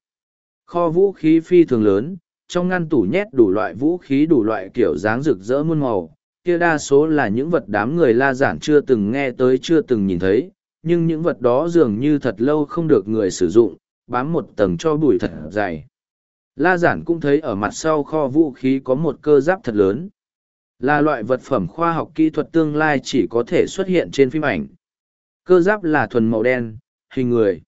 Kho vũ khí phi thường lớn, trong ngăn tủ nhét đủ loại vũ khí đủ loại kiểu dáng rực rỡ muôn màu, kia đa số là những vật đám người la giản chưa từng nghe tới chưa từng nhìn thấy, nhưng những vật đó dường như thật lâu không được người sử dụng, bám một tầng cho bụi thật dày. La giản cũng thấy ở mặt sau kho vũ khí có một cơ giáp thật lớn. Là loại vật phẩm khoa học kỹ thuật tương lai chỉ có thể xuất hiện trên phim ảnh. Cơ giáp là thuần màu đen, hình người.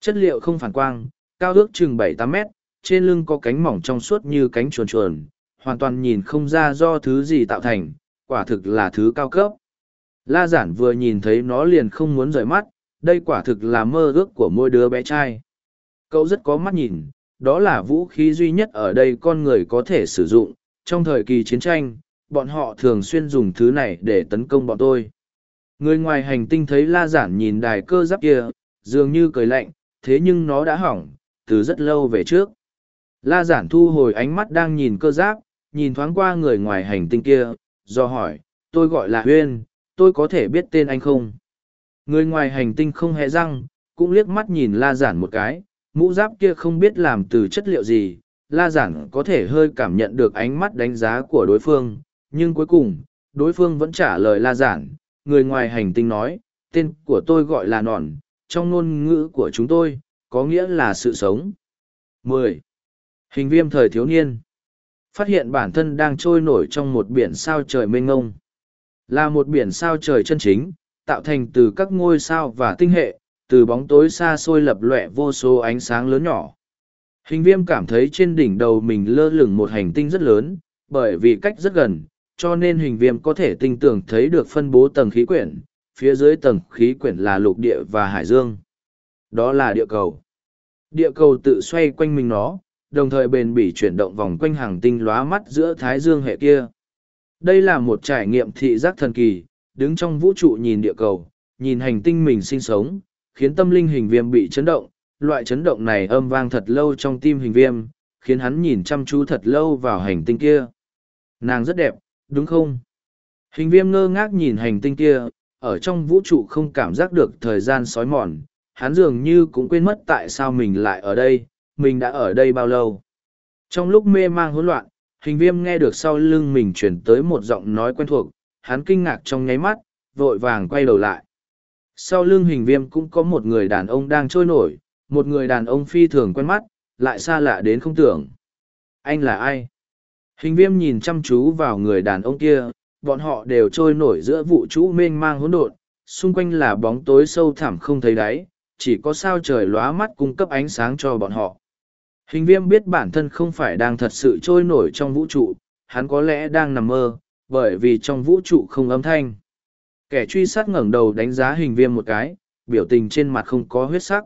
Chất liệu không phản quang, cao ước chừng bảy tám mét, trên lưng có cánh mỏng trong suốt như cánh chuồn chuồn, hoàn toàn nhìn không ra do thứ gì tạo thành, quả thực là thứ cao cấp. La giản vừa nhìn thấy nó liền không muốn rời mắt, đây quả thực là mơ ước của mỗi đứa bé trai. Cậu rất có mắt nhìn, đó là vũ khí duy nhất ở đây con người có thể sử dụng. Trong thời kỳ chiến tranh, bọn họ thường xuyên dùng thứ này để tấn công bọn tôi. Người ngoài hành tinh thấy la giản nhìn đài cơ giáp kia, dường như cười lạnh, thế nhưng nó đã hỏng, từ rất lâu về trước. La giản thu hồi ánh mắt đang nhìn cơ giáp, nhìn thoáng qua người ngoài hành tinh kia, do hỏi, tôi gọi là Huyên, tôi có thể biết tên anh không? Người ngoài hành tinh không hề răng, cũng liếc mắt nhìn la giản một cái, mũ giáp kia không biết làm từ chất liệu gì, la giản có thể hơi cảm nhận được ánh mắt đánh giá của đối phương, nhưng cuối cùng, đối phương vẫn trả lời la giản, người ngoài hành tinh nói, tên của tôi gọi là nòn, trong ngôn ngữ của chúng tôi, có nghĩa là sự sống. 10. Hình viêm thời thiếu niên Phát hiện bản thân đang trôi nổi trong một biển sao trời mênh ngông. Là một biển sao trời chân chính, tạo thành từ các ngôi sao và tinh hệ, từ bóng tối xa xôi lập lòe vô số ánh sáng lớn nhỏ. Hình viêm cảm thấy trên đỉnh đầu mình lơ lửng một hành tinh rất lớn, bởi vì cách rất gần, cho nên hình viêm có thể tinh tưởng thấy được phân bố tầng khí quyển, phía dưới tầng khí quyển là lục địa và hải dương. Đó là địa cầu. Địa cầu tự xoay quanh mình nó, đồng thời bền bỉ chuyển động vòng quanh hàng tinh lóa mắt giữa thái dương hệ kia. Đây là một trải nghiệm thị giác thần kỳ, đứng trong vũ trụ nhìn địa cầu, nhìn hành tinh mình sinh sống, khiến tâm linh hình viêm bị chấn động. Loại chấn động này âm vang thật lâu trong tim hình viêm, khiến hắn nhìn chăm chú thật lâu vào hành tinh kia. Nàng rất đẹp, đúng không? Hình viêm ngơ ngác nhìn hành tinh kia, ở trong vũ trụ không cảm giác được thời gian sói mòn, hắn dường như cũng quên mất tại sao mình lại ở đây, mình đã ở đây bao lâu. Trong lúc mê mang hỗn loạn, hình viêm nghe được sau lưng mình chuyển tới một giọng nói quen thuộc, hắn kinh ngạc trong nháy mắt, vội vàng quay đầu lại. Sau lưng hình viêm cũng có một người đàn ông đang trôi nổi, một người đàn ông phi thường quen mắt, lại xa lạ đến không tưởng. Anh là ai? Hình viêm nhìn chăm chú vào người đàn ông kia, bọn họ đều trôi nổi giữa vụ trũ mênh mang hỗn độn, xung quanh là bóng tối sâu thẳm không thấy đáy, chỉ có sao trời lóa mắt cung cấp ánh sáng cho bọn họ. Hình viêm biết bản thân không phải đang thật sự trôi nổi trong vũ trụ, hắn có lẽ đang nằm mơ, bởi vì trong vũ trụ không âm thanh. Kẻ truy sát ngẩng đầu đánh giá hình viêm một cái, biểu tình trên mặt không có huyết sắc.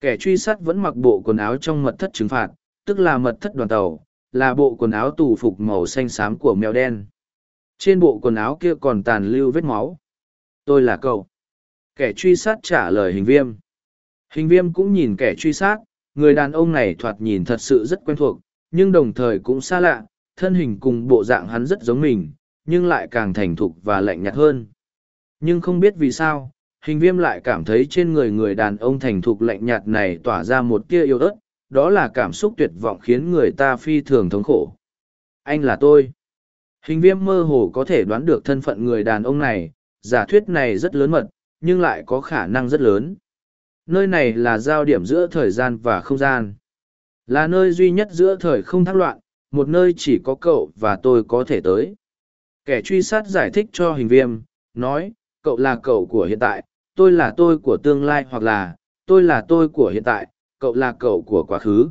Kẻ truy sát vẫn mặc bộ quần áo trong mật thất trừng phạt, tức là mật thất đoàn tàu, là bộ quần áo tù phục màu xanh xám của mèo đen. Trên bộ quần áo kia còn tàn lưu vết máu. Tôi là cậu. Kẻ truy sát trả lời hình viêm. Hình viêm cũng nhìn kẻ truy sát, người đàn ông này thoạt nhìn thật sự rất quen thuộc, nhưng đồng thời cũng xa lạ, thân hình cùng bộ dạng hắn rất giống mình, nhưng lại càng thành thục và lạnh nhạt hơn. Nhưng không biết vì sao, hình viêm lại cảm thấy trên người người đàn ông thành thục lạnh nhạt này tỏa ra một tia yêu ớt, đó là cảm xúc tuyệt vọng khiến người ta phi thường thống khổ. Anh là tôi. Hình viêm mơ hồ có thể đoán được thân phận người đàn ông này, giả thuyết này rất lớn mật, nhưng lại có khả năng rất lớn. Nơi này là giao điểm giữa thời gian và không gian. Là nơi duy nhất giữa thời không thác loạn, một nơi chỉ có cậu và tôi có thể tới. Kẻ truy sát giải thích cho hình viêm, nói, cậu là cậu của hiện tại, tôi là tôi của tương lai hoặc là, tôi là tôi của hiện tại, cậu là cậu của quá khứ.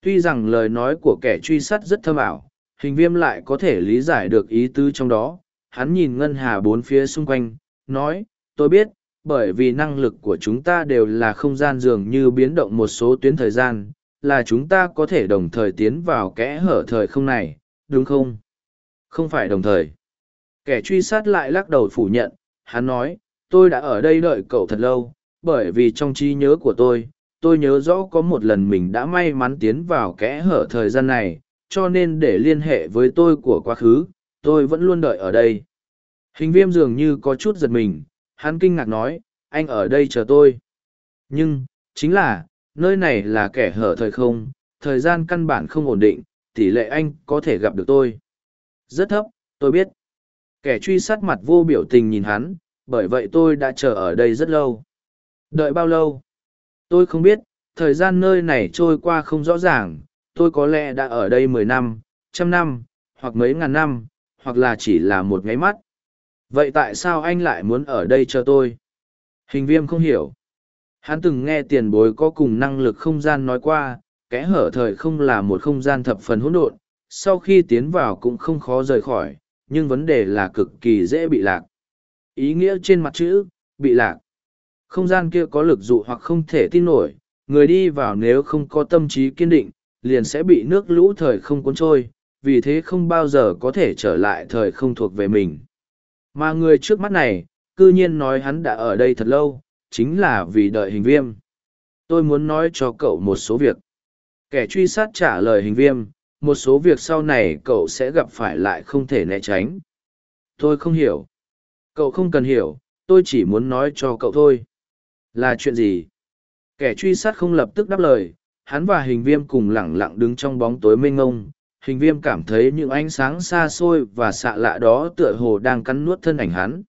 Tuy rằng lời nói của kẻ truy sát rất thâm ảo, hình viêm lại có thể lý giải được ý tứ trong đó. Hắn nhìn ngân hà bốn phía xung quanh, nói, tôi biết, bởi vì năng lực của chúng ta đều là không gian dường như biến động một số tuyến thời gian, là chúng ta có thể đồng thời tiến vào kẽ hở thời không này, đúng không? Không phải đồng thời. Kẻ truy sát lại lắc đầu phủ nhận, hắn nói, tôi đã ở đây đợi cậu thật lâu, bởi vì trong trí nhớ của tôi, tôi nhớ rõ có một lần mình đã may mắn tiến vào kẽ hở thời gian này, cho nên để liên hệ với tôi của quá khứ, tôi vẫn luôn đợi ở đây. Hình viêm dường như có chút giật mình, hắn kinh ngạc nói, anh ở đây chờ tôi. Nhưng, chính là, nơi này là kẻ hở thời không, thời gian căn bản không ổn định, tỷ lệ anh có thể gặp được tôi. Rất thấp, tôi biết. Kẻ truy sát mặt vô biểu tình nhìn hắn, bởi vậy tôi đã chờ ở đây rất lâu. Đợi bao lâu? Tôi không biết, thời gian nơi này trôi qua không rõ ràng, tôi có lẽ đã ở đây mười năm, trăm năm, hoặc mấy ngàn năm, hoặc là chỉ là một ngáy mắt. Vậy tại sao anh lại muốn ở đây cho tôi? Hình viêm không hiểu. Hắn từng nghe tiền bối có cùng năng lực không gian nói qua, kẽ hở thời không là một không gian thập phần hỗn độn, sau khi tiến vào cũng không khó rời khỏi, nhưng vấn đề là cực kỳ dễ bị lạc. Ý nghĩa trên mặt chữ, bị lạc. Không gian kia có lực dụ hoặc không thể tin nổi, người đi vào nếu không có tâm trí kiên định, liền sẽ bị nước lũ thời không cuốn trôi, vì thế không bao giờ có thể trở lại thời không thuộc về mình. Mà người trước mắt này, cư nhiên nói hắn đã ở đây thật lâu, chính là vì đợi hình viêm. Tôi muốn nói cho cậu một số việc. Kẻ truy sát trả lời hình viêm, một số việc sau này cậu sẽ gặp phải lại không thể né tránh. Tôi không hiểu. Cậu không cần hiểu, tôi chỉ muốn nói cho cậu thôi. Là chuyện gì? Kẻ truy sát không lập tức đáp lời, hắn và hình viêm cùng lẳng lặng đứng trong bóng tối mênh ngông. Hình viêm cảm thấy những ánh sáng xa xôi và xạ lạ đó tựa hồ đang cắn nuốt thân ảnh hắn.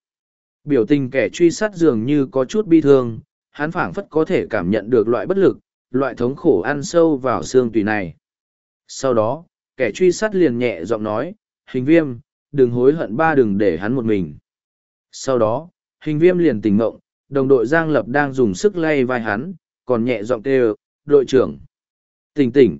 Biểu tình kẻ truy sát dường như có chút bi thương, hắn phảng phất có thể cảm nhận được loại bất lực, loại thống khổ ăn sâu vào xương tùy này. Sau đó, kẻ truy sát liền nhẹ giọng nói, hình viêm, đừng hối hận ba đừng để hắn một mình. Sau đó, hình viêm liền tỉnh mộng, đồng đội Giang Lập đang dùng sức lay vai hắn, còn nhẹ giọng kêu, đội trưởng. Tỉnh tỉnh.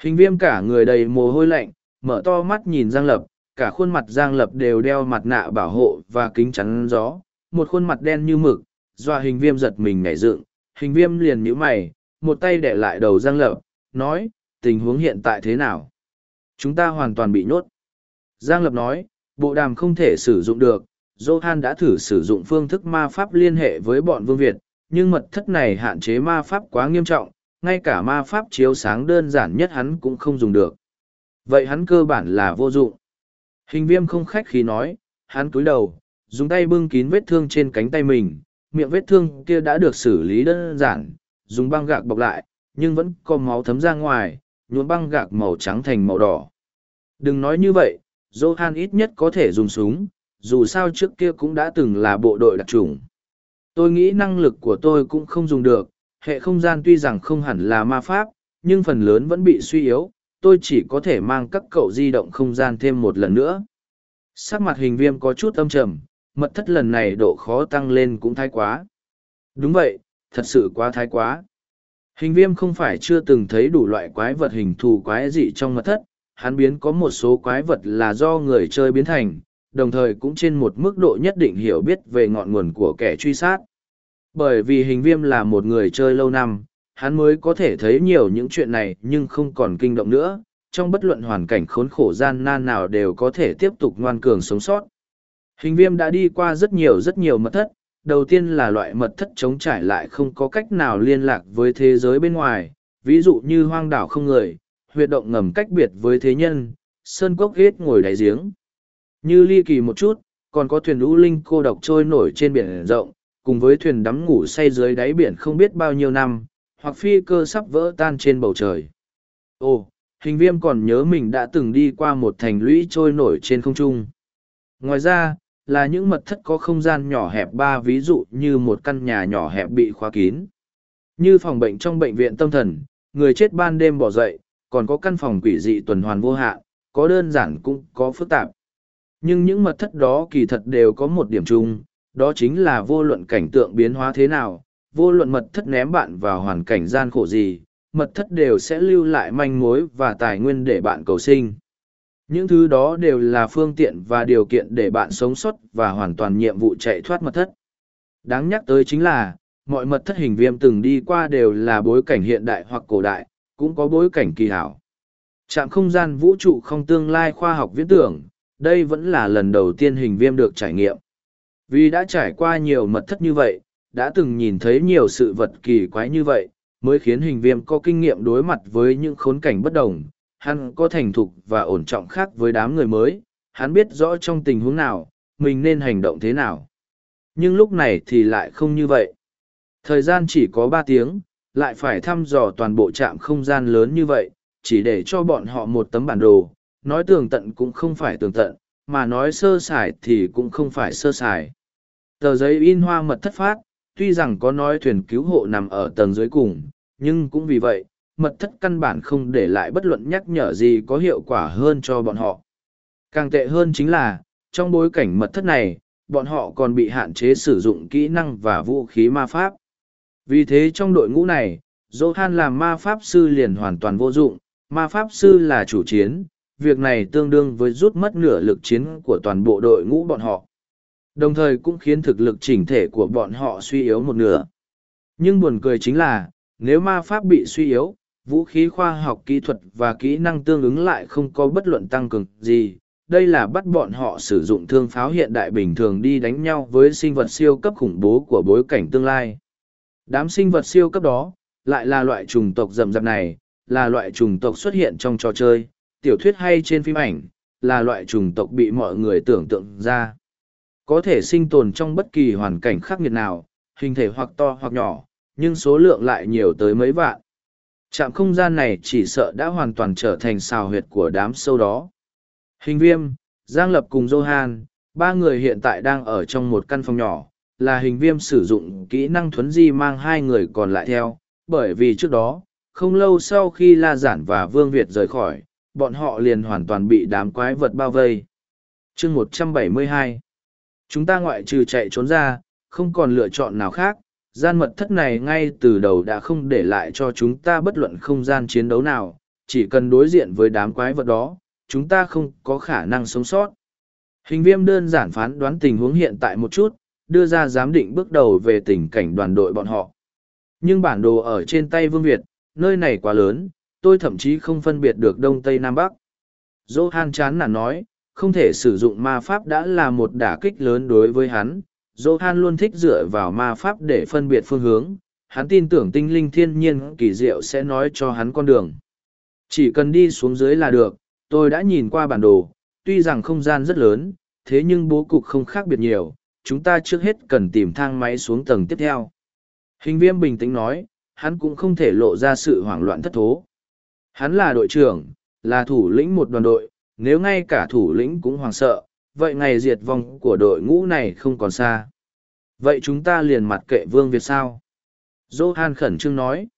Hình viêm cả người đầy mồ hôi lạnh, mở to mắt nhìn Giang Lập, cả khuôn mặt Giang Lập đều đeo mặt nạ bảo hộ và kính chắn gió, một khuôn mặt đen như mực, doa hình viêm giật mình nhảy dựng, hình viêm liền nhíu mày, một tay để lại đầu Giang Lập, nói, tình huống hiện tại thế nào? Chúng ta hoàn toàn bị nhốt. Giang Lập nói, bộ đàm không thể sử dụng được, Johan đã thử sử dụng phương thức ma pháp liên hệ với bọn Vương Việt, nhưng mật thất này hạn chế ma pháp quá nghiêm trọng, ngay cả ma pháp chiếu sáng đơn giản nhất hắn cũng không dùng được. Vậy hắn cơ bản là vô dụng. Hình viêm không khách khí nói, hắn cúi đầu, dùng tay bưng kín vết thương trên cánh tay mình, miệng vết thương kia đã được xử lý đơn giản, dùng băng gạc bọc lại, nhưng vẫn có máu thấm ra ngoài, nhuộm băng gạc màu trắng thành màu đỏ. Đừng nói như vậy, Johan ít nhất có thể dùng súng, dù sao trước kia cũng đã từng là bộ đội đặc trùng. Tôi nghĩ năng lực của tôi cũng không dùng được, hệ không gian tuy rằng không hẳn là ma pháp, nhưng phần lớn vẫn bị suy yếu, tôi chỉ có thể mang các cậu di động không gian thêm một lần nữa. Sắc mặt hình viêm có chút âm trầm mật thất lần này độ khó tăng lên cũng thái quá. Đúng vậy thật sự quá thái quá. Hình viêm không phải chưa từng thấy đủ loại quái vật hình thù quái dị trong mật thất hắn biến có một số quái vật là do người chơi biến thành đồng thời cũng trên một mức độ nhất định hiểu biết về ngọn nguồn của kẻ truy sát. Bởi vì hình viêm là một người chơi lâu năm, hắn mới có thể thấy nhiều những chuyện này nhưng không còn kinh động nữa. Trong bất luận hoàn cảnh khốn khổ gian nan nào đều có thể tiếp tục ngoan cường sống sót. Hình viêm đã đi qua rất nhiều rất nhiều mật thất. Đầu tiên là loại mật thất chống trải lại không có cách nào liên lạc với thế giới bên ngoài. Ví dụ như hoang đảo không người, huyệt động ngầm cách biệt với thế nhân, sơn cốc ghét ngồi đáy giếng như ly kỳ một chút, còn có thuyền lũ linh cô độc trôi nổi trên biển rộng, cùng với thuyền đắm ngủ say dưới đáy biển không biết bao nhiêu năm, hoặc phi cơ sắp vỡ tan trên bầu trời. Ồ, hình viêm còn nhớ mình đã từng đi qua một thành lũy trôi nổi trên không trung. Ngoài ra, là những mật thất có không gian nhỏ hẹp ba ví dụ như một căn nhà nhỏ hẹp bị khóa kín. Như phòng bệnh trong bệnh viện tâm thần, người chết ban đêm bỏ dậy, còn có căn phòng quỷ dị tuần hoàn vô hạn, có đơn giản cũng có phức tạp nhưng những mật thất đó kỳ thật đều có một điểm chung, đó chính là vô luận cảnh tượng biến hóa thế nào, vô luận mật thất ném bạn vào hoàn cảnh gian khổ gì, mật thất đều sẽ lưu lại manh mối và tài nguyên để bạn cầu sinh. Những thứ đó đều là phương tiện và điều kiện để bạn sống sót và hoàn toàn nhiệm vụ chạy thoát mật thất. Đáng nhắc tới chính là, mọi mật thất hình viêm từng đi qua đều là bối cảnh hiện đại hoặc cổ đại, cũng có bối cảnh kỳ hảo. Trạm không gian vũ trụ không tương lai khoa học viễn tưởng đây vẫn là lần đầu tiên hình viêm được trải nghiệm. Vì đã trải qua nhiều mật thất như vậy, đã từng nhìn thấy nhiều sự vật kỳ quái như vậy, mới khiến hình viêm có kinh nghiệm đối mặt với những khốn cảnh bất đồng. Hắn có thành thục và ổn trọng khác với đám người mới, hắn biết rõ trong tình huống nào, mình nên hành động thế nào. Nhưng lúc này thì lại không như vậy. Thời gian chỉ có ba tiếng, lại phải thăm dò toàn bộ trạm không gian lớn như vậy, chỉ để cho bọn họ một tấm bản đồ nói tường tận cũng không phải tường tận, mà nói sơ sài thì cũng không phải sơ sài. Tờ giấy in hoa mật thất phát, tuy rằng có nói thuyền cứu hộ nằm ở tầng dưới cùng, nhưng cũng vì vậy, mật thất căn bản không để lại bất luận nhắc nhở gì có hiệu quả hơn cho bọn họ. Càng tệ hơn chính là, trong bối cảnh mật thất này, bọn họ còn bị hạn chế sử dụng kỹ năng và vũ khí ma pháp. Vì thế trong đội ngũ này, johan làm ma pháp sư liền hoàn toàn vô dụng, ma pháp sư là chủ chiến việc này tương đương với rút mất nửa lực chiến của toàn bộ đội ngũ bọn họ. Đồng thời cũng khiến thực lực chỉnh thể của bọn họ suy yếu một nửa. Nhưng buồn cười chính là, nếu ma pháp bị suy yếu, vũ khí khoa học kỹ thuật và kỹ năng tương ứng lại không có bất luận tăng cường gì. Đây là bắt bọn họ sử dụng thương pháo hiện đại bình thường đi đánh nhau với sinh vật siêu cấp khủng bố của bối cảnh tương lai. Đám sinh vật siêu cấp đó lại là loại trùng tộc rầm rạp này, là loại trùng tộc xuất hiện trong trò chơi tiểu thuyết hay trên phim ảnh, là loại trùng tộc bị mọi người tưởng tượng ra. Có thể sinh tồn trong bất kỳ hoàn cảnh khắc nghiệt nào, hình thể hoặc to hoặc nhỏ, nhưng số lượng lại nhiều tới mấy vạn. Trạm không gian này chỉ sợ đã hoàn toàn trở thành xào huyệt của đám sâu đó. Hình viêm, giang lập cùng johan, ba người hiện tại đang ở trong một căn phòng nhỏ, là hình viêm sử dụng kỹ năng thuấn di mang hai người còn lại theo, bởi vì trước đó, không lâu sau khi la giản và vương việt rời khỏi bọn họ liền hoàn toàn bị đám quái vật bao vây. Chương một trăm bảy mươi hai. Chúng ta ngoại trừ chạy trốn ra, không còn lựa chọn nào khác, gian mật thất này ngay từ đầu đã không để lại cho chúng ta bất luận không gian chiến đấu nào, chỉ cần đối diện với đám quái vật đó, chúng ta không có khả năng sống sót. Hình viêm đơn giản phán đoán tình huống hiện tại một chút, đưa ra giám định bước đầu về tình cảnh đoàn đội bọn họ. Nhưng bản đồ ở trên tay vương việt, nơi này quá lớn tôi thậm chí không phân biệt được đông tây nam bắc. Johan chán nản nói, không thể sử dụng ma pháp đã là một đả kích lớn đối với hắn. Johan luôn thích dựa vào ma pháp để phân biệt phương hướng. Hắn tin tưởng tinh linh thiên nhiên kỳ diệu sẽ nói cho hắn con đường. Chỉ cần đi xuống dưới là được, tôi đã nhìn qua bản đồ. Tuy rằng không gian rất lớn, thế nhưng bố cục không khác biệt nhiều. Chúng ta trước hết cần tìm thang máy xuống tầng tiếp theo. Hình viêm bình tĩnh nói, hắn cũng không thể lộ ra sự hoảng loạn thất thố hắn là đội trưởng là thủ lĩnh một đoàn đội nếu ngay cả thủ lĩnh cũng hoảng sợ vậy ngày diệt vong của đội ngũ này không còn xa vậy chúng ta liền mặt kệ vương việt sao johan khẩn trương nói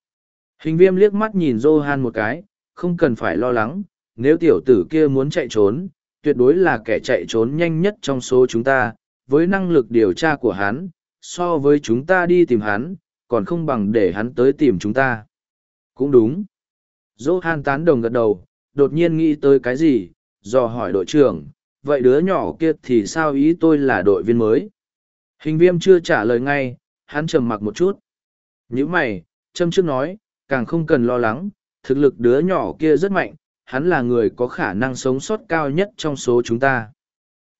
hình viêm liếc mắt nhìn johan một cái không cần phải lo lắng, nếu tiểu tử kia muốn chạy trốn, tuyệt đối là kẻ chạy trốn nhanh nhất trong số chúng ta, với năng lực điều tra của hắn, so với chúng ta đi tìm hắn, còn không bằng để hắn tới tìm chúng ta. Cũng đúng. Johan tán đồng gật đầu, đột nhiên nghĩ tới cái gì, dò hỏi đội trưởng, vậy đứa nhỏ kia thì sao ý tôi là đội viên mới? Hình viêm chưa trả lời ngay, hắn trầm mặc một chút. Như mày, châm trước nói, càng không cần lo lắng, thực lực đứa nhỏ kia rất mạnh, hắn là người có khả năng sống sót cao nhất trong số chúng ta.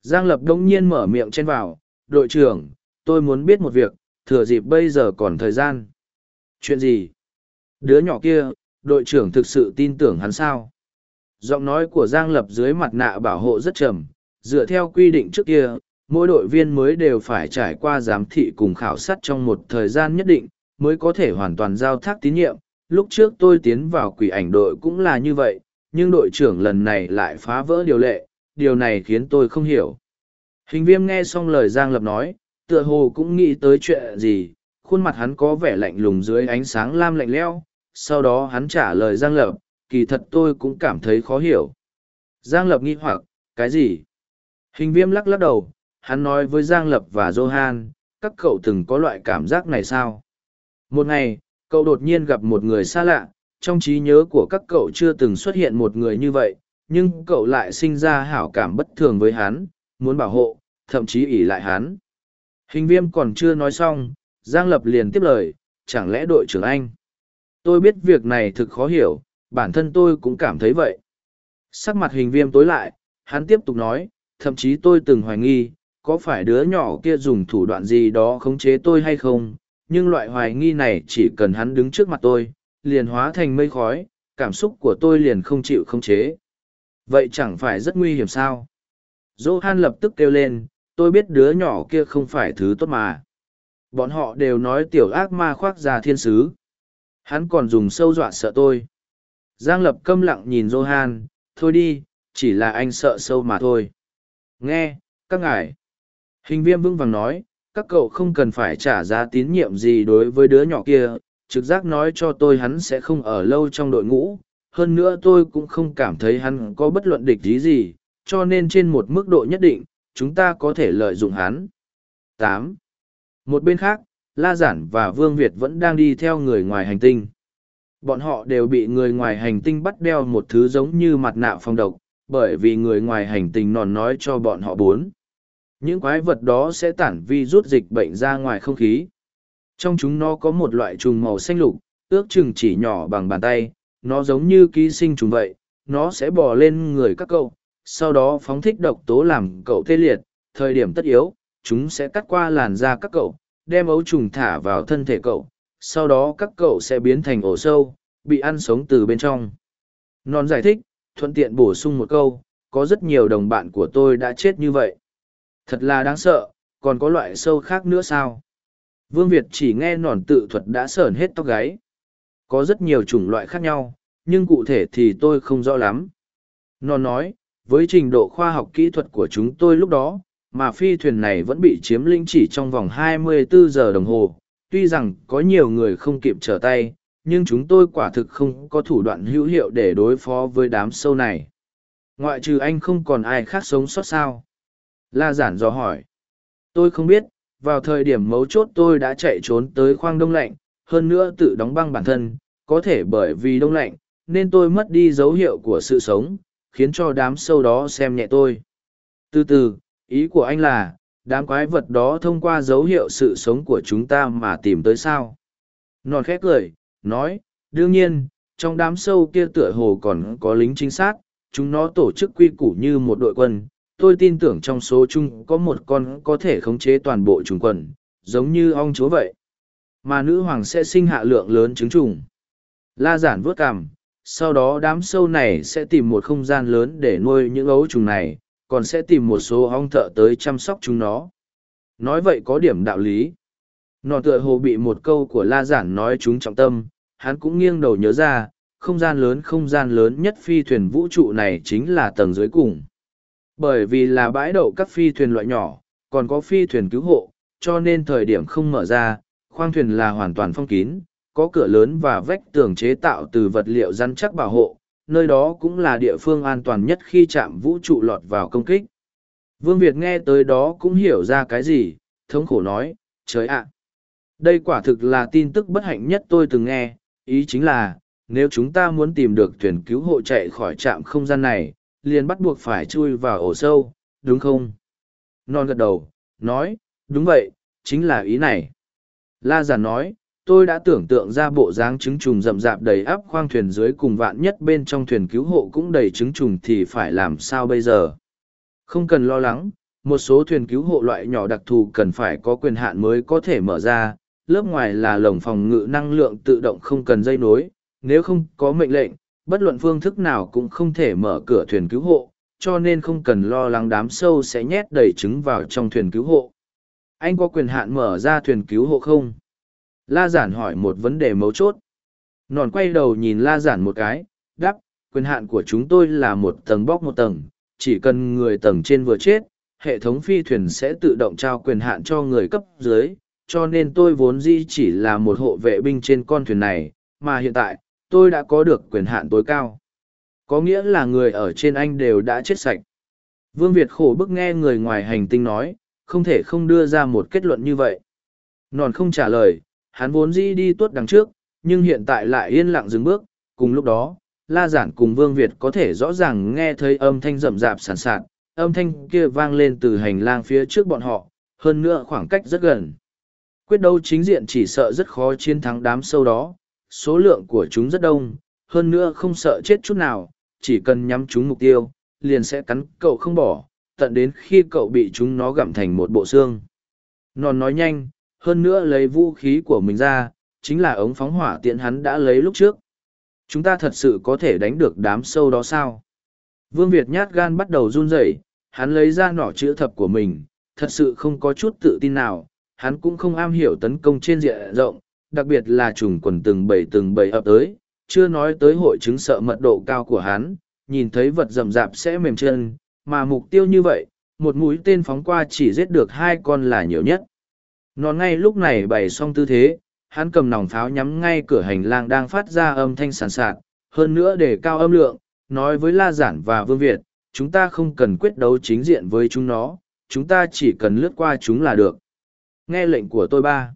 Giang Lập đông nhiên mở miệng chen vào, đội trưởng, tôi muốn biết một việc, thừa dịp bây giờ còn thời gian. Chuyện gì? Đứa nhỏ kia, đội trưởng thực sự tin tưởng hắn sao? Giọng nói của Giang Lập dưới mặt nạ bảo hộ rất trầm, dựa theo quy định trước kia, mỗi đội viên mới đều phải trải qua giám thị cùng khảo sát trong một thời gian nhất định, mới có thể hoàn toàn giao thác tín nhiệm. Lúc trước tôi tiến vào quỷ ảnh đội cũng là như vậy, nhưng đội trưởng lần này lại phá vỡ điều lệ, điều này khiến tôi không hiểu. Hình viêm nghe xong lời Giang Lập nói, tựa hồ cũng nghĩ tới chuyện gì, khuôn mặt hắn có vẻ lạnh lùng dưới ánh sáng lam lạnh leo, sau đó hắn trả lời Giang Lập, kỳ thật tôi cũng cảm thấy khó hiểu. Giang Lập nghi hoặc, cái gì? Hình viêm lắc lắc đầu, hắn nói với Giang Lập và Johan, các cậu từng có loại cảm giác này sao? Một ngày, cậu đột nhiên gặp một người xa lạ, trong trí nhớ của các cậu chưa từng xuất hiện một người như vậy, nhưng cậu lại sinh ra hảo cảm bất thường với hắn, muốn bảo hộ, thậm chí ỷ lại hắn. Hình viêm còn chưa nói xong, Giang Lập liền tiếp lời, chẳng lẽ đội trưởng anh? Tôi biết việc này thực khó hiểu, bản thân tôi cũng cảm thấy vậy. Sắc mặt hình viêm tối lại, hắn tiếp tục nói, thậm chí tôi từng hoài nghi, có phải đứa nhỏ kia dùng thủ đoạn gì đó khống chế tôi hay không, nhưng loại hoài nghi này chỉ cần hắn đứng trước mặt tôi, liền hóa thành mây khói, cảm xúc của tôi liền không chịu khống chế. Vậy chẳng phải rất nguy hiểm sao? Johan lập tức kêu lên, tôi biết đứa nhỏ kia không phải thứ tốt mà. Bọn họ đều nói tiểu ác ma khoác ra thiên sứ. Hắn còn dùng sâu dọa sợ tôi. Giang lập câm lặng nhìn Johan, thôi đi, chỉ là anh sợ sâu mà thôi. Nghe, các ngài. Hình viêm vững vàng nói, các cậu không cần phải trả giá tín nhiệm gì đối với đứa nhỏ kia, trực giác nói cho tôi hắn sẽ không ở lâu trong đội ngũ. Hơn nữa tôi cũng không cảm thấy hắn có bất luận địch gì gì, cho nên trên một mức độ nhất định, chúng ta có thể lợi dụng hắn. tám Một bên khác, La Giản và Vương Việt vẫn đang đi theo người ngoài hành tinh. Bọn họ đều bị người ngoài hành tinh bắt đeo một thứ giống như mặt nạ phong độc, bởi vì người ngoài hành tinh nòn nói cho bọn họ bốn. Những quái vật đó sẽ tản vi rút dịch bệnh ra ngoài không khí. Trong chúng nó có một loại trùng màu xanh lục, ước chừng chỉ nhỏ bằng bàn tay, nó giống như ký sinh trùng vậy, nó sẽ bò lên người các cậu, sau đó phóng thích độc tố làm cậu tê liệt, thời điểm tất yếu, chúng sẽ cắt qua làn da các cậu, đem ấu trùng thả vào thân thể cậu, sau đó các cậu sẽ biến thành ổ sâu, bị ăn sống từ bên trong. Non giải thích, thuận tiện bổ sung một câu, có rất nhiều đồng bạn của tôi đã chết như vậy. Thật là đáng sợ, còn có loại sâu khác nữa sao? Vương Việt chỉ nghe nòn tự thuật đã sởn hết tóc gáy. Có rất nhiều chủng loại khác nhau, nhưng cụ thể thì tôi không rõ lắm. Non nói, với trình độ khoa học kỹ thuật của chúng tôi lúc đó, mà phi thuyền này vẫn bị chiếm lĩnh chỉ trong vòng 24 giờ đồng hồ. Tuy rằng có nhiều người không kịp trở tay, nhưng chúng tôi quả thực không có thủ đoạn hữu hiệu để đối phó với đám sâu này. Ngoại trừ anh không còn ai khác sống sót sao? La giản dò hỏi. Tôi không biết, vào thời điểm mấu chốt tôi đã chạy trốn tới khoang đông lạnh, hơn nữa tự đóng băng bản thân, có thể bởi vì đông lạnh, nên tôi mất đi dấu hiệu của sự sống, khiến cho đám sâu đó xem nhẹ tôi. Từ từ, ý của anh là, đám quái vật đó thông qua dấu hiệu sự sống của chúng ta mà tìm tới sao. Non khét cười, nói, đương nhiên, trong đám sâu kia tựa hồ còn có lính chính xác, chúng nó tổ chức quy củ như một đội quân. Tôi tin tưởng trong số chúng có một con có thể khống chế toàn bộ trùng quần, giống như ong chúa vậy. Mà nữ hoàng sẽ sinh hạ lượng lớn trứng trùng. La giản vớt cảm sau đó đám sâu này sẽ tìm một không gian lớn để nuôi những ấu trùng này, còn sẽ tìm một số ong thợ tới chăm sóc chúng nó. Nói vậy có điểm đạo lý. Nọ tựa hồ bị một câu của La Giản nói chúng trọng tâm, hắn cũng nghiêng đầu nhớ ra, không gian lớn không gian lớn nhất phi thuyền vũ trụ này chính là tầng dưới cùng. Bởi vì là bãi đậu các phi thuyền loại nhỏ, còn có phi thuyền cứu hộ, cho nên thời điểm không mở ra, khoang thuyền là hoàn toàn phong kín, có cửa lớn và vách tường chế tạo từ vật liệu rắn chắc bảo hộ, nơi đó cũng là địa phương an toàn nhất khi chạm vũ trụ lọt vào công kích. Vương Việt nghe tới đó cũng hiểu ra cái gì, thống khổ nói, trời ạ! đây quả thực là tin tức bất hạnh nhất tôi từng nghe, ý chính là, nếu chúng ta muốn tìm được thuyền cứu hộ chạy khỏi trạm không gian này, liền bắt buộc phải chui vào ổ sâu, đúng không? Non gật đầu, nói, đúng vậy, chính là ý này. La giản nói, tôi đã tưởng tượng ra bộ dáng trứng trùng rậm rạp đầy áp khoang thuyền dưới cùng vạn nhất bên trong thuyền cứu hộ cũng đầy trứng trùng thì phải làm sao bây giờ? Không cần lo lắng, một số thuyền cứu hộ loại nhỏ đặc thù cần phải có quyền hạn mới có thể mở ra, lớp ngoài là lồng phòng ngự năng lượng tự động không cần dây nối, nếu không có mệnh lệnh, bất luận phương thức nào cũng không thể mở cửa thuyền cứu hộ, cho nên không cần lo lắng đám sâu sẽ nhét đầy trứng vào trong thuyền cứu hộ. Anh có quyền hạn mở ra thuyền cứu hộ không? La giản hỏi một vấn đề mấu chốt. Nòn quay đầu nhìn la giản một cái, đáp, quyền hạn của chúng tôi là một tầng bóc một tầng, chỉ cần người tầng trên vừa chết, hệ thống phi thuyền sẽ tự động trao quyền hạn cho người cấp dưới, cho nên tôi vốn dĩ chỉ là một hộ vệ binh trên con thuyền này, mà hiện tại, tôi đã có được quyền hạn tối cao. Có nghĩa là người ở trên anh đều đã chết sạch. Vương Việt khổ bức nghe người ngoài hành tinh nói, không thể không đưa ra một kết luận như vậy. Nòn không trả lời, hắn vốn dĩ đi tuốt đằng trước, nhưng hiện tại lại yên lặng dừng bước, cùng lúc đó, La Giản cùng Vương Việt có thể rõ ràng nghe thấy âm thanh rậm rạp sàn sạt, âm thanh kia vang lên từ hành lang phía trước bọn họ, hơn nữa khoảng cách rất gần. Quyết đấu chính diện chỉ sợ rất khó chiến thắng đám sâu đó, số lượng của chúng rất đông, hơn nữa không sợ chết chút nào, chỉ cần nhắm chúng mục tiêu, liền sẽ cắn cậu không bỏ, tận đến khi cậu bị chúng nó gặm thành một bộ xương. Non nói nhanh, hơn nữa lấy vũ khí của mình ra, chính là ống phóng hỏa tiện hắn đã lấy lúc trước. Chúng ta thật sự có thể đánh được đám sâu đó sao? Vương Việt nhát gan bắt đầu run rẩy, hắn lấy ra nỏ chữ thập của mình, thật sự không có chút tự tin nào, hắn cũng không am hiểu tấn công trên diện rộng, đặc biệt là trùng quần từng bầy từng bầy ập tới, chưa nói tới hội chứng sợ mật độ cao của hắn, nhìn thấy vật rầm rạp sẽ mềm chân, mà mục tiêu như vậy, một mũi tên phóng qua chỉ giết được hai con là nhiều nhất. Nó ngay lúc này bày xong tư thế, hắn cầm nòng pháo nhắm ngay cửa hành lang đang phát ra âm thanh sàn sạt, hơn nữa để cao âm lượng, nói với La Giản và Vương Việt, chúng ta không cần quyết đấu chính diện với chúng nó, chúng ta chỉ cần lướt qua chúng là được. Nghe lệnh của tôi ba.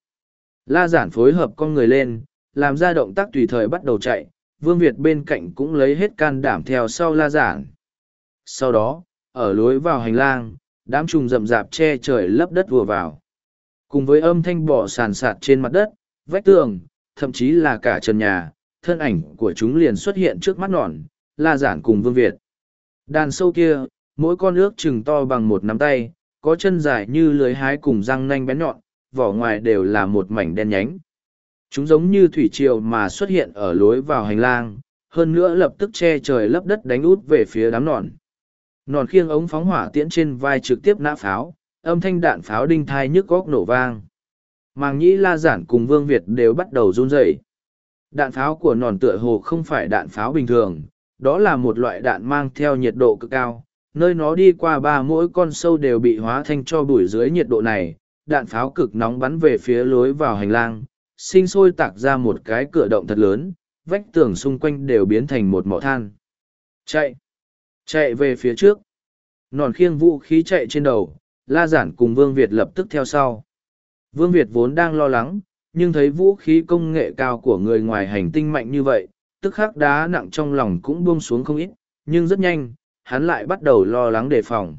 La Giản phối hợp con người lên, làm ra động tác tùy thời bắt đầu chạy, Vương Việt bên cạnh cũng lấy hết can đảm theo sau La Giản. Sau đó, ở lối vào hành lang, đám trùng rậm rạp che trời lấp đất vừa vào. Cùng với âm thanh bỏ sàn sạt trên mặt đất, vách tường, thậm chí là cả trần nhà, thân ảnh của chúng liền xuất hiện trước mắt nọn, la giản cùng vương Việt. Đàn sâu kia, mỗi con ước chừng to bằng một nắm tay, có chân dài như lưới hái cùng răng nanh bén nhọn, vỏ ngoài đều là một mảnh đen nhánh. Chúng giống như thủy triều mà xuất hiện ở lối vào hành lang, hơn nữa lập tức che trời lấp đất đánh út về phía đám nọn. Nọn khiêng ống phóng hỏa tiễn trên vai trực tiếp nã pháo, âm thanh đạn pháo đinh thai nhức góc nổ vang. Màng nhĩ la giản cùng Vương Việt đều bắt đầu run rẩy. Đạn pháo của nòn tựa hồ không phải đạn pháo bình thường, đó là một loại đạn mang theo nhiệt độ cực cao. Nơi nó đi qua ba mỗi con sâu đều bị hóa thành cho bụi dưới nhiệt độ này, đạn pháo cực nóng bắn về phía lối vào hành lang, sinh sôi tạc ra một cái cửa động thật lớn, vách tường xung quanh đều biến thành một mỏ than. Chạy! Chạy về phía trước! Nòn khiêng vũ khí chạy trên đầu, La Giản cùng Vương Việt lập tức theo sau. Vương Việt vốn đang lo lắng, nhưng thấy vũ khí công nghệ cao của người ngoài hành tinh mạnh như vậy, tức khắc đá nặng trong lòng cũng buông xuống không ít, nhưng rất nhanh, hắn lại bắt đầu lo lắng đề phòng.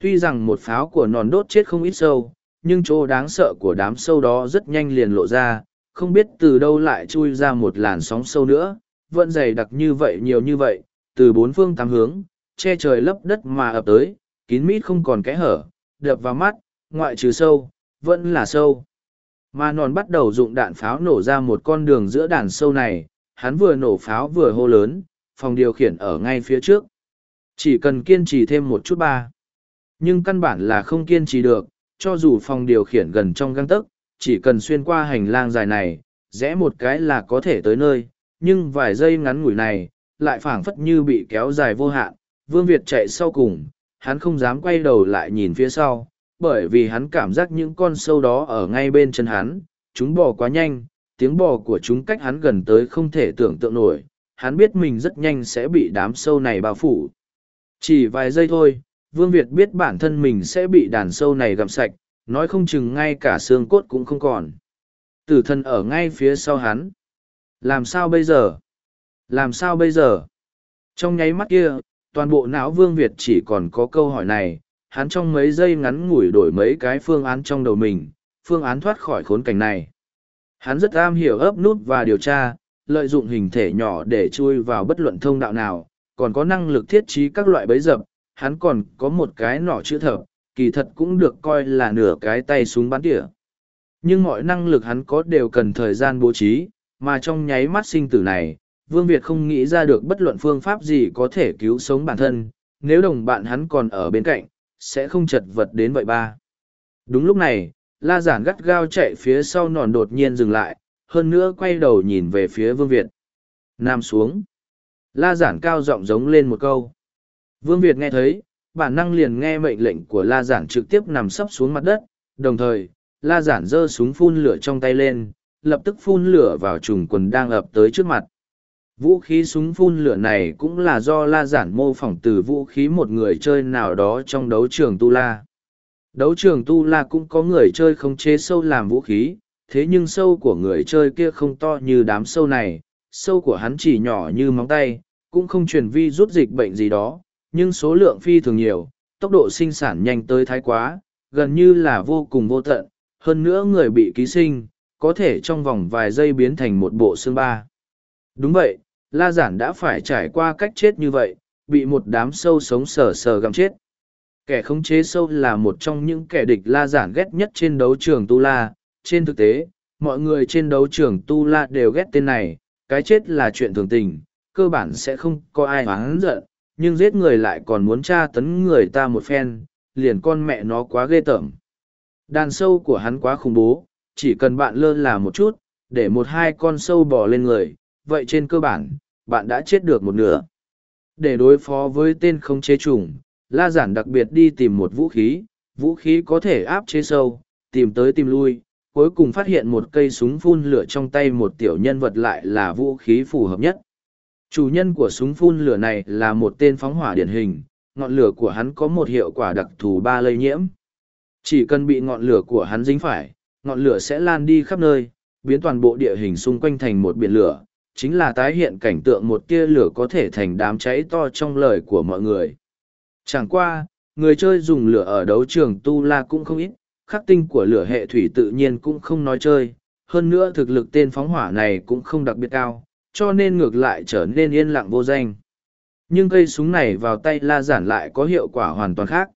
Tuy rằng một pháo của nòn đốt chết không ít sâu, nhưng chỗ đáng sợ của đám sâu đó rất nhanh liền lộ ra, không biết từ đâu lại chui ra một làn sóng sâu nữa, vẫn dày đặc như vậy nhiều như vậy, từ bốn phương tám hướng, che trời lấp đất mà ập tới, kín mít không còn kẽ hở, đập vào mắt, ngoại trừ sâu, vẫn là sâu. Mà nòn bắt đầu dụng đạn pháo nổ ra một con đường giữa đàn sâu này, hắn vừa nổ pháo vừa hô lớn, phòng điều khiển ở ngay phía trước. Chỉ cần kiên trì thêm một chút ba. Nhưng căn bản là không kiên trì được, cho dù phòng điều khiển gần trong găng tấc, chỉ cần xuyên qua hành lang dài này, rẽ một cái là có thể tới nơi, nhưng vài giây ngắn ngủi này, lại phảng phất như bị kéo dài vô hạn. Vương Việt chạy sau cùng, hắn không dám quay đầu lại nhìn phía sau, bởi vì hắn cảm giác những con sâu đó ở ngay bên chân hắn, chúng bò quá nhanh, tiếng bò của chúng cách hắn gần tới không thể tưởng tượng nổi, hắn biết mình rất nhanh sẽ bị đám sâu này bao phủ. Chỉ vài giây thôi, Vương Việt biết bản thân mình sẽ bị đàn sâu này gặm sạch, nói không chừng ngay cả xương cốt cũng không còn. Tử thần ở ngay phía sau hắn. Làm sao bây giờ? Làm sao bây giờ? Trong nháy mắt kia, toàn bộ não Vương Việt chỉ còn có câu hỏi này, hắn trong mấy giây ngắn ngủi đổi mấy cái phương án trong đầu mình, phương án thoát khỏi khốn cảnh này. Hắn rất am hiểu ấp nút và điều tra, lợi dụng hình thể nhỏ để chui vào bất luận thông đạo nào, còn có năng lực thiết trí các loại bẫy dập, hắn còn có một cái nỏ chữ thập, kỳ thật cũng được coi là nửa cái tay súng bắn tỉa. Nhưng mọi năng lực hắn có đều cần thời gian bố trí, mà trong nháy mắt sinh tử này, Vương Việt không nghĩ ra được bất luận phương pháp gì có thể cứu sống bản thân, nếu đồng bạn hắn còn ở bên cạnh, sẽ không chật vật đến vậy ba. Đúng lúc này, la giản gắt gao chạy phía sau nòn đột nhiên dừng lại, hơn nữa quay đầu nhìn về phía Vương Việt. Nam xuống. La giản cao giọng giống lên một câu. Vương Việt nghe thấy, bản năng liền nghe mệnh lệnh của La giản trực tiếp nằm sấp xuống mặt đất, đồng thời, La giản giơ súng phun lửa trong tay lên, lập tức phun lửa vào trùng quần đang ập tới trước mặt. Vũ khí súng phun lửa này cũng là do La giản mô phỏng từ vũ khí một người chơi nào đó trong đấu trường Tu La. Đấu trường Tu La cũng có người chơi khống chế sâu làm vũ khí, thế nhưng sâu của người chơi kia không to như đám sâu này, sâu của hắn chỉ nhỏ như móng tay, cũng không truyền vi rút dịch bệnh gì đó, nhưng số lượng phi thường nhiều, tốc độ sinh sản nhanh tới thái quá, gần như là vô cùng vô tận, hơn nữa người bị ký sinh, có thể trong vòng vài giây biến thành một bộ xương ba. Đúng vậy, La Giản đã phải trải qua cách chết như vậy, bị một đám sâu sống sờ sờ gặm chết. Kẻ khống chế sâu là một trong những kẻ địch La Giản ghét nhất trên đấu trường Tu La. Trên thực tế, mọi người trên đấu trường Tu La đều ghét tên này, cái chết là chuyện thường tình, cơ bản sẽ không có ai oán giận, nhưng giết người lại còn muốn tra tấn người ta một phen, liền con mẹ nó quá ghê tởm. Đàn sâu của hắn quá khủng bố, chỉ cần bạn lơ là một chút, để một hai con sâu bò lên người, vậy trên cơ bản, bạn đã chết được một nửa. Để đối phó với tên không chế trùng, La Giản đặc biệt đi tìm một vũ khí, vũ khí có thể áp chế sâu, tìm tới tìm lui, cuối cùng phát hiện một cây súng phun lửa trong tay một tiểu nhân vật lại là vũ khí phù hợp nhất. Chủ nhân của súng phun lửa này là một tên phóng hỏa điển hình, ngọn lửa của hắn có một hiệu quả đặc thù ba lây nhiễm. Chỉ cần bị ngọn lửa của hắn dính phải, ngọn lửa sẽ lan đi khắp nơi, biến toàn bộ địa hình xung quanh thành một biển lửa, chính là tái hiện cảnh tượng một tia lửa có thể thành đám cháy to trong lời của mọi người. Chẳng qua, người chơi dùng lửa ở đấu trường Tu La cũng không ít, khắc tinh của lửa hệ thủy tự nhiên cũng không nói chơi, hơn nữa thực lực tên phóng hỏa này cũng không đặc biệt cao, cho nên ngược lại trở nên yên lặng vô danh. Nhưng cây súng này vào tay la giản lại có hiệu quả hoàn toàn khác.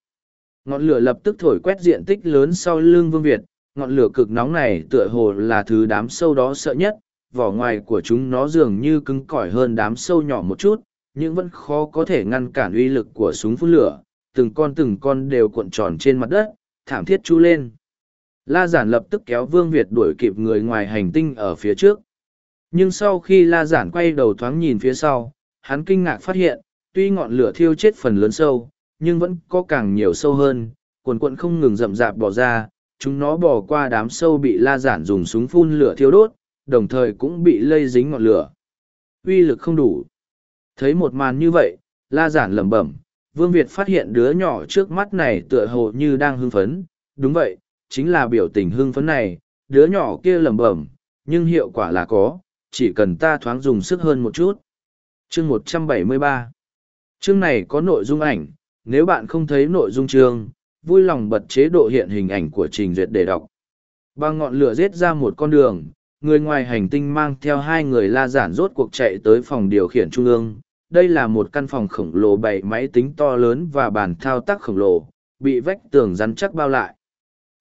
Ngọn lửa lập tức thổi quét diện tích lớn sau lưng Vương Việt, ngọn lửa cực nóng này tựa hồ là thứ đám sâu đó sợ nhất, vỏ ngoài của chúng nó dường như cứng cỏi hơn đám sâu nhỏ một chút, nhưng vẫn khó có thể ngăn cản uy lực của súng phun lửa, từng con từng con đều cuộn tròn trên mặt đất, thảm thiết chu lên. La giản lập tức kéo Vương Việt đuổi kịp người ngoài hành tinh ở phía trước. Nhưng sau khi La giản quay đầu thoáng nhìn phía sau, hắn kinh ngạc phát hiện, tuy ngọn lửa thiêu chết phần lớn sâu, nhưng vẫn có càng nhiều sâu hơn, cuộn cuộn không ngừng rậm rạp bỏ ra, chúng nó bỏ qua đám sâu bị La giản dùng súng phun lửa thiêu đốt, đồng thời cũng bị lây dính ngọn lửa. Uy lực không đủ. Thấy một màn như vậy, La giản lẩm bẩm, Vương Việt phát hiện đứa nhỏ trước mắt này tựa hồ như đang hưng phấn, đúng vậy, chính là biểu tình hưng phấn này, đứa nhỏ kia lẩm bẩm, nhưng hiệu quả là có, chỉ cần ta thoáng dùng sức hơn một chút. Chương 173 Chương này có nội dung ảnh, nếu bạn không thấy nội dung chương, vui lòng bật chế độ hiện hình ảnh của trình duyệt để đọc. Bằng ngọn lửa giết ra một con đường, người ngoài hành tinh mang theo hai người la giản rốt cuộc chạy tới phòng điều khiển trung ương. Đây là một căn phòng khổng lồ bảy máy tính to lớn và bàn thao tác khổng lồ, bị vách tường rắn chắc bao lại.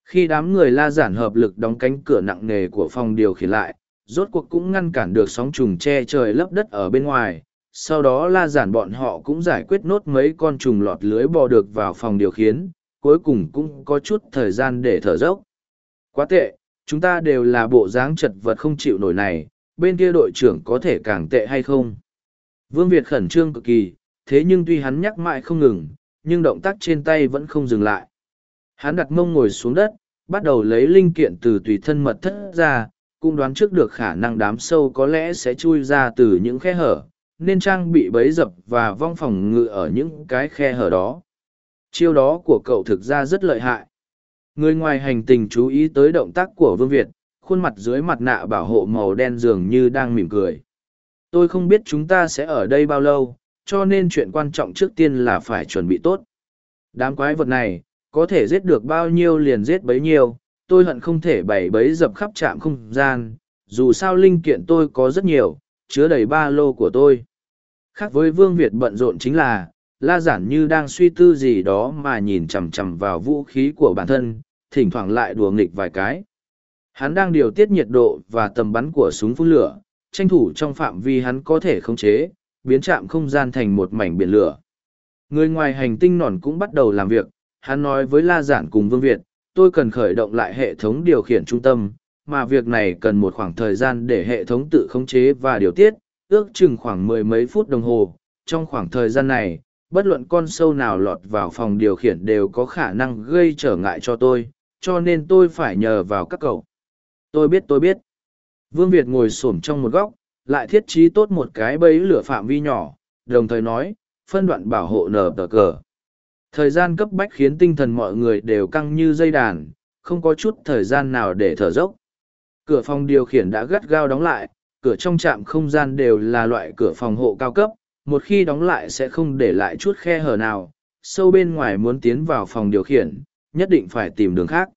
Khi đám người la giản hợp lực đóng cánh cửa nặng nề của phòng điều khiển lại, rốt cuộc cũng ngăn cản được sóng trùng che trời lấp đất ở bên ngoài. Sau đó la giản bọn họ cũng giải quyết nốt mấy con trùng lọt lưới bò được vào phòng điều khiển, cuối cùng cũng có chút thời gian để thở dốc. Quá tệ, chúng ta đều là bộ dáng chật vật không chịu nổi này, bên kia đội trưởng có thể càng tệ hay không? Vương Việt khẩn trương cực kỳ, thế nhưng tuy hắn nhắc mãi không ngừng, nhưng động tác trên tay vẫn không dừng lại. Hắn đặt mông ngồi xuống đất, bắt đầu lấy linh kiện từ tùy thân mật thất ra, cũng đoán trước được khả năng đám sâu có lẽ sẽ chui ra từ những khe hở, nên trang bị bấy dập và vong phòng ngự ở những cái khe hở đó. Chiêu đó của cậu thực ra rất lợi hại. Người ngoài hành tình chú ý tới động tác của Vương Việt, khuôn mặt dưới mặt nạ bảo hộ màu đen dường như đang mỉm cười. Tôi không biết chúng ta sẽ ở đây bao lâu, cho nên chuyện quan trọng trước tiên là phải chuẩn bị tốt. Đám quái vật này, có thể giết được bao nhiêu liền giết bấy nhiêu, tôi hận không thể bày bấy dập khắp trạm không gian, dù sao linh kiện tôi có rất nhiều, chứa đầy ba lô của tôi. Khác với Vương Việt bận rộn chính là, la giản như đang suy tư gì đó mà nhìn chằm chằm vào vũ khí của bản thân, thỉnh thoảng lại đùa nghịch vài cái. Hắn đang điều tiết nhiệt độ và tầm bắn của súng phun lửa, tranh thủ trong phạm vi hắn có thể khống chế, biến chạm không gian thành một mảnh biển lửa. Người ngoài hành tinh nòn cũng bắt đầu làm việc, hắn nói với La Giản cùng Vương Việt, tôi cần khởi động lại hệ thống điều khiển trung tâm, mà việc này cần một khoảng thời gian để hệ thống tự khống chế và điều tiết, ước chừng khoảng mười mấy phút đồng hồ. Trong khoảng thời gian này, bất luận con sâu nào lọt vào phòng điều khiển đều có khả năng gây trở ngại cho tôi, cho nên tôi phải nhờ vào các cậu. Tôi biết tôi biết. Vương Việt ngồi xổm trong một góc, lại thiết trí tốt một cái bẫy lửa phạm vi nhỏ, đồng thời nói, phân đoạn bảo hộ nở tờ cờ. Thời gian cấp bách khiến tinh thần mọi người đều căng như dây đàn, không có chút thời gian nào để thở dốc. Cửa phòng điều khiển đã gắt gao đóng lại, cửa trong trạm không gian đều là loại cửa phòng hộ cao cấp, một khi đóng lại sẽ không để lại chút khe hở nào, sâu bên ngoài muốn tiến vào phòng điều khiển, nhất định phải tìm đường khác.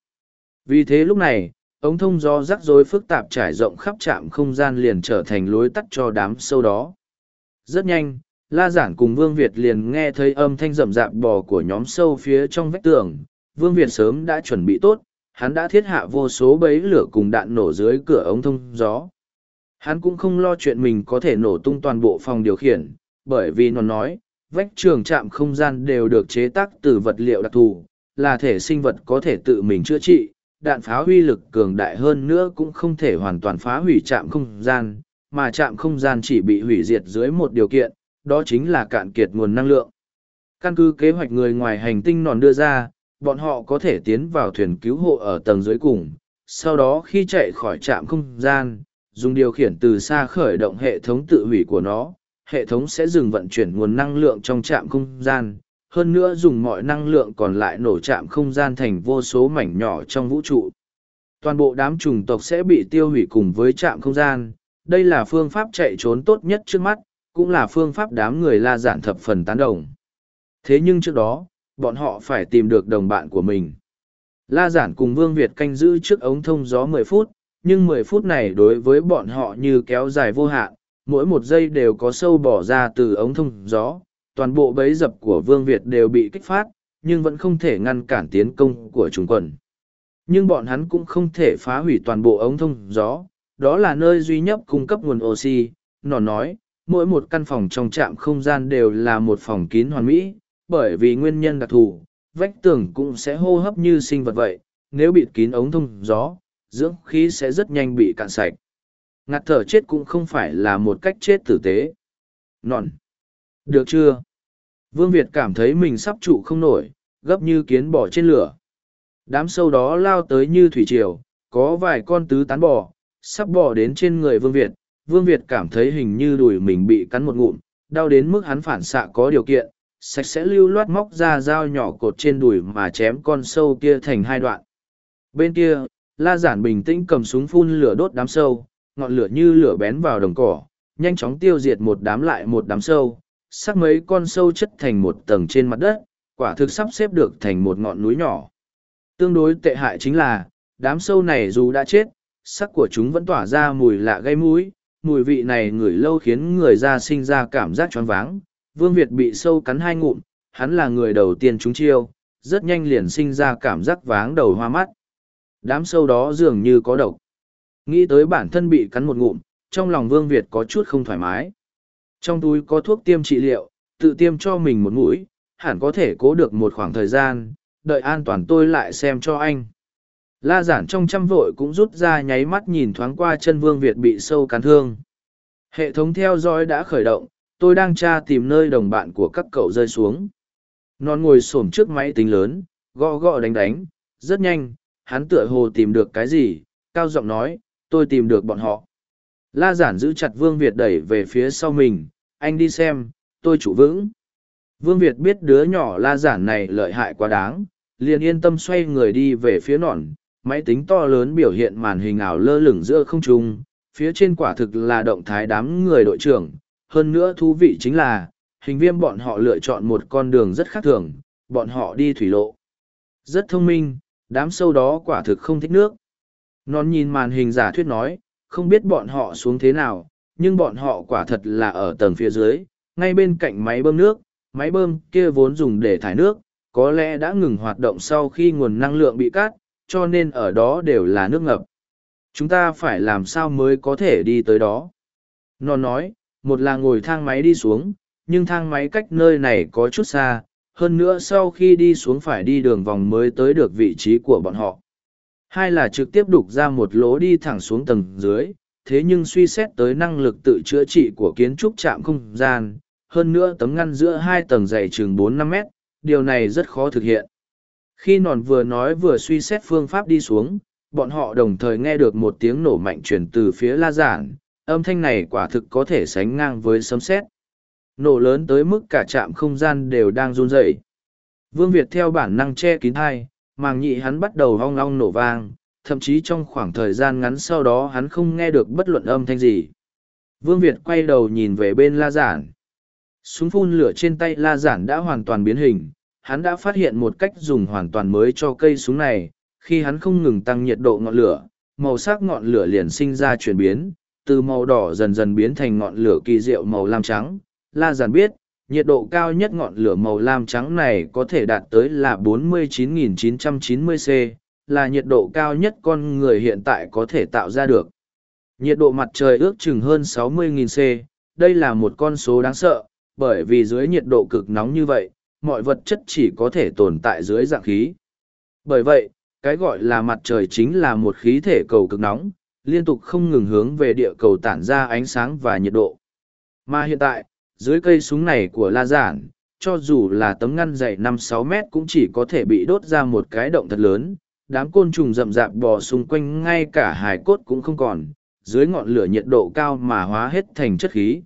Vì thế lúc này, ống thông do rắc rối phức tạp trải rộng khắp trạm không gian liền trở thành lối tắt cho đám sâu đó. Rất nhanh, La Giản cùng Vương Việt liền nghe thấy âm thanh rầm rạp bò của nhóm sâu phía trong vách tường. Vương Việt sớm đã chuẩn bị tốt, hắn đã thiết hạ vô số bẫy lửa cùng đạn nổ dưới cửa ống thông gió. Hắn cũng không lo chuyện mình có thể nổ tung toàn bộ phòng điều khiển, bởi vì nó nói, vách trường trạm không gian đều được chế tác từ vật liệu đặc thù, là thể sinh vật có thể tự mình chữa trị, đạn phá huy lực cường đại hơn nữa cũng không thể hoàn toàn phá hủy trạm không gian, mà trạm không gian chỉ bị hủy diệt dưới một điều kiện, đó chính là cạn kiệt nguồn năng lượng. Căn cứ kế hoạch người ngoài hành tinh nòn đưa ra, bọn họ có thể tiến vào thuyền cứu hộ ở tầng dưới cùng, sau đó khi chạy khỏi trạm không gian, dùng điều khiển từ xa khởi động hệ thống tự hủy của nó, hệ thống sẽ dừng vận chuyển nguồn năng lượng trong trạm không gian, hơn nữa dùng mọi năng lượng còn lại nổ chạm không gian thành vô số mảnh nhỏ trong vũ trụ. Toàn bộ đám trùng tộc sẽ bị tiêu hủy cùng với trạm không gian, đây là phương pháp chạy trốn tốt nhất trước mắt, cũng là phương pháp đám người la giản thập phần tán đồng. Thế nhưng trước đó, bọn họ phải tìm được đồng bạn của mình. La giản cùng Vương Việt canh giữ trước ống thông gió mười phút, nhưng mười phút này đối với bọn họ như kéo dài vô hạn, mỗi một giây đều có sâu bỏ ra từ ống thông gió, toàn bộ bẫy dập của Vương Việt đều bị kích phát, nhưng vẫn không thể ngăn cản tiến công của chúng quần. Nhưng bọn hắn cũng không thể phá hủy toàn bộ ống thông gió, đó là nơi duy nhất cung cấp nguồn oxy, nó nói, mỗi một căn phòng trong trạm không gian đều là một phòng kín hoàn mỹ, bởi vì nguyên nhân đặc thù, vách tường cũng sẽ hô hấp như sinh vật vậy, nếu bịt kín ống thông gió, dưỡng khí sẽ rất nhanh bị cạn sạch. Ngạt thở chết cũng không phải là một cách chết tử tế. Nọn. Được chưa? Vương Việt cảm thấy mình sắp trụ không nổi, gấp như kiến bò trên lửa. Đám sâu đó lao tới như thủy triều, có vài con tứ tán bò, sắp bò đến trên người Vương Việt. Vương Việt cảm thấy hình như đùi mình bị cắn một ngụm, đau đến mức hắn phản xạ có điều kiện, sạch sẽ lưu loát móc ra dao nhỏ cột trên đùi mà chém con sâu kia thành hai đoạn. Bên kia, La Giản bình tĩnh cầm súng phun lửa đốt đám sâu, ngọn lửa như lửa bén vào đồng cỏ, nhanh chóng tiêu diệt một đám lại một đám sâu, sắc mấy con sâu chất thành một tầng trên mặt đất, quả thực sắp xếp được thành một ngọn núi nhỏ. Tương đối tệ hại chính là, đám sâu này dù đã chết, sắc của chúng vẫn tỏa ra mùi lạ gây mũi, mùi vị này ngửi lâu khiến người ra sinh ra cảm giác choáng váng. Vương Việt bị sâu cắn hai ngụm, hắn là người đầu tiên chúng chiêu, rất nhanh liền sinh ra cảm giác váng đầu hoa mắt. Đám sâu đó dường như có độc. Nghĩ tới bản thân bị cắn một ngụm, trong lòng Vương Việt có chút không thoải mái. Trong túi có thuốc tiêm trị liệu, tự tiêm cho mình một mũi, hẳn có thể cố được một khoảng thời gian, đợi an toàn tôi lại xem cho anh. La giản trong trăm vội cũng rút ra nháy mắt nhìn thoáng qua chân Vương Việt bị sâu cắn thương. Hệ thống theo dõi đã khởi động, tôi đang tra tìm nơi đồng bạn của các cậu rơi xuống. Non ngồi xổm trước máy tính lớn, gõ gõ đánh đánh, rất nhanh, hắn tựa hồ tìm được cái gì, cao giọng nói, tôi tìm được bọn họ. La giản giữ chặt Vương Việt đẩy về phía sau mình, anh đi xem, tôi chủ vững. Vương Việt biết đứa nhỏ la giản này lợi hại quá đáng, liền yên tâm xoay người đi về phía nọn, máy tính to lớn biểu hiện màn hình ảo lơ lửng giữa không trung, phía trên quả thực là động thái đám người đội trưởng, hơn nữa thú vị chính là, hình viêm bọn họ lựa chọn một con đường rất khác thường, bọn họ đi thủy lộ. Rất thông minh, đám sâu đó quả thực không thích nước. Non nhìn màn hình giả thuyết nói, không biết bọn họ xuống thế nào, nhưng bọn họ quả thật là ở tầng phía dưới, ngay bên cạnh máy bơm nước, máy bơm kia vốn dùng để thải nước, có lẽ đã ngừng hoạt động sau khi nguồn năng lượng bị cắt, cho nên ở đó đều là nước ngập. Chúng ta phải làm sao mới có thể đi tới đó? Nó nói, một là ngồi thang máy đi xuống, nhưng thang máy cách nơi này có chút xa, hơn nữa sau khi đi xuống phải đi đường vòng mới tới được vị trí của bọn họ. Hai là trực tiếp đục ra một lỗ đi thẳng xuống tầng dưới, thế nhưng suy xét tới năng lực tự chữa trị của kiến trúc trạm không gian, hơn nữa tấm ngăn giữa hai tầng dày chừng bốn năm mét, điều này rất khó thực hiện. Khi nòn vừa nói vừa suy xét phương pháp đi xuống, bọn họ đồng thời nghe được một tiếng nổ mạnh chuyển từ phía la giản, âm thanh này quả thực có thể sánh ngang với sấm sét. Nổ lớn tới mức cả trạm không gian đều đang run rẩy. Vương Việt theo bản năng che kín hai, màng nhị hắn bắt đầu hong long nổ vang, thậm chí trong khoảng thời gian ngắn sau đó hắn không nghe được bất luận âm thanh gì. Vương Việt quay đầu nhìn về bên la giản. Súng phun lửa trên tay la giản đã hoàn toàn biến hình, hắn đã phát hiện một cách dùng hoàn toàn mới cho cây súng này, khi hắn không ngừng tăng nhiệt độ ngọn lửa, màu sắc ngọn lửa liền sinh ra chuyển biến, từ màu đỏ dần dần biến thành ngọn lửa kỳ diệu màu lam trắng. La giản biết, nhiệt độ cao nhất ngọn lửa màu lam trắng này có thể đạt tới là 49.990 C, là nhiệt độ cao nhất con người hiện tại có thể tạo ra được. Nhiệt độ mặt trời ước chừng hơn 60.000 C, đây là một con số đáng sợ, bởi vì dưới nhiệt độ cực nóng như vậy, mọi vật chất chỉ có thể tồn tại dưới dạng khí. Bởi vậy, cái gọi là mặt trời chính là một khí thể cầu cực nóng, liên tục không ngừng hướng về địa cầu tản ra ánh sáng và nhiệt độ. Mà hiện tại, dưới cây súng này của La Giản, cho dù là tấm ngăn dày 5-6 mét cũng chỉ có thể bị đốt ra một cái động thật lớn, đám côn trùng rậm rạp bò xung quanh ngay cả hài cốt cũng không còn, dưới ngọn lửa nhiệt độ cao mà hóa hết thành chất khí.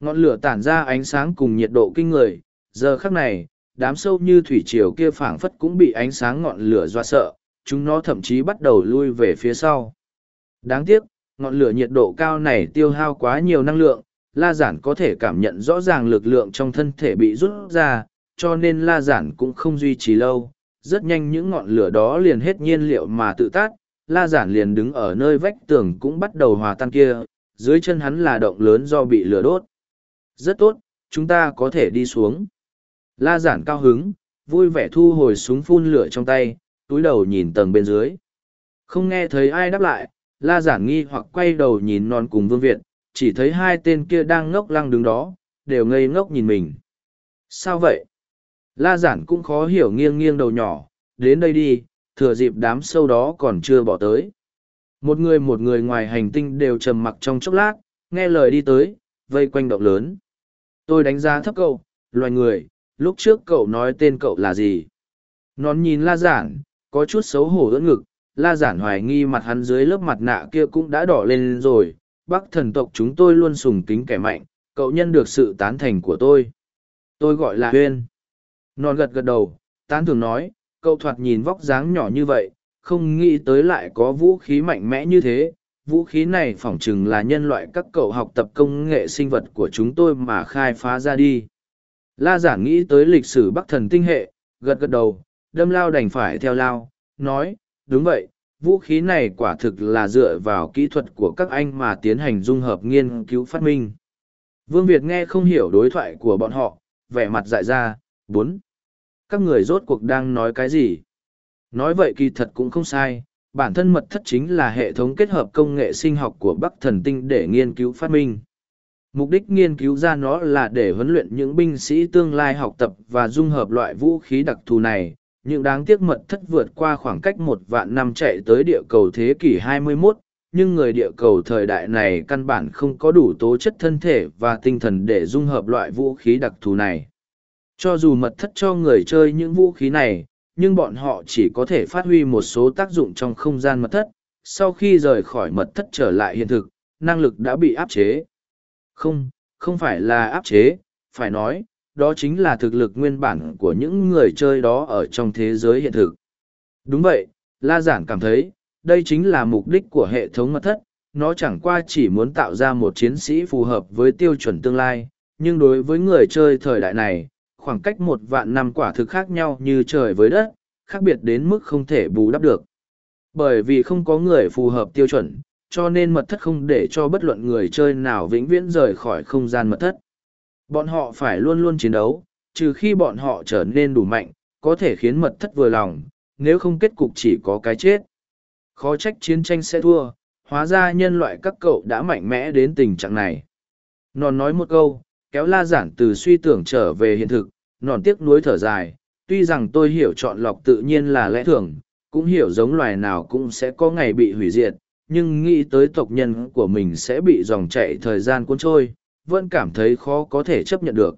Ngọn lửa tản ra ánh sáng cùng nhiệt độ kinh người, giờ khắc này, đám sâu như thủy triều kia phảng phất cũng bị ánh sáng ngọn lửa doa sợ, chúng nó thậm chí bắt đầu lui về phía sau. Đáng tiếc, ngọn lửa nhiệt độ cao này tiêu hao quá nhiều năng lượng, la giản có thể cảm nhận rõ ràng lực lượng trong thân thể bị rút ra, cho nên la giản cũng không duy trì lâu. Rất nhanh những ngọn lửa đó liền hết nhiên liệu mà tự tát, la giản liền đứng ở nơi vách tường cũng bắt đầu hòa tan kia, dưới chân hắn là động lớn do bị lửa đốt. Rất tốt, chúng ta có thể đi xuống. La giản cao hứng, vui vẻ thu hồi súng phun lửa trong tay, túi đầu nhìn tầng bên dưới. Không nghe thấy ai đáp lại, la giản nghi hoặc quay đầu nhìn non cùng vương Việt, chỉ thấy hai tên kia đang ngốc lăng đứng đó, đều ngây ngốc nhìn mình. Sao vậy? La giản cũng khó hiểu nghiêng nghiêng đầu nhỏ, đến đây đi, thừa dịp đám sâu đó còn chưa bỏ tới. Một người một người ngoài hành tinh đều trầm mặc trong chốc lát, nghe lời đi tới, vây quanh động lớn. Tôi đánh giá thấp cậu, loài người, lúc trước cậu nói tên cậu là gì? Nón nhìn la giản, có chút xấu hổ đỡ ngực, la giản hoài nghi mặt hắn dưới lớp mặt nạ kia cũng đã đỏ lên rồi. Bắc thần tộc chúng tôi luôn sùng kính kẻ mạnh, cậu nhân được sự tán thành của tôi. Tôi gọi là Huyên. Non gật gật đầu, tán thường nói, cậu thoạt nhìn vóc dáng nhỏ như vậy, không nghĩ tới lại có vũ khí mạnh mẽ như thế. Vũ khí này phỏng chừng là nhân loại các cậu học tập công nghệ sinh vật của chúng tôi mà khai phá ra đi. La giản nghĩ tới lịch sử Bắc thần tinh hệ, gật gật đầu, đâm lao đành phải theo lao, nói, đúng vậy, vũ khí này quả thực là dựa vào kỹ thuật của các anh mà tiến hành dung hợp nghiên cứu phát minh. Vương Việt nghe không hiểu đối thoại của bọn họ, vẻ mặt dại ra, bốn. Các người rốt cuộc đang nói cái gì? Nói vậy kỳ thật cũng không sai, bản thân mật thất chính là hệ thống kết hợp công nghệ sinh học của Bắc thần tinh để nghiên cứu phát minh mục đích nghiên cứu ra nó là để huấn luyện những binh sĩ tương lai học tập và dung hợp loại vũ khí đặc thù này nhưng đáng tiếc mật thất vượt qua khoảng cách một vạn năm chạy tới địa cầu thế kỷ 21, nhưng người địa cầu thời đại này căn bản không có đủ tố chất thân thể và tinh thần để dung hợp loại vũ khí đặc thù này. Cho dù mật thất cho người chơi những vũ khí này, nhưng bọn họ chỉ có thể phát huy một số tác dụng trong không gian mật thất, sau khi rời khỏi mật thất trở lại hiện thực, năng lực đã bị áp chế. Không, không phải là áp chế, phải nói, đó chính là thực lực nguyên bản của những người chơi đó ở trong thế giới hiện thực. Đúng vậy, La Giản cảm thấy, đây chính là mục đích của hệ thống mật thất, nó chẳng qua chỉ muốn tạo ra một chiến sĩ phù hợp với tiêu chuẩn tương lai, nhưng đối với người chơi thời đại này, khoảng cách một vạn năm quả thực khác nhau như trời với đất, khác biệt đến mức không thể bù đắp được. Bởi vì không có người phù hợp tiêu chuẩn, cho nên mật thất không để cho bất luận người chơi nào vĩnh viễn rời khỏi không gian mật thất. Bọn họ phải luôn luôn chiến đấu, trừ khi bọn họ trở nên đủ mạnh, có thể khiến mật thất vừa lòng, nếu không kết cục chỉ có cái chết. Khó trách chiến tranh sẽ thua, hóa ra nhân loại các cậu đã mạnh mẽ đến tình trạng này. Nòn nói một câu, kéo la giản từ suy tưởng trở về hiện thực, nòn tiếc nuối thở dài, tuy rằng tôi hiểu chọn lọc tự nhiên là lẽ thường, cũng hiểu giống loài nào cũng sẽ có ngày bị hủy diệt, nhưng nghĩ tới tộc nhân của mình sẽ bị dòng chảy thời gian cuốn trôi, vẫn cảm thấy khó có thể chấp nhận được.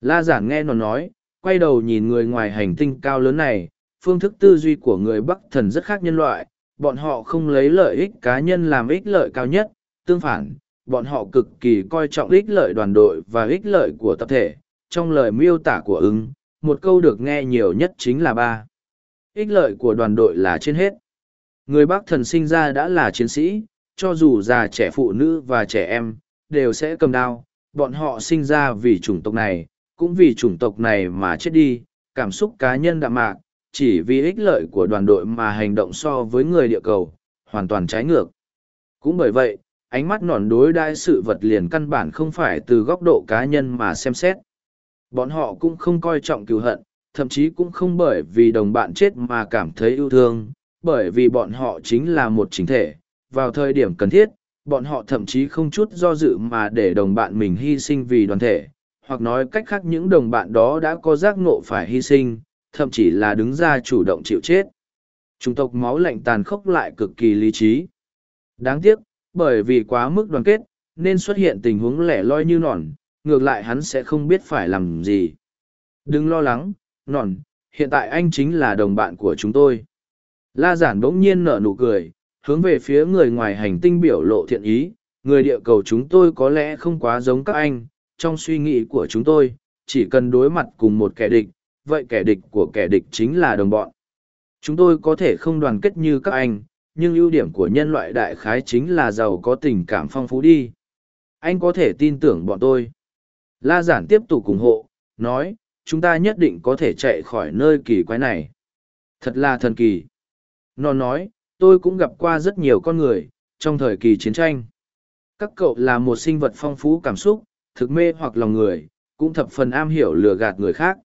La giản nghe nó nói, quay đầu nhìn người ngoài hành tinh cao lớn này, phương thức tư duy của người Bắc thần rất khác nhân loại, bọn họ không lấy lợi ích cá nhân làm ích lợi cao nhất, tương phản, bọn họ cực kỳ coi trọng ích lợi đoàn đội và ích lợi của tập thể. Trong lời miêu tả của ứng, một câu được nghe nhiều nhất chính là ba. Ích lợi của đoàn đội là trên hết. Người Bắc thần sinh ra đã là chiến sĩ, cho dù già trẻ phụ nữ và trẻ em, đều sẽ cầm đao. Bọn họ sinh ra vì chủng tộc này, cũng vì chủng tộc này mà chết đi, cảm xúc cá nhân đạm mạc, chỉ vì ích lợi của đoàn đội mà hành động so với người địa cầu, hoàn toàn trái ngược. Cũng bởi vậy, ánh mắt nòn đối đai sự vật liền căn bản không phải từ góc độ cá nhân mà xem xét. Bọn họ cũng không coi trọng cựu hận, thậm chí cũng không bởi vì đồng bạn chết mà cảm thấy yêu thương, bởi vì bọn họ chính là một chính thể. Vào thời điểm cần thiết, bọn họ thậm chí không chút do dự mà để đồng bạn mình hy sinh vì đoàn thể, hoặc nói cách khác những đồng bạn đó đã có giác ngộ phải hy sinh, thậm chí là đứng ra chủ động chịu chết. Chủng tộc máu lạnh tàn khốc lại cực kỳ lý trí. Đáng tiếc, bởi vì quá mức đoàn kết, nên xuất hiện tình huống lẻ loi như nòn, ngược lại hắn sẽ không biết phải làm gì. Đừng lo lắng, nòn, hiện tại anh chính là đồng bạn của chúng tôi. La giản bỗng nhiên nở nụ cười, hướng về phía người ngoài hành tinh biểu lộ thiện ý, người địa cầu chúng tôi có lẽ không quá giống các anh, trong suy nghĩ của chúng tôi, chỉ cần đối mặt cùng một kẻ địch, vậy kẻ địch của kẻ địch chính là đồng bọn. Chúng tôi có thể không đoàn kết như các anh, nhưng ưu điểm của nhân loại đại khái chính là giàu có tình cảm phong phú đi. Anh có thể tin tưởng bọn tôi. La giản tiếp tục ủng hộ, nói, chúng ta nhất định có thể chạy khỏi nơi kỳ quái này. Thật là thần kỳ. Nó nói, tôi cũng gặp qua rất nhiều con người, trong thời kỳ chiến tranh. Các cậu là một sinh vật phong phú cảm xúc, thực mê hoặc lòng người, cũng thập phần am hiểu lừa gạt người khác.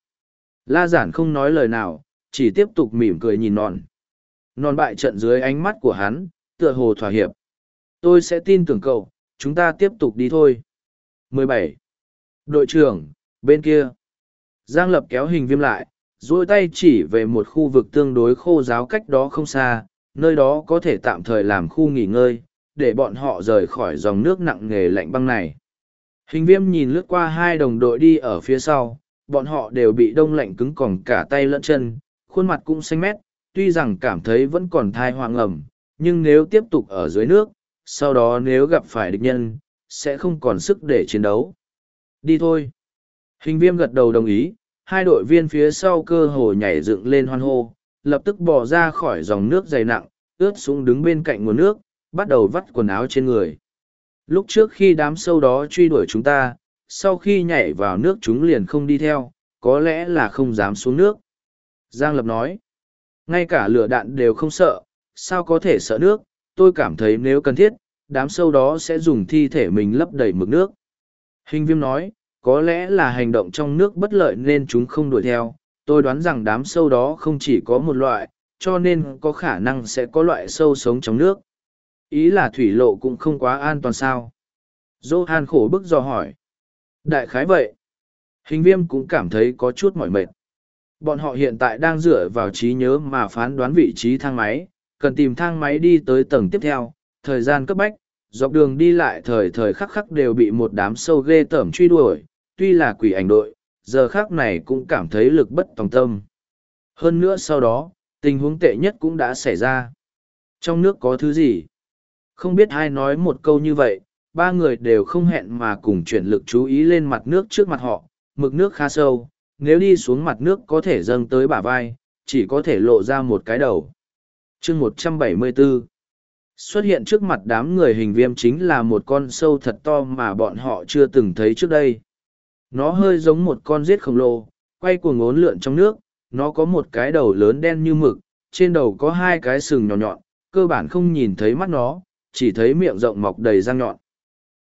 La giản không nói lời nào, chỉ tiếp tục mỉm cười nhìn non. Non bại trận dưới ánh mắt của hắn, tựa hồ thỏa hiệp. Tôi sẽ tin tưởng cậu, chúng ta tiếp tục đi thôi. 17. Đội trưởng, bên kia. Giang Lập kéo hình viêm lại, dỗi tay chỉ về một khu vực tương đối khô giáo cách đó không xa, nơi đó có thể tạm thời làm khu nghỉ ngơi, để bọn họ rời khỏi dòng nước nặng nề lạnh băng này. Hình viêm nhìn lướt qua hai đồng đội đi ở phía sau, bọn họ đều bị đông lạnh cứng còng cả tay lẫn chân, khuôn mặt cũng xanh mét, tuy rằng cảm thấy vẫn còn thai hoàng ẩm, nhưng nếu tiếp tục ở dưới nước, sau đó nếu gặp phải địch nhân, sẽ không còn sức để chiến đấu. Đi thôi. Hình viêm gật đầu đồng ý, hai đội viên phía sau cơ hồ nhảy dựng lên hoan hô, lập tức bò ra khỏi dòng nước dày nặng, ướt xuống đứng bên cạnh nguồn nước, bắt đầu vắt quần áo trên người. Lúc trước khi đám sâu đó truy đuổi chúng ta, sau khi nhảy vào nước chúng liền không đi theo, có lẽ là không dám xuống nước. Giang Lập nói, ngay cả lửa đạn đều không sợ, sao có thể sợ nước, tôi cảm thấy nếu cần thiết, đám sâu đó sẽ dùng thi thể mình lấp đầy mực nước. Hình viêm nói, có lẽ là hành động trong nước bất lợi nên chúng không đuổi theo, tôi đoán rằng đám sâu đó không chỉ có một loại, cho nên có khả năng sẽ có loại sâu sống trong nước. Ý là thủy lộ cũng không quá an toàn sao. Johan khổ bức do hỏi. Đại khái vậy. Hình viêm cũng cảm thấy có chút mỏi mệt. Bọn họ hiện tại đang dựa vào trí nhớ mà phán đoán vị trí thang máy, cần tìm thang máy đi tới tầng tiếp theo, thời gian cấp bách, dọc đường đi lại thời thời khắc khắc đều bị một đám sâu ghê tởm truy đuổi, tuy là quỷ ảnh đội, giờ khác này cũng cảm thấy lực bất tòng tâm. Hơn nữa sau đó, tình huống tệ nhất cũng đã xảy ra. Trong nước có thứ gì? Không biết ai nói một câu như vậy, ba người đều không hẹn mà cùng chuyển lực chú ý lên mặt nước trước mặt họ, mực nước khá sâu, nếu đi xuống mặt nước có thể dâng tới bả vai, chỉ có thể lộ ra một cái đầu. chương 174 Xuất hiện trước mặt đám người hình viêm chính là một con sâu thật to mà bọn họ chưa từng thấy trước đây. Nó hơi giống một con rết khổng lồ, quay cuồng ngốn lượn trong nước, nó có một cái đầu lớn đen như mực, trên đầu có hai cái sừng nhỏ nhọn, cơ bản không nhìn thấy mắt nó, chỉ thấy miệng rộng mọc đầy răng nhọn.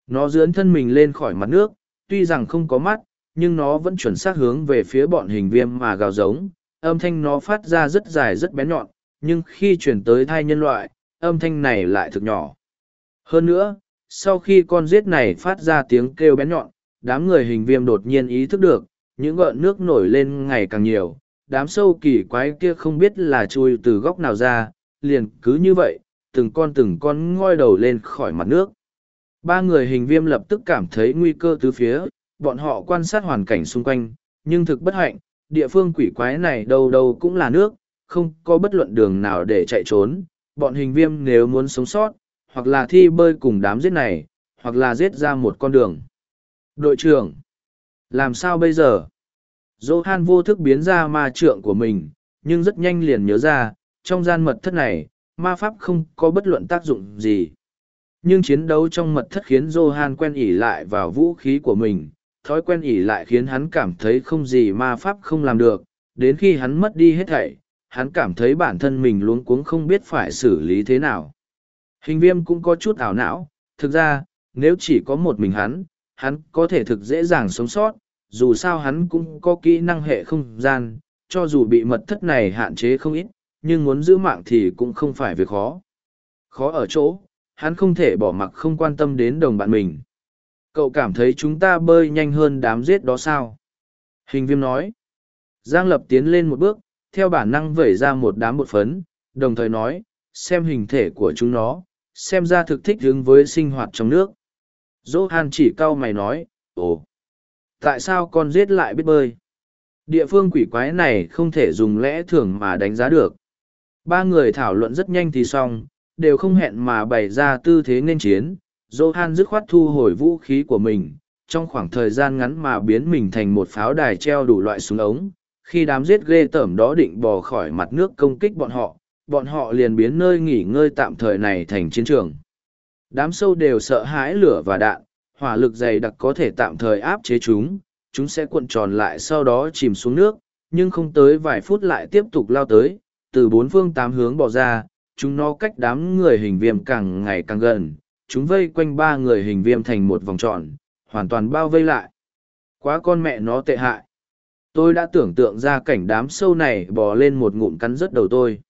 Nó dướn thân mình lên khỏi mặt nước, tuy rằng không có mắt, nhưng nó vẫn chuẩn xác hướng về phía bọn hình viêm mà gào giống, âm thanh nó phát ra rất dài rất bén nhọn, nhưng khi chuyển tới thai nhân loại, âm thanh này lại thực nhỏ. Hơn nữa, sau khi con rết này phát ra tiếng kêu bén nhọn, đám người hình viêm đột nhiên ý thức được, những gợn nước nổi lên ngày càng nhiều, đám sâu kỳ quái kia không biết là chui từ góc nào ra, liền cứ như vậy, từng con từng con ngoi đầu lên khỏi mặt nước. Ba người hình viêm lập tức cảm thấy nguy cơ từ phía, bọn họ quan sát hoàn cảnh xung quanh, nhưng thực bất hạnh, địa phương quỷ quái này đâu đâu cũng là nước, không có bất luận đường nào để chạy trốn. Bọn hình viêm nếu muốn sống sót, hoặc là thi bơi cùng đám giết này, hoặc là giết ra một con đường. Đội trưởng, làm sao bây giờ? Johan vô thức biến ra ma trượng của mình, nhưng rất nhanh liền nhớ ra, trong gian mật thất này, ma pháp không có bất luận tác dụng gì. Nhưng chiến đấu trong mật thất khiến Johan quen ỉ lại vào vũ khí của mình, thói quen ỉ lại khiến hắn cảm thấy không gì ma pháp không làm được, đến khi hắn mất đi hết thảy, hắn cảm thấy bản thân mình luống cuống không biết phải xử lý thế nào. Hình viêm cũng có chút ảo não, thực ra, nếu chỉ có một mình hắn, hắn có thể thực dễ dàng sống sót, dù sao hắn cũng có kỹ năng hệ không gian, cho dù bị mật thất này hạn chế không ít, nhưng muốn giữ mạng thì cũng không phải việc khó. Khó ở chỗ, hắn không thể bỏ mặc không quan tâm đến đồng bạn mình. Cậu cảm thấy chúng ta bơi nhanh hơn đám giết đó sao? Hình viêm nói. Giang Lập tiến lên một bước, theo bản năng vẩy ra một đám bột phấn, đồng thời nói, xem hình thể của chúng nó, xem ra thực thích hướng với sinh hoạt trong nước. Dỗ Han chỉ cau mày nói, ồ, tại sao con giết lại biết bơi? Địa phương quỷ quái này không thể dùng lẽ thường mà đánh giá được. Ba người thảo luận rất nhanh thì xong, đều không hẹn mà bày ra tư thế nên chiến. Johan dứt khoát thu hồi vũ khí của mình, trong khoảng thời gian ngắn mà biến mình thành một pháo đài treo đủ loại súng ống. Khi đám giết ghê tởm đó định bò khỏi mặt nước công kích bọn họ, bọn họ liền biến nơi nghỉ ngơi tạm thời này thành chiến trường. Đám sâu đều sợ hãi lửa và đạn, hỏa lực dày đặc có thể tạm thời áp chế chúng, chúng sẽ cuộn tròn lại sau đó chìm xuống nước, nhưng không tới vài phút lại tiếp tục lao tới, từ bốn phương tám hướng bỏ ra, chúng nó cách đám người hình viêm càng ngày càng gần, chúng vây quanh ba người hình viêm thành một vòng tròn, hoàn toàn bao vây lại. Quá con mẹ nó tệ hại. Tôi đã tưởng tượng ra cảnh đám sâu này bò lên một ngụm cắn rớt đầu tôi.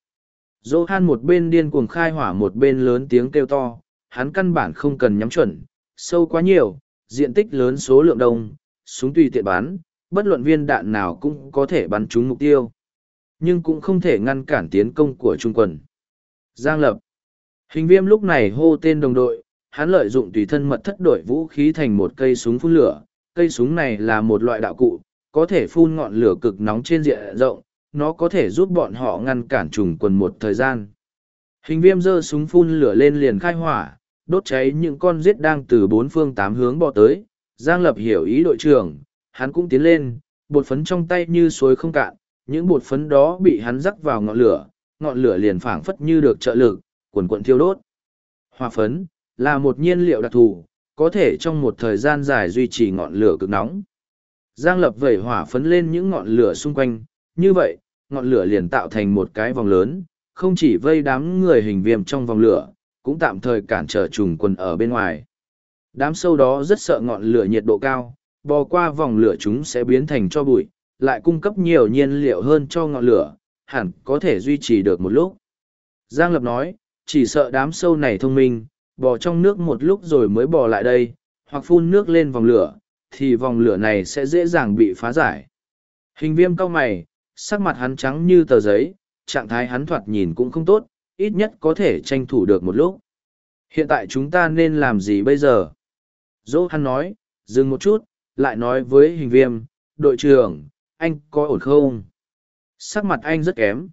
Johan một bên điên cuồng khai hỏa một bên lớn tiếng kêu to, hắn căn bản không cần nhắm chuẩn, sâu quá nhiều, diện tích lớn số lượng đông, súng tùy tiện bắn, bất luận viên đạn nào cũng có thể bắn trúng mục tiêu. Nhưng cũng không thể ngăn cản tiến công của trung quân. Giang Lập Hình viêm lúc này hô tên đồng đội, hắn lợi dụng tùy thân mật thất đổi vũ khí thành một cây súng phun lửa. Cây súng này là một loại đạo cụ, có thể phun ngọn lửa cực nóng trên diện rộng, nó có thể giúp bọn họ ngăn cản trùng quần một thời gian. Hình viêm giơ súng phun lửa lên liền khai hỏa, đốt cháy những con giết đang từ bốn phương tám hướng bò tới. Giang Lập hiểu ý đội trưởng, hắn cũng tiến lên, bột phấn trong tay như suối không cạn, những bột phấn đó bị hắn rắc vào ngọn lửa, ngọn lửa liền phảng phất như được trợ lực, cuộn cuộn thiêu đốt. Hoa phấn, là một nhiên liệu đặc thù, có thể trong một thời gian dài duy trì ngọn lửa cực nóng. Giang lập vẩy hỏa phấn lên những ngọn lửa xung quanh, như vậy, ngọn lửa liền tạo thành một cái vòng lớn, không chỉ vây đám người hình viêm trong vòng lửa, cũng tạm thời cản trở trùng quần ở bên ngoài. Đám sâu đó rất sợ ngọn lửa nhiệt độ cao, bò qua vòng lửa chúng sẽ biến thành cho bụi, lại cung cấp nhiều nhiên liệu hơn cho ngọn lửa, hẳn có thể duy trì được một lúc. Giang Lập nói, chỉ sợ đám sâu này thông minh, bò trong nước một lúc rồi mới bò lại đây, hoặc phun nước lên vòng lửa, thì vòng lửa này sẽ dễ dàng bị phá giải. Hình viêm cao mày, sắc mặt hắn trắng như tờ giấy, trạng thái hắn thoạt nhìn cũng không tốt, ít nhất có thể tranh thủ được một lúc. Hiện tại chúng ta nên làm gì bây giờ? Dỗ hắn nói, dừng một chút, lại nói với hình viêm, đội trưởng, anh có ổn không? Sắc mặt anh rất kém.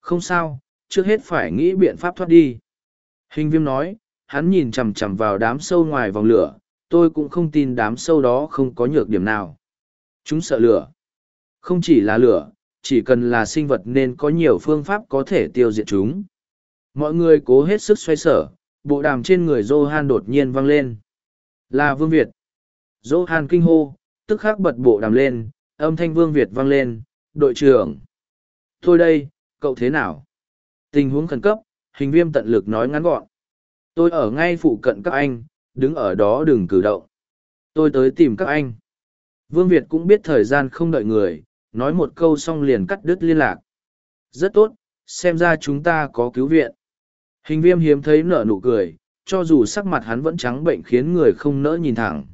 Không sao, trước hết phải nghĩ biện pháp thoát đi. Hình viêm nói, hắn nhìn chằm chằm vào đám sâu ngoài vòng lửa, tôi cũng không tin đám sâu đó không có nhược điểm nào. Chúng sợ lửa. Không chỉ là lửa, chỉ cần là sinh vật nên có nhiều phương pháp có thể tiêu diệt chúng. Mọi người cố hết sức xoay sở, bộ đàm trên người Johan đột nhiên vang lên. Là Vương Việt. Johan kinh hô, tức khắc bật bộ đàm lên, âm thanh Vương Việt vang lên, đội trưởng. thôi đây, cậu thế nào? Tình huống khẩn cấp, hình viêm tận lực nói ngắn gọn. Tôi ở ngay phụ cận các anh, đứng ở đó đừng cử động. Tôi tới tìm các anh. Vương Việt cũng biết thời gian không đợi người, nói một câu xong liền cắt đứt liên lạc. Rất tốt, xem ra chúng ta có cứu viện. Hình viêm hiếm thấy nở nụ cười, cho dù sắc mặt hắn vẫn trắng bệnh khiến người không nỡ nhìn thẳng.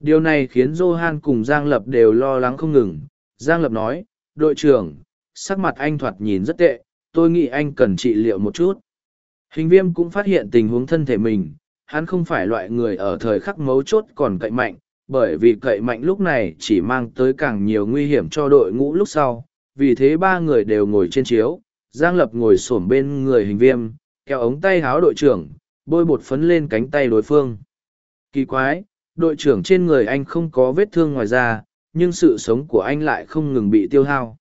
Điều này khiến Johan cùng Giang Lập đều lo lắng không ngừng. Giang Lập nói, đội trưởng, sắc mặt anh thoạt nhìn rất tệ, tôi nghĩ anh cần trị liệu một chút. Hình viêm cũng phát hiện tình huống thân thể mình, hắn không phải loại người ở thời khắc mấu chốt còn cậy mạnh, bởi vì cậy mạnh lúc này chỉ mang tới càng nhiều nguy hiểm cho đội ngũ lúc sau. Vì thế ba người đều ngồi trên chiếu, Giang Lập ngồi xổm bên người hình viêm, kéo ống tay háo đội trưởng, bôi bột phấn lên cánh tay đối phương. Kỳ quái, đội trưởng trên người anh không có vết thương ngoài da, nhưng sự sống của anh lại không ngừng bị tiêu hao.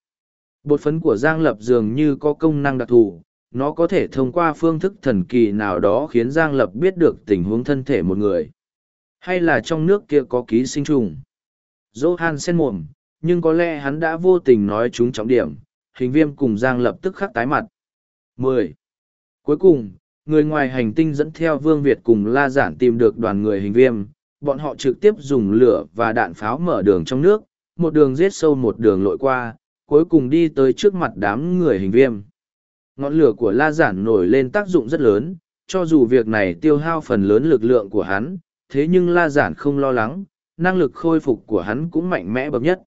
Bột phấn của Giang Lập dường như có công năng đặc thù, nó có thể thông qua phương thức thần kỳ nào đó khiến Giang Lập biết được tình huống thân thể một người. Hay là trong nước kia có ký sinh trùng. Johan sen mồm, nhưng có lẽ hắn đã vô tình nói chúng trọng điểm, hình viêm cùng Giang Lập tức khắc tái mặt. 10. Cuối cùng, người ngoài hành tinh dẫn theo Vương Việt cùng La Giản tìm được đoàn người hình viêm, bọn họ trực tiếp dùng lửa và đạn pháo mở đường trong nước, một đường giết sâu một đường lội qua, cuối cùng đi tới trước mặt đám người hình viêm. Ngọn lửa của La Giản nổi lên tác dụng rất lớn, cho dù việc này tiêu hao phần lớn lực lượng của hắn, thế nhưng La Giản không lo lắng, năng lực khôi phục của hắn cũng mạnh mẽ bậc nhất.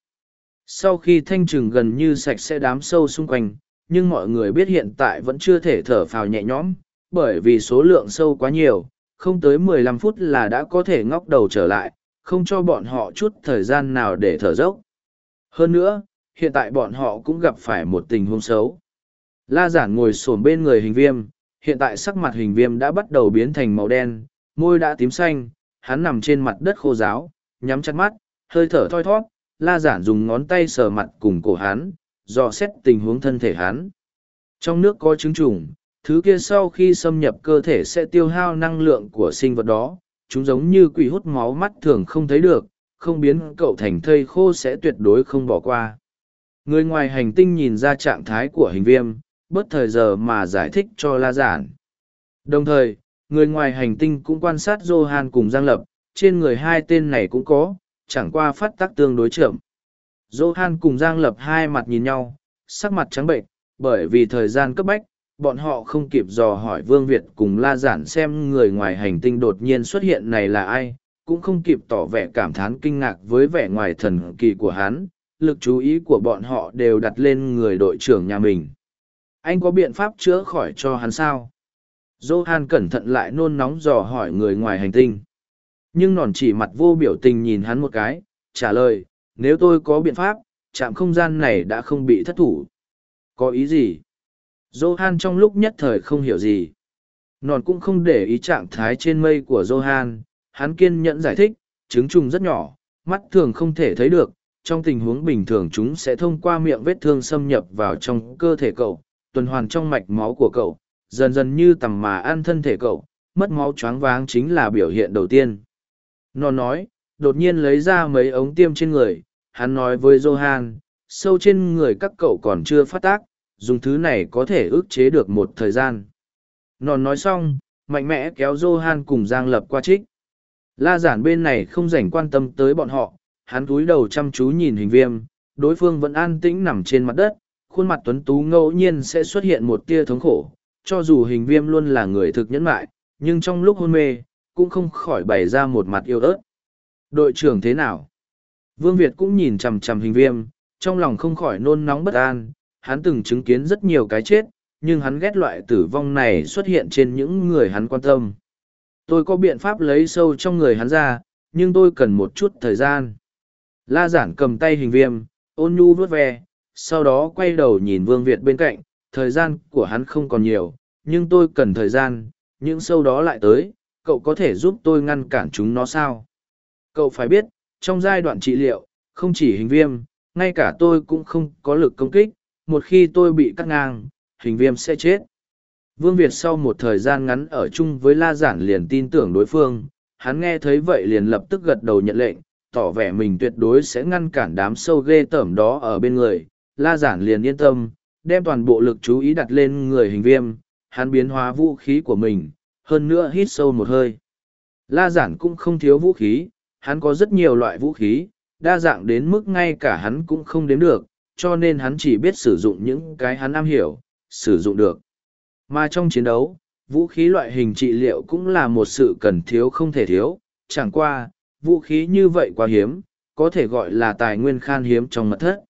Sau khi thanh trừng gần như sạch sẽ đám sâu xung quanh, nhưng mọi người biết hiện tại vẫn chưa thể thở phào nhẹ nhõm, bởi vì số lượng sâu quá nhiều, không tới 15 phút là đã có thể ngóc đầu trở lại, không cho bọn họ chút thời gian nào để thở dốc. Hơn nữa, hiện tại bọn họ cũng gặp phải một tình huống xấu. La giản ngồi xổm bên người hình viêm, hiện tại sắc mặt hình viêm đã bắt đầu biến thành màu đen, môi đã tím xanh, hắn nằm trên mặt đất khô ráo, nhắm chặt mắt, hơi thở thoi thoát, la giản dùng ngón tay sờ mặt cùng cổ hắn, dò xét tình huống thân thể hắn. Trong nước có trứng trùng, thứ kia sau khi xâm nhập cơ thể sẽ tiêu hao năng lượng của sinh vật đó, chúng giống như quỷ hút máu mắt thường không thấy được, không biến cậu thành thây khô sẽ tuyệt đối không bỏ qua. Người ngoài hành tinh nhìn ra trạng thái của hình viêm, bớt thời giờ mà giải thích cho La Giản. Đồng thời, người ngoài hành tinh cũng quan sát Johan cùng Giang Lập, trên người hai tên này cũng có, chẳng qua phát tác tương đối chậm. Johan cùng Giang Lập hai mặt nhìn nhau, sắc mặt trắng bệnh, bởi vì thời gian cấp bách, bọn họ không kịp dò hỏi Vương Việt cùng La Giản xem người ngoài hành tinh đột nhiên xuất hiện này là ai, cũng không kịp tỏ vẻ cảm thán kinh ngạc với vẻ ngoài thần kỳ của hắn, lực chú ý của bọn họ đều đặt lên người đội trưởng nhà mình. Anh có biện pháp chữa khỏi cho hắn sao? Johan cẩn thận lại nôn nóng dò hỏi người ngoài hành tinh. Nhưng nòn chỉ mặt vô biểu tình nhìn hắn một cái, trả lời, nếu tôi có biện pháp, trạm không gian này đã không bị thất thủ. Có ý gì? Johan trong lúc nhất thời không hiểu gì. Nòn cũng không để ý trạng thái trên mây của Johan, hắn kiên nhẫn giải thích, trứng trùng rất nhỏ, mắt thường không thể thấy được, trong tình huống bình thường chúng sẽ thông qua miệng vết thương xâm nhập vào trong cơ thể cậu, tuần hoàn trong mạch máu của cậu, dần dần như tầm mà ăn thân thể cậu, mất máu choáng váng chính là biểu hiện đầu tiên. Nó nói, đột nhiên lấy ra mấy ống tiêm trên người, hắn nói với Johan, sâu trên người các cậu còn chưa phát tác, dùng thứ này có thể ức chế được một thời gian. Nòn nói xong, mạnh mẽ kéo Johan cùng Giang Lập qua trích. La giản bên này không rảnh quan tâm tới bọn họ, hắn cúi đầu chăm chú nhìn hình viêm, đối phương vẫn an tĩnh nằm trên mặt đất, khuôn mặt tuấn tú ngẫu nhiên sẽ xuất hiện một tia thống khổ, cho dù hình viêm luôn là người thực nhẫn mại, nhưng trong lúc hôn mê, cũng không khỏi bày ra một mặt yêu ớt. Đội trưởng thế nào? Vương Việt cũng nhìn chằm chằm hình viêm, trong lòng không khỏi nôn nóng bất an, hắn từng chứng kiến rất nhiều cái chết, nhưng hắn ghét loại tử vong này xuất hiện trên những người hắn quan tâm. Tôi có biện pháp lấy sâu trong người hắn ra, nhưng tôi cần một chút thời gian. La giản cầm tay hình viêm, ôn nhu vuốt ve, sau đó quay đầu nhìn Vương Việt bên cạnh, thời gian của hắn không còn nhiều, nhưng tôi cần thời gian, những sâu đó lại tới, cậu có thể giúp tôi ngăn cản chúng nó sao cậu phải biết trong giai đoạn trị liệu, không chỉ hình viêm, ngay cả tôi cũng không có lực công kích, một khi tôi bị cắt ngang, hình viêm sẽ chết. Vương việt sau một thời gian ngắn ở chung với la giản liền tin tưởng đối phương, hắn nghe thấy vậy liền lập tức gật đầu nhận lệnh, tỏ vẻ mình tuyệt đối sẽ ngăn cản đám sâu ghê tởm đó ở bên người. La giản liền yên tâm, đem toàn bộ lực chú ý đặt lên người hình viêm, hắn biến hóa vũ khí của mình, hơn nữa hít sâu một hơi. La giản cũng không thiếu vũ khí hắn có rất nhiều loại vũ khí, đa dạng đến mức ngay cả hắn cũng không đếm được, cho nên hắn chỉ biết sử dụng những cái hắn am hiểu, sử dụng được. Mà trong chiến đấu, vũ khí loại hình trị liệu cũng là một sự cần thiếu không thể thiếu, chẳng qua, vũ khí như vậy quá hiếm, có thể gọi là tài nguyên khan hiếm trong mật thất.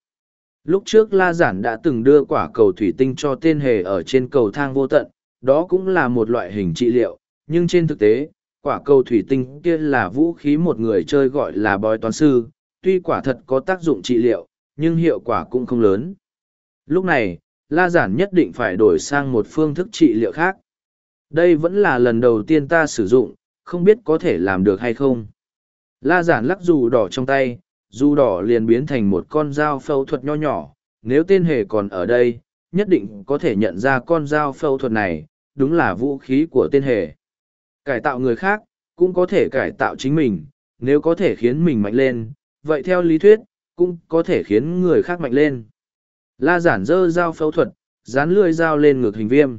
Lúc trước la giản đã từng đưa quả cầu thủy tinh cho tên hề ở trên cầu thang vô tận, đó cũng là một loại hình trị liệu, nhưng trên thực tế quả cầu thủy tinh kia là vũ khí một người chơi gọi là bói toán sư, tuy quả thật có tác dụng trị liệu, nhưng hiệu quả cũng không lớn. Lúc này, la giản nhất định phải đổi sang một phương thức trị liệu khác. Đây vẫn là lần đầu tiên ta sử dụng, không biết có thể làm được hay không. La giản lắc dù đỏ trong tay, dù đỏ liền biến thành một con dao phẫu thuật nho nhỏ, nếu tên hề còn ở đây, nhất định có thể nhận ra con dao phẫu thuật này, đúng là vũ khí của tên hề cải tạo người khác, cũng có thể cải tạo chính mình, nếu có thể khiến mình mạnh lên, vậy theo lý thuyết, cũng có thể khiến người khác mạnh lên. La giản dơ dao phẫu thuật, dán lưỡi dao lên ngực hình viêm.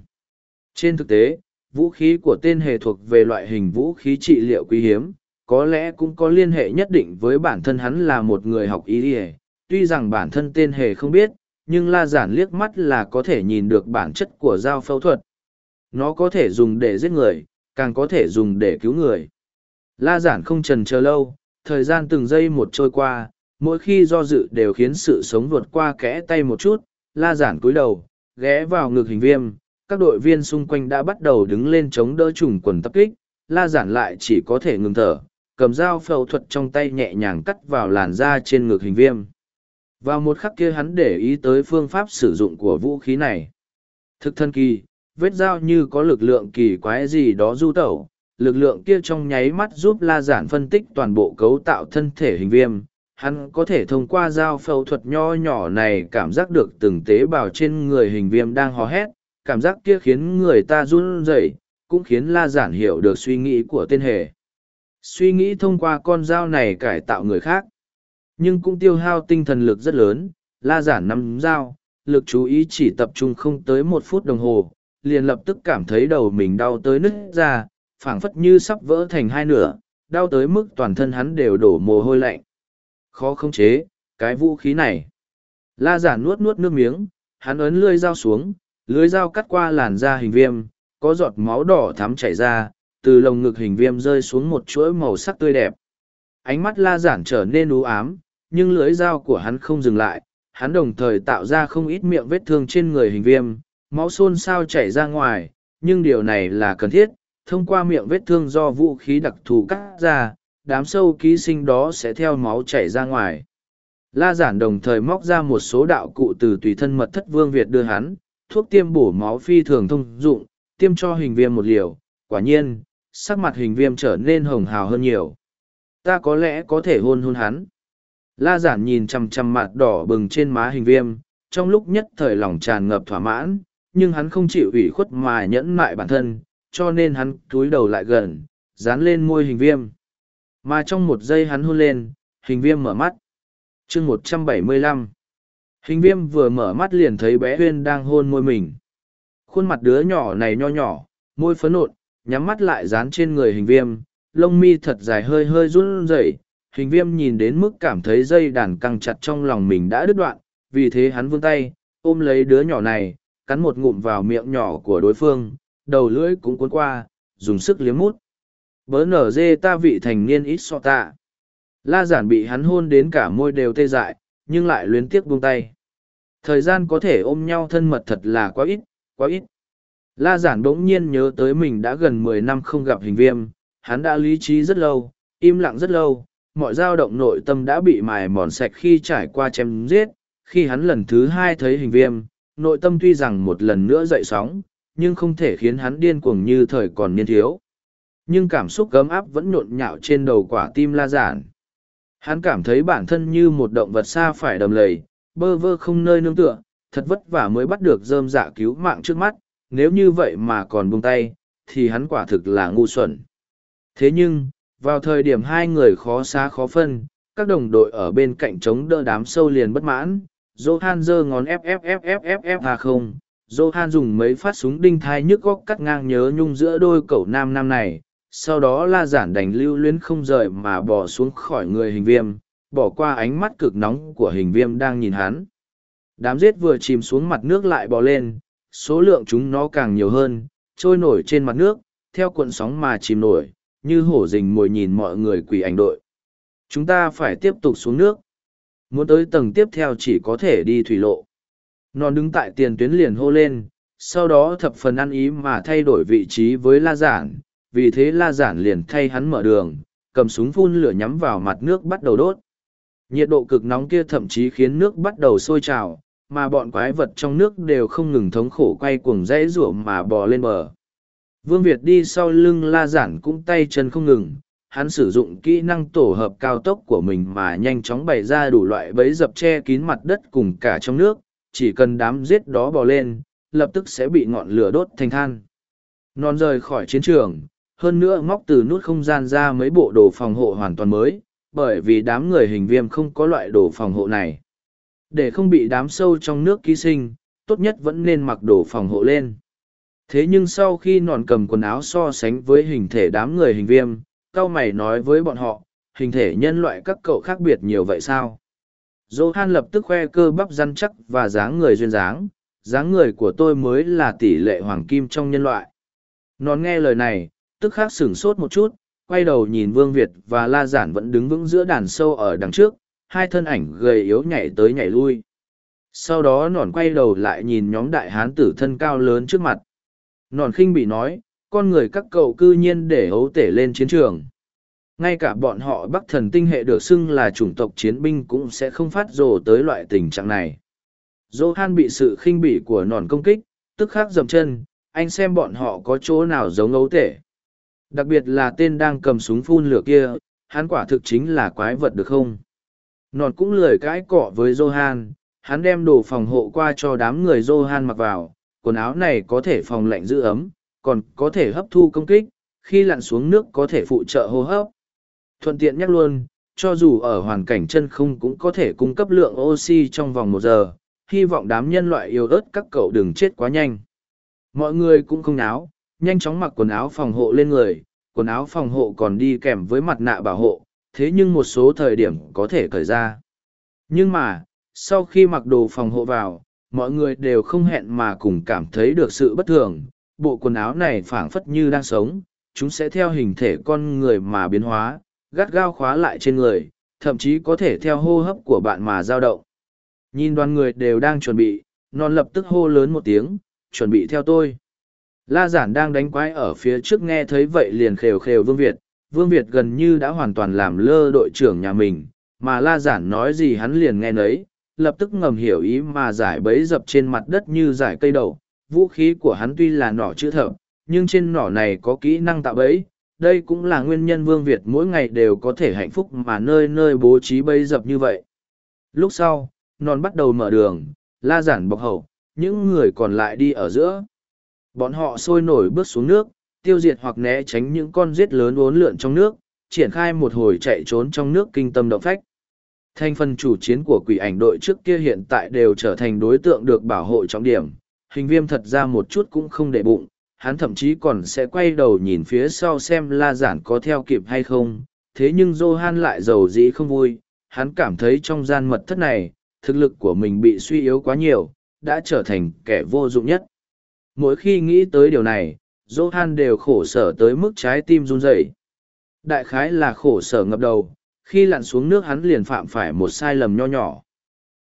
Trên thực tế, vũ khí của tên hề thuộc về loại hình vũ khí trị liệu quý hiếm, có lẽ cũng có liên hệ nhất định với bản thân hắn là một người học y ỉa tuy rằng bản thân tên hề không biết, nhưng la giản liếc mắt là có thể nhìn được bản chất của dao phẫu thuật. Nó có thể dùng để giết người càng có thể dùng để cứu người. La giản không trần chờ lâu, thời gian từng giây một trôi qua, mỗi khi do dự đều khiến sự sống vượt qua kẽ tay một chút, la giản cúi đầu, ghé vào ngực hình viêm, các đội viên xung quanh đã bắt đầu đứng lên chống đỡ trùng quần tập kích, la giản lại chỉ có thể ngừng thở, cầm dao phẫu thuật trong tay nhẹ nhàng cắt vào làn da trên ngực hình viêm. Vào một khắc kia hắn để ý tới phương pháp sử dụng của vũ khí này. Thực thân kỳ vết dao như có lực lượng kỳ quái gì đó du tẩu, lực lượng kia trong nháy mắt giúp la giản phân tích toàn bộ cấu tạo thân thể hình viêm. Hắn có thể thông qua dao phẫu thuật nho nhỏ này cảm giác được từng tế bào trên người hình viêm đang hò hét. Cảm giác kia khiến người ta run rẩy, cũng khiến la giản hiểu được suy nghĩ của tên hề. Suy nghĩ thông qua con dao này cải tạo người khác. Nhưng cũng tiêu hao tinh thần lực rất lớn. La giản nắm dao, lực chú ý chỉ tập trung không tới một phút đồng hồ liền lập tức cảm thấy đầu mình đau tới nứt ra, phảng phất như sắp vỡ thành hai nửa, đau tới mức toàn thân hắn đều đổ mồ hôi lạnh. Khó khống chế, cái vũ khí này. La giả nuốt nuốt nước miếng, hắn ấn lưỡi dao xuống lưới dao cắt qua làn da hình viêm, có giọt máu đỏ thắm chảy ra, từ lồng ngực hình viêm rơi xuống một chuỗi màu sắc tươi đẹp. Ánh mắt la giản trở nên u ám, nhưng lưới dao của hắn không dừng lại, hắn đồng thời tạo ra không ít miệng vết thương trên người hình viêm máu xôn xao chảy ra ngoài, nhưng điều này là cần thiết, thông qua miệng vết thương do vũ khí đặc thù cắt ra, đám sâu ký sinh đó sẽ theo máu chảy ra ngoài. La giản đồng thời móc ra một số đạo cụ từ tùy thân mật thất vương việt đưa hắn, thuốc tiêm bổ máu phi thường thông dụng, tiêm cho hình viêm một liều, quả nhiên, sắc mặt hình viêm trở nên hồng hào hơn nhiều. Ta có lẽ có thể hôn hôn hắn. La giản nhìn chằm chằm mặt đỏ bừng trên má hình viêm, trong lúc nhất thời lòng tràn ngập thỏa mãn nhưng hắn không chịu ủy khuất mà nhẫn mại bản thân, cho nên hắn cúi đầu lại gần, dán lên môi hình viêm. Mà trong một giây hắn hôn lên, hình viêm mở mắt. Chương một trăm bảy mươi lăm. Hình viêm vừa mở mắt liền thấy bé huyên đang hôn môi mình. Khuôn mặt đứa nhỏ này nho nhỏ, môi phấn nộn, nhắm mắt lại dán trên người hình viêm, lông mi thật dài hơi hơi run rẩy. Hình viêm nhìn đến mức cảm thấy dây đàn căng chặt trong lòng mình đã đứt đoạn, vì thế hắn vươn tay, ôm lấy đứa nhỏ này cắn một ngụm vào miệng nhỏ của đối phương đầu lưỡi cũng cuốn qua dùng sức liếm mút. Bớ nở dê ta vị thành niên ít so tạ. La giản bị hắn hôn đến cả môi đều tê dại nhưng lại luyến tiếc buông tay. Thời gian có thể ôm nhau thân mật thật là quá ít quá ít. La giản bỗng nhiên nhớ tới mình đã gần mười năm không gặp hình viêm, hắn đã lý trí rất lâu, im lặng rất lâu, mọi dao động nội tâm đã bị mài mòn sạch khi trải qua chém giết, khi hắn lần thứ hai thấy hình viêm, nội tâm tuy rằng một lần nữa dậy sóng, nhưng không thể khiến hắn điên cuồng như thời còn niên thiếu. Nhưng cảm xúc gấm áp vẫn nhộn nhạo trên đầu quả tim la giản. Hắn cảm thấy bản thân như một động vật xa phải đầm lầy, bơ vơ không nơi nương tựa, thật vất vả mới bắt được dơm dạ cứu mạng trước mắt, nếu như vậy mà còn buông tay, thì hắn quả thực là ngu xuẩn. Thế nhưng, vào thời điểm hai người khó xa khó phân, các đồng đội ở bên cạnh chống đỡ đám sâu liền bất mãn, Johan giơ ngón FFFFFF à không, Johan dùng mấy phát súng đinh thai nhức góc cắt ngang nhớ nhung giữa đôi cậu nam nam này, sau đó la giản đành lưu luyến không rời mà bỏ xuống khỏi người hình viêm, bỏ qua ánh mắt cực nóng của hình viêm đang nhìn hắn. Đám giết vừa chìm xuống mặt nước lại bò lên, số lượng chúng nó càng nhiều hơn, trôi nổi trên mặt nước, theo cuộn sóng mà chìm nổi, như hổ rình mồi nhìn mọi người quỳ ảnh đội. Chúng ta phải tiếp tục xuống nước. Muốn tới tầng tiếp theo chỉ có thể đi thủy lộ. Non đứng tại tiền tuyến liền hô lên, sau đó thập phần ăn ý mà thay đổi vị trí với la giản, vì thế la giản liền thay hắn mở đường, cầm súng phun lửa nhắm vào mặt nước bắt đầu đốt. Nhiệt độ cực nóng kia thậm chí khiến nước bắt đầu sôi trào, mà bọn quái vật trong nước đều không ngừng thống khổ quay cuồng dãy rủa mà bò lên bờ. Vương Việt đi sau lưng la giản cũng tay chân không ngừng, hắn sử dụng kỹ năng tổ hợp cao tốc của mình mà nhanh chóng bày ra đủ loại bẫy dập che kín mặt đất cùng cả trong nước, chỉ cần đám giết đó bò lên, lập tức sẽ bị ngọn lửa đốt thành than. Non rời khỏi chiến trường, hơn nữa móc từ nút không gian ra mấy bộ đồ phòng hộ hoàn toàn mới, bởi vì đám người hình viêm không có loại đồ phòng hộ này. Để không bị đám sâu trong nước ký sinh, tốt nhất vẫn nên mặc đồ phòng hộ lên. Thế nhưng sau khi nòn cầm quần áo so sánh với hình thể đám người hình viêm, cao mày nói với bọn họ, hình thể nhân loại các cậu khác biệt nhiều vậy sao? Johan lập tức khoe cơ bắp răn chắc và dáng người duyên dáng, dáng người của tôi mới là tỷ lệ hoàng kim trong nhân loại. Nón nghe lời này, tức khắc sửng sốt một chút, quay đầu nhìn Vương Việt và La Giản vẫn đứng vững giữa đàn sâu ở đằng trước, hai thân ảnh gầy yếu nhảy tới nhảy lui. Sau đó nòn quay đầu lại nhìn nhóm đại hán tử thân cao lớn trước mặt. Nòn khinh bị nói, con người các cậu cư nhiên để hấu tể lên chiến trường. Ngay cả bọn họ Bắc thần tinh hệ được xưng là chủng tộc chiến binh cũng sẽ không phát rồ tới loại tình trạng này. Johan bị sự khinh bỉ của nòn công kích, tức khắc dầm chân, anh xem bọn họ có chỗ nào giống ấu tể. Đặc biệt là tên đang cầm súng phun lửa kia, hắn quả thực chính là quái vật được không? Nòn cũng lười cãi cọ với Johan, hắn đem đồ phòng hộ qua cho đám người Johan mặc vào, quần áo này có thể phòng lạnh giữ ấm, còn có thể hấp thu công kích, khi lặn xuống nước có thể phụ trợ hô hấp. Thuận tiện nhắc luôn, cho dù ở hoàn cảnh chân không cũng có thể cung cấp lượng oxy trong vòng một giờ, hy vọng đám nhân loại yêu ớt các cậu đừng chết quá nhanh. Mọi người cũng không náo, nhanh chóng mặc quần áo phòng hộ lên người, quần áo phòng hộ còn đi kèm với mặt nạ bảo hộ, thế nhưng một số thời điểm có thể cởi ra. Nhưng mà, sau khi mặc đồ phòng hộ vào, mọi người đều không hẹn mà cùng cảm thấy được sự bất thường, bộ quần áo này phảng phất như đang sống, chúng sẽ theo hình thể con người mà biến hóa, gắt gao khóa lại trên người, thậm chí có thể theo hô hấp của bạn mà dao động. Nhìn đoàn người đều đang chuẩn bị, non lập tức hô lớn một tiếng, chuẩn bị theo tôi. La giản đang đánh quái ở phía trước nghe thấy vậy liền khều khều Vương Việt, Vương Việt gần như đã hoàn toàn làm lơ đội trưởng nhà mình, mà La giản nói gì hắn liền nghe nấy, lập tức ngầm hiểu ý mà giải bấy dập trên mặt đất như giải cây đậu. Vũ khí của hắn tuy là nỏ chữ thập, nhưng trên nỏ này có kỹ năng tạo bẫy. Đây cũng là nguyên nhân Vương Việt mỗi ngày đều có thể hạnh phúc mà nơi nơi bố trí bẫy dập như vậy. Lúc sau, non bắt đầu mở đường, la giản bọc hậu, những người còn lại đi ở giữa. Bọn họ sôi nổi bước xuống nước, tiêu diệt hoặc né tránh những con giết lớn uốn lượn trong nước, triển khai một hồi chạy trốn trong nước kinh tâm động phách. Thành phần chủ chiến của quỷ ảnh đội trước kia hiện tại đều trở thành đối tượng được bảo hộ trọng điểm. Hình viêm thật ra một chút cũng không để bụng, hắn thậm chí còn sẽ quay đầu nhìn phía sau xem la giản có theo kịp hay không. Thế nhưng Johan lại giàu dĩ không vui, hắn cảm thấy trong gian mật thất này, thực lực của mình bị suy yếu quá nhiều, đã trở thành kẻ vô dụng nhất. Mỗi khi nghĩ tới điều này, Johan đều khổ sở tới mức trái tim run rẩy. Đại khái là khổ sở ngập đầu, khi lặn xuống nước hắn liền phạm phải một sai lầm nho nhỏ.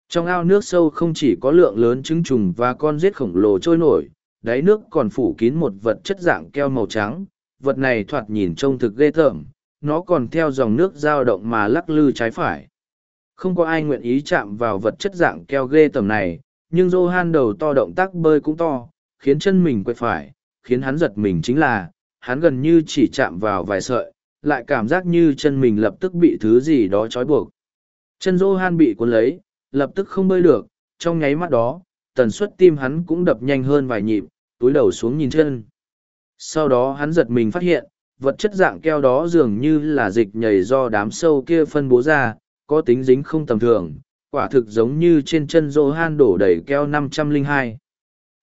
Trong ao nước sâu không chỉ có lượng lớn trứng trùng và con rết khổng lồ trôi nổi, đáy nước còn phủ kín một vật chất dạng keo màu trắng, vật này thoạt nhìn trông thực ghê tởm, nó còn theo dòng nước dao động mà lắc lư trái phải. Không có ai nguyện ý chạm vào vật chất dạng keo ghê tởm này, nhưng Johan đầu to động tác bơi cũng to, khiến chân mình quay phải, khiến hắn giật mình chính là, hắn gần như chỉ chạm vào vài sợi, lại cảm giác như chân mình lập tức bị thứ gì đó trói buộc. Chân Johan bị cuốn lấy, lập tức không bơi được, trong nháy mắt đó, tần suất tim hắn cũng đập nhanh hơn vài nhịp, túi đầu xuống nhìn chân. Sau đó hắn giật mình phát hiện, vật chất dạng keo đó dường như là dịch nhảy do đám sâu kia phân bố ra, có tính dính không tầm thường, quả thực giống như trên chân Johan đổ đầy keo 502.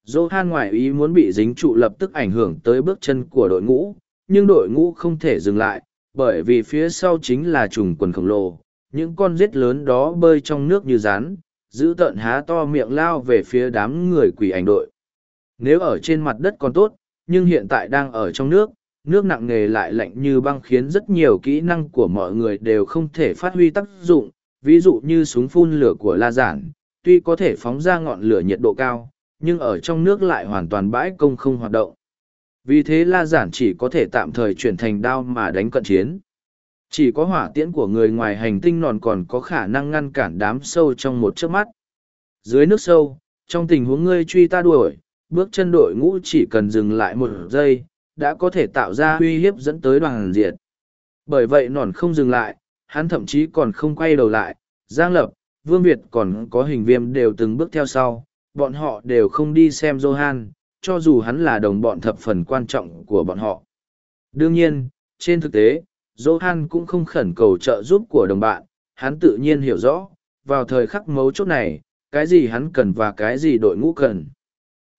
Johan ngoại ý muốn bị dính trụ lập tức ảnh hưởng tới bước chân của đội ngũ, nhưng đội ngũ không thể dừng lại, bởi vì phía sau chính là trùng quần khổng lồ. Những con rết lớn đó bơi trong nước như rán, giữ tợn há to miệng lao về phía đám người quỷ ảnh đội. Nếu ở trên mặt đất còn tốt, nhưng hiện tại đang ở trong nước, nước nặng nề lại lạnh như băng khiến rất nhiều kỹ năng của mọi người đều không thể phát huy tác dụng, ví dụ như súng phun lửa của La Giản, tuy có thể phóng ra ngọn lửa nhiệt độ cao, nhưng ở trong nước lại hoàn toàn bãi công không hoạt động. Vì thế La Giản chỉ có thể tạm thời chuyển thành đao mà đánh cận chiến. Chỉ có hỏa tiễn của người ngoài hành tinh nòn còn có khả năng ngăn cản đám sâu trong một chớp mắt. Dưới nước sâu, trong tình huống ngươi truy ta đuổi, bước chân đội ngũ chỉ cần dừng lại một giây, đã có thể tạo ra uy hiếp dẫn tới đoàn diệt. Bởi vậy nòn không dừng lại, hắn thậm chí còn không quay đầu lại, Giang Lập, Vương Việt còn có hình viêm đều từng bước theo sau, bọn họ đều không đi xem Johan, cho dù hắn là đồng bọn thập phần quan trọng của bọn họ. Đương nhiên, trên thực tế, Johan cũng không khẩn cầu trợ giúp của đồng bạn, hắn tự nhiên hiểu rõ, vào thời khắc mấu chốt này, cái gì hắn cần và cái gì đội ngũ cần.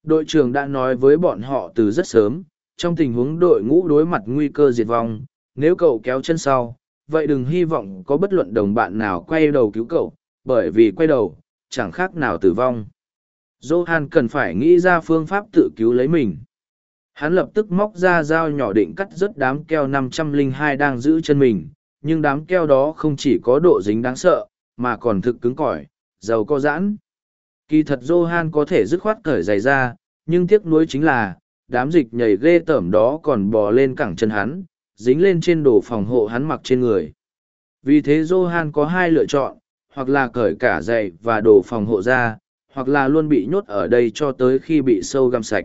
Đội trưởng đã nói với bọn họ từ rất sớm, trong tình huống đội ngũ đối mặt nguy cơ diệt vong, nếu cậu kéo chân sau, vậy đừng hy vọng có bất luận đồng bạn nào quay đầu cứu cậu, bởi vì quay đầu, chẳng khác nào tử vong. Johan cần phải nghĩ ra phương pháp tự cứu lấy mình. Hắn lập tức móc ra dao nhỏ định cắt rớt đám keo 502 đang giữ chân mình, nhưng đám keo đó không chỉ có độ dính đáng sợ, mà còn thực cứng cỏi, giàu có giãn. Kỳ thật Johan có thể dứt khoát cởi giày ra, nhưng tiếc nuối chính là, đám dịch nhảy ghê tởm đó còn bò lên cẳng chân hắn, dính lên trên đồ phòng hộ hắn mặc trên người. Vì thế Johan có hai lựa chọn, hoặc là cởi cả giày và đồ phòng hộ ra, hoặc là luôn bị nhốt ở đây cho tới khi bị sâu găm sạch.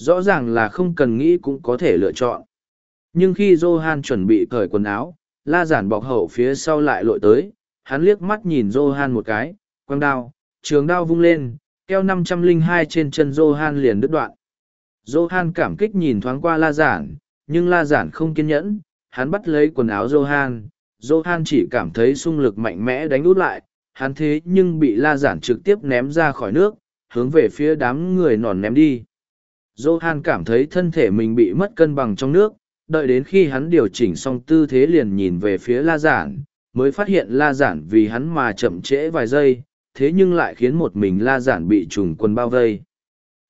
Rõ ràng là không cần nghĩ cũng có thể lựa chọn. Nhưng khi Johan chuẩn bị cởi quần áo, la giản bọc hậu phía sau lại lội tới, hắn liếc mắt nhìn Johan một cái, quăng đao, trường đao vung lên, keo 502 trên chân Johan liền đứt đoạn. Johan cảm kích nhìn thoáng qua la giản, nhưng la giản không kiên nhẫn, hắn bắt lấy quần áo Johan. Johan chỉ cảm thấy xung lực mạnh mẽ đánh út lại, hắn thế nhưng bị la giản trực tiếp ném ra khỏi nước, hướng về phía đám người nòn ném đi. Johan cảm thấy thân thể mình bị mất cân bằng trong nước, đợi đến khi hắn điều chỉnh xong tư thế liền nhìn về phía la giản, mới phát hiện la giản vì hắn mà chậm trễ vài giây, thế nhưng lại khiến một mình la giản bị trùng quân bao vây.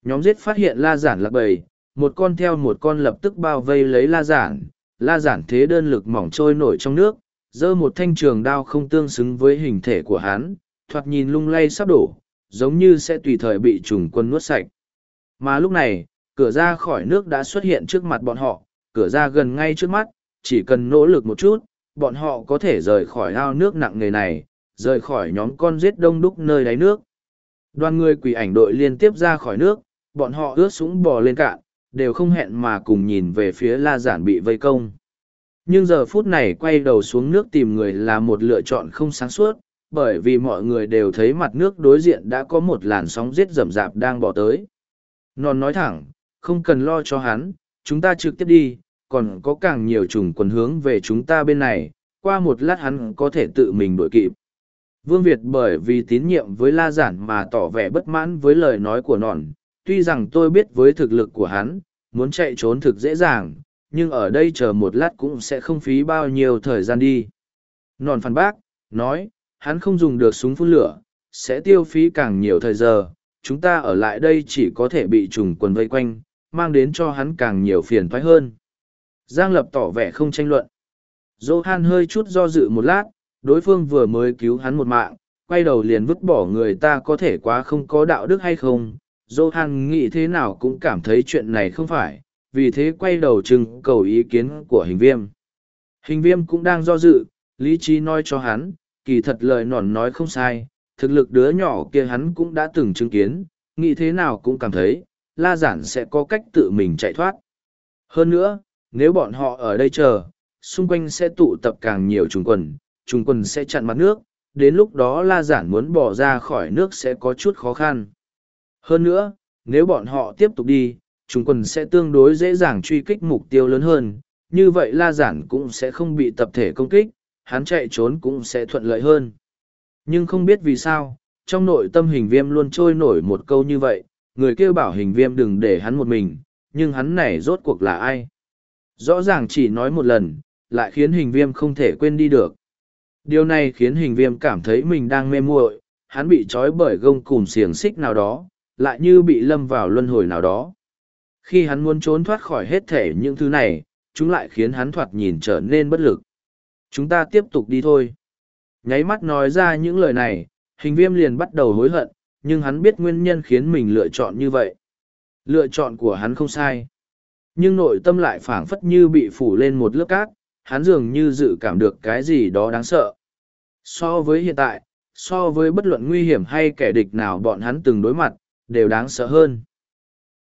Nhóm giết phát hiện la giản lạc bầy, một con theo một con lập tức bao vây lấy la giản, la giản thế đơn lực mỏng trôi nổi trong nước, giơ một thanh trường đao không tương xứng với hình thể của hắn, thoạt nhìn lung lay sắp đổ, giống như sẽ tùy thời bị trùng quân nuốt sạch. Mà lúc này, cửa ra khỏi nước đã xuất hiện trước mặt bọn họ, cửa ra gần ngay trước mắt, chỉ cần nỗ lực một chút, bọn họ có thể rời khỏi ao nước nặng nề này, rời khỏi nhóm con giết đông đúc nơi đáy nước. Đoàn người quỷ ảnh đội liên tiếp ra khỏi nước, bọn họ ướt súng bò lên cạn, đều không hẹn mà cùng nhìn về phía la giản bị vây công. Nhưng giờ phút này quay đầu xuống nước tìm người là một lựa chọn không sáng suốt, bởi vì mọi người đều thấy mặt nước đối diện đã có một làn sóng giết rầm rạp đang bỏ tới. Non nói thẳng, không cần lo cho hắn, chúng ta trực tiếp đi, còn có càng nhiều trùng quần hướng về chúng ta bên này, qua một lát hắn có thể tự mình đuổi kịp. Vương Việt bởi vì tín nhiệm với La Giản mà tỏ vẻ bất mãn với lời nói của nọn, tuy rằng tôi biết với thực lực của hắn, muốn chạy trốn thực dễ dàng, nhưng ở đây chờ một lát cũng sẽ không phí bao nhiêu thời gian đi. Nọn phản bác, nói, hắn không dùng được súng phun lửa, sẽ tiêu phí càng nhiều thời giờ, chúng ta ở lại đây chỉ có thể bị trùng quần vây quanh, mang đến cho hắn càng nhiều phiền toái hơn. Giang Lập tỏ vẻ không tranh luận. Johan hơi chút do dự một lát, đối phương vừa mới cứu hắn một mạng, quay đầu liền vứt bỏ người ta có thể quá không có đạo đức hay không. Johan nghĩ thế nào cũng cảm thấy chuyện này không phải, vì thế quay đầu trưng cầu ý kiến của hình viêm. Hình viêm cũng đang do dự, lý trí nói cho hắn, kỳ thật lời nòn nói không sai, thực lực đứa nhỏ kia hắn cũng đã từng chứng kiến, nghĩ thế nào cũng cảm thấy, la giản sẽ có cách tự mình chạy thoát. Hơn nữa, nếu bọn họ ở đây chờ, xung quanh sẽ tụ tập càng nhiều trùng quần, trùng quần sẽ chặn mặt nước, đến lúc đó la giản muốn bỏ ra khỏi nước sẽ có chút khó khăn. Hơn nữa, nếu bọn họ tiếp tục đi, trùng quần sẽ tương đối dễ dàng truy kích mục tiêu lớn hơn, như vậy la giản cũng sẽ không bị tập thể công kích, hắn chạy trốn cũng sẽ thuận lợi hơn. Nhưng không biết vì sao, trong nội tâm hình viêm luôn trôi nổi một câu như vậy, người kêu bảo hình viêm đừng để hắn một mình, nhưng hắn này rốt cuộc là ai? Rõ ràng chỉ nói một lần, lại khiến hình viêm không thể quên đi được. Điều này khiến hình viêm cảm thấy mình đang mê muội, hắn bị trói bởi gông cùm xiềng xích nào đó, lại như bị lâm vào luân hồi nào đó. Khi hắn muốn trốn thoát khỏi hết thể những thứ này, chúng lại khiến hắn thoạt nhìn trở nên bất lực. Chúng ta tiếp tục đi thôi. Nháy mắt nói ra những lời này, hình viêm liền bắt đầu hối hận, nhưng hắn biết nguyên nhân khiến mình lựa chọn như vậy. Lựa chọn của hắn không sai. Nhưng nội tâm lại phảng phất như bị phủ lên một lớp cát, hắn dường như dự cảm được cái gì đó đáng sợ. So với hiện tại, so với bất luận nguy hiểm hay kẻ địch nào bọn hắn từng đối mặt, đều đáng sợ hơn.